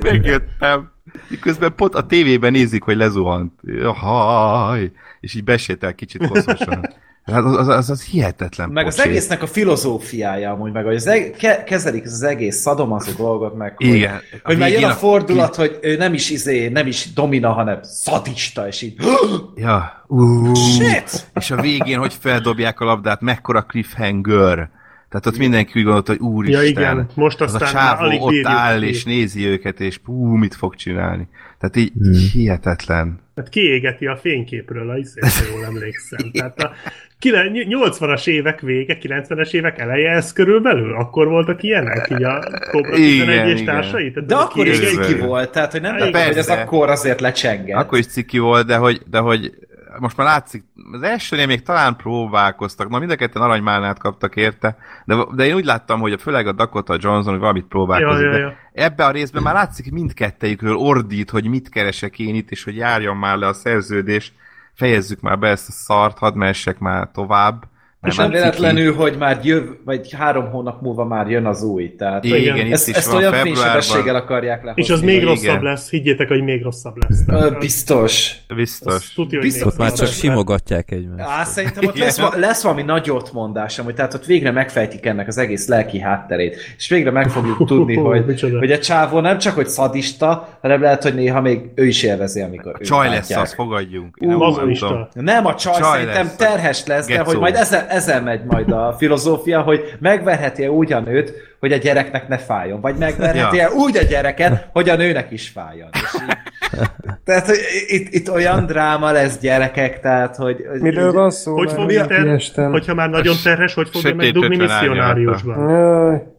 Megjöttem. Miközben pont a tévében nézik, hogy lezuhant. Jaj, és így besétel kicsit hosszasan. (laughs) Hát az, az, az, az hihetetlen
Meg az
pocsék.
egésznek a filozófiája amúgy, meg hogy az eg- ke- kezelik az egész szadomazó dolgot, meg hogy,
Igen.
hogy már jön a fordulat, hogy ő nem is izé, nem is domina, hanem szadista, és így (gasps)
Ja, uh,
Shit!
És a végén, hogy feldobják a labdát, mekkora cliffhanger. Tehát ott mindenki úgy gondolta, hogy úristen,
Ja igen, most
az a
aztán
csávó
alig
ott áll
ki.
és nézi őket, és hú, mit fog csinálni. Tehát így
Hmm.
hihetetlen.
Hát kiégeti a fényképről, a izét, ha jól emlékszem. Tehát a kile- 80-as évek vége, 90-es évek eleje ez körülbelül? Akkor voltak ilyenek, így a Cobra
Igen,
11 és társai? Tehát
De akkor is ciki volt, tehát hogy nem
Hát
lehet, hogy ez akkor azért lecsengett.
Akkor is ciki volt, de hogy, de hogy most már látszik, az elsőnél még talán próbálkoztak, na mind a ketten aranymálnát kaptak érte, de, de én úgy láttam, hogy főleg a Dakota Johnson hogy valamit próbálkozik,
Ja, ja, ja.
ebbe a részben már látszik, hogy mindkettejükről ordít, hogy mit keresek én itt, és hogy járjon már le a szerződés, fejezzük már be ezt a szart, hadd mehessek már tovább.
És
mert
nem
már ciki.
véletlenül, hogy már jöv, vagy három hónap múlva már jön az új. Tehát
Igen,
Igen.
itt
ezt,
is
ezt
van
olyan fénysebességgel akarják lehozni.
És az még
Igen.
rosszabb lesz, higgyétek, hogy még rosszabb lesz.
Ö, Biztos.
Biztos.
Az tudja,
Biztos,
Ott már csak
biztos,
simogatják egymást.
Á, szerintem ott lesz, lesz valami nagy mondás, hogy tehát ott végre megfejtik ennek az egész lelki hátterét, és végre meg fogjuk (laughs) tudni, hogy, hogy a csávó nem csak hogy szadista, hanem lehet, hogy néha még ő is élvezi, amikor
A csaj lesz, azt fogadjunk.
Ú,
nem.
Nem, a csaj,
Csaj
szerintem
lesz.
terhes lesz, de hogy majd ezzel, ezzel megy majd a filozófia, hogy megverheti-e úgy a nőt, hogy a gyereknek ne fájjon, vagy megverheti-e
Ja.
úgy a gyereket, hogy a nőnek is fájjon. És így, tehát hogy itt, itt olyan dráma lesz gyerekek, tehát hogy... hogy
Miről van szó?
Hogy
már?
fogja hogyha már nagyon terhes, hogy fogja megdugni misszionáriusban?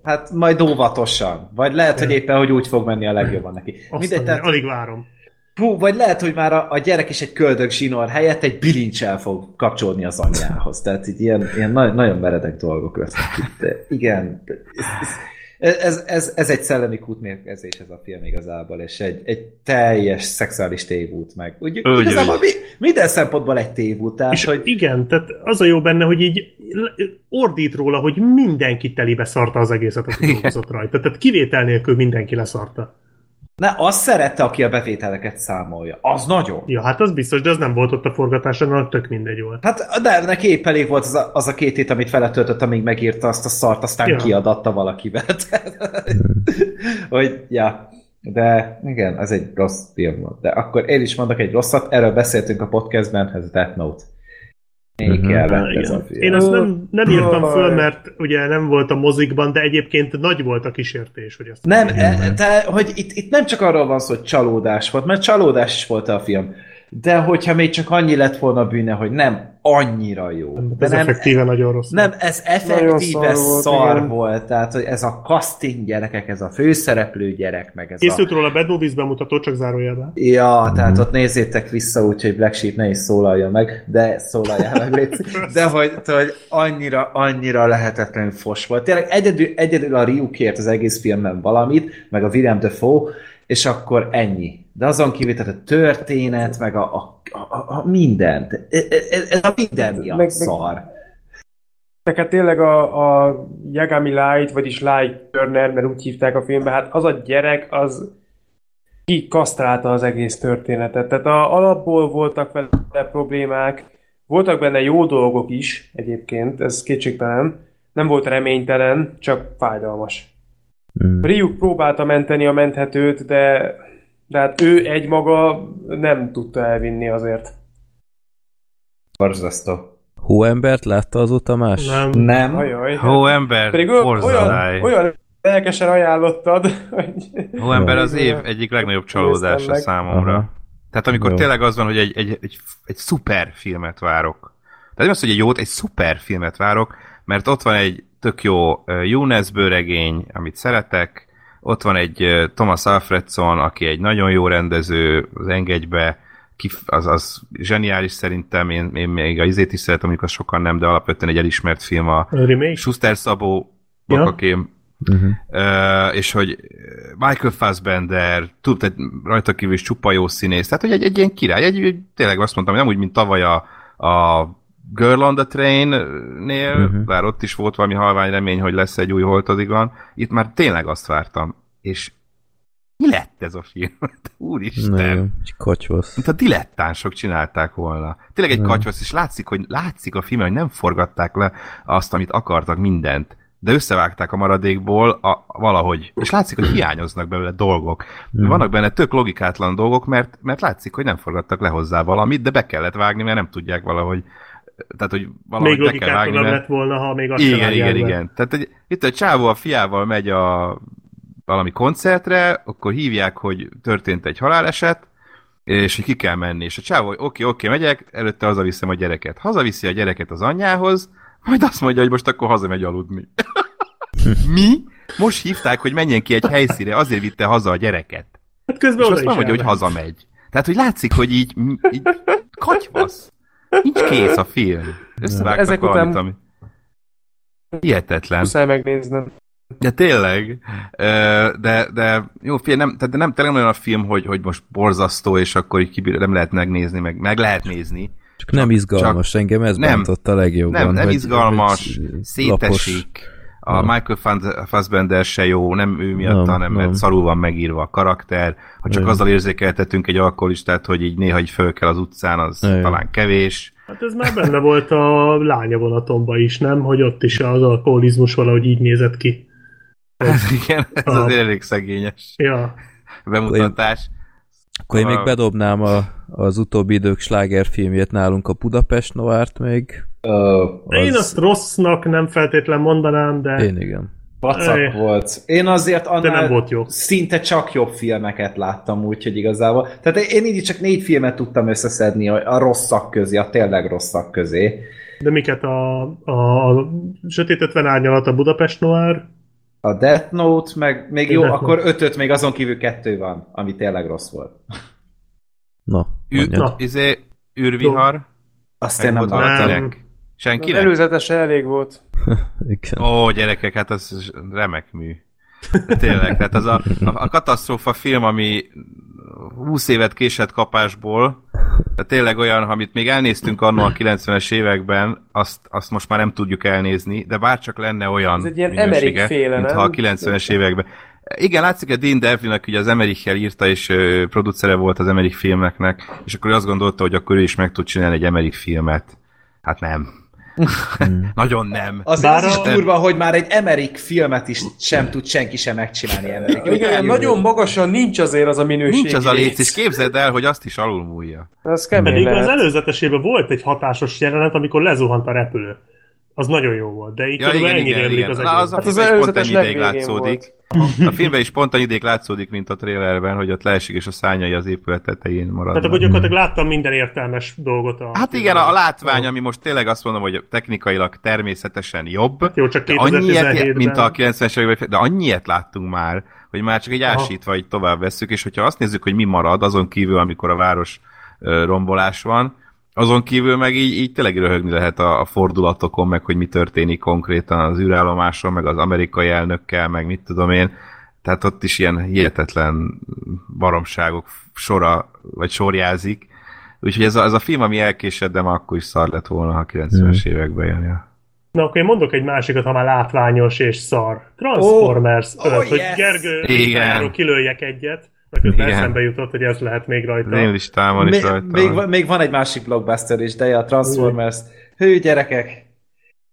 Hát majd óvatosan. Vagy lehet, hogy éppen, hogy úgy fog menni a legjobban neki.
Azt
Mindegy, tehát,
alig várom.
Hú, vagy lehet, hogy már a, a gyerek is egy köldög zsinór helyett egy bilincsel fog kapcsolódni az anyjához. Tehát így ilyen, ilyen na- nagyon meredek dolgok lesznek itt. Igen, ez, ez, ez, ez egy szellemi kútmérkezés ez a film igazából, és egy, egy teljes szexuális tévút meg. Úgy,
Úgy,
igazából mi, minden szempontból egy tévút. Tehát,
És
hogy
igen, tehát az a jó benne, hogy így ordít róla, hogy mindenki telibe szarta az egészet, aki dolgozott rajta. Tehát kivétel nélkül mindenki leszarta.
Ne, azt szerette, aki a bevételeket számolja. Az nagyon.
Ja, hát az biztos, de az nem volt ott a forgatáson, hanem tök mindegy volt.
Hát de neki épp elég volt az a, az a két hét, amit feletöltött, amíg megírta azt a szart, aztán
Ja.
kiadatta valakivel. (laughs) Hogy, ja. De igen, ez egy rossz film volt. De akkor én is mondok egy rosszat, erről beszéltünk a podcastben, ez a Death Note. Még
Mhm.
kellett ez a
Igen.
film.
Én azt nem, nem írtam föl, mert ugye nem volt a mozikban, de egyébként nagy volt a kísértés, hogy ezt
Nem, de hogy itt, itt nem csak arról van szó, hogy csalódás volt, mert csalódás is volt a film. De hogyha még csak annyi lett volna a bűne, hogy nem annyira jó. De
ez
nem,
effektíve nagyon rossz.
Nem, ez effektíve
szar volt,
szar
igen.
volt, tehát hogy ez a casting gyerekek, ez a főszereplő gyerek, meg ez
Készült
a...
róla Bad Movies bemutató, csak zárójelben.
Ja, tehát ott nézzétek vissza, úgyhogy Black Sheep ne is szólalja meg, de szólaljál meg, légy. (laughs) De hogy, hogy annyira, annyira lehetetlenül fos volt. Tényleg egyedül, egyedül a Ryu kért az egész filmben valamit, meg a William Dafoe, és akkor ennyi. De azon kívül, tehát a történet, meg a, a, a, a mindent. Ez, ez a minden miatt
Meg- meg-
szar.
Tehát tényleg a, a Yagami Light, vagyis Light Turner, mert úgy hívták a filmbe, hát az a gyerek, az kikasztrálta az egész történetet. Tehát a, alapból voltak vele problémák, voltak benne jó dolgok is egyébként, ez kétségtelen. Nem volt reménytelen, csak fájdalmas.
Mm.
Ryuk próbálta menteni a menthetőt, de, de hát ő egymaga nem tudta elvinni azért.
Borzasztó.
Hóembert látta azóta más?
Nem.
Nem.
Ajaj.
Hó ember,
Pedig olyan, olyan, olyan lelkesen ajánlottad, hogy...
Hó ember az év egyik legnagyobb csalódása számomra.
Aha.
Tehát amikor
Jó.
tényleg az van, hogy egy, egy, egy, egy szuper filmet várok. Tehát nem az, hogy egy jót, egy szuper filmet várok, mert ott van egy tök jó Younes bőregény, amit szeretek, ott van egy Thomas Alfredson, aki egy nagyon jó rendező, az engedjbe, kif, az, az zseniális szerintem, én, én még a izét is szeretem, amikor sokan nem, de alapvetően egy elismert film a
A remake?
Schuster Szabó
Ja.
Bakakém,
Uh-huh.
Uh, és hogy Michael Fassbender, tud, tehát rajta kívül is csupa jó színész, tehát hogy egy, egy ilyen király, egy, egy, tényleg azt mondtam, hogy nem úgy, mint tavaly a, a Girl on the Train-nél,
Mhm.
uh-huh. bár ott is volt valami halvány remény, hogy lesz egy új holtodigan, itt már tényleg azt vártam, és mi lett ez a film? (laughs) Úristen!
Nagyon kacsosz.
Mint a dilettánsok csinálták volna. Tényleg egy
Nem.
kacsvasz, és látszik, hogy látszik a filmen, hogy nem forgatták le azt, amit akartak, mindent. De összevágták a maradékból a, valahogy. És látszik, hogy hiányoznak belőle dolgok.
Mhm.
Vannak benne tök logikátlan dolgok, mert, mert látszik, hogy nem forgattak le hozzá valamit, de be kellett vágni, mert nem tudják valahogy tehát, hogy valahogy
Még
kell vágni,
logikátlan
mert...
lett volna, ha még azt
Igen, igen, igen. Tehát egy, itt a csávó a fiával megy a valami koncertre, akkor hívják, hogy történt egy haláleset, és hogy ki kell menni. És a csávó, oké, oké, megyek, előtte hazaviszem a gyereket. Hazaviszi a gyereket az anyjához, majd azt mondja, hogy most akkor hazamegy aludni. (laughs) Mi? Most hívták, hogy menjen ki egy helyszíre, azért vitte haza a gyereket.
Hát közben
És azt nem mondja, hogy hazamegy. Tehát, hogy látszik, hogy így, így katyvasz. Nincs kész a film. Összevágtak
Ezek
valamit,
után-
ami... Hihetetlen.
Muszáj megnéznem.
De tényleg. De, de jó, figyelj, nem, tehát nem, tényleg olyan a film, hogy, hogy most borzasztó, és akkor így kibír, nem lehet megnézni, meg, meg lehet nézni.
Csak nem izgalmas, engem ez
nem,
bántott a legjobban.
Nem, nem
hogy-
izgalmas,
hogy
szétesik. A
Na.
Michael Fass- Fassbender se jó, nem ő miatt,
Nem,
hanem mert
nem.
szarul van megírva a karakter. Ha csak
Igen.
azzal érzékeltetünk egy alkoholistát, hogy így néha így föl kell az utcán, az
Igen.
talán kevés.
Hát ez már benne volt a lánya vonatomba is, nem? Hogy ott is az alkoholizmus valahogy így nézett ki.
Hát igen, ez
A-
azért elég szegényes
Ja.
bemutatás.
Akkor én még bedobnám a, az utóbbi idők slágerfilmjét nálunk a Budapest Noárt még.
Ö,
Én
Az-
azt rossznak nem feltétlen mondanám, de,
Én igen.
Vacak
Ej.
volt. Én azért
de
annál
nem volt jó.
szinte csak jobb filmeket láttam, úgyhogy igazából. Tehát én így csak négy filmet tudtam összeszedni a, a rosszak közé, a tényleg rosszak közé.
De miket a, a, a Sötét 50 árnyalat, a Budapest Noir,
A Death Note, meg még jó,
Death
akkor
Note.
ötöt, még azon kívül kettő van, ami tényleg rossz volt.
Na,
Ű,
mondjad.
Na.
izé, űrvihar.
Azt én nem
valakinek?
Az
Senkinek?
előzetese elég volt. (laughs)
Igen.
Ó, gyerekek, hát az remek mű. Tényleg, tehát az a, a, a katasztrófa film, ami 20 évet késett kapásból, tehát tényleg olyan, amit még elnéztünk annó a 90-es években, azt, azt most már nem tudjuk elnézni, de bárcsak lenne olyan
Ez egy ilyen Emmerich-féle,
mintha a
nem?
90-es években. Igen, látszik, hogy Dean Devlin, ugye az Emmerich-el írta, és ö, producere volt az Emmerich filmeknek, és akkor ő azt gondolta, hogy akkor ő is meg tud csinálni egy Emmerich filmet. Hát nem. (laughs) Nagyon nem.
Az,
Bár
az is durva, hogy már egy Emmerich filmet is sem tud senki sem megcsinálni. (laughs) Emmerich.
Igen, nagyon magasan nincs azért az a minőség.
Nincs az a léc, és képzeld el, hogy azt is alulmúlja.
Ez kemény
pedig az
lehet.
előzetesében volt egy hatásos jelenet, amikor lezuhant a repülő. Az nagyon jó volt, de így
Ja, igen,
ennyire
igen, igen.
az egész.
az a
Hát az
is pont ennyi ideig látszódik. A filmben is pont annyi ideig látszódik, mint a trailerben, hogy ott leesik, és a szányai az épület tetején
Tehát
maradnak.
akkor gyakorlatilag láttam minden értelmes dolgot. A
Hát igen, a, a látvány, ami most tényleg azt mondom, hogy technikailag természetesen jobb,
Jó, csak
de annyiet,
2017-ben.
mint a 90-es években, de annyiet láttunk már, hogy már csak egy ásítva így tovább vesszük, és hogyha azt nézzük, hogy mi marad, azon kívül, amikor a város rombolás van, azon kívül meg így, így tényleg röhögni lehet a, a fordulatokon, meg hogy mi történik konkrétan az űrállomáson, meg az amerikai elnökkel, meg mit tudom én. Tehát ott is ilyen hihetetlen baromságok sora, vagy sorjázik. Úgyhogy ez a, ez a film, ami elkésett, de már akkor is szar lett volna, ha 90-es években jön.
Na, akkor én mondok egy másikat, ha már látványos és szar. Transformers
Oh,
5,
oh,
hogy
yes!
Gergő
Igen.
listájáról kilőjek egyet, közben
Igen.
eszembe jutott, hogy ez lehet még rajta.
Az én listámon is
Még,
rajta
még, még van egy másik blockbuster is, de a Transformers. Hű, gyerekek!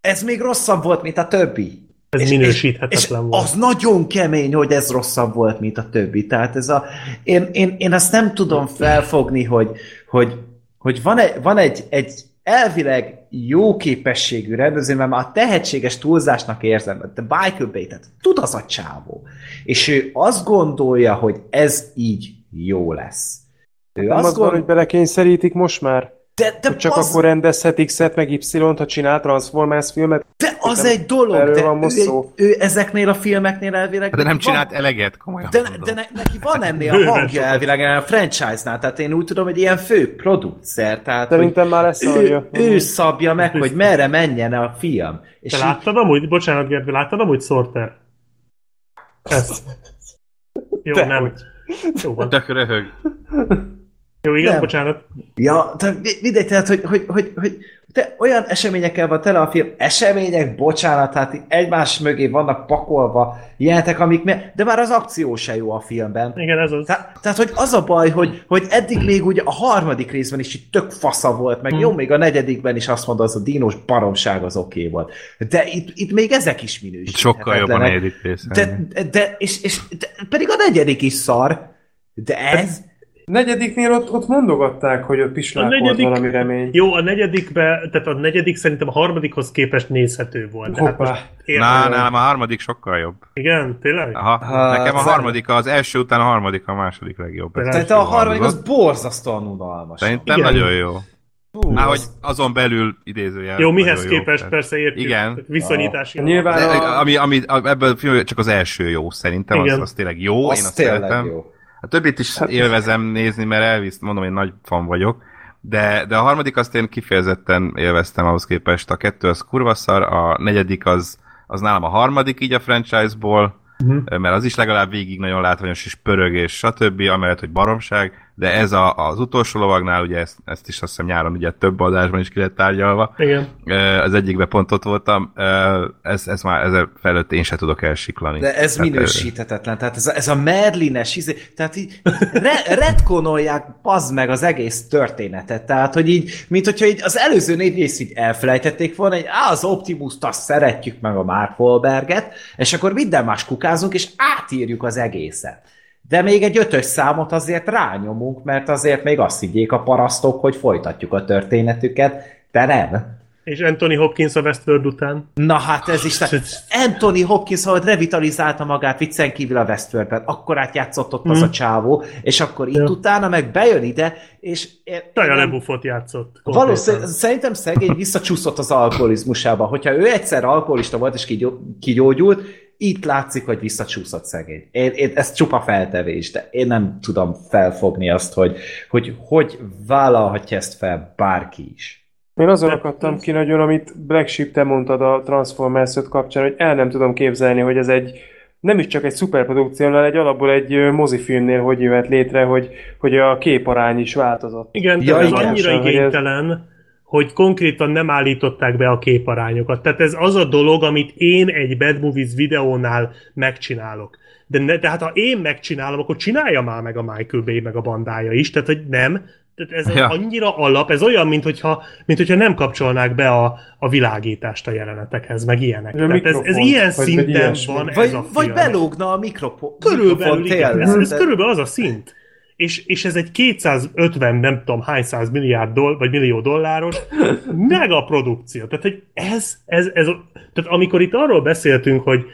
Ez még rosszabb volt, mint a többi.
Ez
és,
minősíthetetlen
és
volt.
az nagyon kemény, hogy ez rosszabb volt, mint a többi. Tehát ez a... Én, én, én azt nem tudom felfogni, hogy, hogy, hogy van, egy, van egy, egy elvileg jó képességű rendező, mert már a tehetséges túlzásnak érzem, de Michael Bay, tud az a csávó. És ő azt gondolja, hogy ez így jó lesz. Ő
Nem
azt
az van,
gond...
hogy belekényszerítik most már?
De, de
Csak
az...
akkor rendezhet X-et meg Y-t, ha csinál Transformers filmet?
De az
Nem
egy dolog,
erről
de
van most
ő,
szó.
ő ezeknél a filmeknél elvileg...
De nem
neki
csinált
van,
eleget, komolyan
de,
mondom.
de ne, neki van ennél a hangja elvileg a franchise-nál, tehát én úgy tudom, hogy ilyen fő producer, tehát
Szerintem már lesz
ő, ő szabja meg, hogy merre menjen a film. És
Te
így-
láttad amúgy, bocsánat Gergő, láttad amúgy Sorter? Ezt. Jó,
De
nem. Jó, van.
Tök röhög.
Jó, igen,
Nem.
bocsánat.
Ja, de mi- mindegy, tehát, hogy, hogy, hogy, hogy te olyan eseményekkel van tele a film, események, bocsánat, hát így egymás mögé vannak pakolva jelentek, amik, me- de már az akció se jó a filmben.
Igen, ez az.
Te, tehát, hogy az a baj, hogy, hogy eddig még ugye a harmadik részben is így tök fasza volt, meg
Hmm.
jó, még a negyedikben is azt mondta, az a dínos baromság az oké okay volt. De itt, itt még ezek is minősíthetetlenek.
Sokkal jobb a negyedik rész.
De, de, de, és, és de, pedig a negyedik is szar, de ez,
Negyediknél ott, ott mondogatták, hogy ott
A
pislák volt
negyedik,
valami remény.
jó, a negyedikbe, tehát a negyedik szerintem a harmadikhoz képest nézhető volt. Hát
Hoppá.
Na, nálam a harmadik sokkal jobb.
Igen, tényleg?
Aha,
Ha,
nekem a harmadik, az első után a harmadik, a második legjobb.
Tehát
a harmadik az borzasztóan unalmas.
Szerintem
Igen.
nagyon jó.
Hú,
Már hogy
az-
azon belül idézőjel.
Jó, mihez
jó.
képest
Tehát-
persze értjük.
Igen.
Viszonyítási.
Nyilván
De,
a...
ami, ami a- ebből a filmben csak az első jó szerintem, az, az tényleg jó,
az
én azt
tényleg
szeretem.
jó.
A többit is hát, élvezem nézni, mert elvisz, mondom, én nagy fan vagyok. De, de a harmadik azt én kifejezetten élveztem ahhoz képest. A kettő az kurva szar, a negyedik az, az nálam a harmadik így a franchise-ból, uh-huh. mert az is legalább végig nagyon látványos és pörög és stb. amellett, hogy baromság, de ez a, az utolsó lovagnál, ugye ezt, ezt is azt hiszem nyáron ugye több adásban is ki lett tárgyalva,
Igen.
Az egyikben pont ott voltam, ez, ez már ezzel felőtt én se tudok elsiklani.
De ez
Tehát,
minősíthetetlen. Tehát ez a, ez a Merlines, izé, tehát így re, retkonolják pazd meg az egész történetet. Tehát, hogy így, mint hogyha így az előző négy részt így elfelejtették volna, hogy á, az Optimus-t azt szeretjük meg a Mark Wahlberget, és akkor minden más kukázunk, és átírjuk az egészet. De még egy ötös számot azért rányomunk, mert azért még azt higgyék a parasztok, hogy folytatjuk a történetüket, de nem.
És Anthony Hopkins a Westworld után.
Na hát ez is. Anthony Hopkins, ahogy revitalizálta magát viccen kívül a Westworldben, akkor átjátszott ott az a csávó, és akkor itt
Ja.
utána meg bejön ide, és...
Taja LeBuffot játszott.
Valószínűleg, szerintem szegény visszacsúszott az alkoholizmusába. Hogyha ő egyszer alkoholista volt és kigyó- kigyógyult, itt látszik, hogy visszacsúszott szegény. Én, én, ez csupa feltevés, de én nem tudom felfogni azt, hogy hogy, hogy vállalhatja ezt fel bárki is.
Én azon akadtam ki nagyon, amit Black Sheep te mondtad a Transformers 5 kapcsán, hogy el nem tudom képzelni, hogy ez egy nem is csak egy szuperprodukció, hanem egy alapból egy mozifilmnél hogy jöhet létre, hogy, hogy a képarány is változott.
Igen,
Ja,
ja, ez
igen.
annyira
Hogy ez-
igénytelen, hogy konkrétan nem állították be a képarányokat. Tehát ez az a dolog, amit én egy Bad Movies videónál megcsinálok. De, ne, de hát ha én megcsinálom, akkor csinálja már meg a Michael Bay meg a bandája is, tehát hogy nem. Tehát ez
Ja.
annyira alap, ez olyan, mint hogyha, mint hogyha nem kapcsolnák be a, a világítást a jelenetekhez, meg ilyenek.
A
Tehát ez, ez ilyen
vagy- vagy
szinten van ez
Vagy,
a
vagy
film.
belógna a mikropo-
Körülbelül,
mikrofon
igen. Ez, ez körülbelül az a szint. És, és ez egy 250, nem tudom hány száz milliárd doll, vagy millió dolláros (laughs) mega produkció. Tehát, hogy ez, ez, ez, tehát amikor itt arról beszéltünk, hogy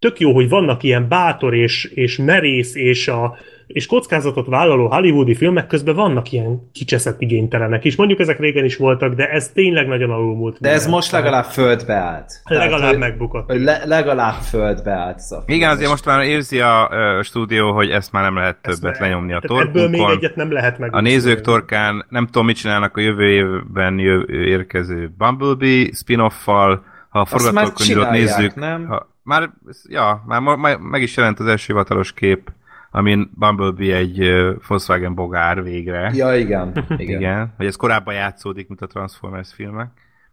tök jó, hogy vannak ilyen bátor és, és merész és, a, és kockázatot vállaló hollywoodi filmek, közben vannak ilyen kicseszett igénytelenek is. Mondjuk ezek régen is voltak, de ez tényleg nagyon alulmúlt.
De ez
minden.
most legalább földbe állt.
legalább
hogy,
megbukott.
hogy le, legalább földbe állt a film.
Igen, azért most már érzi a ö, stúdió, hogy ezt már nem lehet többet
Ezt-
lenyomni a
tehát Ebből még
torkunkon.
egyet nem lehet meg.
A nézők torkán nem tudom, mit csinálnak a jövő évben jövő, érkező Bumblebee spin-offal, ha a
Azt már
forgatókönyvet
csinálják,
nézzük.
nem?
Ha, már, ja, már ma- ma- meg is jelent az első hivatalos kép, amin Bumblebee egy Volkswagen bogár végre.
Ja, igen. (laughs) igen.
Igen. Hogy ez korábban játszódik, mint a Transformers filmek.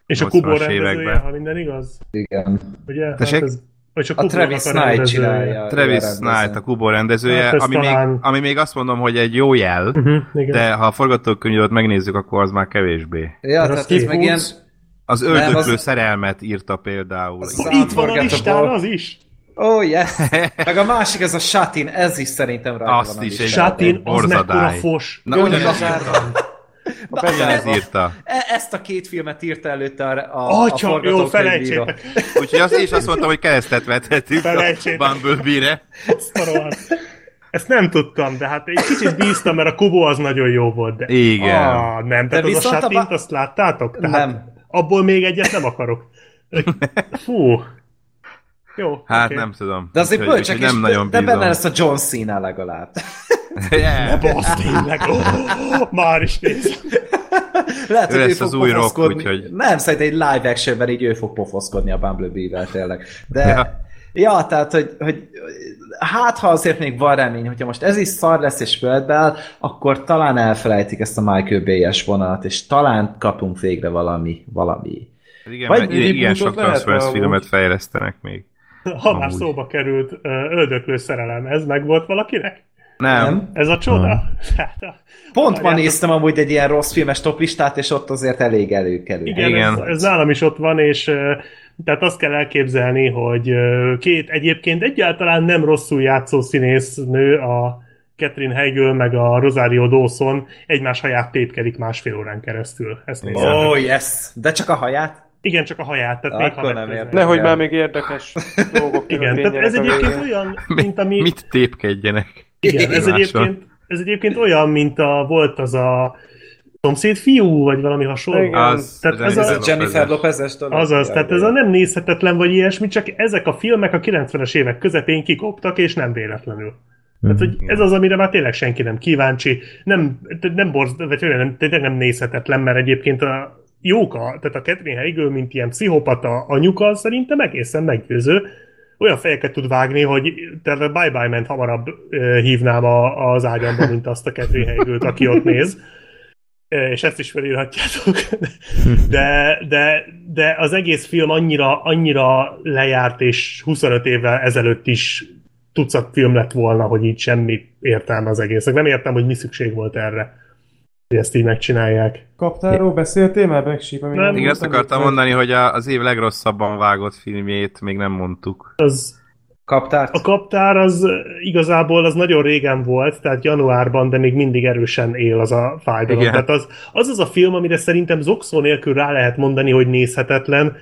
És a Kubo
80-as
rendezője, ha minden igaz?
igen.
Ugye?
Tessék?
Hát ez, vagy csak
A
Kubo-nak
Travis
a
Knight csinálja.
Travis
a
Knight, a. Kubo rendezője,
Hát ez
ami, még,
talán-
ami még azt mondom, hogy egy jó jel,
Uh-huh, igen.
de ha a forgatókönyvet megnézzük, akkor az már kevésbé.
Ja,
Az
tehát ez meg ilyen...
Az
Nem,
öldöklő
az-
szerelmet írta például.
Az-.
Itt van a listán az is.
Oh, yes. (laughs) Meg a másik, ez a Shatin, ez is szerintem rajta
Azt
van a
is egy-.
Satin, az mekkora fos.
Na. (laughs)
Na,
ugyanez
ez-
írta.
e- Ezt a két filmet írta előtte a, a, a
Atya, jó,
forgatókönyvíró.
felejtsétek. (laughs)
Úgyhogy az, és azt mondtam, hogy keresztet vethetünk a
Felejtsétek.
Bumblebee-re.
Azt a rohadt. Ezt nem tudtam, de hát egy kicsit bíztam, mert a Kubo az nagyon jó volt. De...
Igen.
Ah, nem, tehát
De
az a
viszont a
azt láttátok? Tehát
Nem.
Abból még egyet nem akarok. Fú. Jó,
Hát.
Okay.
nem tudom.
De azért bölcsek, és
nem nagyon
de
bízom.
benne lesz a John Cena legalább.
Yeah.
Basz, tényleg. Oh, már is néz.
Lehet,
Ő
hogy
lesz
fog
az új Rock, úgyhogy-
Nem, szerintem egy live actionben így ő fog pofoszkodni a Bumblebee-vel tényleg. De...
Ja.
Ja. tehát, hogy, hogy hát ha azért még van remény, hogyha most ez is szar lesz és földbe áll, akkor talán elfelejtik ezt a Michael Bay-es vonalat, és talán kapunk végre valami, valami.
Igen,
Vagy
igen
rebootot
sok Transformers filmet fejlesztenek még.
Ha már
Amúgy.
szóba került öldöklő szerelem, ez meg volt valakinek?
Nem.
Nem?
Ez a csoda? (laughs) Hát, a-
Pont ma néztem amúgy egy ilyen rossz filmes toplistát, és ott azért elég előkelő.
Igen,
Igen.
Ez, ez nálam is ott van, és tehát azt kell elképzelni, hogy két egyébként egyáltalán nem rosszul játszó színésznő a Catherine Heigl meg a Rosario Dawson egymás haját tépkedik másfél órán keresztül. Ezt nézem.
Oh, yes! De csak a haját?
Igen, csak a haját, tehát még ha
Akkor nem értem.
Nehogy már még érdekes dolgok
Igen, tehát ez egyébként
végén.
olyan, mint ami...
Mit tépkedjenek?
Igen, ez egyébként, ez egyébként olyan, mint a, volt az a szomszéd fiú, vagy valami hasonló.
Igen.
Az,
Tehát ez a-
Ez a Jennifer Lopez-es.
Azaz, tehát ez a nem nézhetetlen vagy ilyesmi, csak ezek a filmek a 90-es évek közepén kikoptak, és nem véletlenül. Tehát, hogy ez az, amire már tényleg senki nem kíváncsi, nem, nem borz, vagy nem, tényleg nem nézhetetlen, mert egyébként a jóka, tehát a Catherine Heigl, mint ilyen pszichopata anyuka, szerintem egészen meggyőző. Olyan fejeket tud vágni, hogy tehát Bye Bye ment hamarabb hívnám a, az ágyamba, mint azt a Catherine Heigl-t, aki ott néz. (laughs) És ezt is felírhatjátok. (laughs) De, de, de az egész film annyira, annyira lejárt, és 25 évvel ezelőtt is tucat film lett volna, hogy így semmi értelme az egésznek. Nem értem, hogy mi szükség volt erre, hogy ezt így megcsinálják.
Kaptáról beszéltél már, Backship?
Nem.
Igen, azt akartam mondani, hogy a, az év legrosszabban vágott filmjét még nem mondtuk.
Az,
Kaptárt?
a kaptár az ö, igazából az nagyon régen volt, tehát januárban, de még mindig erősen él az a fájdalom.
Igen.
Tehát az, az az a film, amire szerintem zokszó nélkül rá lehet mondani, hogy nézhetetlen,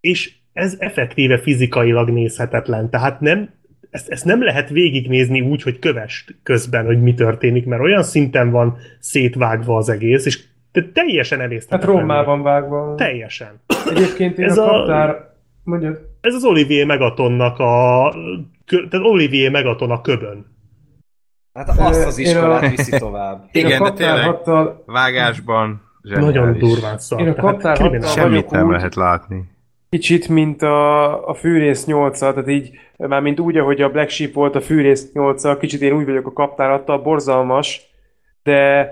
és ez effektíve fizikailag nézhetetlen. Tehát nem, ezt, ezt nem lehet végignézni úgy, hogy kövest közben, hogy mi történik, mert olyan szinten van szétvágva az egész, és te teljesen
Hát
emészthetetlen.
rommá van vágva.
Teljesen.
Egyébként én
Ez
a
a-
kaptár... Mondjad.
Ez az Olivier Megatonnak a... Tehát Olivier Megaton a köbön.
Hát azt az iskolát viszi tovább.
Én (laughs)
Igen,
a
de tényleg.
hattal...
Vágásban zseniális.
Nagyon durván szar.
Én a
Tehát
kaptár
kriminális.
hattal
Semmit nem
úgy,
lehet látni.
Kicsit, mint a, a fűrész 8 tehát így, már mint úgy, ahogy a Black Sheep volt a fűrész 8 kicsit én úgy vagyok a kaptárattal, borzalmas, de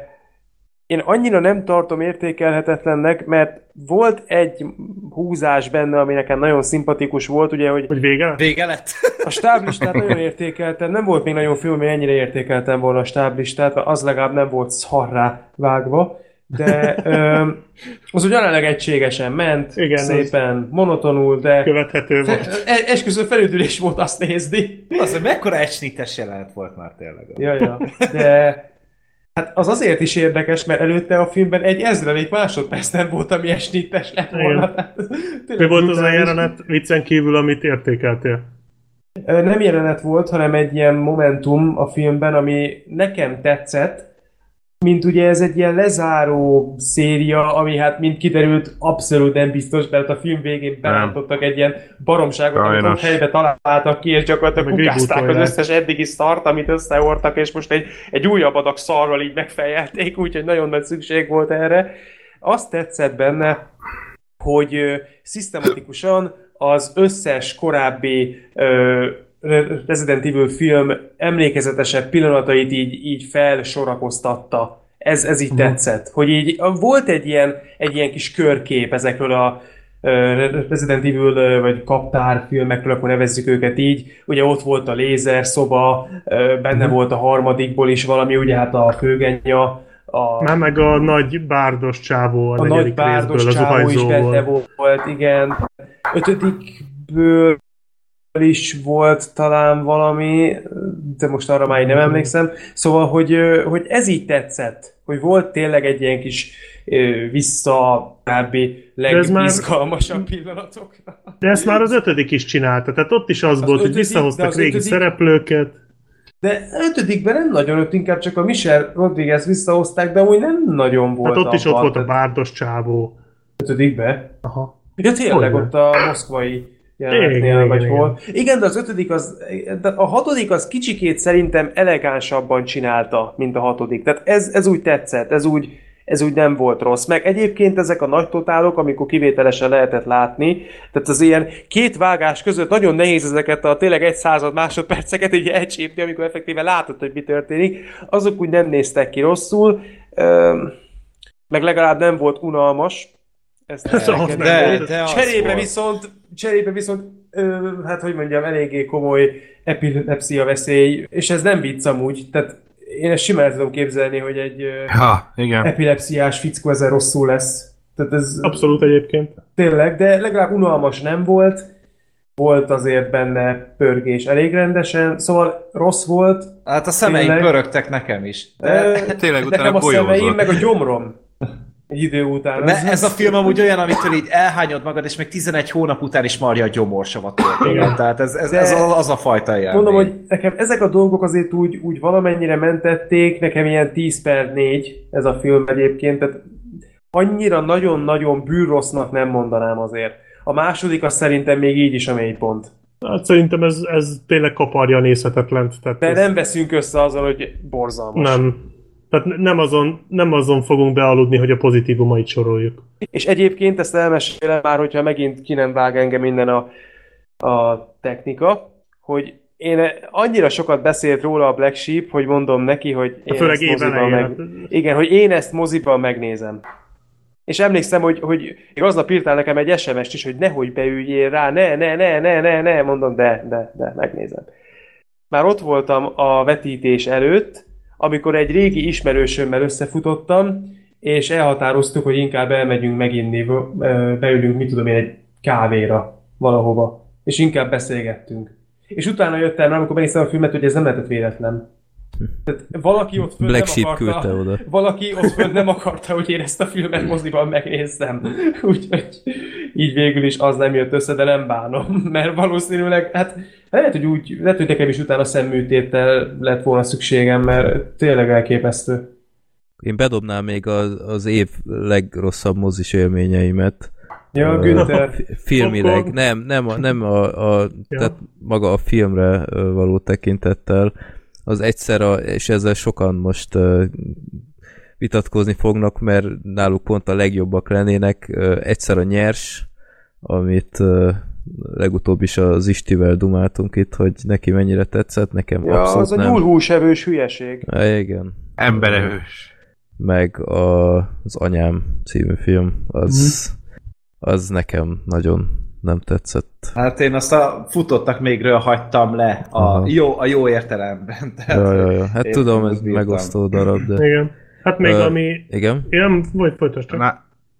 én annyira nem tartom értékelhetetlennek, mert volt egy húzás benne, ami nekem nagyon szimpatikus volt, ugye, hogy
Hogy vége?
Vége lett.
a stáblistát nagyon értékeltem, nem volt még nagyon film, ami ennyire értékeltem volna a stáblistát, mert az legalább nem volt szarrá vágva, de öm, az ugyanelleg egységesen ment,
Igen,
szépen, monotonul, de
Követhető volt.
e- esküszöm felüdülés volt azt nézni.
Az, hogy mekkora egysnites jelenet volt már tényleg.
Ja, ja. De hát az azért is érdekes, mert előtte a filmben egy ezrelék másodperc nem volt, ami esnites lett volna.
Mi volt az a jelenet viccen kívül, amit értékeltél?
Nem jelenet volt, hanem egy ilyen momentum a filmben, ami nekem tetszett, mint ugye ez egy ilyen lezáró széria, ami hát mint kiderült abszolút nem biztos, mert a film végén berántottak egy ilyen baromságot, amit ott
Sajnos.
helybe találtak ki, és gyakorlatilag kukázták az összes eddigi szart, amit összehordtak, és most egy, egy újabb adag szarral így megfejelték, úgyhogy nagyon nagy szükség volt erre. Azt tetszett benne, hogy ö, szisztematikusan az összes korábbi ö, Resident Evil film emlékezetesebb pillanatait így, így felsorakoztatta. Ez, ez így tetszett. Hogy így volt egy ilyen, egy ilyen kis körkép ezekről a Resident Evil vagy kaptár filmekről, akkor nevezzük őket így. Ugye ott volt a lézer szoba, benne volt a harmadikból is valami, ugye hát a főgenya, a,
Már meg a nagy bárdos csávó a,
a nagy bárdos
részből, az
csávó is benne volt, igen. Ötödikből is volt talán valami, de most arra már nem emlékszem. Szóval, hogy, hogy ez így tetszett, hogy volt tényleg egy ilyen kis vissza
már-
legizgalmasabb pillanatok.
De ezt már az ötödik is csinálta, tehát ott is az,
Az
volt, hogy
ötödik, de
visszahoztak régi
ötödik-
szereplőket.
De ötödikben nem nagyon, ott inkább csak a Michel Rodriguez visszahozták, de úgy nem nagyon volt
Hát ott is ott volt a bárdos csávó.
ötödikbe.
Aha.
Ja, tényleg
Hogyne.
ott a moszkvai jelenetnél,
Igen,
vagy
igen,
hol. Igen, de az ötödik az, de a hatodik az kicsikét szerintem elegánsabban csinálta, mint a hatodik. Tehát ez, ez úgy tetszett, ez úgy, ez úgy nem volt rossz. Meg egyébként ezek a nagy totálok, amikor kivételesen lehetett látni, tehát az ilyen két vágás között nagyon nehéz ezeket a tényleg egy század másodperceket így elcsípni, amikor effektíve látod, hogy mi történik, azok úgy nem néztek ki rosszul, meg legalább nem volt unalmas. Ezt
Ez az
de az
Cserébe viszont, cserébe viszont ö, hát hogy mondjam, eléggé komoly epilepszia veszély, és ez nem vicc amúgy, tehát én ezt simán tudom képzelni, hogy egy
Ha, igen.
epilepsziás fickó ezzel rosszul lesz. Tehát ez
Abszolút egyébként.
tényleg, de legalább unalmas nem volt. volt azért benne pörgés elég rendesen, szóval rossz volt.
Hát a szemeim
Tényleg.
pörögtek nekem is.
De,
De,
Tényleg utána
nekem a szemeim, meg a gyomrom egy idő után.
de ez a film amúgy olyan, amitől így elhányod magad, és még 11 hónap után is marja a gyomorsava történet. Tehát ez, ez, ez az, az a fajta élmény.
Mondom, hogy nekem ezek a dolgok azért úgy, úgy valamennyire mentették, nekem ilyen 10 per 4 ez a film egyébként, tehát annyira nagyon-nagyon bűrossznak nem mondanám azért. A második az szerintem még így is a mélypont.
Hát szerintem ez, ez tényleg kaparja a nézhetetlent. Tehát
De
ez
nem veszünk össze azzal, hogy borzalmas.
nem. Tehát nem azon, nem azon fogunk bealudni, hogy a pozitívumait soroljuk.
És egyébként ezt elmesélem már, hogyha megint ki nem vág engem minden a, a technika, hogy én annyira sokat beszélt róla a Black Sheep, hogy mondom neki, hogy én
Főleg
ezt moziban meg... Igen, hogy én ezt moziban megnézem. És emlékszem, hogy, hogy még aznap írtál nekem egy SMS-t is, hogy nehogy beüljél rá, ne, ne, ne, ne, ne, ne, mondom, de, de, de, megnézem. Már ott voltam a vetítés előtt, amikor egy régi ismerősömmel összefutottam, és elhatároztuk, hogy inkább elmegyünk meginni, beülünk, mit tudom én, egy kávéra valahova, és inkább beszélgettünk. És utána jöttem rá, amikor megnéztem a filmet, hogy ez nem lehetett véletlen. Tehát valaki ott fönt
Black
nem
Sheep
akarta,
küldte oda.
valaki ott fönt nem akarta, hogy én ezt a filmet moziban megnézzem. (laughs) Úgyhogy így végül is az nem jött össze, de nem bánom, (laughs) mert valószínűleg, hát lehet, hogy úgy, lehet, hogy nekem is utána szemműtéttel lett volna szükségem, mert tényleg elképesztő.
Én bedobnám még az, az év legrosszabb mozis élményeimet.
Ja, Günther.
fi- Filmileg, nem, nem, a, nem a, a
Ja.
tehát maga a filmre való tekintettel, az egyszer, a, és ezzel sokan most vitatkozni fognak, mert náluk pont a legjobbak lennének. Egyszer a nyers, amit legutóbb is az Istivel dumáltunk itt, hogy neki mennyire tetszett, nekem
Ja,
abszolút
az a
nem.
nyúlhúsevős hülyeség.
Ja, igen.
Emberehős.
meg a, az Anyám című film, az, az nekem nagyon nem tetszett.
Hát én azt a futottak mégről hagytam le a
Aha.
jó, a jó értelemben. (laughs) Tehát,
Ja, ja, ja. Hát
én
tudom, ez
bírtam.
megosztó darab, de...
Igen. Hát még
Ö,
ami...
Igen?
Én nem, vagy folytasd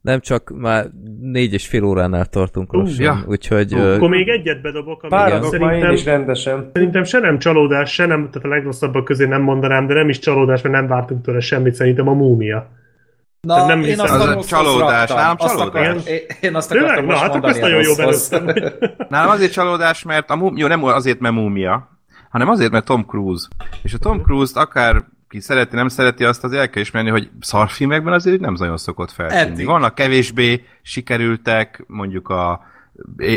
Nem csak már négy és fél óránál tartunk
Ú,
lassan,
ja.
úgyhogy... Ö,
Akkor még egyet bedobok, ami szerintem,
is rendesen.
szerintem se nem csalódás, se nem, tehát a legrosszabbak közé nem mondanám, de nem is csalódás, mert nem vártunk tőle semmit, szerintem a múmia.
Na,
Nem
én
hiszem.
azt
Az
a
csalódás,
raktam.
nálam
Azt
csalódás.
akar- én, én azt
Tényleg?
akartam
Na,
most
hát akkor
mondani
ezt nagyon jó belőttem.
Nálam (laughs) azért csalódás, mert a mú... jó, nem azért, mert múmia, hanem azért, mert Tom Cruise. És a Tom Cruise-t akár ki szereti, nem szereti, azt azért el kell ismerni, hogy szarfilmekben azért nem nagyon szokott feltűnni. Vannak kevésbé sikerültek, mondjuk a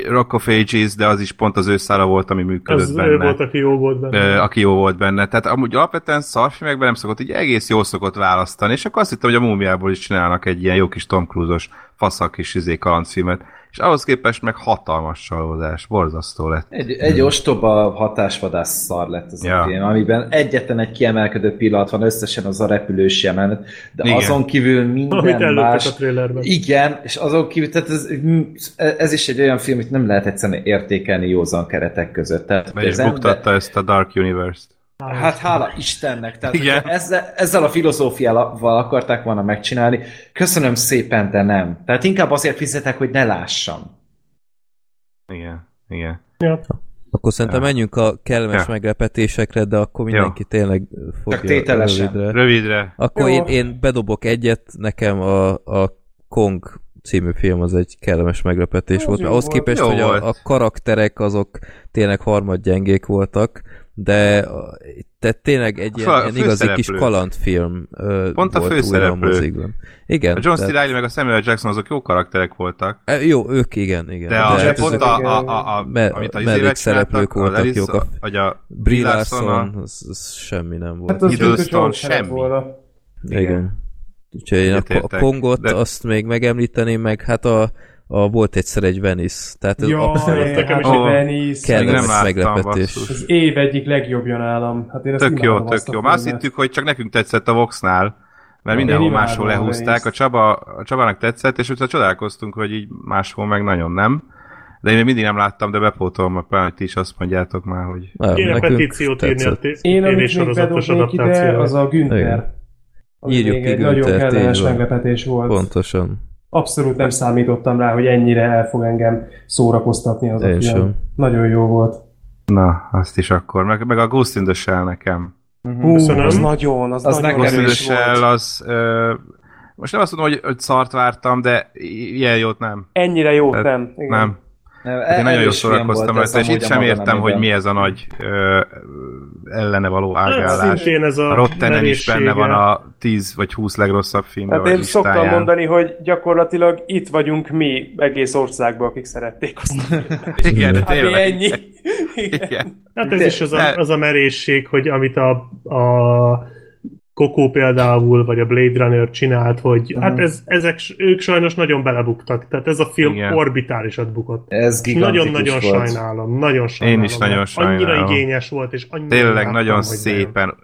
Rock of Ages, de az is pont az ő szála volt, ami működött
Az ő
benne.
volt, aki jó volt benne.
Ö, aki jó volt benne. Tehát amúgy alapvetően szarfilmekben nem szokott, így egész jól szokott választani, és akkor azt hittem, hogy a múmiából is csinálnak egy ilyen jó kis Tom Cruise-os faszak kis izé kalandfilmet. És ahhoz képest meg hatalmas csalódás, borzasztó lett.
Egy, egy ostoba hatásvadász szar lett az
Ja.
a film, amiben egyetlen egy kiemelkedő pillanat van összesen az a repülős jelenet, de
Igen.
azon kívül minden
Amit
más...
a trailerben.
Igen, és azon kívül, tehát ez, ez is egy olyan film, amit nem lehet egyszerűen értékelni józan keretek között. Tehát,
Meg is
az ember-
buktatta ezt a Dark Universe-t.
Hát hála Istennek, tehát
Igen.
ezzel, ezzel a filozófiával akarták volna megcsinálni, köszönöm szépen, de nem. Tehát inkább azért fizetek, hogy ne lássam.
Igen, igen.
Ja.
Akkor szerintem
Ja.
menjünk a kellemes
Ja.
meglepetésekre, de akkor mindenki tényleg fogja
tételesen.
rövidre.
Rövidre.
Akkor
Jó.
én, én bedobok egyet, nekem a, a Kong című film az egy kellemes meglepetés
Az
volt,
jó
mert ahhoz képest,
Jó
hogy a, a karakterek azok tényleg harmadgyengék voltak, de a- tehát tényleg egy ilyen,
A
ilyen igazi kis kalandfilm
Pont a
volt újra a
főszereplő.
mozikban. Igen.
A John C.
tehát-
Reilly meg a Samuel Jackson azok jó karakterek voltak.
E, Jó, ők igen, igen.
De, a, de
hát
pont
ezek
a, a, a, a,
Me-
amit a
mellékszereplők voltak
Alice-
jók, a-
Vagy a
Brie
Larson,
az, az semmi nem volt.
Hát az
Hiddleston, semmi.
volna.
Igen. igen. Úgyhogy én a, a Kongot
de-
azt még megemlíteném, meg hát a, a volt egyszer egy Venice, tehát ez
Ja,
abszolút
nekem is
a Venice.
kellemes
nem láttam,
meglepetés.
basszus.
Az év egyik legjobbja nálam. Hát én ezt
Tök jó, tök jó. Már azt hittük, hogy csak nekünk tetszett a Voxnál, mert mindenhol máshol lehúzták. A, Csaba, a Csabának tetszett, és utána csodálkoztunk, hogy így máshol meg nagyon nem. De én még mindig nem láttam, de bepótolom a pár, hogy ti is azt mondjátok már, hogy
Nem,
Kéne petíciót írni a
tetszett.
té-
Én, amit még
tévésorozatos
ide, az a Günther.
Igen.
Az
Írjuk ki
egy nagyon kellemes meglepetés volt.
Pontosan.
Abszolút nem számítottam rá, hogy ennyire el fog engem szórakoztatni az
Én
a film.
sem.
Nagyon jó volt.
Na, azt is akkor. Meg, meg a Ghost in the Shell nekem.
Hú,
Köszönöm.
az nagyon, az,
Az
nagyon
Ghost in the
is volt.
Shell az... Ö, most nem azt mondom, hogy, hogy szart vártam, de ilyen jót nem.
Ennyire jó,
Tehát
nem. Igen.
Nem.
Nem,
Hát én nagyon jól szórakoztam rajta, és itt sem értem, hogy mi ez a nagy ö, ellene való
Hát
ágállás.
szintén ez a
A Rottenen is benne van a 10 vagy 20 legrosszabb film.
Hát én szoktam mondani, hogy gyakorlatilag itt vagyunk mi egész országban, akik szerették azt. (laughs)
Igen,
Hát
tényleg.
ennyi. Igen.
Igen.
Hát ez
De-
is az a, az a merészség, hogy amit a, a Coco például, vagy a Blade Runner csinált, hogy hát ez, ezek, ők sajnos nagyon belebuktak. Tehát ez a film
Igen.
orbitálisat bukott.
Ez
Nagyon-nagyon
volt.
sajnálom, nagyon sajnálom.
is nagyon sajnálom.
Annyira igényes volt, és annyira
Tényleg
láttam,
nagyon szépen.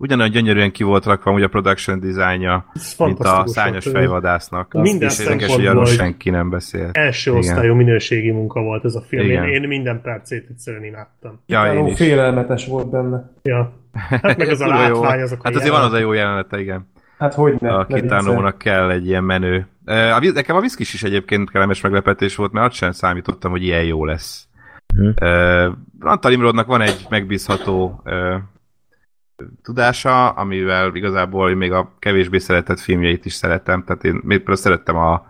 Ugyanolyan gyönyörűen ki volt rakva ugye a production dizájnja, mint a szányos
volt.
fejvadásznak.
Minden
és érdekes, hogy arról senki nem beszél.
Első
Igen.
osztályú minőségi munka volt ez a film. Én,
Igen.
én minden percét egyszerűen imádtam.
Ja, én
Nagyon
is.
félelmetes volt benne.
Ja. Hát meg az a látvány, azok
Hát azért van az a jó jelenete, igen.
Hát hogy ne?
A kitánónak kell egy ilyen menő. A, nekem a viszkis is egyébként kellemes meglepetés volt, mert azt sem számítottam, hogy ilyen jó lesz.
Mhm.
Uh, Antal Imrodnak van egy megbízható tudása, amivel igazából még a kevésbé szeretett filmjeit is szeretem, tehát én még például szerettem a,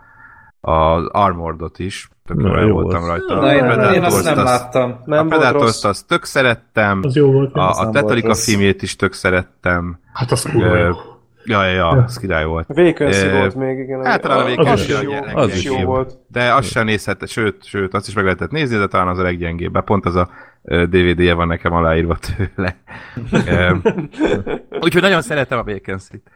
az Armoredot is, tök
Na, jó
voltam
volt.
rajta.
Na, én,
A
én azt nem
azt-
láttam.
Nem
a Predatort azt tök szerettem,
Az jó volt.
a,
az
a
rossz.
filmjét is tök szerettem.
Hát az kurva.
Ja, ja, ja, az király volt.
Vacancy volt még, igen.
hát talán a
az
Vacancy
is
a
jó,
gyerek-
az is jó volt.
De azt sem nézhet, sőt, sőt, azt is meg lehetett nézni, de talán az a leggyengébb. Pont az a DVD-je van nekem aláírva tőle. (laughs) Úgyhogy nagyon szeretem a Vacancy-t.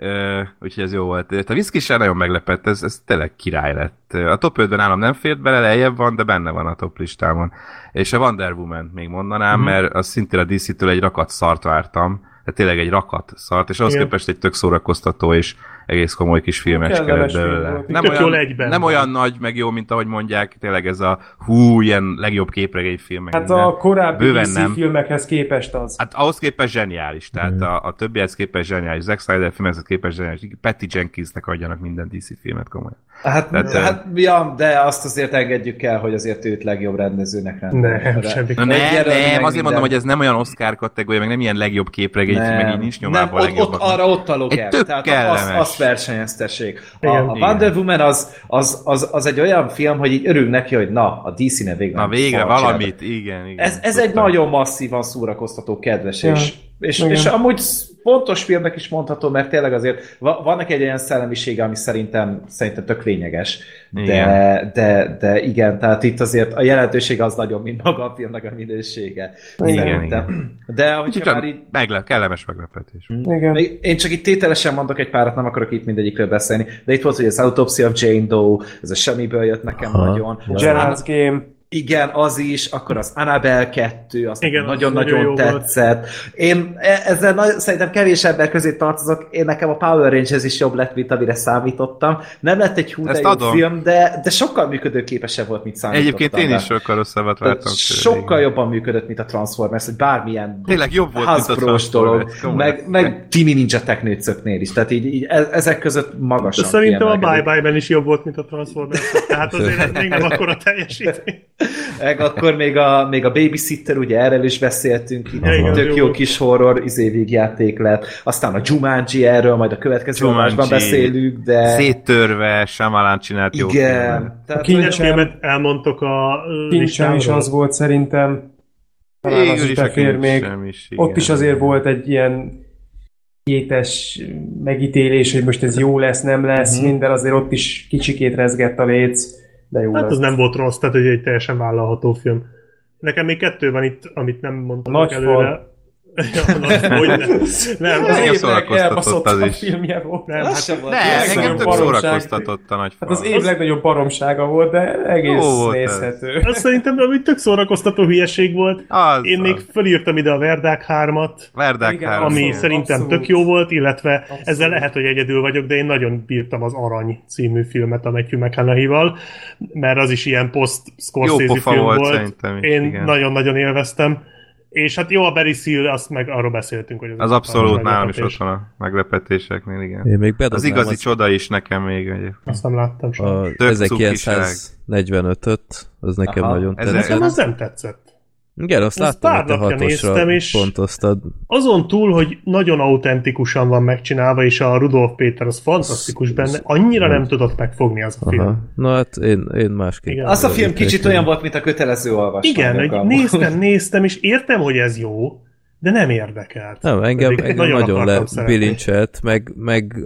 Ö, Úgyhogy ez jó volt. A Whisky sem nagyon meglepett, ez, ez tényleg király lett. A top 5-ben nálam nem fért bele, lejjebb van, de benne van a top listámon. És a Wonder Woman még mondanám,
Mhm.
mert az szintén a DC-től egy rakat szart vártam. Tehát tényleg egy rakat szart, és ahhoz
Igen.
képest egy tök szórakoztató és egész komoly kis filmeskedett
Kellemes film
belőle. Nem
Tök
olyan,
egyben
nem
van.
olyan nagy, meg jó, mint ahogy mondják, tényleg ez a hú, ilyen legjobb képregényfilm. meg
Hát
minden.
a korábbi
Bőven
DC
nem.
filmekhez képest az.
Hát ahhoz képest zseniális, tehát a, a többihez képest zseniális, Zack Snyder filmhez képest zseniális, Patty Jenkinsnek adjanak minden DC filmet komolyan.
Hát,
Tehát,
hát ja, de azt azért engedjük el, hogy azért őt legjobb rendezőnek rendel.
Nem, semmi.
Nem, nem, azért mondom, hogy ez nem olyan Oscar kategória, meg nem ilyen legjobb képregény, meg így nincs
nem,
nyomában a
ott, ott, arra ott a
Egy
logel.
tök
Tehát
kellemes.
azt, azt versenyeztessék. A, a. Wonder Woman az, az, az, az, egy olyan film, hogy így örülünk neki, hogy na, a DC-ne végre.
Na végre valamit, igen, igen.
Ez, ez egy nagyon masszívan szórakoztató, kedves,
Ja.
és, és,
Igen.
és amúgy fontos filmnek is mondható, mert tényleg azért va- vannak egy olyan szellemisége, ami szerintem, szerintem tök lényeges, de,
Igen.
de, de igen, tehát itt azért a jelentőség az nagyon, mint maga a filmnek a minősége.
Igen,
szerintem. De hogyha
Úgyhogy
már így
megle, kellemes meglepetés.
Igen.
Én csak itt tételesen mondok egy párat, nem akarok itt mindegyikről beszélni, de itt volt, hogy az Autopsy of Jane Doe, ez a semmiből jött nekem
Aha.
nagyon.
Gerard's Game.
Igen, az is, akkor az Annabelle 2, azt
Igen, az
nagyon-nagyon
nagyon jó volt.
tetszett. Én e- ezzel nagy, szerintem kevés ember közé tartozok, én nekem a Power Rangers is jobb lett, mint amire számítottam. Nem lett egy hú de jó film, de, de sokkal működőképesebb volt, mint számítottam.
Egyébként én is sokkal rosszabbat vártam. tőle,
sokkal
igen.
jobban működött, mint a Transformers, hogy bármilyen
Tényleg jobb volt, mint a
dolog, meg, meg Tini Ninja Technőcöknél is. Tehát így, így e- ezek között
De
magasan
szerintem a. Bye Bye-ben is jobb volt, mint a Transformers. Tehát azért ez még nem akkora teljesítmény.
Meg akkor még a, még a Babysitter, ugye erről is beszéltünk, itt
igen,
tök
jó
jó kis horror izé végjáték lett. Aztán a Jumanji erről, majd a következő adásban beszélünk, de
Széttörve, Shyamalan csinált jó filmet.
igen. Tehát,
Kincs-
Milyen filmet elmondtok a
Kincsem
listámról?
is az volt szerintem. Talán az
Végül
is
a kincs
még.
is,
Ott
igen.
is azért volt egy ilyen kétes megítélés, hogy most ez jó lesz, nem lesz, uh-huh. minden azért ott is kicsikét rezgett a léc, de jó
Hát
lett.
az nem volt rossz, tehát ez egy teljesen vállalható film. Nekem még kettő van itt, amit nem mondtam előre.
fal.
Nem.
Az
szórakoztatott
elbaszott
az
a
is.
filmje volt.
nem,
az
hát,
sem volt.
Ne, engem tök szórakoztatott a nagy
Hát az év legnagyobb baromsága volt, de egész
Jó
nézhető.
az szerintem ami tök szórakoztató hülyeség volt.
Az,
Én még
az.
fölírtam ide a Verdák 3-at,
Verdák
Igen,
három.
ami
Abszolút,
szerintem
abszolút.
tök jó volt, illetve
Abszolút.
ezzel lehet, hogy egyedül vagyok, de én nagyon bírtam az Arany című filmet a Matthew McConaughey-val, mert az is ilyen post
Jó
Scorsese
pofa
film
volt,
volt. Én nagyon-nagyon élveztem. És hát jó, a Barry Seal, azt meg arról beszéltünk, hogy
Az abszolút nálam is ott van a meglepetéseknél, igen.
Én még
Az igazi
az,
csoda is nekem még egy.
Azt nem láttam soha.
a
Tök cukiság.
1945-öt, az nekem
Aha,
nagyon
ez-
tetszett.
Nekem az nem tetszett.
Igen, azt
Azt
láttam,
pár napja néztem, és-
pontoztad.
Azon túl, hogy nagyon autentikusan van megcsinálva, és a Rudolf Péter az fantasztikus benne, annyira nem tudott megfogni az a film.
Aha. Na hát én, én másképp.
Igen.
Az a film kicsit olyan volt, mint a kötelező olvasmány.
Igen, hogy néztem, (laughs) néztem, és értem, hogy ez jó, de nem érdekelt.
Nem, engem, engem nagyon, nagyon lebilincselt, meg, meg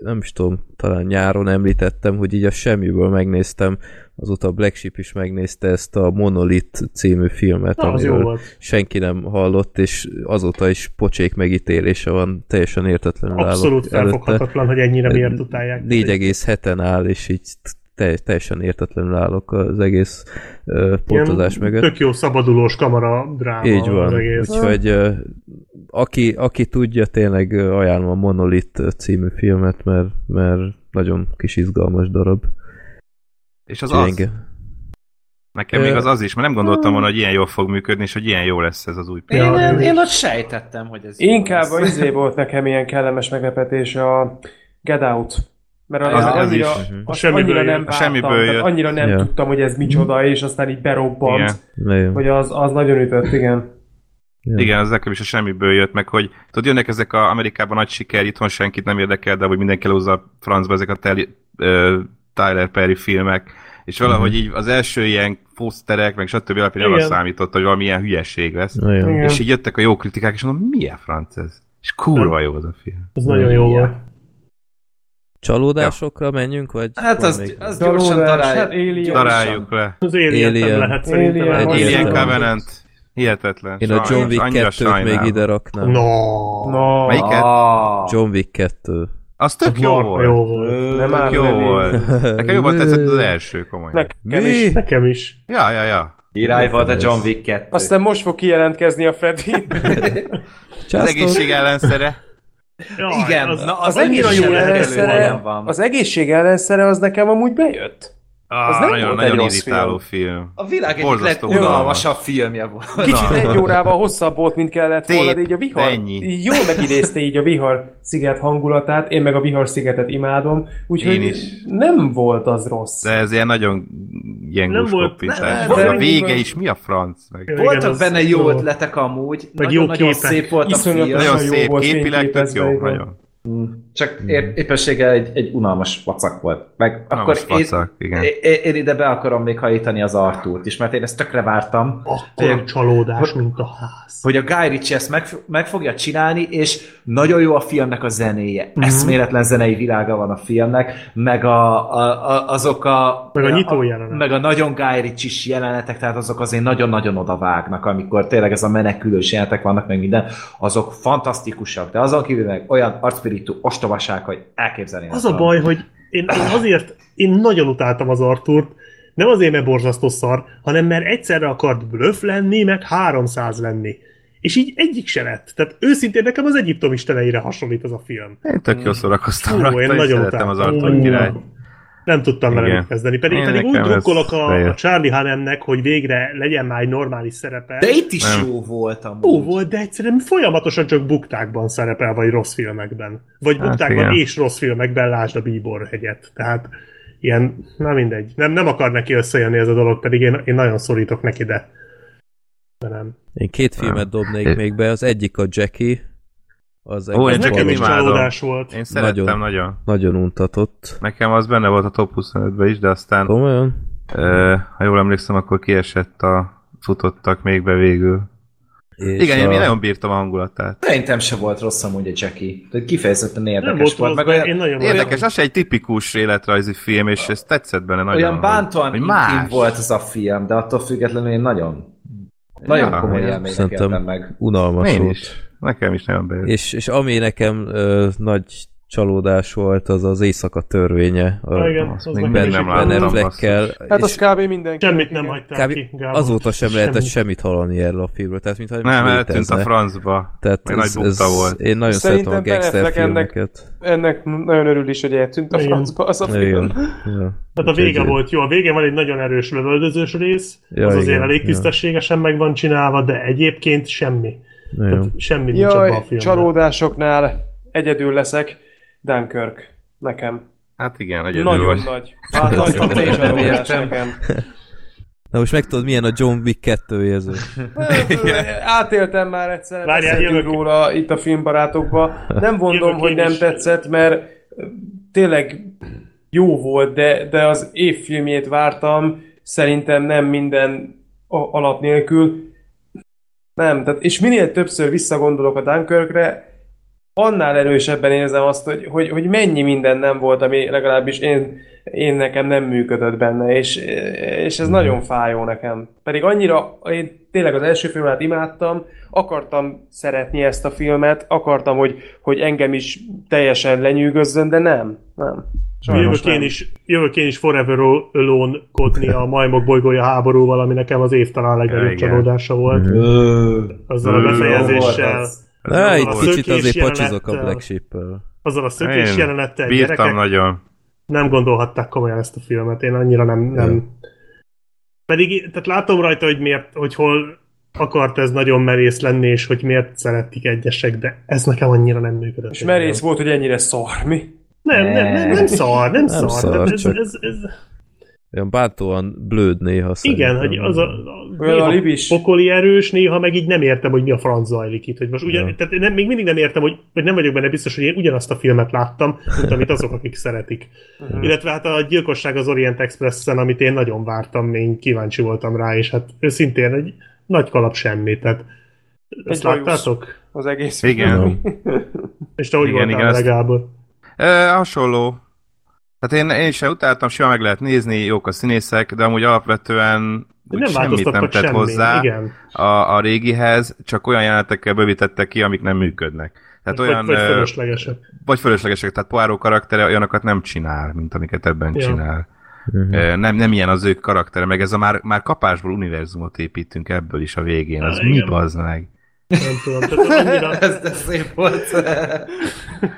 nem is tudom, talán nyáron említettem, hogy így a semmiből megnéztem, azóta a Black Sheep is megnézte ezt a Monolith című filmet,
Na, az
amiről senki nem hallott, és azóta is pocsék megítélése van, teljesen értetlenül
Abszolút felfoghatatlan, hogy ennyire miért utálják.
4,7-en áll, és így te, teljesen értetlenül állok az egész uh, pontozás mögött.
Tök jó szabadulós kamara dráma
Így
az
van.
egész.
Úgyhogy aki, aki tudja, tényleg ajánlom a Monolith című filmet, mert, mert nagyon kis izgalmas darab.
És az
Úgyhogy
az.
engem-
Nekem
Ö-
még az az is, mert nem gondoltam volna, hogy ilyen jól fog működni, és hogy ilyen jó lesz ez az új
Én,
Ja,
én,
én
ott sejtettem, hogy ez
Inkább
lesz.
a izé volt nekem ilyen kellemes meglepetés a Get Out. Mert az, az
az
annyira,
is.
Mhm.
azt
Semmiből
annyira nem
A semmiből jött.
annyira nem
Ja.
tudtam, hogy ez micsoda, és aztán így berobbant,
Igen.
Hogy az, az nagyon ütött, igen.
Ja.
Igen, az nekem is a semmiből jött, meg hogy tudod, jönnek ezek a Amerikában nagy siker, itthon senkit nem érdekel, de hogy mindenki lehúzza a francba ezek a teli, ö, Tyler Perry filmek, és valahogy így az első ilyen poszterek, meg stb. alapján arra
Igen.
számított, hogy valami ilyen hülyeség lesz.
Igen.
És így jöttek a jó kritikák, és mondom, milyen franc ez? És kurva jó az a film.
Az nagyon jó volt.
Csalódásokra menjünk, vagy?
Hát az, az gyorsan darálj.
hát Alien.
Daráljuk le.
Az Alien,
Alien.
lehet szerintem.
Alien.
Alien. Covenant. Hihetetlen.
Én a John Wick
annyira
2-t még ide raknám.
No.
No,
Melyiket?
John Wick 2.
Az tök jó volt.
Jó volt.
nem
Tök jó volt. Nekem jobban tetszett az első, komolyan.
Nekem is.
Nekem is.
Ja, ja, ja.
Király volt a John Wick 2.
Aztán most fog kijelentkezni a Freddy.
Az egészség ellenszere.
Jaj,
Igen,
az,
na,
az,
az egészség ellenszere-
az egészség ellenszere az nekem amúgy bejött. Az
Ah,
nem
nagyon,
volt
nagyon
egy rossz
irritáló film.
A világ egyik
Borzasztó
legunalmasabb filmje volt.
Kicsit egy órával hosszabb volt, mint kellett
Szép,
volna, de így a vihar,
ennyi.
így jól megidézte így a vihar sziget hangulatát, én meg a vihar szigetet imádom, úgyhogy
Én is.
nem volt az rossz.
De ez ilyen nagyon
volt.
nem,
A vége is, mi a franc? Meg.
Igen,
Voltak
az
benne jó
jó.
ötletek amúgy,
Meg
nagyon,
jó
nagyon szép volt a film.
Nagyon szép, képileg tök jó, nagyon.
Csak épp, éppenséggel egy, egy unalmas vacak volt. Meg
Unalmas
akkor én,
vacak, igen.
én, én, ide be akarom még hajítani az Artúrt is, mert én ezt tökre vártam.
Akkor csalódás, mint a ház.
hogy a Guy Ritchie ezt meg, meg fogja csinálni, és nagyon jó a filmnek a zenéje.
Mhm.
Mm-hmm. Eszméletlen zenei világa van a filmnek, meg a, a, a, azok a...
Meg a nyitó jelenet.
Meg a nagyon Guy Ritchie jelenetek, tehát azok azért nagyon-nagyon odavágnak, amikor tényleg ez a menekülős jelenetek vannak, meg minden, azok fantasztikusak, de azon kívül meg olyan arcspiritú ostobaság, hogy elképzelni.
Az a baj, hogy én, én azért, én nagyon utáltam az Arturt, nem azért, mert borzasztó szar, hanem mert egyszerre akart blöff lenni, meg 300 lenni. És így egyik se lett. Tehát őszintén nekem az egyiptom isteleire hasonlít az a film.
Én tök jól szórakoztam
Fú,
rajta,
én nagyon
szeretem az
Ú.
király.
Nem tudtam vele mit kezdeni. Pedig,
Én
pedig úgy drukkolok a, a. Charlie Hannemnek, hogy végre legyen már egy normális szerepe.
De itt is
Nem.
jó volt amúgy.
Jó volt, de egyszerűen folyamatosan csak buktákban szerepel, vagy rossz filmekben. Vagy
Hát
buktákban
igen.
és rossz filmekben, lásd a Bíbor hegyet. Tehát ilyen, na mindegy. Nem, nem akar neki összejönni ez a dolog, pedig én, én nagyon szorítok neki, de, de nem.
Én két filmet dobnék még be, az egyik a Jackie, az
Ó, én
nekem is csalódás volt.
Én szerettem
Nagyon.
nagyon.
nagyon untatott.
Nekem az benne volt a top 25-ben is, de aztán,
Komolyan?
ö, ha jól emlékszem, akkor kiesett a futottak még be végül.
És
Igen, én
a...
nagyon bírtam a hangulatát.
Szerintem se volt rossz amúgy a Jackie. De kifejezetten
Nem
érdekes
volt
volt.
rossz,
Meg olyan,
én nagyon
Érdekes, az se egy tipikus életrajzi film, és ez tetszett benne nagyon.
olyan bántóan
hogy
intim
más.
volt ez a film, de attól függetlenül én nagyon, nagyon
Ja,
komoly éltem meg.
unalmas
Én
volt.
is. Nekem is nagyon bejött.
És, és ami nekem ö, nagy csalódás volt, az az éjszaka törvénye. A,
igen,
azt
az
még
Ben
van.
Affleckkel.
Hát az kb. mindenki.
Semmit nem hagyták
kb.
ki, Gábor.
azóta sem lehetett
Semmit.
semmit hallani erről a filmről, tehát mintha nem,
Nem, eltűnt a francba.
Tehát
Meg nagy
ez,
bukta
ez,
volt.
Én nagyon
Szerintem
szeretem a gangster
ennek-. Ennek nagyon örül is, hogy eltűnt a
Igen.
francba az a film.
Igen. Ja.
Tehát a vége volt jó. A vége van egy nagyon erős lövöldözős rész,
Ja,
az azért
igen,
elég
ja.
tisztességesen meg van csinálva, de egyébként semmi. Tehát semmi nincs abban a
Jaj,
filmben.
csalódásoknál egyedül leszek. Dunkirk. Nekem.
Hát igen, egyedül
Nagyon
vagy.
nagy. Hát (laughs) nagy
Nem
csalódás
értem.
nekem.
Na most megtudod, milyen a John Wick 2 érző. (laughs)
Átéltem már egyszer,
Várjál,
beszéltünk
jövök.
róla itt a filmbarátokban. Nem mondom, hogy nem
is.
tetszett, mert tényleg jó volt, de, de az évfilmjét vártam, szerintem nem minden alap nélkül. Nem, tehát, és minél többször visszagondolok a Dunkirkre, annál erősebben érzem azt, hogy, hogy, hogy mennyi minden nem volt, ami legalábbis én, én nekem nem működött benne, és, és ez nagyon fájó nekem. Pedig annyira, én tényleg az első filmet imádtam, akartam szeretni ezt a filmet, akartam, hogy, hogy engem is teljesen lenyűgözzön, de nem, nem.
Jövök én, is, jövök én is Forever Alone kodni a majmok bolygója háborúval, ami nekem az év talán legnagyobb csalódása volt. Azzal a
Ö,
befejezéssel,
Na, itt
a
kicsit azért pacsizok a. Black Sheep-el.
azzal a szökés
Én
jelenettel
Bírtam
gyerekek
nagyon.
nem gondolhatták komolyan ezt a filmet. Én annyira nem... nem. Pedig tehát látom rajta, hogy miért, hogy hol akart ez nagyon merész lenni, és hogy miért szeretik egyesek, de ez nekem annyira nem működött.
És merész volt, hogy ennyire szar, mi?
Nem, nem, nem, nem szar, nem,
Nem
szar.
szar,
ez,
csak-
ez, ez,
Olyan bántóan blőd néha
igen, hogy
szerintem.
az a, a néha
alibis.
pokoli erős, néha meg így nem értem, hogy mi a franc zajlik itt. Hogy most ugyan,
Ja.
tehát nem, még mindig nem értem, hogy, vagy nem vagyok benne biztos, hogy én ugyanazt a filmet láttam, mint amit azok, akik szeretik.
Mhm.
Illetve hát a gyilkosság az Orient Expressen, amit én nagyon vártam, én kíváncsi voltam rá, és hát őszintén egy nagy kalap semmi, tehát ezt
bajusz.
láttátok?
Az egész
Igen.
És te hogy
Igen,
voltál
igen,
vele,
ezt-? E, hasonló. Tehát én, én sem utáltam, simán meg lehet nézni, jók a színészek, de amúgy alapvetően úgy
Nem
semmit nem tett
semmi,
hozzá
igen.
a, a régihez, csak olyan jelenetekkel bővítettek ki, amik nem működnek. Tehát
Vagy,
olyan,
vagy fölöslegesek.
vagy fölöslegesek, tehát Poirot karaktere olyanokat nem csinál, mint amiket ebben
Ja.
csinál. Ö, Nem, nem ilyen az ő karaktere, meg ez a már, már kapásból univerzumot építünk ebből is a végén. Az
Á,
mi bazd meg?
Nem tudom, tehát annyira... (laughs)
ez, ez szép volt.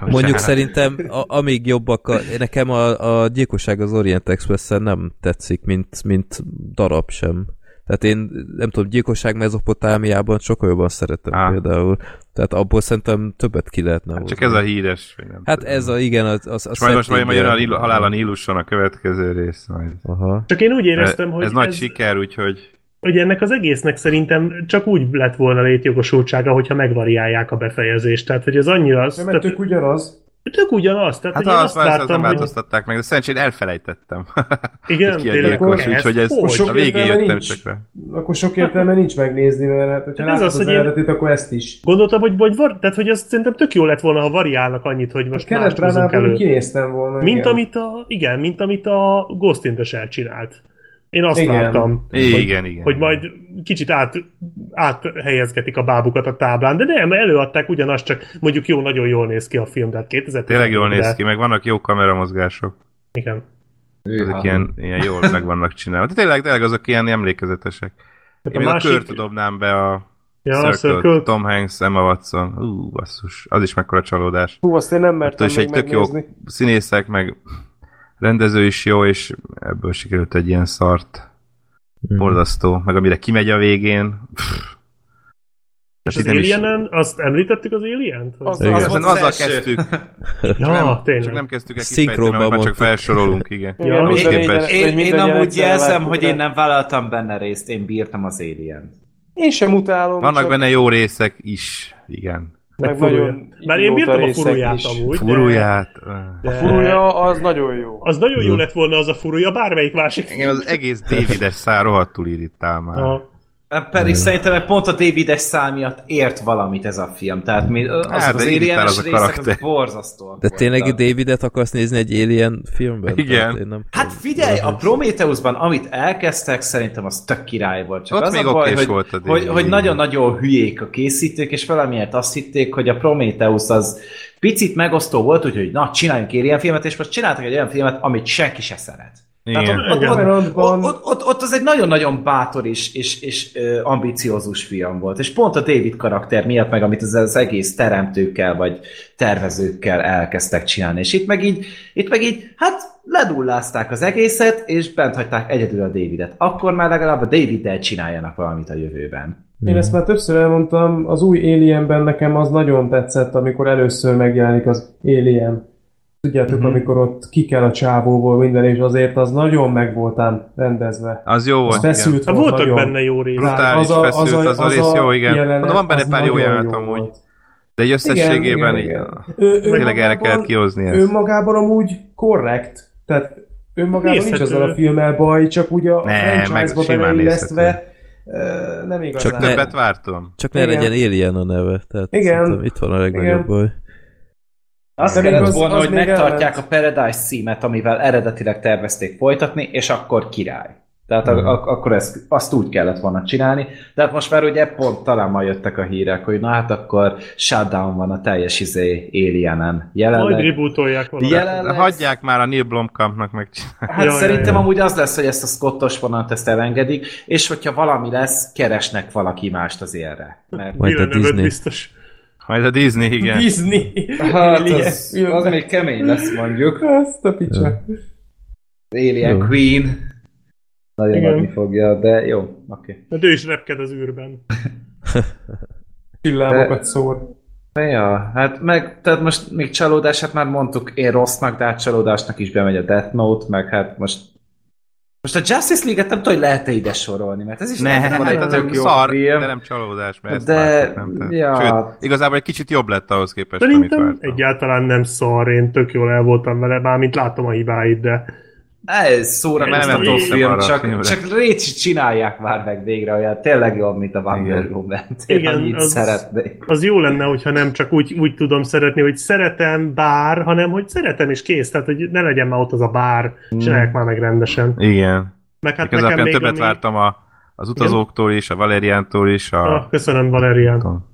Mondjuk szerintem, a, amíg jobbak, a, nekem a, a gyilkosság az Orient express nem tetszik, mint, mint darab sem. Tehát én nem tudom, gyilkosság mezopotámiában sokkal jobban szeretem
Á.
például. Tehát abból szerintem többet ki lehetne
Hát csak ez a híres. vagy nem
Hát
tudom.
ez a, igen, az, az a
És majd most majd majd jön a halál a Níluson a következő rész. Majd.
Aha.
Csak én úgy éreztem,
ez,
hogy
ez nagy siker, úgyhogy
hogy ennek az egésznek szerintem csak úgy lett volna létjogosultsága, hogyha megvariálják a befejezést. Tehát, hogy ez annyira az...
Nem, mert
tehát,
tök ugyanaz.
tök ugyanaz. Tehát,
Hát azt
azt láttam, hogy...
változtatták meg, de szerencsére elfelejtettem. (laughs)
Igen,
a
tényleg,
úgyhogy ez
hogy?
sok
a végén jöttem
nincs.
csak rá.
Akkor sok értelme nincs megnézni, mert hát, hogyha
Hát ez
látod
az,
az,
hogy én-
eredetit, akkor ezt is.
Gondoltam, hogy, vagy var, tehát, hogy az szerintem tök jó lett volna, ha variálnak annyit, hogy most
Most
mást hozunk
Branagh
elő.
kinéztem volna.
Mint
igen.
amit a, igen, mint amit a Ghost in the Shell csinált. Én azt
Igen.
láttam,
Igen,
hogy,
igen.
hogy majd kicsit át, áthelyezgetik a bábukat a táblán, de nem, előadták ugyanazt, csak mondjuk jó, nagyon jól néz ki a film, tehát 2000
Tényleg jól néz ki, meg vannak jó kameramozgások.
Igen.
Ezek ilyen, ilyen jól meg vannak csinálva. De tényleg, tényleg azok ilyen emlékezetesek. Én
a
még a
másik-
kört dobnám be a
Ja, a
Circle,
Circle.
Tom Hanks, Emma Watson. Ú, basszus. Az is mekkora csalódás.
Hú, azt én nem mertem
is
még
egy tök jó
megnézni.
színészek, meg rendező is jó, és ebből sikerült egy ilyen szart.
Mhm.
Borzasztó. Meg amire kimegy a végén. Pff.
És
Hát
az
nem is-
Alienen, azt említettük az Alien-t?
Az- az volt az
azzal kezdtük. (laughs)
Ja,
nem,
tényleg.
Csak nem kezdtük el kifejteni, mert már csak felsorolunk, igen.
Ja,
Igen,
ahhoz
minden
képest.
Én,
minden
én amúgy jelzem, hogy én nem vállaltam benne részt, én bírtam az alien
Én sem utálom.
Vannak
csak
benne jó részek is, igen.
Meg
meg nagyon
Már én bírtam a furuját
is.
amúgy.
Furuját.
de-
A furúja az nagyon jó.
Az nagyon jó lett volna az a furúja, bármelyik másik.
Engem az egész Davides szár rohadtul irritál már.
A,
Pedig szerintem pont a Davides szál miatt ért valamit ez a film. Tehát mi, az,
Hát,
az alien
az a karakter.
borzasztóak
De tényleg
voltak.
Davidet akarsz nézni egy Alien filmben?
Igen.
Én nem
Hát figyelj, a Prometheusban, amit elkezdtek, szerintem az tök király volt. Csak
Ott
az
még
a baj, hogy,
volt a
hogy,
David.
hogy nagyon-nagyon hülyék a készítők, és valamiért azt hitték, hogy a Prometheus az picit megosztó volt, úgyhogy na, csináljunk ilyen filmet, és most csináltak egy olyan filmet, amit senki se szeret. Tehát
Igen.
ott, ott,
Igen.
ott, ott, ott, ott, ott az egy nagyon-nagyon bátor és, és, és ö, ambiciózus film volt. És pont a David karakter miatt, meg amit az, az egész teremtőkkel, vagy tervezőkkel elkezdtek csinálni. És itt meg így, itt meg így hát ledullázták az egészet, és bent hagyták egyedül a Davidet. Akkor már legalább a Daviddel csináljanak valamit a jövőben.
Én ezt már többször elmondtam, az új Alienben nekem az nagyon tetszett, amikor először megjelenik az Alien. Tudjátok,
Mhm.
amikor ott ki kell a csávóból minden, és azért az nagyon meg voltán rendezve.
Az jó
Az
volt, igen.
feszült
Hát
volt
voltak
nagyon.
benne jó részek.
Brutális, feszült, az a rész jó, igen.
jelenet,
De van benne
az
pár jó jelenet amúgy.
volt.
De egy összességében
Igen,
igen,
igen, igen. Ő,
tényleg erre kellett kihozni ezt.
Önmagában amúgy korrekt. Tehát önmagában nincs
Nézhető.
azzal a filmmel baj, csak ugye a
Ne,
franchise-ba beleillesztve nem igazán.
Csak ne-
Többet vártam.
Csak ne
Igen.
legyen Alien a neve. Tehát
Igen.
itt van a legnagyobb
Igen.
baj.
Azt
De
kellett
az-
volna,
az
hogy megtartják
elment.
a Paradise címet, amivel eredetileg tervezték folytatni, és akkor király. Tehát
Mhm.
a, a, akkor ezt, azt úgy kellett volna csinálni. De hát most már ugye pont talán ma jöttek a hírek, hogy na hát akkor shutdown van a teljes izé Alienen.
Majd
Jelenleg,
rebootolják valamit.
jelenleg
Hagyják már a Neil Blomkampnak meg
Hát
Ja,
szerintem
ja, ja.
amúgy az lesz, hogy ezt a Scottos vonalat ezt elengedik, és hogyha valami lesz, keresnek valaki mást az élre. Mert
Majd a Disney.
biztos.
Majd a Disney, igen.
Disney.
hát
Alien
az,
filmben.
az még kemény lesz mondjuk.
Azt a picsa.
Alien
Jó.
Queen. Nagyon
Igen.
adni fogja, de jó, oké. Okay.
Hát ő is repked az űrben. (laughs)
Csillámokat szór.
Ja, hát meg, tehát most még csalódás, hát már mondtuk, én rossznak, de hát csalódásnak is bemegy a Death Note, meg hát most most a Justice League-et nem tudom, hogy lehet-e ide sorolni, mert ez is
Ne,
nem egy tök jó
szar,
film.
de nem csalódás, mert ezt
De-
vártuk, nem?
Ja.
Sőt, igazából egy kicsit jobb lett ahhoz képest, amit
Szerintem
vártam.
egyáltalán nem szar, én tök jól el voltam vele, mármint látom a hibáit, de
Ez szórakoztató
Nem
film,
arra a
csak,
filmre.
csak récs csinálják már meg végre, olyan tényleg jobb, mint a Wonder
Igen.
Woman. Én
Igen,
annyit
az-
szeretnék.
az jó lenne, hogyha nem csak úgy, úgy tudom szeretni, hogy szeretem, bár, hanem hogy szeretem és kész, tehát hogy ne legyen már ott az a bár, csinálják már meg rendesen.
Igen.
Meg hát
Hát
nekem még
többet
ami...
vártam a, az utazóktól is, a Valeriántól is, a...
Ah, köszönöm, Valerian.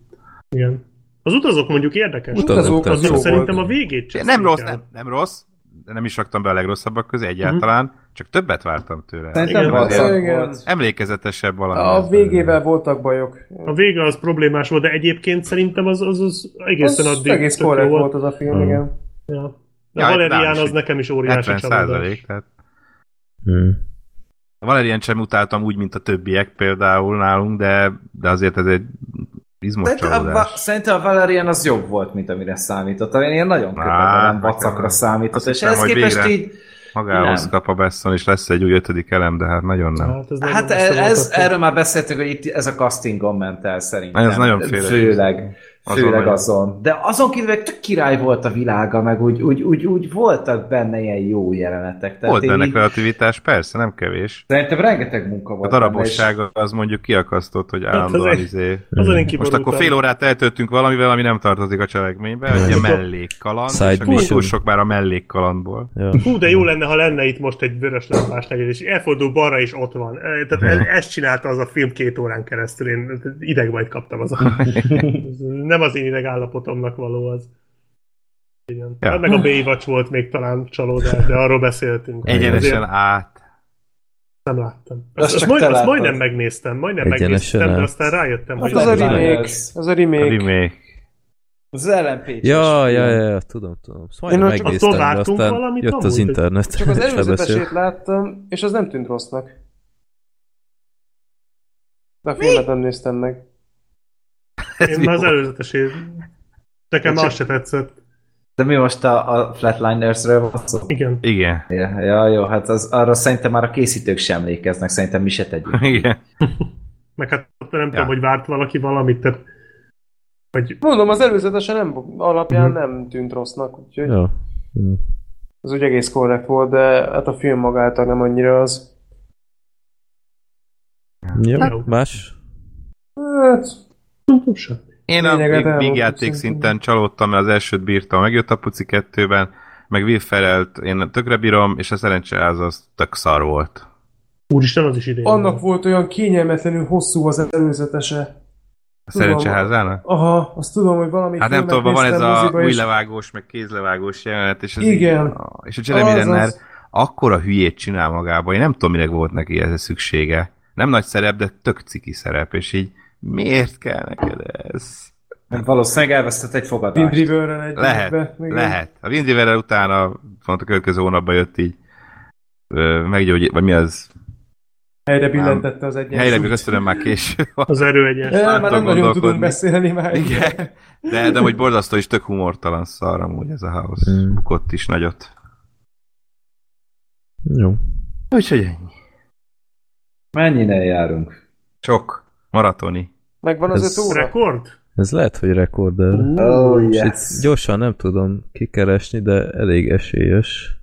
Igen. Az utazók mondjuk érdekes.
Utazók
az
jó
szerintem a végét sem
nem rossz, nem, nem rossz, nem is raktam be a legrosszabbak közé egyáltalán, csak többet vártam tőle.
Szerintem
Igen,
vacak
igen.
volt.
Emlékezetesebb valami.
A végével voltak bajok.
A vége az problémás volt, de egyébként szerintem az, az, az egészen
Az
addig
egész korrekt volt az a film,
Mm.
igen.
Ja. De
Ja,
Valerian az nekem is óriási
70
csalódás.
százalék, tehát
Hmm.
Valerian sem utáltam úgy, mint a többiek például nálunk, de, de azért ez egy izmos
Szerintem a, szerintem a Valerian az jobb volt, mint amire számítottam. Én ilyen nagyon
nekem
vacakra
nem.
számított,
Azt
és ehhez
hogy
képest
végre-
így
Magához
Nem.
kap a Besson, és lesz egy új ötödik elem, de hát nagyon nem.
Hát, ez, nagyon
Hát ez, ez, erről már beszéltünk, hogy itt ez a castingon ment el szerintem.
Ez nagyon félre.
Főleg,
Azon
főleg azon. De azon kívül egy tök király volt a világa, meg úgy, úgy, úgy, úgy voltak benne ilyen jó jelenetek. Tehát
Volt benne
így-
kreativitás, persze, nem kevés.
Szerintem rengeteg munka
A
volt. benne,
darabosság az mondjuk kiakasztott, hogy állandóan
azért-
izé...
Azon én
Most akkor fél órát eltöltünk valamivel, ami nem tartozik a cselekménybe, egy ilyen mellékkaland,
Side
és akkor túl sok már a mellékkalandból.
Ja.
Hú, de jó lenne, ha lenne itt most egy vörös lámpás negyed, és elfordul balra, és ott van. E, Tehát e- ezt csinálta az a film két órán keresztül, én idegbajt kaptam az a... (laughs) (laughs) Nem az én ideg állapotomnak való az. Igen.
Ja.
Ja. Meg a Baywatch volt még talán csalódás, de arról beszéltünk. (laughs)
Egyenesen
Azért
át.
nem láttam.
Azt
Azt, majd, azt majdnem megnéztem, majdnem
Egyenesen
megnéztem, de
át.
aztán rájöttem,
Hát
hogy
az a
Flatliners.
remake. Az a
A
remake.
remake.
Az Ellen Page
Ja, ja, ja, ja, tudom, tudom. Szóval
Én csak
megnéztem,
attól
de
vártunk
aztán
valamit
jött az internet.
Csak az (laughs) előzetesét láttam, és az nem tűnt rossznak. De a filmet nem néztem meg.
Én már az előzetesét. Nekem
Csak-
az se tetszett.
De mi most a, a Flatlinersről van szó?
Igen.
Igen.
Ja, ja, jó, hát az, arra szerintem már a készítők sem emlékeznek, szerintem mi se tegyük. (laughs)
Igen. (laughs)
Meg hát nem
Ja.
tudom, hogy várt valaki valamit, tehát vagy
Mondom, az előzetesen nem, alapján nem tűnt rossznak, úgyhogy
Ja. Ja.
az úgy egész korrekt volt, de hát a film magáltal nem annyira az.
Jó,
Jó.
más?
Hát,
Én a vígjáték szinten csalódtam, mert az elsőt bírtam, megjött a Puci kettőben, meg Will Ferrell-t én tökre bírom, és a szerencseház az tök szar volt.
Úristen, az is idén.
annak volt olyan kényelmetlenül hosszú az előzetese.
A szerencseházának?
Aha, azt tudom, hogy valami
Hát nem tudom, van ez a
moziba,
új
és-
levágós, meg kézlevágós jelenet, és ez
Igen.
Így, és a Jeremy. Renner akkora hülyét csinál magába, én nem tudom, mire volt neki ez szüksége. Nem nagy szerep, de tök ciki szerep, és így miért kell neked ez?
Hát Valószínűleg elvesztett egy
Wind
fogadást.
Riverrel egy
Lehet,
évbe,
lehet. A Wind River utána, pont a következő hónapban jött így, meggyógy, vagy mi az?
Helyre billentette az egyensúlyt.
Helyre még köszönöm már később.
Az erő egyes.
Eh, már nem nagyon tudunk beszélni már.
Igen. De, de hogy borzasztó is tök humortalan szar amúgy ez a house.
Hmm.
Bukott is nagyot.
Jó.
Úgyhogy ennyi.
Mennyire járunk?
Sok. Maratoni.
Megvan az
Ez-
öt óra?
Rekord?
Ez lehet, hogy rekorder.
Oh, yes.
gyorsan nem tudom kikeresni, de elég esélyes.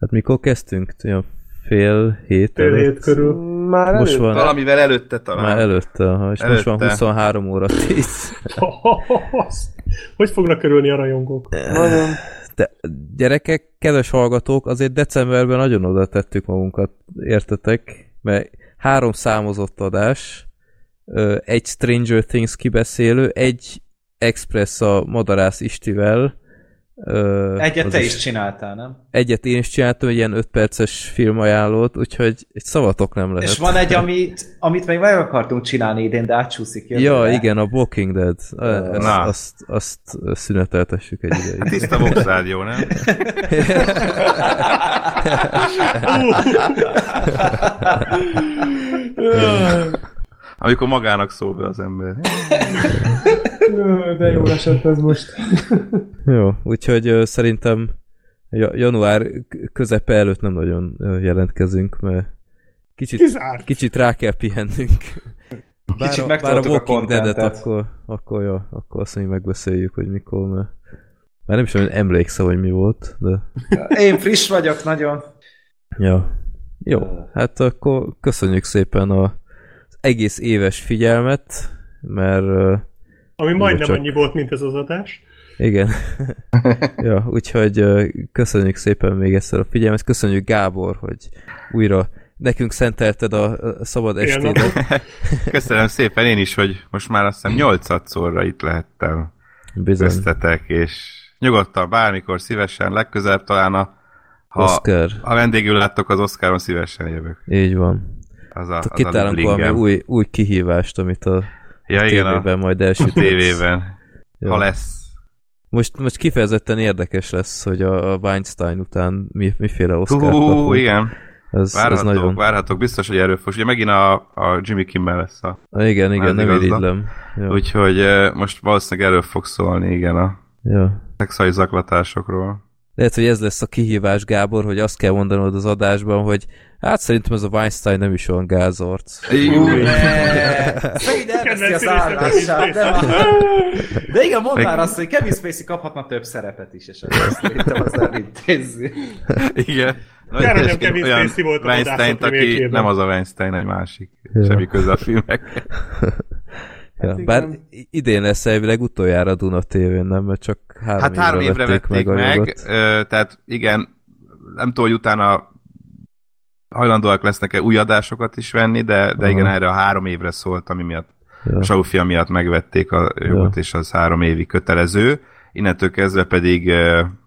Hát mikor kezdtünk? Olyan fél hét
Fél
előtt?
hét körül.
Már
Most
előtt?
van,
Valamivel előtte talán.
már előtte, ha, és most van
Előtte.
23 óra 10.
Hogy fognak körülni a rajongók?
Nagyon.
De gyerekek, kedves hallgatók, azért decemberben nagyon oda tettük magunkat, értetek? Mert három számozott adás, egy Stranger Things kibeszélő, egy Express a Madarász Istivel,
Egyet te is csináltál, nem?
Egyet én is csináltam, egy ilyen 5 perces filmajánlót, úgyhogy egy szavatok nem lehet.
És van egy, (laughs) amit, amit még meg akartunk csinálni idén, de átsúszik jövőre.
Ja, igen, a Walking Dead. Ezt,
Na.
azt, azt szüneteltessük egy ideig.
Tiszta Vox rádió, nem? (laughs) (laughs) Amikor magának szól be az ember.
De jó esett ez most.
Jó, úgyhogy szerintem ja- január közepe előtt nem nagyon jelentkezünk, mert kicsit,
Kizárt.
kicsit rá kell pihennünk. Bár
Kicsit
a, bár a Walking Dead-et akkor, akkor, ja, akkor azt mondjuk megbeszéljük, hogy mikor, mert már nem is olyan emlékszem, hogy mi volt, de
Én friss vagyok nagyon.
ja. Jó, hát akkor köszönjük szépen a, egész éves figyelmet, mert
Ami majdnem
csak-
annyi volt, mint ez az adás.
Igen. (laughs) (laughs) ja, úgyhogy köszönjük szépen még egyszer a figyelmet, köszönjük Gábor, hogy újra nekünk szentelted a szabad estédet. (laughs)
Köszönöm szépen én is, hogy most már azt hiszem nyolcadszorra itt lehettem
Bizony.
köztetek, és nyugodtan bármikor szívesen, legközelebb talán a ha,
Oscar.
ha vendégül láttok az Oscaron, szívesen jövök.
Így van.
Az a, az a
valami új, új kihívást, amit a
ja, igen, a
tévében majd elsütünk.
tévében.
Ja.
Ha lesz.
Most, most kifejezetten érdekes lesz, hogy a, a Weinstein után mi, miféle Oscar
Hú, igen.
Ez, ez
Várhatok,
nagyon...
várhatok, biztos, hogy erről fog. Ugye megint a, a Jimmy Kimmel lesz a...
Ah, igen, igen, nem irigylem. Ja.
Úgyhogy most valószínűleg erről fog szólni, igen, a
ja.
szexuális zaklatásokról.
Lehet, hogy ez lesz a kihívás, Gábor, hogy azt kell mondanod az adásban, hogy hát szerintem ez a Weinstein nem is olyan (laughs)
színészem,
állását, de, igen, mondd már azt, hogy Kevin Spacey kaphatna több szerepet is, és akkor (laughs) szerintem az elintézi.
Igen.
Kár, hogy nem Kevin Spacey volt a
Weinstein, aki nem az a Weinstein, egy másik. Semmi köze a filmek. (laughs)
Ja,
igen.
bár idén lesz elvileg utoljára Duna tévén, nem? Mert csak három,
Hát három évre vették meg,
a
meg
jogot.
ö, tehát igen, nem tudom, hogy utána hajlandóak lesznek-e új adásokat is venni, de, de
Aha.
igen, erre a három évre szólt, ami miatt
Ja.
Saufia miatt megvették a jogot, és az három évi kötelező. Innentől kezdve pedig,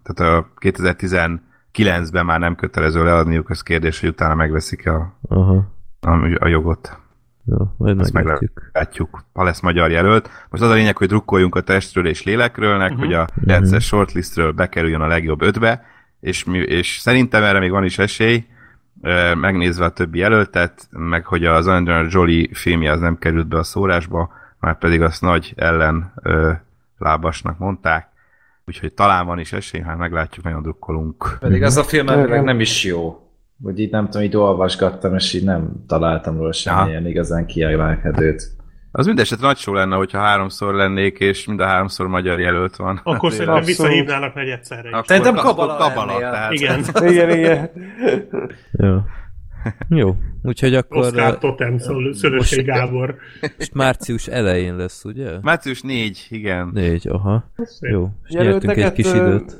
tehát a 2019-ben már nem kötelező leadniuk, az kérdés, hogy utána megveszik a,
Aha.
a, a jogot.
Jó, majd
Ezt
meglátjuk.
meglátjuk, ha lesz magyar jelölt. Most az a lényeg, hogy drukkoljunk a testről és lélekről, uh-huh. hogy a Lences shortlistről bekerüljön a legjobb ötbe, és, mi, és szerintem erre még van is esély, megnézve a többi jelöltet, meg hogy az Angelina Jolie filmje az nem került be a szórásba, már pedig azt nagy ellen ö, lábasnak mondták, úgyhogy talán van is esély, hát meglátjuk, nagyon drukkolunk.
Pedig az a film elvileg nem is jó. Vagy így nem tudom, így olvasgattam, és így nem találtam róla semmilyen igazán kiemelkedőt.
Az mindesetre nagy show lenne, hogyha háromszor lennék, és mind a háromszor magyar jelölt van.
Akkor
Hát,
szerintem
abszolút.
visszahívnának meg egyszerre is.
Akkor
Szerintem kabala
kabala, tehát-
Igen. (laughs)
Igen, igen.
Ja. Jó, úgyhogy akkor ö,
Totem,
most-
Gábor. (laughs)
most március elején lesz, ugye?
Március 4, igen.
Négy, aha. Jó, és nyertünk egy kis időt.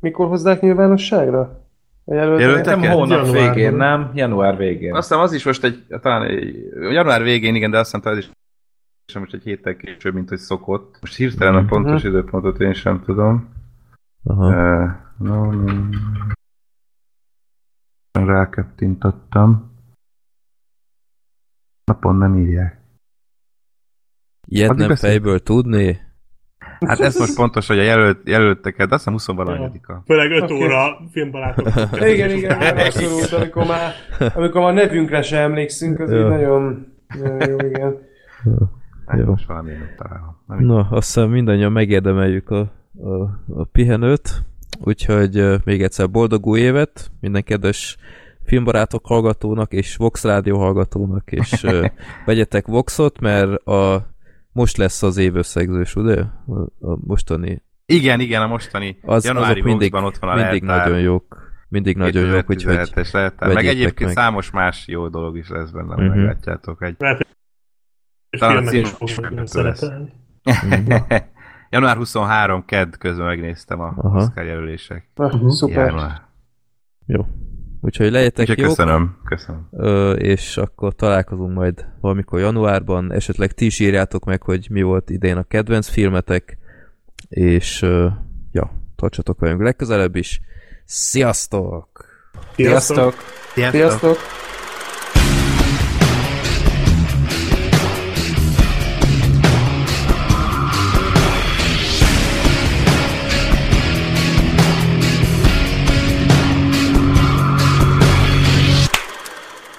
Mikor hozzák nyilvánosságra? Jelölteket?
Jelöltek?
Nem hónap
Januárban.
végén, nem? Január végén.
Azt hiszem az is most egy, talán egy, január végén, igen, de azt hiszem talán is most egy héttel később, mint hogy szokott. Most hirtelen a pontos időpontot én sem tudom.
Aha.
Uh, no, no. Rákettintottam. Napon nem írják.
Ilyet
Addig
nem
beszélünk.
fejből tudni?
Hát ez most pontos, hogy a jelölt, jelölteket, azt hiszem 20 valahanyadika.
Főleg 5
Oké.
óra filmbarátok. (laughs)
Igen, igen, abszolút, amikor már, amikor már nevünkre se emlékszünk, az így nagyon, nagyon jó, igen.
Hát
Jó.
most valami találom.
Na, azt hiszem mindannyian megérdemeljük a, a, a pihenőt, úgyhogy még egyszer boldog új évet minden kedves filmbarátok hallgatónak és Vox Rádió hallgatónak, és (laughs) vegyetek Voxot, mert a, most lesz az évösszegzős, ugye? A, mostani.
Igen, igen, a mostani
Az,
januári
azok mindig,
ott van a
mindig
leltár.
nagyon jók. Mindig nagyon jók, úgyhogy
2017-es leltár. Meg egyébként
meg.
számos más jó dolog is lesz benne,
Mhm.
meglátjátok. Egy...
És
Talán
filmek. (laughs)
Január 23 kedd közben megnéztem a
Aha.
Oscar jelölések.
Na, szuper.
Január.
jó. Úgyhogy legyetek
Úgyhogy
jók.
köszönöm, köszönöm.
Ö, és akkor találkozunk majd valamikor januárban, esetleg ti is írjátok meg, hogy mi volt idén a kedvenc filmetek, és ö, ja, tartsatok velünk legközelebb is. Sziasztok!
Sziasztok!
Sziasztok!